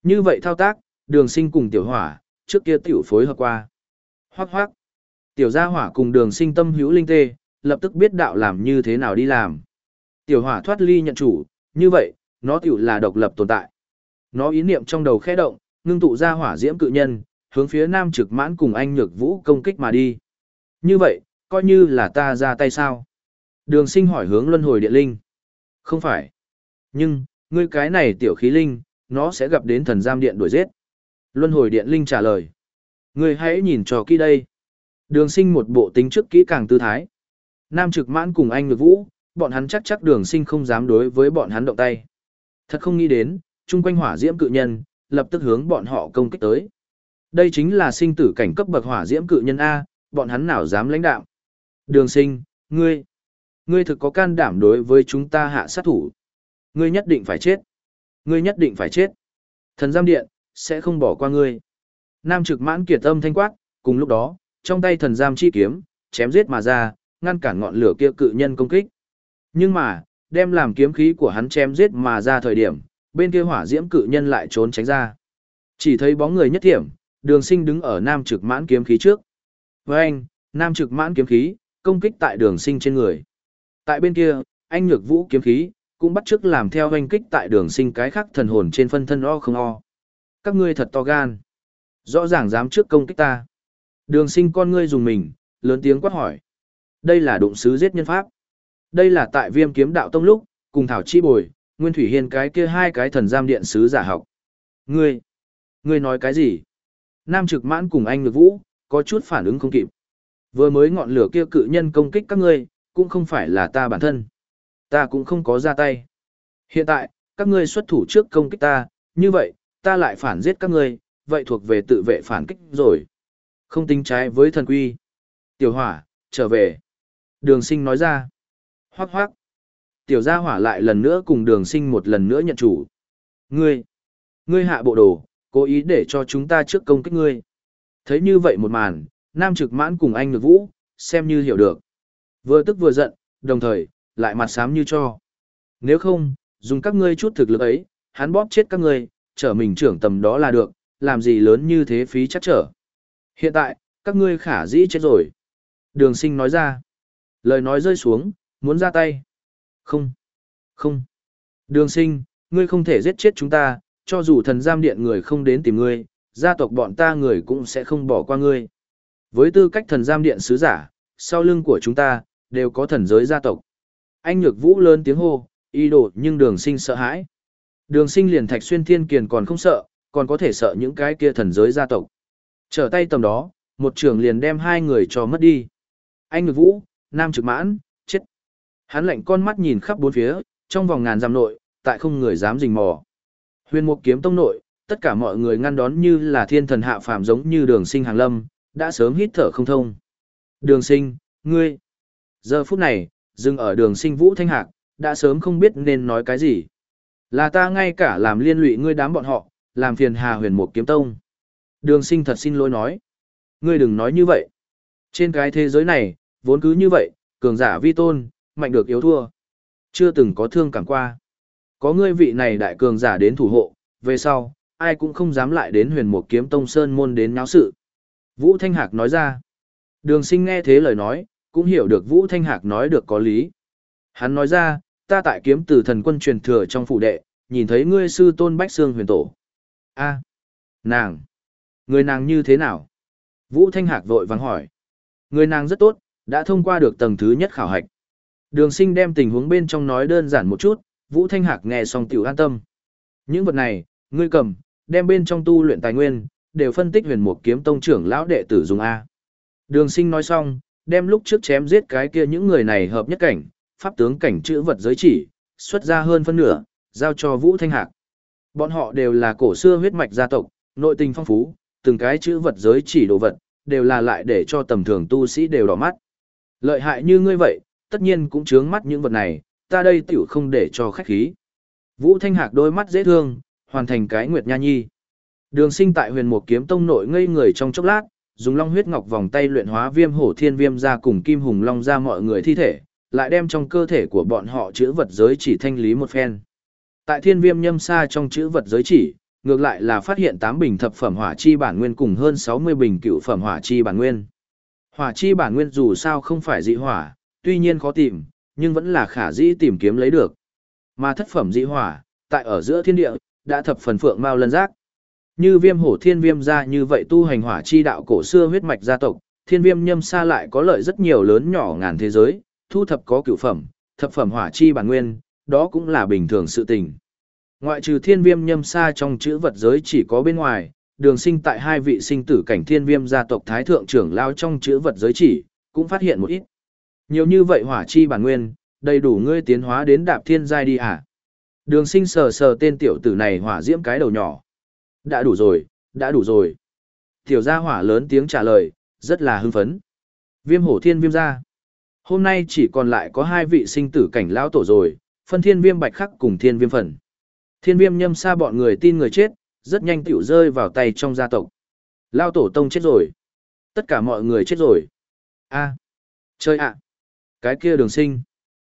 Như vậy thao tác, đường sinh cùng tiểu hỏa, trước kia tiểu phối hợp qua. Hoác hoác. Tiểu gia hỏa cùng đường sinh tâm hữu linh tê, lập tức biết đạo làm như thế nào đi làm. Tiểu hỏa thoát ly nhận chủ, như vậy, nó tiểu là độc lập tồn tại. Nó ý niệm trong đầu khẽ động, ngưng tụ ra hỏa diễm cự nhân, hướng phía nam trực mãn cùng anh nhược vũ công kích mà đi. Như vậy, coi như là ta ra tay sao? Đường sinh hỏi hướng luân hồi địa linh. Không phải. Nhưng, ngươi cái này tiểu khí linh, nó sẽ gặp đến thần giam điện đuổi giết. Luân hồi điện linh trả lời. Ngươi hãy nhìn cho kỹ đây. Đường sinh một bộ tính trước kỹ càng tư thái. Nam trực mãn cùng anh ngược vũ, bọn hắn chắc chắc đường sinh không dám đối với bọn hắn động tay. Thật không nghĩ đến, chung quanh hỏa diễm cự nhân, lập tức hướng bọn họ công kích tới. Đây chính là sinh tử cảnh cấp bậc hỏa diễm cự nhân A, bọn hắn nào dám lãnh đạo. Đường sinh, ngươi, ngươi thực có can đảm đối với chúng ta hạ sát thủ. Ngươi nhất định phải chết. Ngươi nhất định phải chết. Thần giam điện, sẽ không bỏ qua ngươi. Nam trực mãn kiệt âm thanh quát, cùng lúc đó, trong tay thần giam chi kiếm, chém giết mà ra, ngăn cản ngọn lửa kia cự nhân công kích. Nhưng mà, đem làm kiếm khí của hắn chém giết mà ra thời điểm, bên kia hỏa diễm cự nhân lại trốn tránh ra. Chỉ thấy bóng người nhất thiểm, đường sinh đứng ở nam trực mãn kiếm khí trước. Với anh, nam trực mãn kiếm khí, công kích tại đường sinh trên người. Tại bên kia, anh nhược vũ kiếm khí, cũng bắt chước làm theo hoanh kích tại đường sinh cái khác thần hồn trên phân thân o không o. Các ngươi thật to gan. Rõ ràng dám trước công kích ta. Đường sinh con ngươi dùng mình, lớn tiếng quát hỏi. Đây là đụng sứ giết nhân pháp. Đây là tại viêm kiếm đạo tông lúc, cùng Thảo Chi Bồi, Nguyên Thủy Hiên cái kia hai cái thần giam điện sứ giả học. Ngươi, ngươi nói cái gì? Nam trực mãn cùng anh ngược vũ, có chút phản ứng không kịp. Vừa mới ngọn lửa kia cự nhân công kích các ngươi, cũng không phải là ta bản thân. Ta cũng không có ra tay. Hiện tại, các ngươi xuất thủ trước công kích ta, như vậy, ta lại phản giết các ngươi, vậy thuộc về tự vệ phản kích rồi. Không tính trái với thần quy. Tiểu hỏa, trở về. Đường sinh nói ra. Hoác hoác. Tiểu gia hỏa lại lần nữa cùng đường sinh một lần nữa nhận chủ. Ngươi. Ngươi hạ bộ đồ, cố ý để cho chúng ta trước công kích ngươi. Thấy như vậy một màn, Nam trực mãn cùng anh ngược vũ, xem như hiểu được. Vừa tức vừa giận, đồng thời, lại mặt xám như cho. Nếu không, dùng các ngươi chút thực lực ấy, hắn bóp chết các ngươi, trở mình trưởng tầm đó là được, làm gì lớn như thế phí chắc trở. Hiện tại, các ngươi khả dĩ chết rồi. Đường sinh nói ra. Lời nói rơi xuống, muốn ra tay. Không. Không. Đường sinh, ngươi không thể giết chết chúng ta, cho dù thần giam điện người không đến tìm ngươi, gia tộc bọn ta người cũng sẽ không bỏ qua ngươi. Với tư cách thần giam điện sứ giả, sau lưng của chúng ta, đều có thần giới gia tộc. Anh nhược vũ lớn tiếng hô, y đồ nhưng đường sinh sợ hãi. Đường sinh liền thạch xuyên thiên kiền còn không sợ, còn có thể sợ những cái kia thần giới gia tộc. Trở tay tầm đó, một trưởng liền đem hai người cho mất đi. Anh nhược vũ, nam trực mãn, chết. Hắn lạnh con mắt nhìn khắp bốn phía, trong vòng ngàn giam nội, tại không người dám rình mò. Huyền mục kiếm tông nội, tất cả mọi người ngăn đón như là thiên thần hạ phàm giống như đường sinh hàng lâm, đã sớm hít thở không thông. Đường sinh, ngươi. Giờ phút này, dừng ở đường sinh vũ thanh hạc, đã sớm không biết nên nói cái gì. Là ta ngay cả làm liên lụy ngươi đám bọn họ, làm phiền Hà Huyền Mục kiếm tông. Đường Sinh thật xin lỗi nói. Ngươi đừng nói như vậy. Trên cái thế giới này, vốn cứ như vậy, cường giả vi tôn, mạnh được yếu thua. Chưa từng có thương cảm qua. Có ngươi vị này đại cường giả đến thủ hộ, về sau, ai cũng không dám lại đến huyền một kiếm tông sơn môn đến nháo sự. Vũ Thanh Hạc nói ra. Đường sinh nghe thế lời nói, cũng hiểu được Vũ Thanh Hạc nói được có lý. Hắn nói ra, ta tại kiếm từ thần quân truyền thừa trong phụ đệ, nhìn thấy ngươi sư tôn Bách Sương huyền tổ. a nàng, người nàng như thế nào? Vũ Thanh Hạc vội vắng hỏi. Người nàng rất tốt, đã thông qua được tầng thứ nhất khảo hạch. Đường sinh đem tình huống bên trong nói đơn giản một chút, Vũ Thanh Hạc nghe xong tiểu an tâm. Những vật này, ngươi cầm, đem bên trong tu luyện tài nguyên, đều phân tích huyền mục kiếm tông trưởng lão đệ tử dùng A. Đường sinh nói xong, đem lúc trước chém giết cái kia những người này hợp nhất cảnh, pháp tướng cảnh chữ vật giới chỉ, xuất ra hơn phân nửa, giao cho Vũ Thanh Hạc. Bọn họ đều là cổ xưa huyết mạch gia tộc, nội tình phong phú, từng cái chữ vật giới chỉ đồ vật, đều là lại để cho tầm thường tu sĩ đều đỏ mắt. Lợi hại như ngươi vậy, tất nhiên cũng chướng mắt những vật này, ta đây tiểu không để cho khách khí. Vũ Thanh Hạc đôi mắt dễ thương, hoàn thành cái Nguyệt Nha Nhi. Đường sinh tại huyền một kiếm tông nội ngây người trong chốc lát, dùng long huyết ngọc vòng tay luyện hóa viêm hổ thiên viêm ra cùng kim hùng long ra mọi người thi thể, lại đem trong cơ thể của bọn họ chữ vật giới chỉ thanh lý một phen. Tại thiên viêm nhâm sa trong chữ vật giới chỉ, ngược lại là phát hiện 8 bình thập phẩm hỏa chi bản nguyên cùng hơn 60 bình cựu phẩm hỏa chi bản nguyên. Hỏa chi bản nguyên dù sao không phải dị hỏa, tuy nhiên khó tìm, nhưng vẫn là khả dĩ tìm kiếm lấy được. Mà thất phẩm dị hỏa, tại ở giữa thiên địa, đã thập phần phượng mao lân giác. Như viêm hổ thiên viêm ra như vậy tu hành hỏa chi đạo cổ xưa huyết mạch gia tộc, thiên viêm nhâm xa lại có lợi rất nhiều lớn nhỏ ngàn thế giới, thu thập có cửu phẩm, thập phẩm hỏa chi bản nguyên, đó cũng là bình thường sự tình. Ngoại trừ thiên viêm nhâm xa trong chữ vật giới chỉ có bên ngoài, đường sinh tại hai vị sinh tử cảnh thiên viêm gia tộc thái thượng trưởng lao trong chữ vật giới chỉ, cũng phát hiện một ít. Nhiều như vậy hỏa chi bản nguyên, đầy đủ ngươi tiến hóa đến đạp thiên giai đi à? Đường sinh sờ sờ tên tiểu tử này hỏa diễm cái đầu nhỏ. Đã đủ rồi, đã đủ rồi. Tiểu gia hỏa lớn tiếng trả lời, rất là hưng phấn. Viêm hổ thiên viêm gia. Hôm nay chỉ còn lại có hai vị sinh tử cảnh lão tổ rồi, phân thiên viêm bạch khắc cùng thiên viêm phần. Thiên viêm nhâm xa bọn người tin người chết, rất nhanh tiểu rơi vào tay trong gia tộc. Lao tổ tông chết rồi. Tất cả mọi người chết rồi. a chơi ạ. Cái kia đường sinh.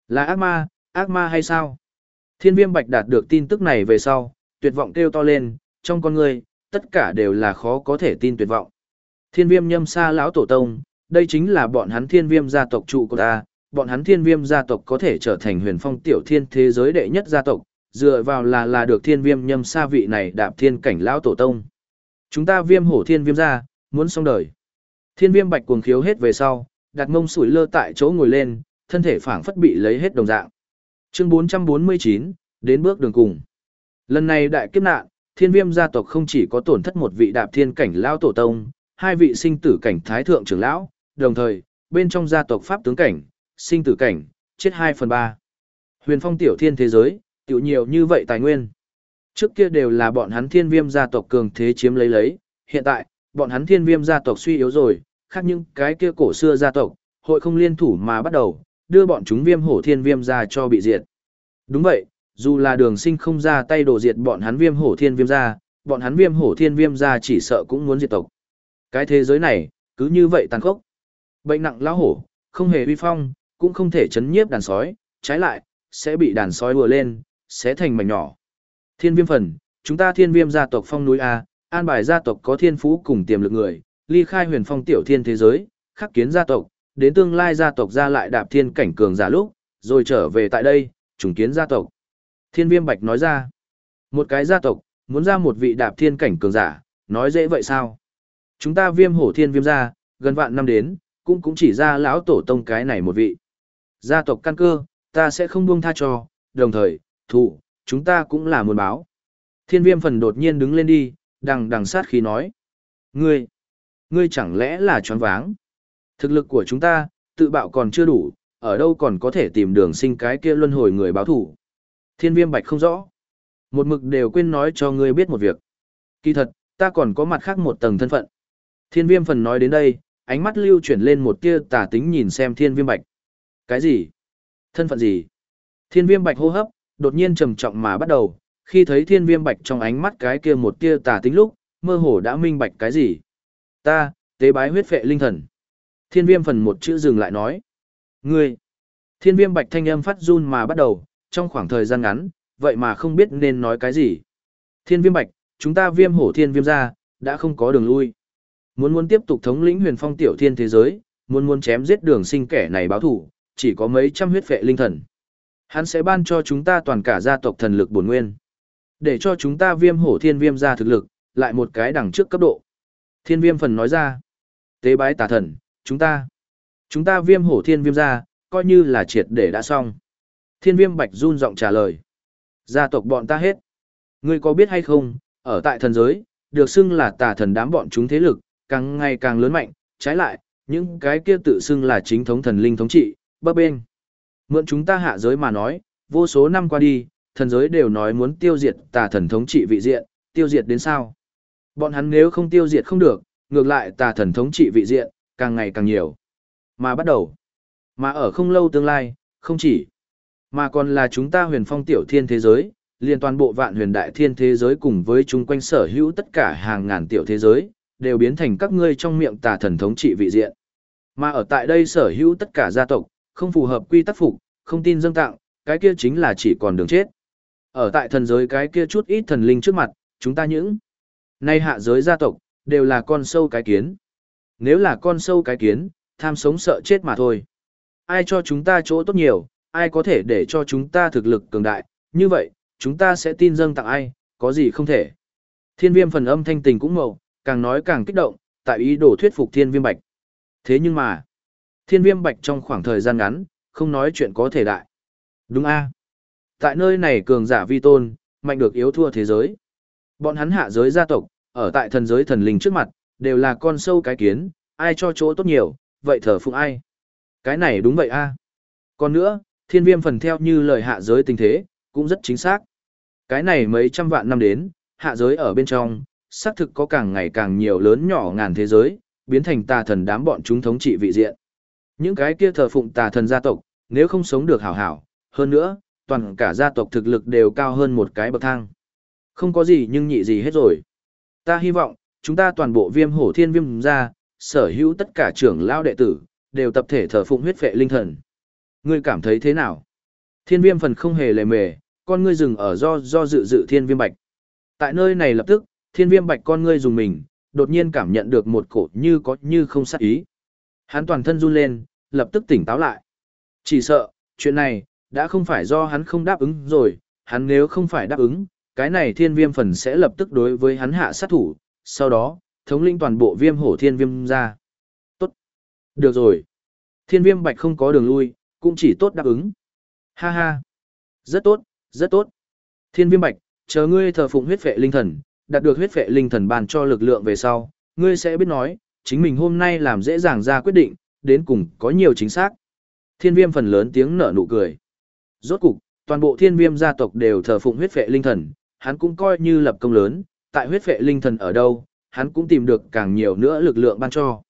Là ác ma, ác ma hay sao? Thiên viêm bạch đạt được tin tức này về sau, tuyệt vọng kêu to lên, trong con người, tất cả đều là khó có thể tin tuyệt vọng. Thiên viêm nhâm xa lão tổ tông, đây chính là bọn hắn thiên viêm gia tộc trụ của ta, bọn hắn thiên viêm gia tộc có thể trở thành huyền phong tiểu thiên thế giới đệ nhất gia tộc, dựa vào là là được thiên viêm nhâm xa vị này đạp thiên cảnh lão tổ tông. Chúng ta viêm hổ thiên viêm gia, muốn xong đời. Thiên viêm bạch cuồng khiếu hết về sau, đặt mông sủi lơ tại chỗ ngồi lên, thân thể phảng phất bị lấy hết đồng dạng. Chương 449, đến bước đường cùng. Lần này đại kiếp nạn, thiên viêm gia tộc không chỉ có tổn thất một vị đạp thiên cảnh lão tổ tông, hai vị sinh tử cảnh thái thượng trưởng lão, đồng thời, bên trong gia tộc pháp tướng cảnh, sinh tử cảnh, chết 2 phần 3. Huyền phong tiểu thiên thế giới, tiểu nhiều như vậy tài nguyên. Trước kia đều là bọn hắn thiên viêm gia tộc cường thế chiếm lấy lấy, hiện tại, bọn hắn thiên viêm gia tộc suy yếu rồi, khác những cái kia cổ xưa gia tộc, hội không liên thủ mà bắt đầu, đưa bọn chúng viêm hổ thiên viêm ra cho bị diệt. Đúng vậy, dù là đường sinh không ra tay đổ diệt bọn hắn viêm hổ thiên viêm ra, bọn hắn viêm hổ thiên viêm ra chỉ sợ cũng muốn diệt tộc. Cái thế giới này, cứ như vậy tàn khốc. Bệnh nặng lão hổ, không hề uy phong, cũng không thể chấn nhiếp đàn sói, trái lại, sẽ bị đàn sói vừa lên, sẽ thành mảnh nhỏ. Thiên viêm phần, chúng ta thiên viêm gia tộc phong núi A, an bài gia tộc có thiên phú cùng tiềm lực người, ly khai huyền phong tiểu thiên thế giới, khắc kiến gia tộc, đến tương lai gia tộc ra lại đạp thiên cảnh cường giả lúc, rồi trở về tại đây, trùng kiến gia tộc. Thiên viêm bạch nói ra, một cái gia tộc, muốn ra một vị đạp thiên cảnh cường giả, nói dễ vậy sao? Chúng ta viêm hổ thiên viêm ra, gần vạn năm đến, cũng cũng chỉ ra lão tổ tông cái này một vị. Gia tộc căn cơ, ta sẽ không buông tha cho, đồng thời, thủ, chúng ta cũng là muốn báo. Thiên viêm phần đột nhiên đứng lên đi, đằng đằng sát khí nói. Ngươi, ngươi chẳng lẽ là choáng váng? Thực lực của chúng ta, tự bạo còn chưa đủ, ở đâu còn có thể tìm đường sinh cái kia luân hồi người báo thủ. Thiên viêm bạch không rõ. Một mực đều quên nói cho ngươi biết một việc. Kỳ thật, ta còn có mặt khác một tầng thân phận. Thiên viêm phần nói đến đây, ánh mắt lưu chuyển lên một tia tà tính nhìn xem thiên viêm bạch. Cái gì? Thân phận gì? Thiên viêm bạch hô hấp, đột nhiên trầm trọng mà bắt đầu, Khi thấy thiên viêm bạch trong ánh mắt cái kia một tia tà tính lúc, mơ hồ đã minh bạch cái gì. Ta, tế bái huyết phệ linh thần. Thiên viêm phần một chữ dừng lại nói. Ngươi, thiên viêm bạch thanh âm phát run mà bắt đầu, trong khoảng thời gian ngắn, vậy mà không biết nên nói cái gì. Thiên viêm bạch, chúng ta viêm hổ thiên viêm ra, đã không có đường lui. Muốn muốn tiếp tục thống lĩnh huyền phong tiểu thiên thế giới, muốn muốn chém giết đường sinh kẻ này báo thủ, chỉ có mấy trăm huyết phệ linh thần. Hắn sẽ ban cho chúng ta toàn cả gia tộc thần lực bổn nguyên. Để cho chúng ta viêm hổ thiên viêm ra thực lực, lại một cái đẳng trước cấp độ. Thiên viêm phần nói ra. Tế bái tà thần, chúng ta. Chúng ta viêm hổ thiên viêm ra, coi như là triệt để đã xong. Thiên viêm bạch run giọng trả lời. Gia tộc bọn ta hết. Ngươi có biết hay không, ở tại thần giới, được xưng là tà thần đám bọn chúng thế lực, càng ngày càng lớn mạnh, trái lại, những cái kia tự xưng là chính thống thần linh thống trị, bấp bên. Mượn chúng ta hạ giới mà nói, vô số năm qua đi, thần giới đều nói muốn tiêu diệt tà thần thống trị vị diện, tiêu diệt đến sao? Bọn hắn nếu không tiêu diệt không được, ngược lại tà thần thống trị vị diện, càng ngày càng nhiều. Mà bắt đầu, mà ở không lâu tương lai, không chỉ, mà còn là chúng ta huyền phong tiểu thiên thế giới, liền toàn bộ vạn huyền đại thiên thế giới cùng với chúng quanh sở hữu tất cả hàng ngàn tiểu thế giới, đều biến thành các ngươi trong miệng tà thần thống trị vị diện. Mà ở tại đây sở hữu tất cả gia tộc, không phù hợp quy tắc phục, không tin dâng tặng, cái kia chính là chỉ còn đường chết. Ở tại thần giới cái kia chút ít thần linh trước mặt, chúng ta những nay hạ giới gia tộc, đều là con sâu cái kiến. Nếu là con sâu cái kiến, tham sống sợ chết mà thôi. Ai cho chúng ta chỗ tốt nhiều, ai có thể để cho chúng ta thực lực cường đại, như vậy, chúng ta sẽ tin dâng tặng ai, có gì không thể. Thiên viêm phần âm thanh tình cũng mậu, càng nói càng kích động, tại ý đồ thuyết phục thiên viêm bạch. Thế nhưng mà, thiên viêm bạch trong khoảng thời gian ngắn, không nói chuyện có thể đại. Đúng a Tại nơi này cường giả vi tôn, mạnh được yếu thua thế giới. Bọn hắn hạ giới gia tộc, ở tại thần giới thần linh trước mặt, đều là con sâu cái kiến, ai cho chỗ tốt nhiều, vậy thờ phụng ai. Cái này đúng vậy a Còn nữa, thiên viêm phần theo như lời hạ giới tình thế, cũng rất chính xác. Cái này mấy trăm vạn năm đến, hạ giới ở bên trong, xác thực có càng ngày càng nhiều lớn nhỏ ngàn thế giới, biến thành tà thần đám bọn chúng thống trị vị diện. Những cái kia thờ phụng tà thần gia tộc, nếu không sống được hảo hảo, hơn nữa, toàn cả gia tộc thực lực đều cao hơn một cái bậc thang. Không có gì nhưng nhị gì hết rồi. Ta hy vọng, chúng ta toàn bộ viêm hổ thiên viêm ra, sở hữu tất cả trưởng lao đệ tử, đều tập thể thờ phụng huyết vệ linh thần. Ngươi cảm thấy thế nào? Thiên viêm phần không hề lề mề, con ngươi dừng ở do do dự dự thiên viêm bạch. Tại nơi này lập tức, thiên viêm bạch con ngươi dùng mình, đột nhiên cảm nhận được một cổ như có như không sát ý. Hắn toàn thân run lên, lập tức tỉnh táo lại. Chỉ sợ, chuyện này, đã không phải do hắn không đáp ứng rồi, hắn nếu không phải đáp ứng, cái này thiên viêm phần sẽ lập tức đối với hắn hạ sát thủ, sau đó, thống lĩnh toàn bộ viêm hổ thiên viêm ra. Tốt. Được rồi. Thiên viêm bạch không có đường lui, cũng chỉ tốt đáp ứng. Ha ha. Rất tốt, rất tốt. Thiên viêm bạch, chờ ngươi thờ phụng huyết phệ linh thần, đạt được huyết phệ linh thần ban cho lực lượng về sau, ngươi sẽ biết nói, chính mình hôm nay làm dễ dàng ra quyết định, đến cùng có nhiều chính xác. Thiên viêm phần lớn tiếng nở nụ cười. Rốt cục, toàn bộ thiên viêm gia tộc đều thờ phụng huyết phệ linh thần, hắn cũng coi như lập công lớn, tại huyết phệ linh thần ở đâu, hắn cũng tìm được càng nhiều nữa lực lượng ban cho.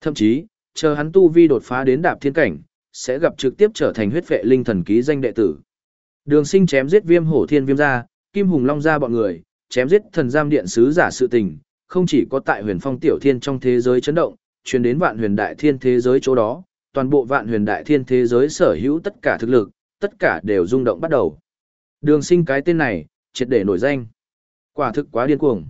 Thậm chí, chờ hắn tu vi đột phá đến đạp thiên cảnh, sẽ gặp trực tiếp trở thành huyết vệ linh thần ký danh đệ tử. Đường sinh chém giết viêm hổ thiên viêm gia, kim hùng long gia bọn người, chém giết thần giam điện sứ giả sự tình, không chỉ có tại huyền phong tiểu thiên trong thế giới chấn động, truyền đến vạn huyền đại thiên thế giới chỗ đó, toàn bộ vạn huyền đại thiên thế giới sở hữu tất cả thực lực, tất cả đều rung động bắt đầu. Đường sinh cái tên này, triệt để nổi danh. Quả thực quá điên cuồng.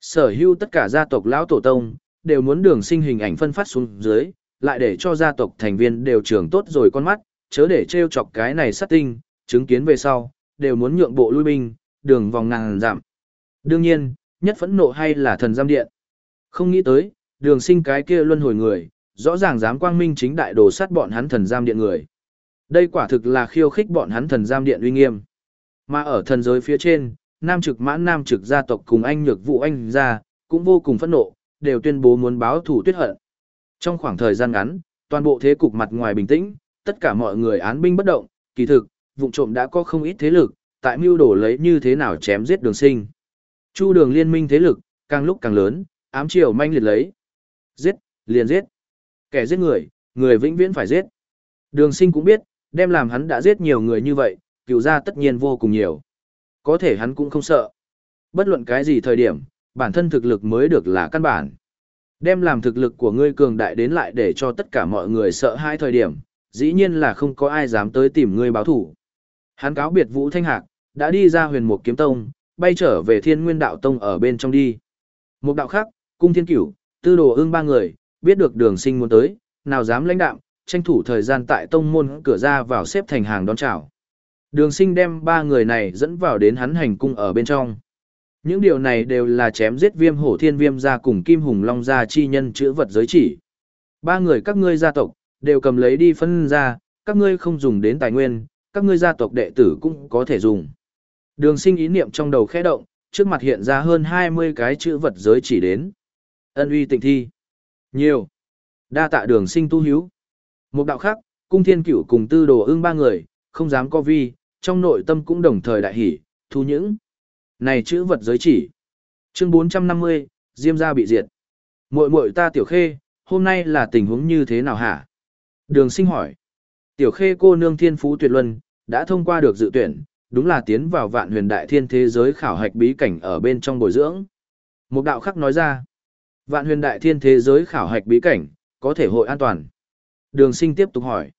Sở hữu tất cả gia tộc lão tổ tông, đều muốn đường sinh hình ảnh phân phát xuống dưới, lại để cho gia tộc thành viên đều trưởng tốt rồi con mắt, chớ để trêu chọc cái này sát tinh, chứng kiến về sau, đều muốn nhượng bộ lui binh, đường vòng ngàn giảm. Đương nhiên, nhất phẫn nộ hay là thần giam điện. Không nghĩ tới, đường sinh cái kia luân hồi người, rõ ràng dám quang minh chính đại đồ sát bọn hắn thần giam điện người. Đây quả thực là khiêu khích bọn hắn thần giam điện uy nghiêm. Mà ở thần giới phía trên, nam trực mãn nam trực gia tộc cùng anh nhược vụ anh ra cũng vô cùng phẫn nộ, đều tuyên bố muốn báo thủ tuyết hận. Trong khoảng thời gian ngắn, toàn bộ thế cục mặt ngoài bình tĩnh, tất cả mọi người án binh bất động, kỳ thực, vụ trộm đã có không ít thế lực, tại mưu đổ lấy như thế nào chém giết đường sinh. Chu đường liên minh thế lực, càng lúc càng lớn, ám triều manh liệt lấy. Giết, liền giết. Kẻ giết người, người vĩnh viễn phải giết. Đường sinh cũng biết, đem làm hắn đã giết nhiều người như vậy, cựu ra tất nhiên vô cùng nhiều. có thể hắn cũng không sợ. Bất luận cái gì thời điểm, bản thân thực lực mới được là căn bản. Đem làm thực lực của ngươi cường đại đến lại để cho tất cả mọi người sợ hai thời điểm, dĩ nhiên là không có ai dám tới tìm ngươi báo thủ. Hắn cáo biệt Vũ Thanh Hạc, đã đi ra huyền mục kiếm tông, bay trở về thiên nguyên đạo tông ở bên trong đi. Một đạo khác, cung thiên cửu, tư đồ ương ba người, biết được đường sinh muốn tới, nào dám lãnh đạo, tranh thủ thời gian tại tông môn cửa ra vào xếp thành hàng đón chào. Đường sinh đem ba người này dẫn vào đến hắn hành cung ở bên trong. Những điều này đều là chém giết viêm hổ thiên viêm ra cùng kim hùng long gia chi nhân chữa vật giới chỉ. Ba người các ngươi gia tộc, đều cầm lấy đi phân ra, các ngươi không dùng đến tài nguyên, các ngươi gia tộc đệ tử cũng có thể dùng. Đường sinh ý niệm trong đầu khẽ động, trước mặt hiện ra hơn 20 cái chữ vật giới chỉ đến. Ân uy tịnh thi. Nhiều. Đa tạ đường sinh tu hiếu. Một đạo khác, cung thiên cửu cùng tư đồ ưng ba người, không dám co vi, trong nội tâm cũng đồng thời đại hỷ, thu những. Này chữ vật giới chỉ. Chương 450, Diêm gia bị diệt. Muội muội ta tiểu khê, hôm nay là tình huống như thế nào hả? Đường sinh hỏi. Tiểu khê cô nương thiên phú tuyệt luân, đã thông qua được dự tuyển, đúng là tiến vào vạn huyền đại thiên thế giới khảo hạch bí cảnh ở bên trong bồi dưỡng. Một đạo khắc nói ra. Vạn huyền đại thiên thế giới khảo hạch bí cảnh, có thể hội an toàn. Đường sinh tiếp tục hỏi.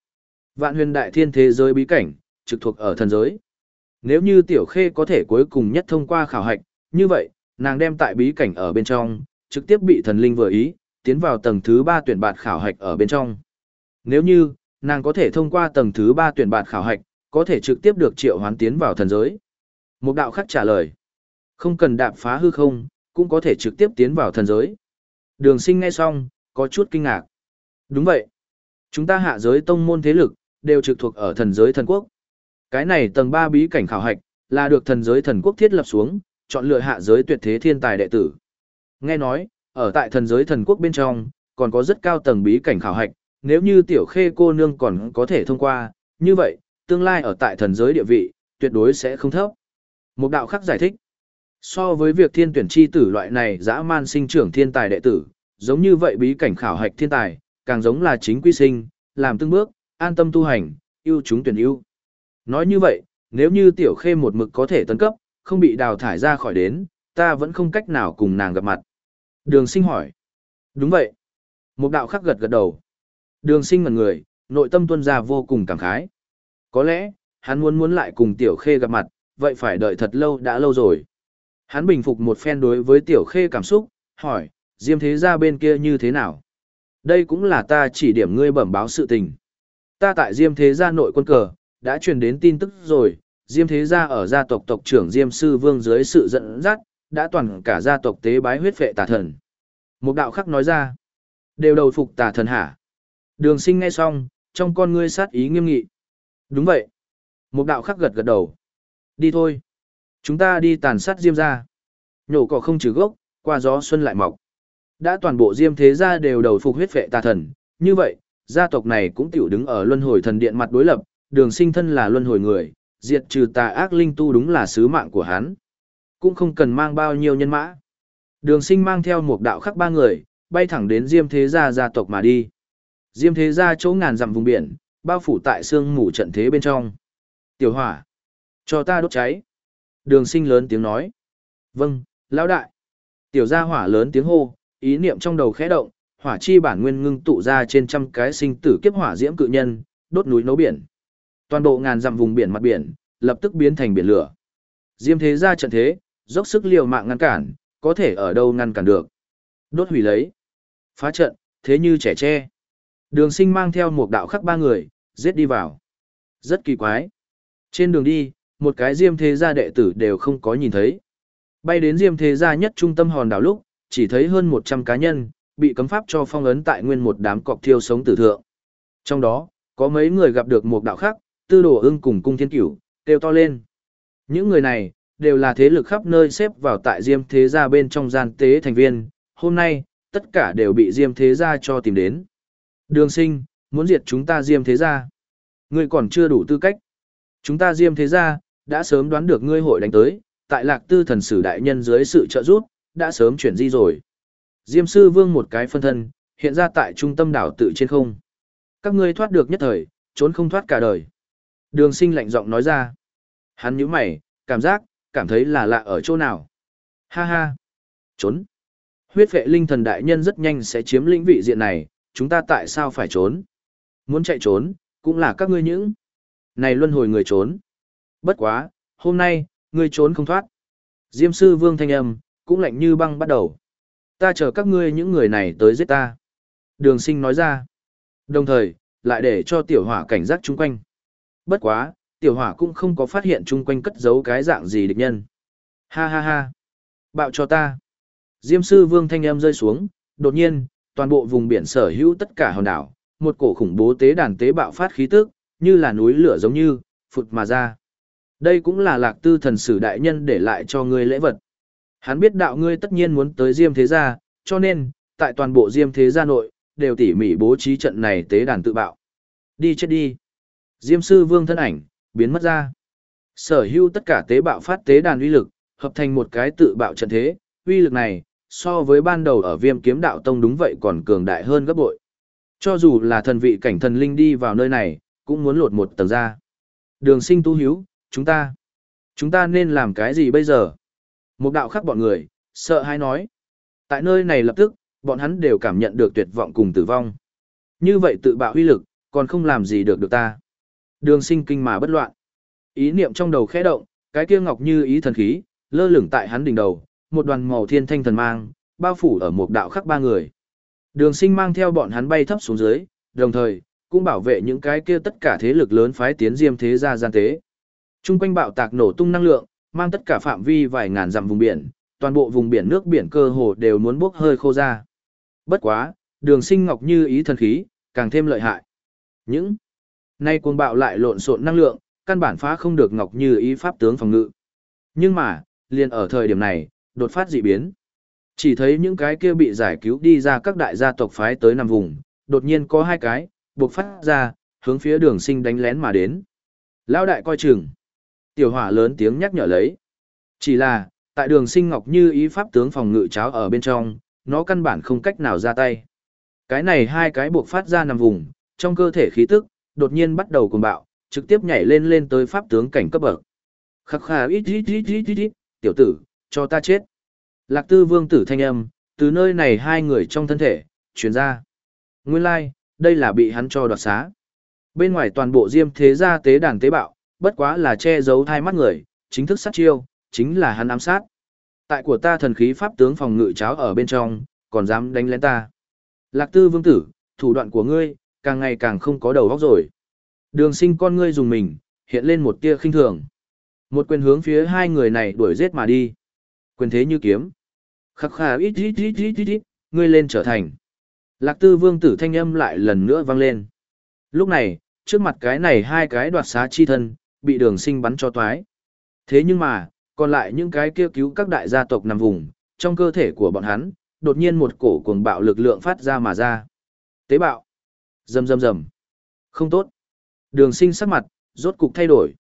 Vạn huyền đại thiên thế giới bí cảnh, trực thuộc ở thần giới. Nếu như tiểu khê có thể cuối cùng nhất thông qua khảo hạch, như vậy, nàng đem tại bí cảnh ở bên trong, trực tiếp bị thần linh vừa ý, tiến vào tầng thứ 3 tuyển bạt khảo hạch ở bên trong. Nếu như, nàng có thể thông qua tầng thứ 3 tuyển bạt khảo hạch, có thể trực tiếp được triệu hoán tiến vào thần giới. Một đạo khắc trả lời. Không cần đạp phá hư không, cũng có thể trực tiếp tiến vào thần giới. Đường sinh ngay xong, có chút kinh ngạc. Đúng vậy. Chúng ta hạ giới tông môn thế lực, đều trực thuộc ở thần giới thần quốc. Cái này tầng 3 bí cảnh khảo hạch, là được thần giới thần quốc thiết lập xuống, chọn lựa hạ giới tuyệt thế thiên tài đệ tử. Nghe nói, ở tại thần giới thần quốc bên trong, còn có rất cao tầng bí cảnh khảo hạch, nếu như tiểu khê cô nương còn có thể thông qua, như vậy, tương lai ở tại thần giới địa vị, tuyệt đối sẽ không thấp. Một đạo khác giải thích, so với việc thiên tuyển chi tử loại này dã man sinh trưởng thiên tài đệ tử, giống như vậy bí cảnh khảo hạch thiên tài, càng giống là chính quy sinh, làm tương bước, an tâm tu hành, yêu chúng tuyển yêu. Nói như vậy, nếu như tiểu khê một mực có thể tấn cấp, không bị đào thải ra khỏi đến, ta vẫn không cách nào cùng nàng gặp mặt. Đường sinh hỏi. Đúng vậy. Một đạo khắc gật gật đầu. Đường sinh ngần người, nội tâm tuân ra vô cùng cảm khái. Có lẽ, hắn muốn muốn lại cùng tiểu khê gặp mặt, vậy phải đợi thật lâu đã lâu rồi. Hắn bình phục một phen đối với tiểu khê cảm xúc, hỏi, diêm thế gia bên kia như thế nào? Đây cũng là ta chỉ điểm ngươi bẩm báo sự tình. Ta tại diêm thế gia nội quân cờ, đã truyền đến tin tức rồi, diêm thế gia ở gia tộc tộc trưởng diêm sư vương dưới sự dẫn dắt, đã toàn cả gia tộc tế bái huyết vệ tà thần. Một đạo khắc nói ra, đều đầu phục tà thần hả? Đường sinh nghe xong, trong con ngươi sát ý nghiêm nghị. Đúng vậy. Một đạo khắc gật gật đầu. Đi thôi. Chúng ta đi tàn sát diêm ra. Nhổ cỏ không trừ gốc, qua gió xuân lại mọc. Đã toàn bộ diêm thế gia đều đầu phục huyết vệ tà thần. Như vậy, gia tộc này cũng tiểu đứng ở luân hồi thần điện mặt đối lập, đường sinh thân là luân hồi người, diệt trừ tà ác linh tu đúng là sứ mạng của hắn. Cũng không cần mang bao nhiêu nhân mã. Đường sinh mang theo một đạo khắc ba người, bay thẳng đến diêm thế gia gia tộc mà đi. Diêm thế gia chỗ ngàn dặm vùng biển, bao phủ tại sương mù trận thế bên trong. Tiểu hỏa, cho ta đốt cháy. Đường sinh lớn tiếng nói. Vâng, lão đại. Tiểu gia hỏa lớn tiếng hô, ý niệm trong đầu khẽ động, hỏa chi bản nguyên ngưng tụ ra trên trăm cái sinh tử kiếp hỏa diễm cự nhân, đốt núi nấu biển. Toàn bộ ngàn dặm vùng biển mặt biển, lập tức biến thành biển lửa. Diêm thế gia trận thế, dốc sức liều mạng ngăn cản, có thể ở đâu ngăn cản được. Đốt hủy lấy. Phá trận, thế như trẻ tre. Đường sinh mang theo một đạo khắc ba người, giết đi vào. Rất kỳ quái. Trên đường đi, một cái diêm thế gia đệ tử đều không có nhìn thấy. Bay đến diêm thế gia nhất trung tâm hòn đảo lúc, chỉ thấy hơn 100 cá nhân, bị cấm pháp cho phong ấn tại nguyên một đám cọc thiêu sống tử thượng. Trong đó, có mấy người gặp được một đạo khắc, tư đồ ưng cùng cung thiên cửu, đều to lên. Những người này, đều là thế lực khắp nơi xếp vào tại diêm thế gia bên trong gian tế thành viên. Hôm nay, tất cả đều bị diêm thế gia cho tìm đến. Đường sinh, muốn diệt chúng ta diêm thế gia. Ngươi còn chưa đủ tư cách. Chúng ta diêm thế gia, đã sớm đoán được ngươi hội đánh tới, tại lạc tư thần sử đại nhân dưới sự trợ giúp, đã sớm chuyển di rồi. Diêm sư vương một cái phân thân, hiện ra tại trung tâm đảo tự trên không. Các ngươi thoát được nhất thời, trốn không thoát cả đời. Đường sinh lạnh giọng nói ra. Hắn nhíu mày, cảm giác, cảm thấy là lạ ở chỗ nào. Ha ha! Trốn! Huyết vệ linh thần đại nhân rất nhanh sẽ chiếm lĩnh vị diện này, chúng ta tại sao phải trốn? Muốn chạy trốn, cũng là các ngươi những. Này luân hồi người trốn. Bất quá, hôm nay, ngươi trốn không thoát. Diêm sư vương thanh âm, cũng lạnh như băng bắt đầu. Ta chờ các ngươi những người này tới giết ta. Đường sinh nói ra. Đồng thời, lại để cho tiểu hỏa cảnh giác chung quanh. Bất quá, tiểu hỏa cũng không có phát hiện chung quanh cất giấu cái dạng gì địch nhân. Ha ha ha. Bạo cho ta. Diêm sư vương thanh âm rơi xuống, đột nhiên, toàn bộ vùng biển sở hữu tất cả hòn đảo, một cổ khủng bố tế đàn tế bạo phát khí tức, như là núi lửa giống như, phụt mà ra. Đây cũng là lạc tư thần sử đại nhân để lại cho ngươi lễ vật. Hắn biết đạo ngươi tất nhiên muốn tới Diêm Thế Gia, cho nên, tại toàn bộ Diêm Thế Gia nội, đều tỉ mỉ bố trí trận này tế đàn tự bạo. Đi chết đi. Diêm sư vương thân ảnh, biến mất ra. Sở hữu tất cả tế bạo phát tế đàn uy lực, hợp thành một cái tự bạo trận thế, uy lực này, so với ban đầu ở viêm kiếm đạo tông đúng vậy còn cường đại hơn gấp bội. Cho dù là thần vị cảnh thần linh đi vào nơi này, cũng muốn lột một tầng ra. Đường sinh tu hiếu, chúng ta, chúng ta nên làm cái gì bây giờ? Một đạo khắc bọn người, sợ hãi nói. Tại nơi này lập tức, bọn hắn đều cảm nhận được tuyệt vọng cùng tử vong. Như vậy tự bạo uy lực, còn không làm gì được được ta. Đường sinh kinh mà bất loạn. Ý niệm trong đầu khẽ động, cái kia ngọc như ý thần khí, lơ lửng tại hắn đỉnh đầu, một đoàn màu thiên thanh thần mang, bao phủ ở một đạo khắc ba người. Đường sinh mang theo bọn hắn bay thấp xuống dưới, đồng thời, cũng bảo vệ những cái kia tất cả thế lực lớn phái tiến diêm thế gia gian tế. Trung quanh bạo tạc nổ tung năng lượng, mang tất cả phạm vi vài ngàn dặm vùng biển, toàn bộ vùng biển nước biển cơ hồ đều muốn bốc hơi khô ra. Bất quá, đường sinh ngọc như ý thần khí, càng thêm lợi hại. Những nay cuồng bạo lại lộn xộn năng lượng, căn bản phá không được ngọc như ý pháp tướng phòng ngự. Nhưng mà, liền ở thời điểm này, đột phát dị biến. Chỉ thấy những cái kia bị giải cứu đi ra các đại gia tộc phái tới nằm vùng, đột nhiên có hai cái, buộc phát ra, hướng phía đường sinh đánh lén mà đến. Lao đại coi chừng. Tiểu hỏa lớn tiếng nhắc nhở lấy. Chỉ là, tại đường sinh ngọc như ý pháp tướng phòng ngự cháo ở bên trong, nó căn bản không cách nào ra tay. Cái này hai cái buộc phát ra nằm vùng, trong cơ thể khí tức, đột nhiên bắt đầu cùng bạo, trực tiếp nhảy lên lên tới pháp tướng cảnh cấp bậc. Khắc khà ít ít ít ít ít ít, tiểu tử, cho ta chết. Lạc tư vương tử thanh âm, từ nơi này hai người trong thân thể, chuyển ra. Nguyên lai, like, đây là bị hắn cho đoạt xá. Bên ngoài toàn bộ diêm thế gia tế đàn tế bạo, bất quá là che giấu thai mắt người, chính thức sát chiêu, chính là hắn ám sát. Tại của ta thần khí pháp tướng phòng ngự cháo ở bên trong, còn dám đánh lén ta. Lạc tư vương tử, thủ đoạn của ngươi, càng ngày càng không có đầu óc rồi. Đường sinh con ngươi dùng mình, hiện lên một tia khinh thường. Một quyền hướng phía hai người này đuổi giết mà đi. Quyền thế như kiếm. Khắc khà ít ít ít ít ít ít, ngươi lên trở thành. Lạc tư vương tử thanh âm lại lần nữa vang lên. Lúc này, trước mặt cái này hai cái đoạt xá chi thân, bị đường sinh bắn cho toái. Thế nhưng mà, còn lại những cái kia cứu các đại gia tộc nằm vùng, trong cơ thể của bọn hắn, đột nhiên một cổ cuồng bạo lực lượng phát ra mà ra. Tế bạo. Rầm rầm rầm. Không tốt. Đường sinh sắc mặt, rốt cục thay đổi.